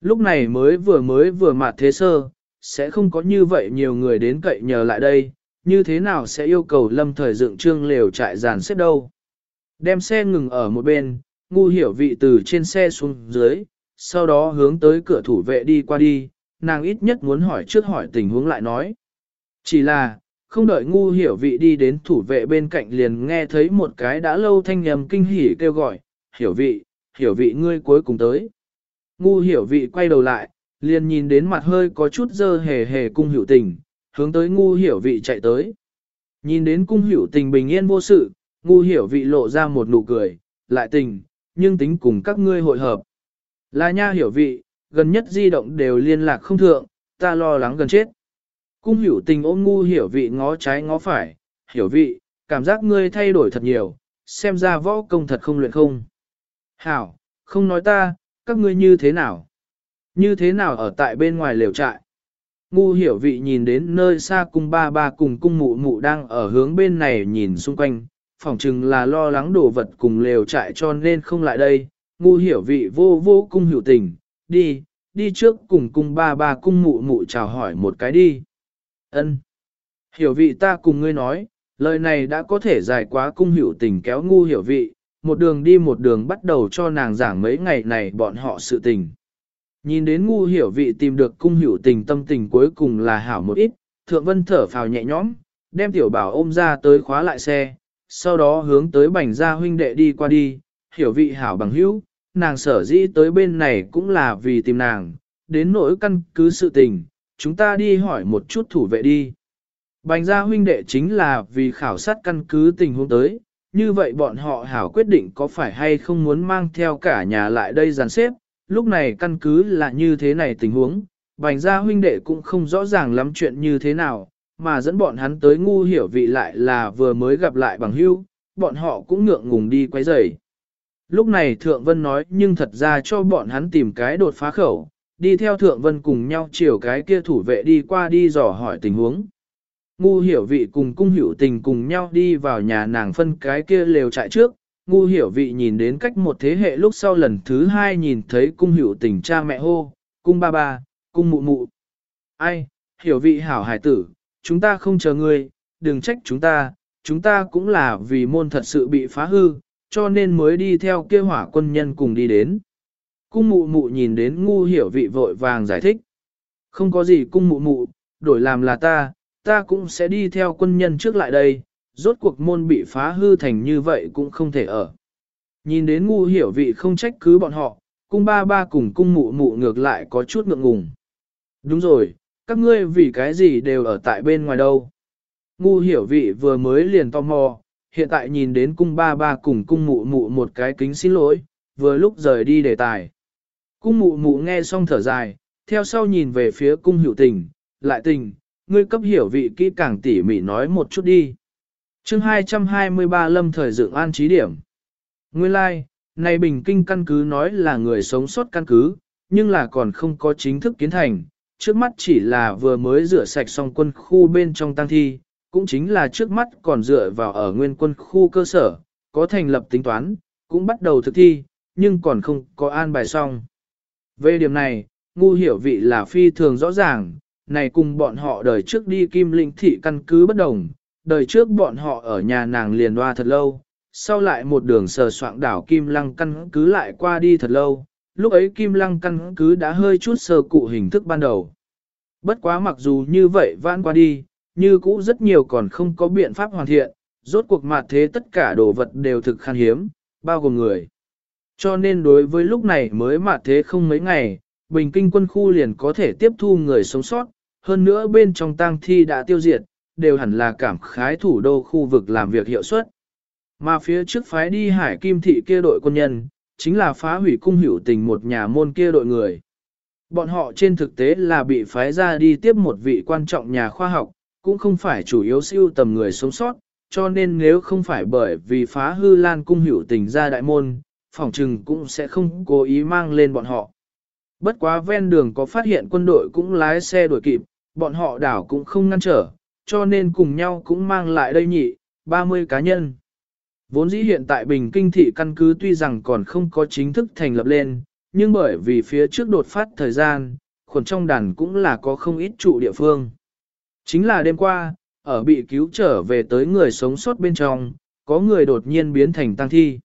Lúc này mới vừa mới vừa mạt thế sơ, sẽ không có như vậy nhiều người đến cậy nhờ lại đây, như thế nào sẽ yêu cầu lâm thời dựng trương lều trại giàn xếp đâu. Đem xe ngừng ở một bên, ngu hiểu vị từ trên xe xuống dưới, sau đó hướng tới cửa thủ vệ đi qua đi, nàng ít nhất muốn hỏi trước hỏi tình huống lại nói. Chỉ là, không đợi ngu hiểu vị đi đến thủ vệ bên cạnh liền nghe thấy một cái đã lâu thanh nhầm kinh hỉ kêu gọi, hiểu vị, hiểu vị ngươi cuối cùng tới. Ngu hiểu vị quay đầu lại, liền nhìn đến mặt hơi có chút dơ hề hề cung hiểu tình, hướng tới ngu hiểu vị chạy tới. Nhìn đến cung hiểu tình bình yên vô sự, ngu hiểu vị lộ ra một nụ cười, lại tình, nhưng tính cùng các ngươi hội hợp. Là nha hiểu vị, gần nhất di động đều liên lạc không thượng, ta lo lắng gần chết. Cung hiểu tình ôm ngu hiểu vị ngó trái ngó phải, hiểu vị, cảm giác ngươi thay đổi thật nhiều, xem ra võ công thật không luyện không. Hảo, không nói ta, các ngươi như thế nào? Như thế nào ở tại bên ngoài lều trại? Ngu hiểu vị nhìn đến nơi xa cung ba ba cùng cung mụ mụ đang ở hướng bên này nhìn xung quanh, phỏng chừng là lo lắng đồ vật cùng lều trại cho nên không lại đây. Ngu hiểu vị vô vô cung hiểu tình, đi, đi trước cùng cung ba ba cung mụ mụ chào hỏi một cái đi. Ân. Hiểu vị ta cùng ngươi nói, lời này đã có thể dài quá cung hiểu tình kéo ngu hiểu vị, một đường đi một đường bắt đầu cho nàng giảng mấy ngày này bọn họ sự tình. Nhìn đến ngu hiểu vị tìm được cung hiểu tình tâm tình cuối cùng là hảo một ít, thượng vân thở phào nhẹ nhõm, đem tiểu bảo ôm ra tới khóa lại xe, sau đó hướng tới bành gia huynh đệ đi qua đi, hiểu vị hảo bằng hữu, nàng sở dĩ tới bên này cũng là vì tìm nàng, đến nỗi căn cứ sự tình, chúng ta đi hỏi một chút thủ vệ đi. Bành gia huynh đệ chính là vì khảo sát căn cứ tình huống tới, như vậy bọn họ hảo quyết định có phải hay không muốn mang theo cả nhà lại đây dàn xếp, lúc này căn cứ là như thế này tình huống, bành gia huynh đệ cũng không rõ ràng lắm chuyện như thế nào, mà dẫn bọn hắn tới ngu hiểu vị lại là vừa mới gặp lại bằng hưu, bọn họ cũng ngượng ngùng đi quấy rầy. Lúc này Thượng Vân nói nhưng thật ra cho bọn hắn tìm cái đột phá khẩu, đi theo Thượng Vân cùng nhau chiều cái kia thủ vệ đi qua đi dò hỏi tình huống. Ngu hiểu vị cùng cung hiểu tình cùng nhau đi vào nhà nàng phân cái kia lều trại trước, ngu hiểu vị nhìn đến cách một thế hệ lúc sau lần thứ hai nhìn thấy cung hiểu tình cha mẹ hô, cung ba ba, cung mụ mụ. Ai, hiểu vị hảo hải tử, chúng ta không chờ ngươi, đừng trách chúng ta, chúng ta cũng là vì môn thật sự bị phá hư, cho nên mới đi theo kia hỏa quân nhân cùng đi đến. Cung mụ mụ nhìn đến ngu hiểu vị vội vàng giải thích. Không có gì cung mụ mụ, đổi làm là ta, ta cũng sẽ đi theo quân nhân trước lại đây, rốt cuộc môn bị phá hư thành như vậy cũng không thể ở. Nhìn đến ngu hiểu vị không trách cứ bọn họ, cung ba ba cùng cung mụ mụ ngược lại có chút ngượng ngùng. Đúng rồi, các ngươi vì cái gì đều ở tại bên ngoài đâu. Ngu hiểu vị vừa mới liền tò mò, hiện tại nhìn đến cung ba ba cùng cung mụ mụ một cái kính xin lỗi, vừa lúc rời đi đề tài. Cung mụ mụ nghe xong thở dài, theo sau nhìn về phía cung hiểu tình, lại tình, ngươi cấp hiểu vị kỹ càng tỉ mỉ nói một chút đi. chương 223 lâm thời dựng an trí điểm. Nguyên lai, like, này bình kinh căn cứ nói là người sống sót căn cứ, nhưng là còn không có chính thức kiến thành, trước mắt chỉ là vừa mới rửa sạch xong quân khu bên trong tăng thi, cũng chính là trước mắt còn dựa vào ở nguyên quân khu cơ sở, có thành lập tính toán, cũng bắt đầu thực thi, nhưng còn không có an bài xong. Về điểm này, ngu hiểu vị là phi thường rõ ràng, này cùng bọn họ đời trước đi kim linh thị căn cứ bất đồng, đời trước bọn họ ở nhà nàng liền hoa thật lâu, sau lại một đường sờ soạn đảo kim lăng căn cứ lại qua đi thật lâu, lúc ấy kim lăng căn cứ đã hơi chút sơ cụ hình thức ban đầu. Bất quá mặc dù như vậy vãn qua đi, như cũ rất nhiều còn không có biện pháp hoàn thiện, rốt cuộc mặt thế tất cả đồ vật đều thực khan hiếm, bao gồm người. Cho nên đối với lúc này mới mặt thế không mấy ngày, bình kinh quân khu liền có thể tiếp thu người sống sót, hơn nữa bên trong tang thi đã tiêu diệt, đều hẳn là cảm khái thủ đô khu vực làm việc hiệu suất. Mà phía trước phái đi hải kim thị kia đội quân nhân, chính là phá hủy cung hữu tình một nhà môn kia đội người. Bọn họ trên thực tế là bị phái ra đi tiếp một vị quan trọng nhà khoa học, cũng không phải chủ yếu siêu tầm người sống sót, cho nên nếu không phải bởi vì phá hư lan cung hiểu tình ra đại môn, phỏng trừng cũng sẽ không cố ý mang lên bọn họ. Bất quá ven đường có phát hiện quân đội cũng lái xe đuổi kịp, bọn họ đảo cũng không ngăn trở, cho nên cùng nhau cũng mang lại đây nhị, 30 cá nhân. Vốn dĩ hiện tại Bình Kinh thị căn cứ tuy rằng còn không có chính thức thành lập lên, nhưng bởi vì phía trước đột phát thời gian, khuẩn trong đàn cũng là có không ít trụ địa phương. Chính là đêm qua, ở bị cứu trở về tới người sống sót bên trong, có người đột nhiên biến thành tang thi.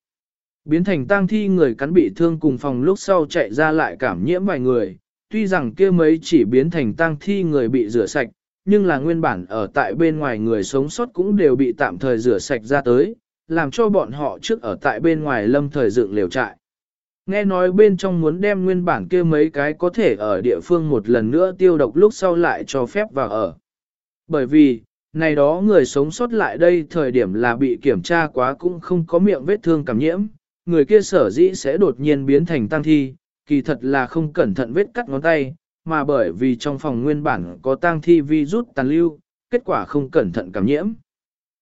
Biến thành tang thi người cắn bị thương cùng phòng lúc sau chạy ra lại cảm nhiễm vài người, tuy rằng kia mấy chỉ biến thành tang thi người bị rửa sạch, nhưng là nguyên bản ở tại bên ngoài người sống sót cũng đều bị tạm thời rửa sạch ra tới, làm cho bọn họ trước ở tại bên ngoài lâm thời dựng liều trại. Nghe nói bên trong muốn đem nguyên bản kia mấy cái có thể ở địa phương một lần nữa tiêu độc lúc sau lại cho phép vào ở. Bởi vì, này đó người sống sót lại đây thời điểm là bị kiểm tra quá cũng không có miệng vết thương cảm nhiễm, người kia sở dĩ sẽ đột nhiên biến thành tăng thi, kỳ thật là không cẩn thận vết cắt ngón tay, mà bởi vì trong phòng nguyên bản có tăng thi virus tàn lưu, kết quả không cẩn thận cảm nhiễm.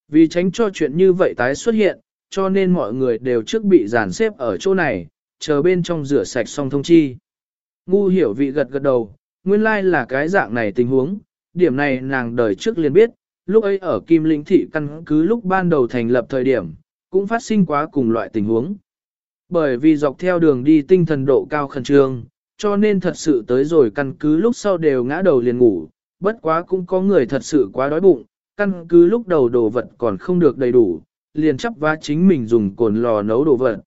Vì tránh cho chuyện như vậy tái xuất hiện, cho nên mọi người đều trước bị dàn xếp ở chỗ này, chờ bên trong rửa sạch xong thông chi. Ngu hiểu vị gật gật đầu, nguyên lai là cái dạng này tình huống, điểm này nàng đời trước liền biết, lúc ấy ở Kim Linh Thị căn cứ lúc ban đầu thành lập thời điểm, cũng phát sinh quá cùng loại tình huống. Bởi vì dọc theo đường đi tinh thần độ cao khẩn trương, cho nên thật sự tới rồi căn cứ lúc sau đều ngã đầu liền ngủ, bất quá cũng có người thật sự quá đói bụng, căn cứ lúc đầu đồ vật còn không được đầy đủ, liền chấp vá chính mình dùng cồn lò nấu đồ vật.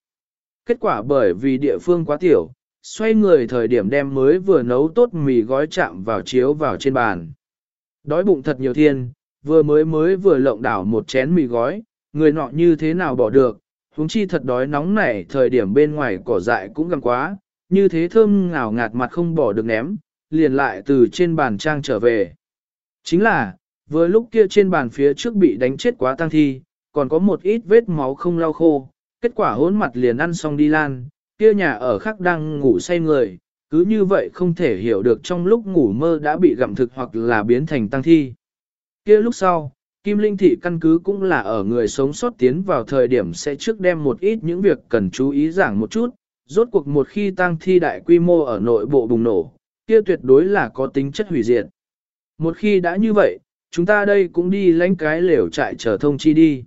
Kết quả bởi vì địa phương quá tiểu, xoay người thời điểm đem mới vừa nấu tốt mì gói chạm vào chiếu vào trên bàn. Đói bụng thật nhiều thiên, vừa mới mới vừa lộng đảo một chén mì gói, người nọ như thế nào bỏ được, huống chi thật đói nóng nảy thời điểm bên ngoài cỏ dại cũng gần quá, như thế thơm ngào ngạt mặt không bỏ được ném, liền lại từ trên bàn trang trở về. Chính là, vừa lúc kia trên bàn phía trước bị đánh chết quá tăng thi, còn có một ít vết máu không lau khô, kết quả hỗn mặt liền ăn xong đi lan, kia nhà ở khác đang ngủ say người, cứ như vậy không thể hiểu được trong lúc ngủ mơ đã bị gặm thực hoặc là biến thành tăng thi. kia lúc sau, Kim Linh Thị căn cứ cũng là ở người sống sót tiến vào thời điểm sẽ trước đem một ít những việc cần chú ý giảng một chút, rốt cuộc một khi tăng thi đại quy mô ở nội bộ bùng nổ, kia tuyệt đối là có tính chất hủy diệt. Một khi đã như vậy, chúng ta đây cũng đi lãnh cái lều trại chờ thông chi đi.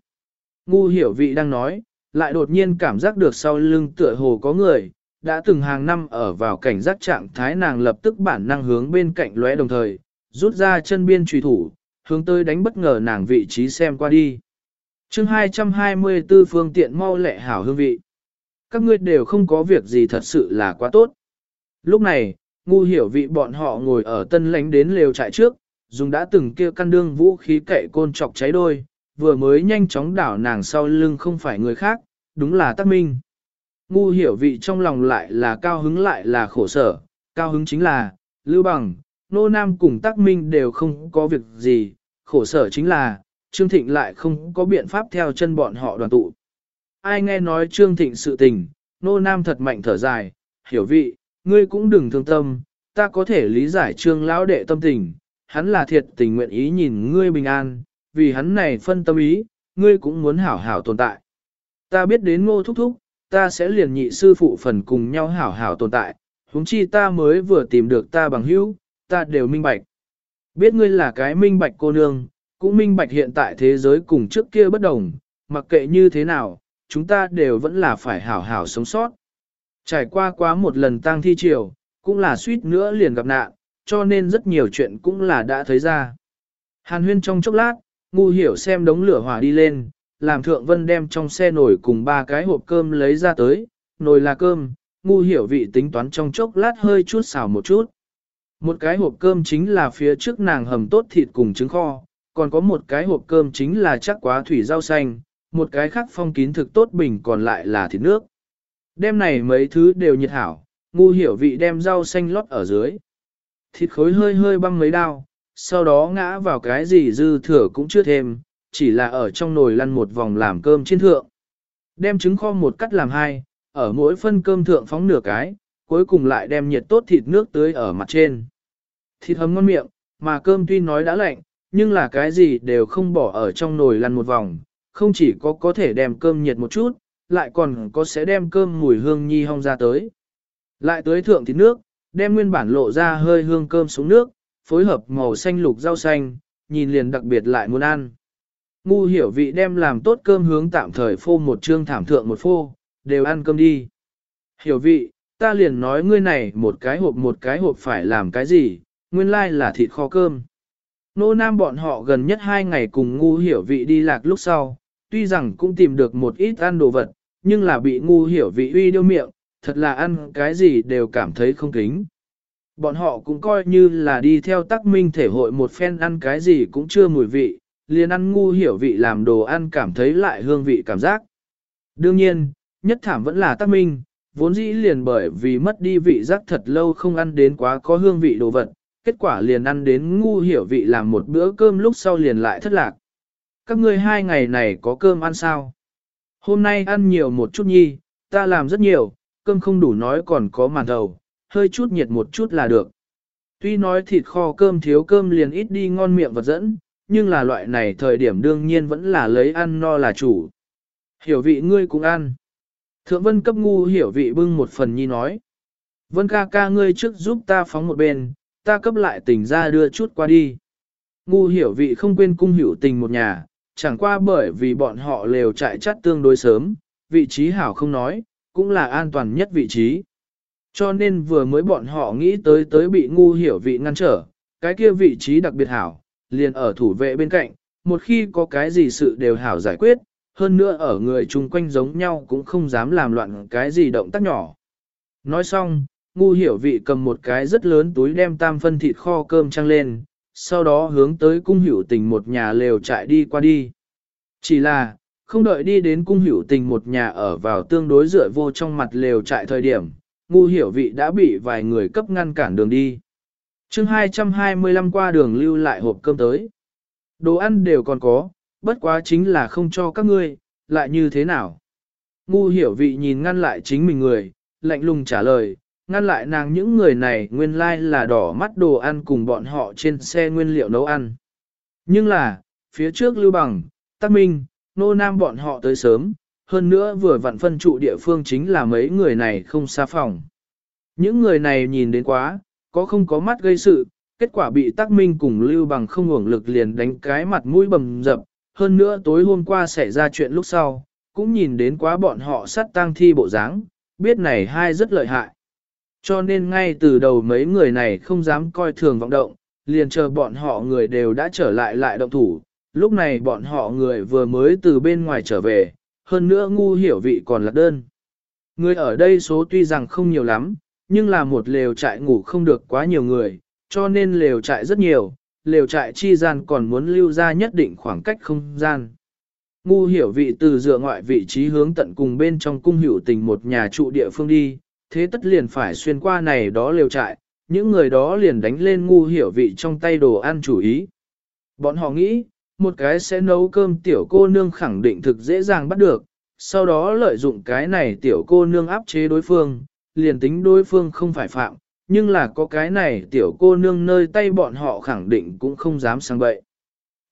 Ngu hiểu vị đang nói, lại đột nhiên cảm giác được sau lưng tựa hồ có người, đã từng hàng năm ở vào cảnh giác trạng thái nàng lập tức bản năng hướng bên cạnh lóe đồng thời, rút ra chân biên trùy thủ, hướng tới đánh bất ngờ nàng vị trí xem qua đi. chương 224 phương tiện mau lẹ hảo hương vị. Các ngươi đều không có việc gì thật sự là quá tốt. Lúc này, ngu hiểu vị bọn họ ngồi ở tân lánh đến lều trại trước, dùng đã từng kia căn đương vũ khí kệ côn chọc cháy đôi, vừa mới nhanh chóng đảo nàng sau lưng không phải người khác, đúng là tắc minh. Ngu hiểu vị trong lòng lại là cao hứng lại là khổ sở, cao hứng chính là, lưu bằng, nô nam cùng tắc minh đều không có việc gì, khổ sở chính là, Trương Thịnh lại không có biện pháp theo chân bọn họ đoàn tụ. Ai nghe nói Trương Thịnh sự tình, nô nam thật mạnh thở dài, hiểu vị, ngươi cũng đừng thương tâm, ta có thể lý giải Trương lão đệ tâm tình, hắn là thiệt tình nguyện ý nhìn ngươi bình an, vì hắn này phân tâm ý, ngươi cũng muốn hảo hảo tồn tại. Ta biết đến ngô thúc thúc, ta sẽ liền nhị sư phụ phần cùng nhau hảo hảo tồn tại, huống chi ta mới vừa tìm được ta bằng hữu, ta đều minh bạch. Biết ngươi là cái minh bạch cô nương, cũng minh bạch hiện tại thế giới cùng trước kia bất đồng, mặc kệ như thế nào, chúng ta đều vẫn là phải hảo hảo sống sót. Trải qua quá một lần tang thi triều, cũng là suýt nữa liền gặp nạn, cho nên rất nhiều chuyện cũng là đã thấy ra. Hàn huyên trong chốc lát, ngu hiểu xem đống lửa hỏa đi lên, làm thượng vân đem trong xe nồi cùng ba cái hộp cơm lấy ra tới, nồi là cơm, ngu hiểu vị tính toán trong chốc lát hơi chút xào một chút. Một cái hộp cơm chính là phía trước nàng hầm tốt thịt cùng trứng kho, còn có một cái hộp cơm chính là chắc quá thủy rau xanh, một cái khác phong kín thực tốt bình còn lại là thịt nước. Đêm này mấy thứ đều nhiệt hảo, ngu hiểu vị đem rau xanh lót ở dưới. Thịt khối hơi hơi băng mấy đao, sau đó ngã vào cái gì dư thừa cũng chưa thêm, chỉ là ở trong nồi lăn một vòng làm cơm trên thượng. Đem trứng kho một cắt làm hai, ở mỗi phân cơm thượng phóng nửa cái, cuối cùng lại đem nhiệt tốt thịt nước tưới ở mặt trên. Thịt hấm ngon miệng, mà cơm tuy nói đã lạnh, nhưng là cái gì đều không bỏ ở trong nồi lăn một vòng, không chỉ có có thể đem cơm nhiệt một chút, lại còn có sẽ đem cơm mùi hương nhi hong ra tới. Lại tưới thượng thịt nước, đem nguyên bản lộ ra hơi hương cơm xuống nước, phối hợp màu xanh lục rau xanh, nhìn liền đặc biệt lại muốn ăn. Ngu hiểu vị đem làm tốt cơm hướng tạm thời phô một trương thảm thượng một phô, đều ăn cơm đi. Hiểu vị, ta liền nói ngươi này một cái hộp một cái hộp phải làm cái gì, nguyên lai like là thịt kho cơm. Nô Nam bọn họ gần nhất hai ngày cùng ngu hiểu vị đi lạc lúc sau, tuy rằng cũng tìm được một ít ăn đồ vật, nhưng là bị ngu hiểu vị uy điêu miệng, thật là ăn cái gì đều cảm thấy không kính. Bọn họ cũng coi như là đi theo tắc minh thể hội một phen ăn cái gì cũng chưa mùi vị, liền ăn ngu hiểu vị làm đồ ăn cảm thấy lại hương vị cảm giác. Đương nhiên, nhất thảm vẫn là tác minh, vốn dĩ liền bởi vì mất đi vị giác thật lâu không ăn đến quá có hương vị đồ vật, kết quả liền ăn đến ngu hiểu vị làm một bữa cơm lúc sau liền lại thất lạc. Các ngươi hai ngày này có cơm ăn sao? Hôm nay ăn nhiều một chút nhi, ta làm rất nhiều, cơm không đủ nói còn có màn thầu, hơi chút nhiệt một chút là được. Tuy nói thịt kho cơm thiếu cơm liền ít đi ngon miệng vật dẫn, nhưng là loại này thời điểm đương nhiên vẫn là lấy ăn no là chủ. Hiểu vị ngươi cũng ăn. Thượng vân cấp ngu hiểu vị bưng một phần nhi nói. Vân ca ca ngươi trước giúp ta phóng một bên, ta cấp lại tình ra đưa chút qua đi. Ngu hiểu vị không quên cung hiểu tình một nhà, chẳng qua bởi vì bọn họ lều trại chắt tương đối sớm, vị trí hảo không nói, cũng là an toàn nhất vị trí. Cho nên vừa mới bọn họ nghĩ tới tới bị ngu hiểu vị ngăn trở, cái kia vị trí đặc biệt hảo, liền ở thủ vệ bên cạnh, một khi có cái gì sự đều hảo giải quyết, hơn nữa ở người chung quanh giống nhau cũng không dám làm loạn cái gì động tác nhỏ. Nói xong, ngu hiểu vị cầm một cái rất lớn túi đem tam phân thịt kho cơm trăng lên, sau đó hướng tới cung hiểu tình một nhà lều trại đi qua đi. Chỉ là, không đợi đi đến cung hiểu tình một nhà ở vào tương đối dựa vô trong mặt lều trại thời điểm, ngu hiểu vị đã bị vài người cấp ngăn cản đường đi chương 225 qua đường lưu lại hộp cơm tới. Đồ ăn đều còn có, bất quá chính là không cho các ngươi, lại như thế nào. Ngu hiểu vị nhìn ngăn lại chính mình người, lạnh lùng trả lời, ngăn lại nàng những người này nguyên lai like là đỏ mắt đồ ăn cùng bọn họ trên xe nguyên liệu nấu ăn. Nhưng là, phía trước lưu bằng, tắc minh, nô nam bọn họ tới sớm, hơn nữa vừa vặn phân trụ địa phương chính là mấy người này không xa phòng. Những người này nhìn đến quá, có không có mắt gây sự, kết quả bị tắc minh cùng lưu bằng không hưởng lực liền đánh cái mặt mũi bầm dập, hơn nữa tối hôm qua xảy ra chuyện lúc sau, cũng nhìn đến quá bọn họ sát tang thi bộ dáng, biết này hai rất lợi hại. Cho nên ngay từ đầu mấy người này không dám coi thường vọng động, liền chờ bọn họ người đều đã trở lại lại động thủ, lúc này bọn họ người vừa mới từ bên ngoài trở về, hơn nữa ngu hiểu vị còn là đơn. Người ở đây số tuy rằng không nhiều lắm, nhưng là một lều trại ngủ không được quá nhiều người, cho nên lều trại rất nhiều, lều trại chi gian còn muốn lưu ra nhất định khoảng cách không gian. Ngu hiểu vị từ dựa ngoại vị trí hướng tận cùng bên trong cung hữu tình một nhà trụ địa phương đi, thế tất liền phải xuyên qua này đó lều trại, những người đó liền đánh lên ngu hiểu vị trong tay đồ ăn chủ ý. Bọn họ nghĩ, một cái sẽ nấu cơm tiểu cô nương khẳng định thực dễ dàng bắt được, sau đó lợi dụng cái này tiểu cô nương áp chế đối phương, liền tính đối phương không phải phạm, nhưng là có cái này tiểu cô nương nơi tay bọn họ khẳng định cũng không dám sang bậy.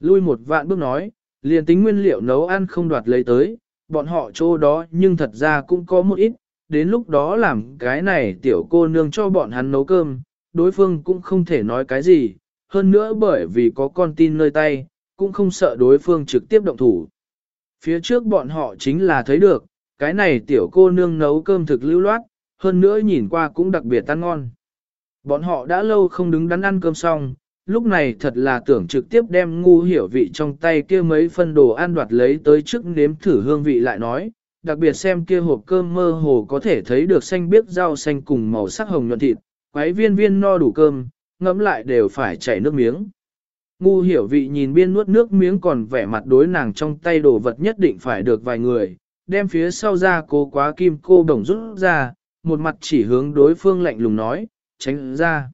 Lui một vạn bước nói, liền tính nguyên liệu nấu ăn không đoạt lấy tới, bọn họ chỗ đó nhưng thật ra cũng có một ít, đến lúc đó làm cái này tiểu cô nương cho bọn hắn nấu cơm, đối phương cũng không thể nói cái gì, hơn nữa bởi vì có con tin nơi tay, cũng không sợ đối phương trực tiếp động thủ. Phía trước bọn họ chính là thấy được, cái này tiểu cô nương nấu cơm thực lưu loát, hơn nữa nhìn qua cũng đặc biệt ăn ngon. Bọn họ đã lâu không đứng đắn ăn cơm xong, lúc này thật là tưởng trực tiếp đem ngu hiểu vị trong tay kia mấy phân đồ ăn đoạt lấy tới trước nếm thử hương vị lại nói, đặc biệt xem kia hộp cơm mơ hồ có thể thấy được xanh biếc rau xanh cùng màu sắc hồng nhuận thịt, quái viên viên no đủ cơm, ngẫm lại đều phải chảy nước miếng. Ngu hiểu vị nhìn biên nuốt nước miếng còn vẻ mặt đối nàng trong tay đồ vật nhất định phải được vài người, đem phía sau ra cố quá kim cô đồng rút ra, một mặt chỉ hướng đối phương lạnh lùng nói, tránh ra.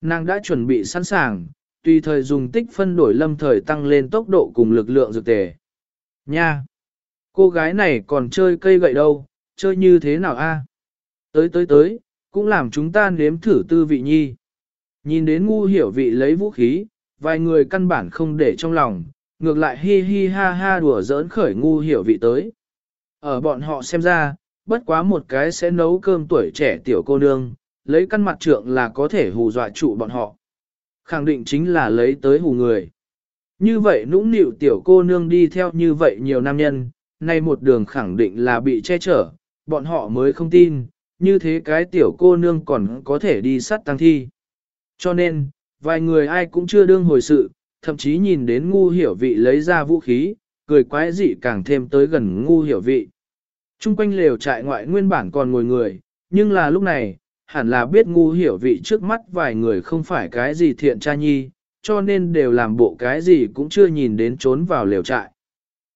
Nàng đã chuẩn bị sẵn sàng, tùy thời dùng tích phân đổi lâm thời tăng lên tốc độ cùng lực lượng dược tề. Nha! Cô gái này còn chơi cây gậy đâu, chơi như thế nào a? Tới tới tới, cũng làm chúng ta nếm thử tư vị nhi. Nhìn đến ngu hiểu vị lấy vũ khí, vài người căn bản không để trong lòng, ngược lại hi hi ha ha đùa giỡn khởi ngu hiểu vị tới. Ở bọn họ xem ra, bất quá một cái sẽ nấu cơm tuổi trẻ tiểu cô nương, lấy căn mặt trượng là có thể hù dọa trụ bọn họ. Khẳng định chính là lấy tới hù người. Như vậy nũng nịu tiểu cô nương đi theo như vậy nhiều nam nhân, nay một đường khẳng định là bị che chở, bọn họ mới không tin, như thế cái tiểu cô nương còn có thể đi sát tăng thi. Cho nên, vài người ai cũng chưa đương hồi sự, thậm chí nhìn đến ngu hiểu vị lấy ra vũ khí, cười quái dị càng thêm tới gần ngu hiểu vị. Trung quanh lều trại ngoại nguyên bản còn ngồi người, nhưng là lúc này, hẳn là biết ngu hiểu vị trước mắt vài người không phải cái gì thiện cha nhi, cho nên đều làm bộ cái gì cũng chưa nhìn đến trốn vào lều trại.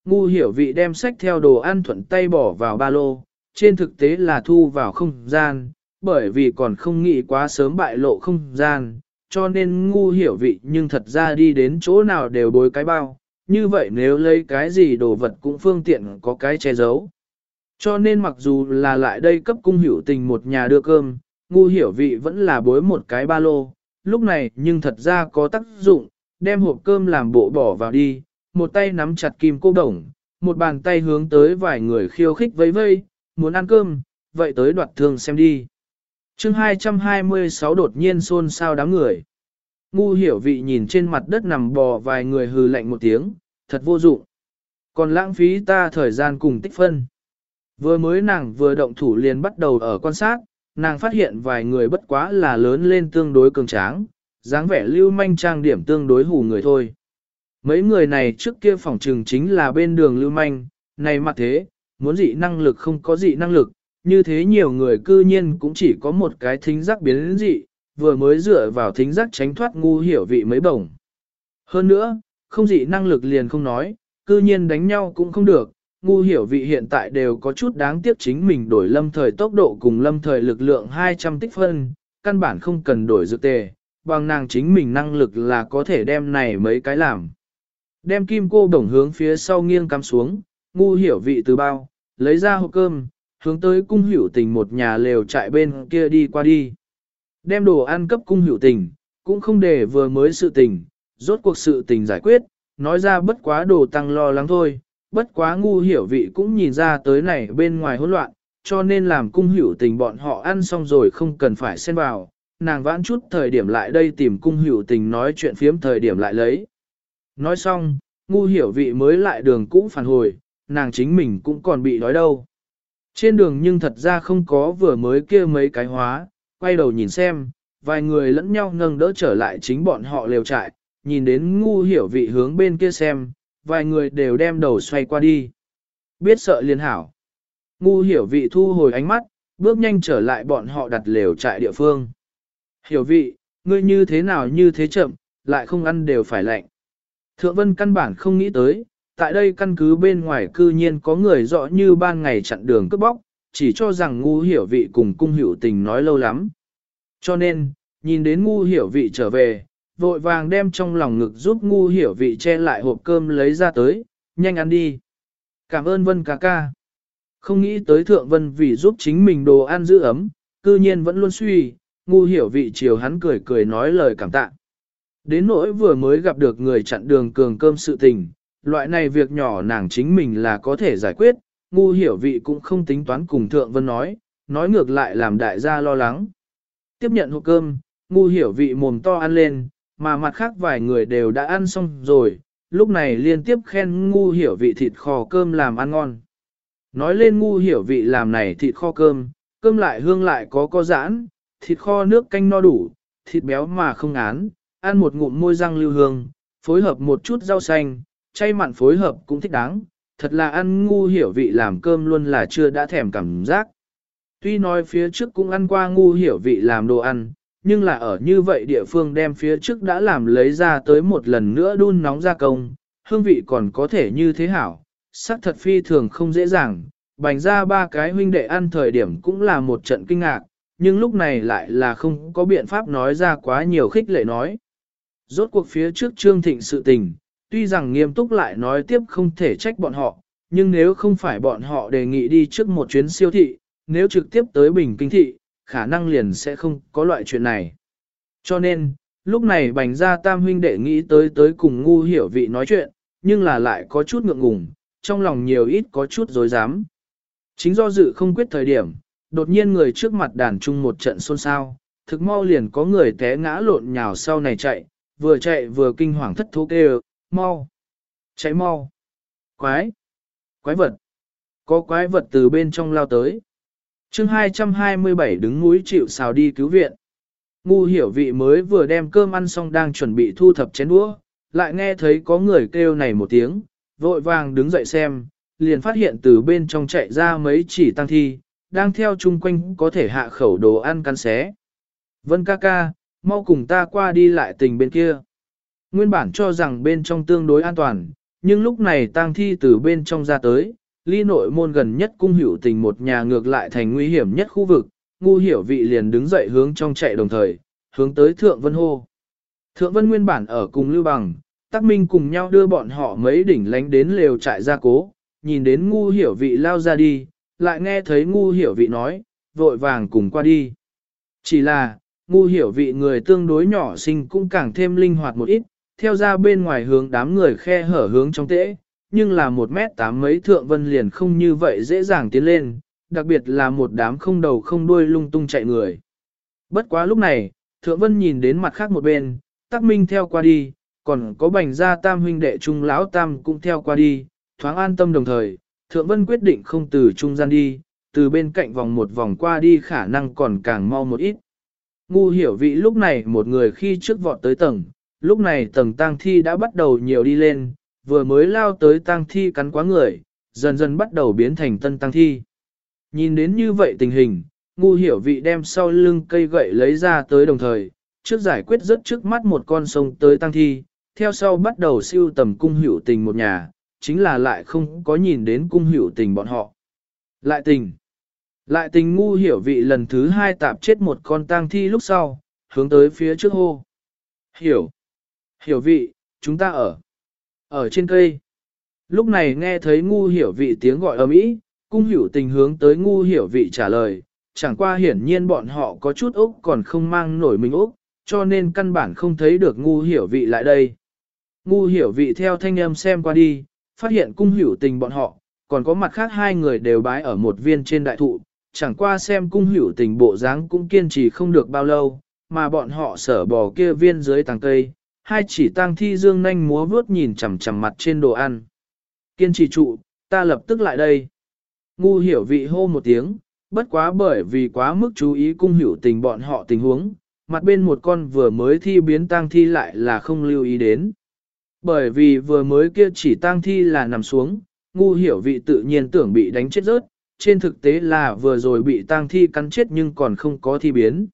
Ngu hiểu vị đem sách theo đồ ăn thuận tay bỏ vào ba lô, trên thực tế là thu vào không gian, bởi vì còn không nghĩ quá sớm bại lộ không gian, cho nên ngu hiểu vị nhưng thật ra đi đến chỗ nào đều bối cái bao, như vậy nếu lấy cái gì đồ vật cũng phương tiện có cái che giấu. Cho nên mặc dù là lại đây cấp cung hiểu tình một nhà đưa cơm, ngu hiểu vị vẫn là bối một cái ba lô, lúc này nhưng thật ra có tác dụng, đem hộp cơm làm bộ bỏ vào đi, một tay nắm chặt kim cô đồng, một bàn tay hướng tới vài người khiêu khích vây vây, muốn ăn cơm, vậy tới đoạt thương xem đi. chương 226 đột nhiên xôn xao đám người. Ngu hiểu vị nhìn trên mặt đất nằm bò vài người hừ lạnh một tiếng, thật vô dụng. Còn lãng phí ta thời gian cùng tích phân. Vừa mới nàng vừa động thủ liền bắt đầu ở quan sát, nàng phát hiện vài người bất quá là lớn lên tương đối cường tráng, dáng vẻ lưu manh trang điểm tương đối hù người thôi. Mấy người này trước kia phòng trừng chính là bên đường lưu manh, này mặt thế, muốn dị năng lực không có dị năng lực, như thế nhiều người cư nhiên cũng chỉ có một cái thính giác biến dị, vừa mới dựa vào thính giác tránh thoát ngu hiểu vị mấy bổng. Hơn nữa, không dị năng lực liền không nói, cư nhiên đánh nhau cũng không được, ngu hiểu vị hiện tại đều có chút đáng tiếc chính mình đổi lâm thời tốc độ cùng lâm thời lực lượng 200 tích phân, căn bản không cần đổi dược tề, bằng nàng chính mình năng lực là có thể đem này mấy cái làm. Đem kim cô đồng hướng phía sau nghiêng cắm xuống, ngu hiểu vị từ bao, lấy ra hộp cơm, hướng tới cung hiểu tình một nhà lều trại bên kia đi qua đi. Đem đồ ăn cấp cung hiểu tình, cũng không để vừa mới sự tình, rốt cuộc sự tình giải quyết, nói ra bất quá đồ tăng lo lắng thôi, bất quá ngu hiểu vị cũng nhìn ra tới này bên ngoài hỗn loạn, cho nên làm cung hiểu tình bọn họ ăn xong rồi không cần phải xen vào, nàng vãn chút thời điểm lại đây tìm cung hiểu tình nói chuyện phiếm thời điểm lại lấy. Nói xong, ngu hiểu vị mới lại đường cũ phản hồi, nàng chính mình cũng còn bị đói đâu. Trên đường nhưng thật ra không có vừa mới kia mấy cái hóa, quay đầu nhìn xem, vài người lẫn nhau nâng đỡ trở lại chính bọn họ lều trại, nhìn đến ngu hiểu vị hướng bên kia xem, vài người đều đem đầu xoay qua đi. Biết sợ liên hảo. Ngu hiểu vị thu hồi ánh mắt, bước nhanh trở lại bọn họ đặt lều trại địa phương. Hiểu vị, ngươi như thế nào như thế chậm, lại không ăn đều phải lạnh. Thượng vân căn bản không nghĩ tới, tại đây căn cứ bên ngoài cư nhiên có người rõ như ban ngày chặn đường cướp bóc, chỉ cho rằng ngu hiểu vị cùng cung hiểu tình nói lâu lắm. Cho nên, nhìn đến ngu hiểu vị trở về, vội vàng đem trong lòng ngực giúp ngu hiểu vị che lại hộp cơm lấy ra tới, nhanh ăn đi. Cảm ơn Vân ca ca. Không nghĩ tới Thượng Vân vì giúp chính mình đồ ăn giữ ấm, cư nhiên vẫn luôn suy, ngu hiểu vị chiều hắn cười cười nói lời cảm tạ. Đến nỗi vừa mới gặp được người chặn đường cường cơm sự tình, loại này việc nhỏ nàng chính mình là có thể giải quyết, ngu hiểu vị cũng không tính toán cùng Thượng Vân nói, nói ngược lại làm đại gia lo lắng. Tiếp nhận hộp cơm, ngu hiểu vị mồm to ăn lên, mà mặt khác vài người đều đã ăn xong rồi, lúc này liên tiếp khen ngu hiểu vị thịt kho cơm làm ăn ngon. Nói lên ngu hiểu vị làm này thịt kho cơm, cơm lại hương lại có có giãn, thịt kho nước canh no đủ, thịt béo mà không án, ăn một ngụm môi răng lưu hương, phối hợp một chút rau xanh, chay mặn phối hợp cũng thích đáng, thật là ăn ngu hiểu vị làm cơm luôn là chưa đã thèm cảm giác. Tuy nói phía trước cũng ăn qua ngu hiểu vị làm đồ ăn, nhưng là ở như vậy địa phương đem phía trước đã làm lấy ra tới một lần nữa đun nóng ra công, hương vị còn có thể như thế hảo, sắc thật phi thường không dễ dàng, bành ra ba cái huynh đệ ăn thời điểm cũng là một trận kinh ngạc, nhưng lúc này lại là không có biện pháp nói ra quá nhiều khích lệ nói. Rốt cuộc phía trước Trương Thịnh sự tình, tuy rằng nghiêm túc lại nói tiếp không thể trách bọn họ, nhưng nếu không phải bọn họ đề nghị đi trước một chuyến siêu thị, nếu trực tiếp tới Bình Kinh Thị, khả năng liền sẽ không có loại chuyện này. Cho nên, lúc này bành ra tam huynh đệ nghĩ tới tới cùng ngu hiểu vị nói chuyện, nhưng là lại có chút ngượng ngùng, trong lòng nhiều ít có chút dối dám. Chính do dự không quyết thời điểm, đột nhiên người trước mặt đàn chung một trận xôn xao, thực mau liền có người té ngã lộn nhào sau này chạy, vừa chạy vừa kinh hoàng thất thố kêu, mau, chạy mau, quái, quái vật, có quái vật từ bên trong lao tới chương 227 đứng núi chịu xào đi cứu viện. Ngu hiểu vị mới vừa đem cơm ăn xong đang chuẩn bị thu thập chén đũa, lại nghe thấy có người kêu này một tiếng, vội vàng đứng dậy xem, liền phát hiện từ bên trong chạy ra mấy chỉ tăng thi, đang theo chung quanh có thể hạ khẩu đồ ăn cắn xé. Vân ca ca, mau cùng ta qua đi lại tình bên kia. Nguyên bản cho rằng bên trong tương đối an toàn, nhưng lúc này tang thi từ bên trong ra tới, ly nội môn gần nhất cung hữu tình một nhà ngược lại thành nguy hiểm nhất khu vực, ngu hiểu vị liền đứng dậy hướng trong chạy đồng thời, hướng tới Thượng Vân hô. Thượng Vân nguyên bản ở cùng Lưu Bằng, Tắc Minh cùng nhau đưa bọn họ mấy đỉnh lánh đến lều trại gia cố, nhìn đến ngu hiểu vị lao ra đi, lại nghe thấy ngu hiểu vị nói, vội vàng cùng qua đi. Chỉ là, ngu hiểu vị người tương đối nhỏ sinh cũng càng thêm linh hoạt một ít, theo ra bên ngoài hướng đám người khe hở hướng trong tễ, nhưng là một mét tám mấy thượng vân liền không như vậy dễ dàng tiến lên, đặc biệt là một đám không đầu không đuôi lung tung chạy người. Bất quá lúc này, thượng vân nhìn đến mặt khác một bên, tắc minh theo qua đi, còn có bành gia tam huynh đệ trung lão tam cũng theo qua đi, thoáng an tâm đồng thời, thượng vân quyết định không từ trung gian đi, từ bên cạnh vòng một vòng qua đi khả năng còn càng mau một ít. Ngu hiểu vị lúc này một người khi trước vọt tới tầng, lúc này tầng tang thi đã bắt đầu nhiều đi lên, vừa mới lao tới tang thi cắn quá người, dần dần bắt đầu biến thành tân tang thi. Nhìn đến như vậy tình hình, ngu hiểu vị đem sau lưng cây gậy lấy ra tới đồng thời, trước giải quyết rất trước mắt một con sông tới tang thi, theo sau bắt đầu siêu tầm cung hữu tình một nhà, chính là lại không có nhìn đến cung hữu tình bọn họ. Lại tình. Lại tình ngu hiểu vị lần thứ hai tạp chết một con tang thi lúc sau, hướng tới phía trước hô. Hiểu. Hiểu vị, chúng ta ở. Ở trên cây. Lúc này nghe thấy ngu hiểu vị tiếng gọi ầm ĩ, cung hiểu tình hướng tới ngu hiểu vị trả lời, chẳng qua hiển nhiên bọn họ có chút ốc còn không mang nổi mình ốc, cho nên căn bản không thấy được ngu hiểu vị lại đây. Ngu hiểu vị theo thanh âm xem qua đi, phát hiện cung hiểu tình bọn họ, còn có mặt khác hai người đều bái ở một viên trên đại thụ, chẳng qua xem cung hiểu tình bộ dáng cũng kiên trì không được bao lâu, mà bọn họ sở bò kia viên dưới tàng cây, hai chỉ tang thi dương nhanh múa vướt nhìn chằm chằm mặt trên đồ ăn. Kiên trì trụ, ta lập tức lại đây. Ngu hiểu vị hô một tiếng, bất quá bởi vì quá mức chú ý cung hiểu tình bọn họ tình huống, mặt bên một con vừa mới thi biến tang thi lại là không lưu ý đến. Bởi vì vừa mới kia chỉ tang thi là nằm xuống, ngu hiểu vị tự nhiên tưởng bị đánh chết rớt, trên thực tế là vừa rồi bị tang thi cắn chết nhưng còn không có thi biến.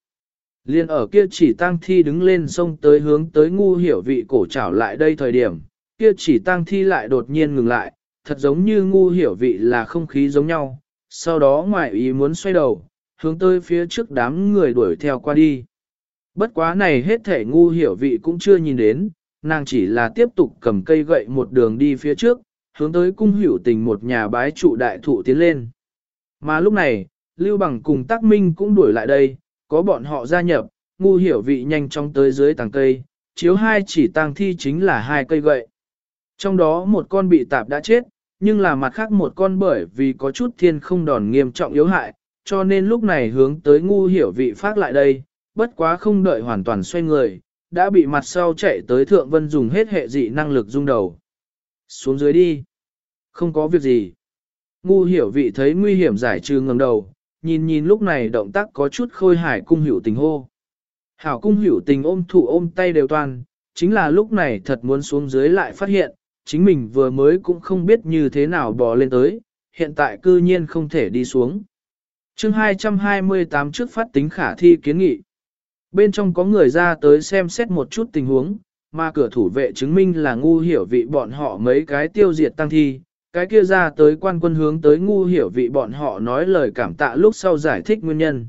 Liên ở kia chỉ tang thi đứng lên sông tới hướng tới ngu hiểu vị cổ trảo lại đây thời điểm, kia chỉ tang thi lại đột nhiên ngừng lại, thật giống như ngu hiểu vị là không khí giống nhau, sau đó ngoại ý muốn xoay đầu, hướng tới phía trước đám người đuổi theo qua đi. Bất quá này hết thể ngu hiểu vị cũng chưa nhìn đến, nàng chỉ là tiếp tục cầm cây gậy một đường đi phía trước, hướng tới cung hiểu tình một nhà bái trụ đại thụ tiến lên. Mà lúc này, Lưu Bằng cùng Tác Minh cũng đuổi lại đây, có bọn họ gia nhập, ngu hiểu vị nhanh chóng tới dưới tàng cây, chiếu hai chỉ tang thi chính là hai cây gậy. Trong đó một con bị tạp đã chết, nhưng là mặt khác một con bởi vì có chút thiên không đòn nghiêm trọng yếu hại, cho nên lúc này hướng tới ngu hiểu vị phát lại đây, bất quá không đợi hoàn toàn xoay người, đã bị mặt sau chạy tới thượng vân dùng hết hệ dị năng lực rung đầu. Xuống dưới đi. Không có việc gì. Ngu hiểu vị thấy nguy hiểm giải trừ ngầm đầu, nhìn nhìn lúc này động tác có chút khôi hải cung hiểu tình hô. Hảo cung hiểu tình ôm thủ ôm tay đều toàn, chính là lúc này thật muốn xuống dưới lại phát hiện, chính mình vừa mới cũng không biết như thế nào bò lên tới, hiện tại cư nhiên không thể đi xuống. chương 228 trước phát tính khả thi kiến nghị. Bên trong có người ra tới xem xét một chút tình huống, mà cửa thủ vệ chứng minh là ngu hiểu vị bọn họ mấy cái tiêu diệt tăng thi, cái kia ra tới quan quân hướng tới ngu hiểu vị bọn họ nói lời cảm tạ lúc sau giải thích nguyên nhân.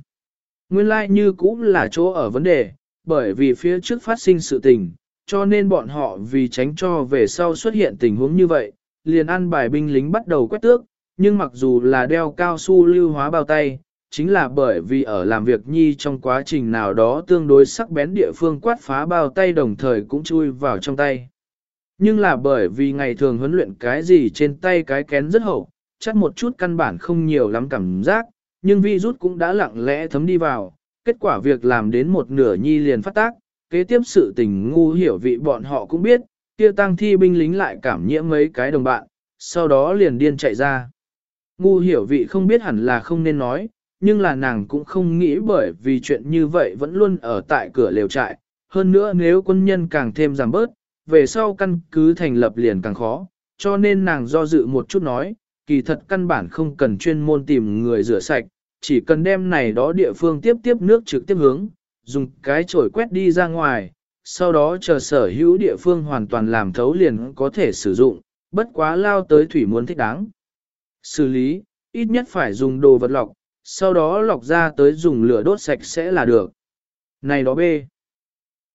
Nguyên lai like như cũng là chỗ ở vấn đề, bởi vì phía trước phát sinh sự tình, cho nên bọn họ vì tránh cho về sau xuất hiện tình huống như vậy, liền ăn bài binh lính bắt đầu quét tước, nhưng mặc dù là đeo cao su lưu hóa bao tay, chính là bởi vì ở làm việc nhi trong quá trình nào đó tương đối sắc bén địa phương quát phá bao tay đồng thời cũng chui vào trong tay. Nhưng là bởi vì ngày thường huấn luyện cái gì trên tay cái kén rất hậu, chắc một chút căn bản không nhiều lắm cảm giác, nhưng vi cũng đã lặng lẽ thấm đi vào, kết quả việc làm đến một nửa nhi liền phát tác, kế tiếp sự tình ngu hiểu vị bọn họ cũng biết, kia tăng thi binh lính lại cảm nhiễm mấy cái đồng bạn, sau đó liền điên chạy ra. Ngu hiểu vị không biết hẳn là không nên nói, nhưng là nàng cũng không nghĩ bởi vì chuyện như vậy vẫn luôn ở tại cửa lều trại. Hơn nữa nếu quân nhân càng thêm giảm bớt, về sau căn cứ thành lập liền càng khó, cho nên nàng do dự một chút nói, kỳ thật căn bản không cần chuyên môn tìm người rửa sạch, chỉ cần đem này đó địa phương tiếp tiếp nước trực tiếp hướng, dùng cái chổi quét đi ra ngoài, sau đó chờ sở hữu địa phương hoàn toàn làm thấu liền có thể sử dụng, bất quá lao tới thủy muốn thích đáng. Xử lý, ít nhất phải dùng đồ vật lọc, sau đó lọc ra tới dùng lửa đốt sạch sẽ là được. Này đó bê.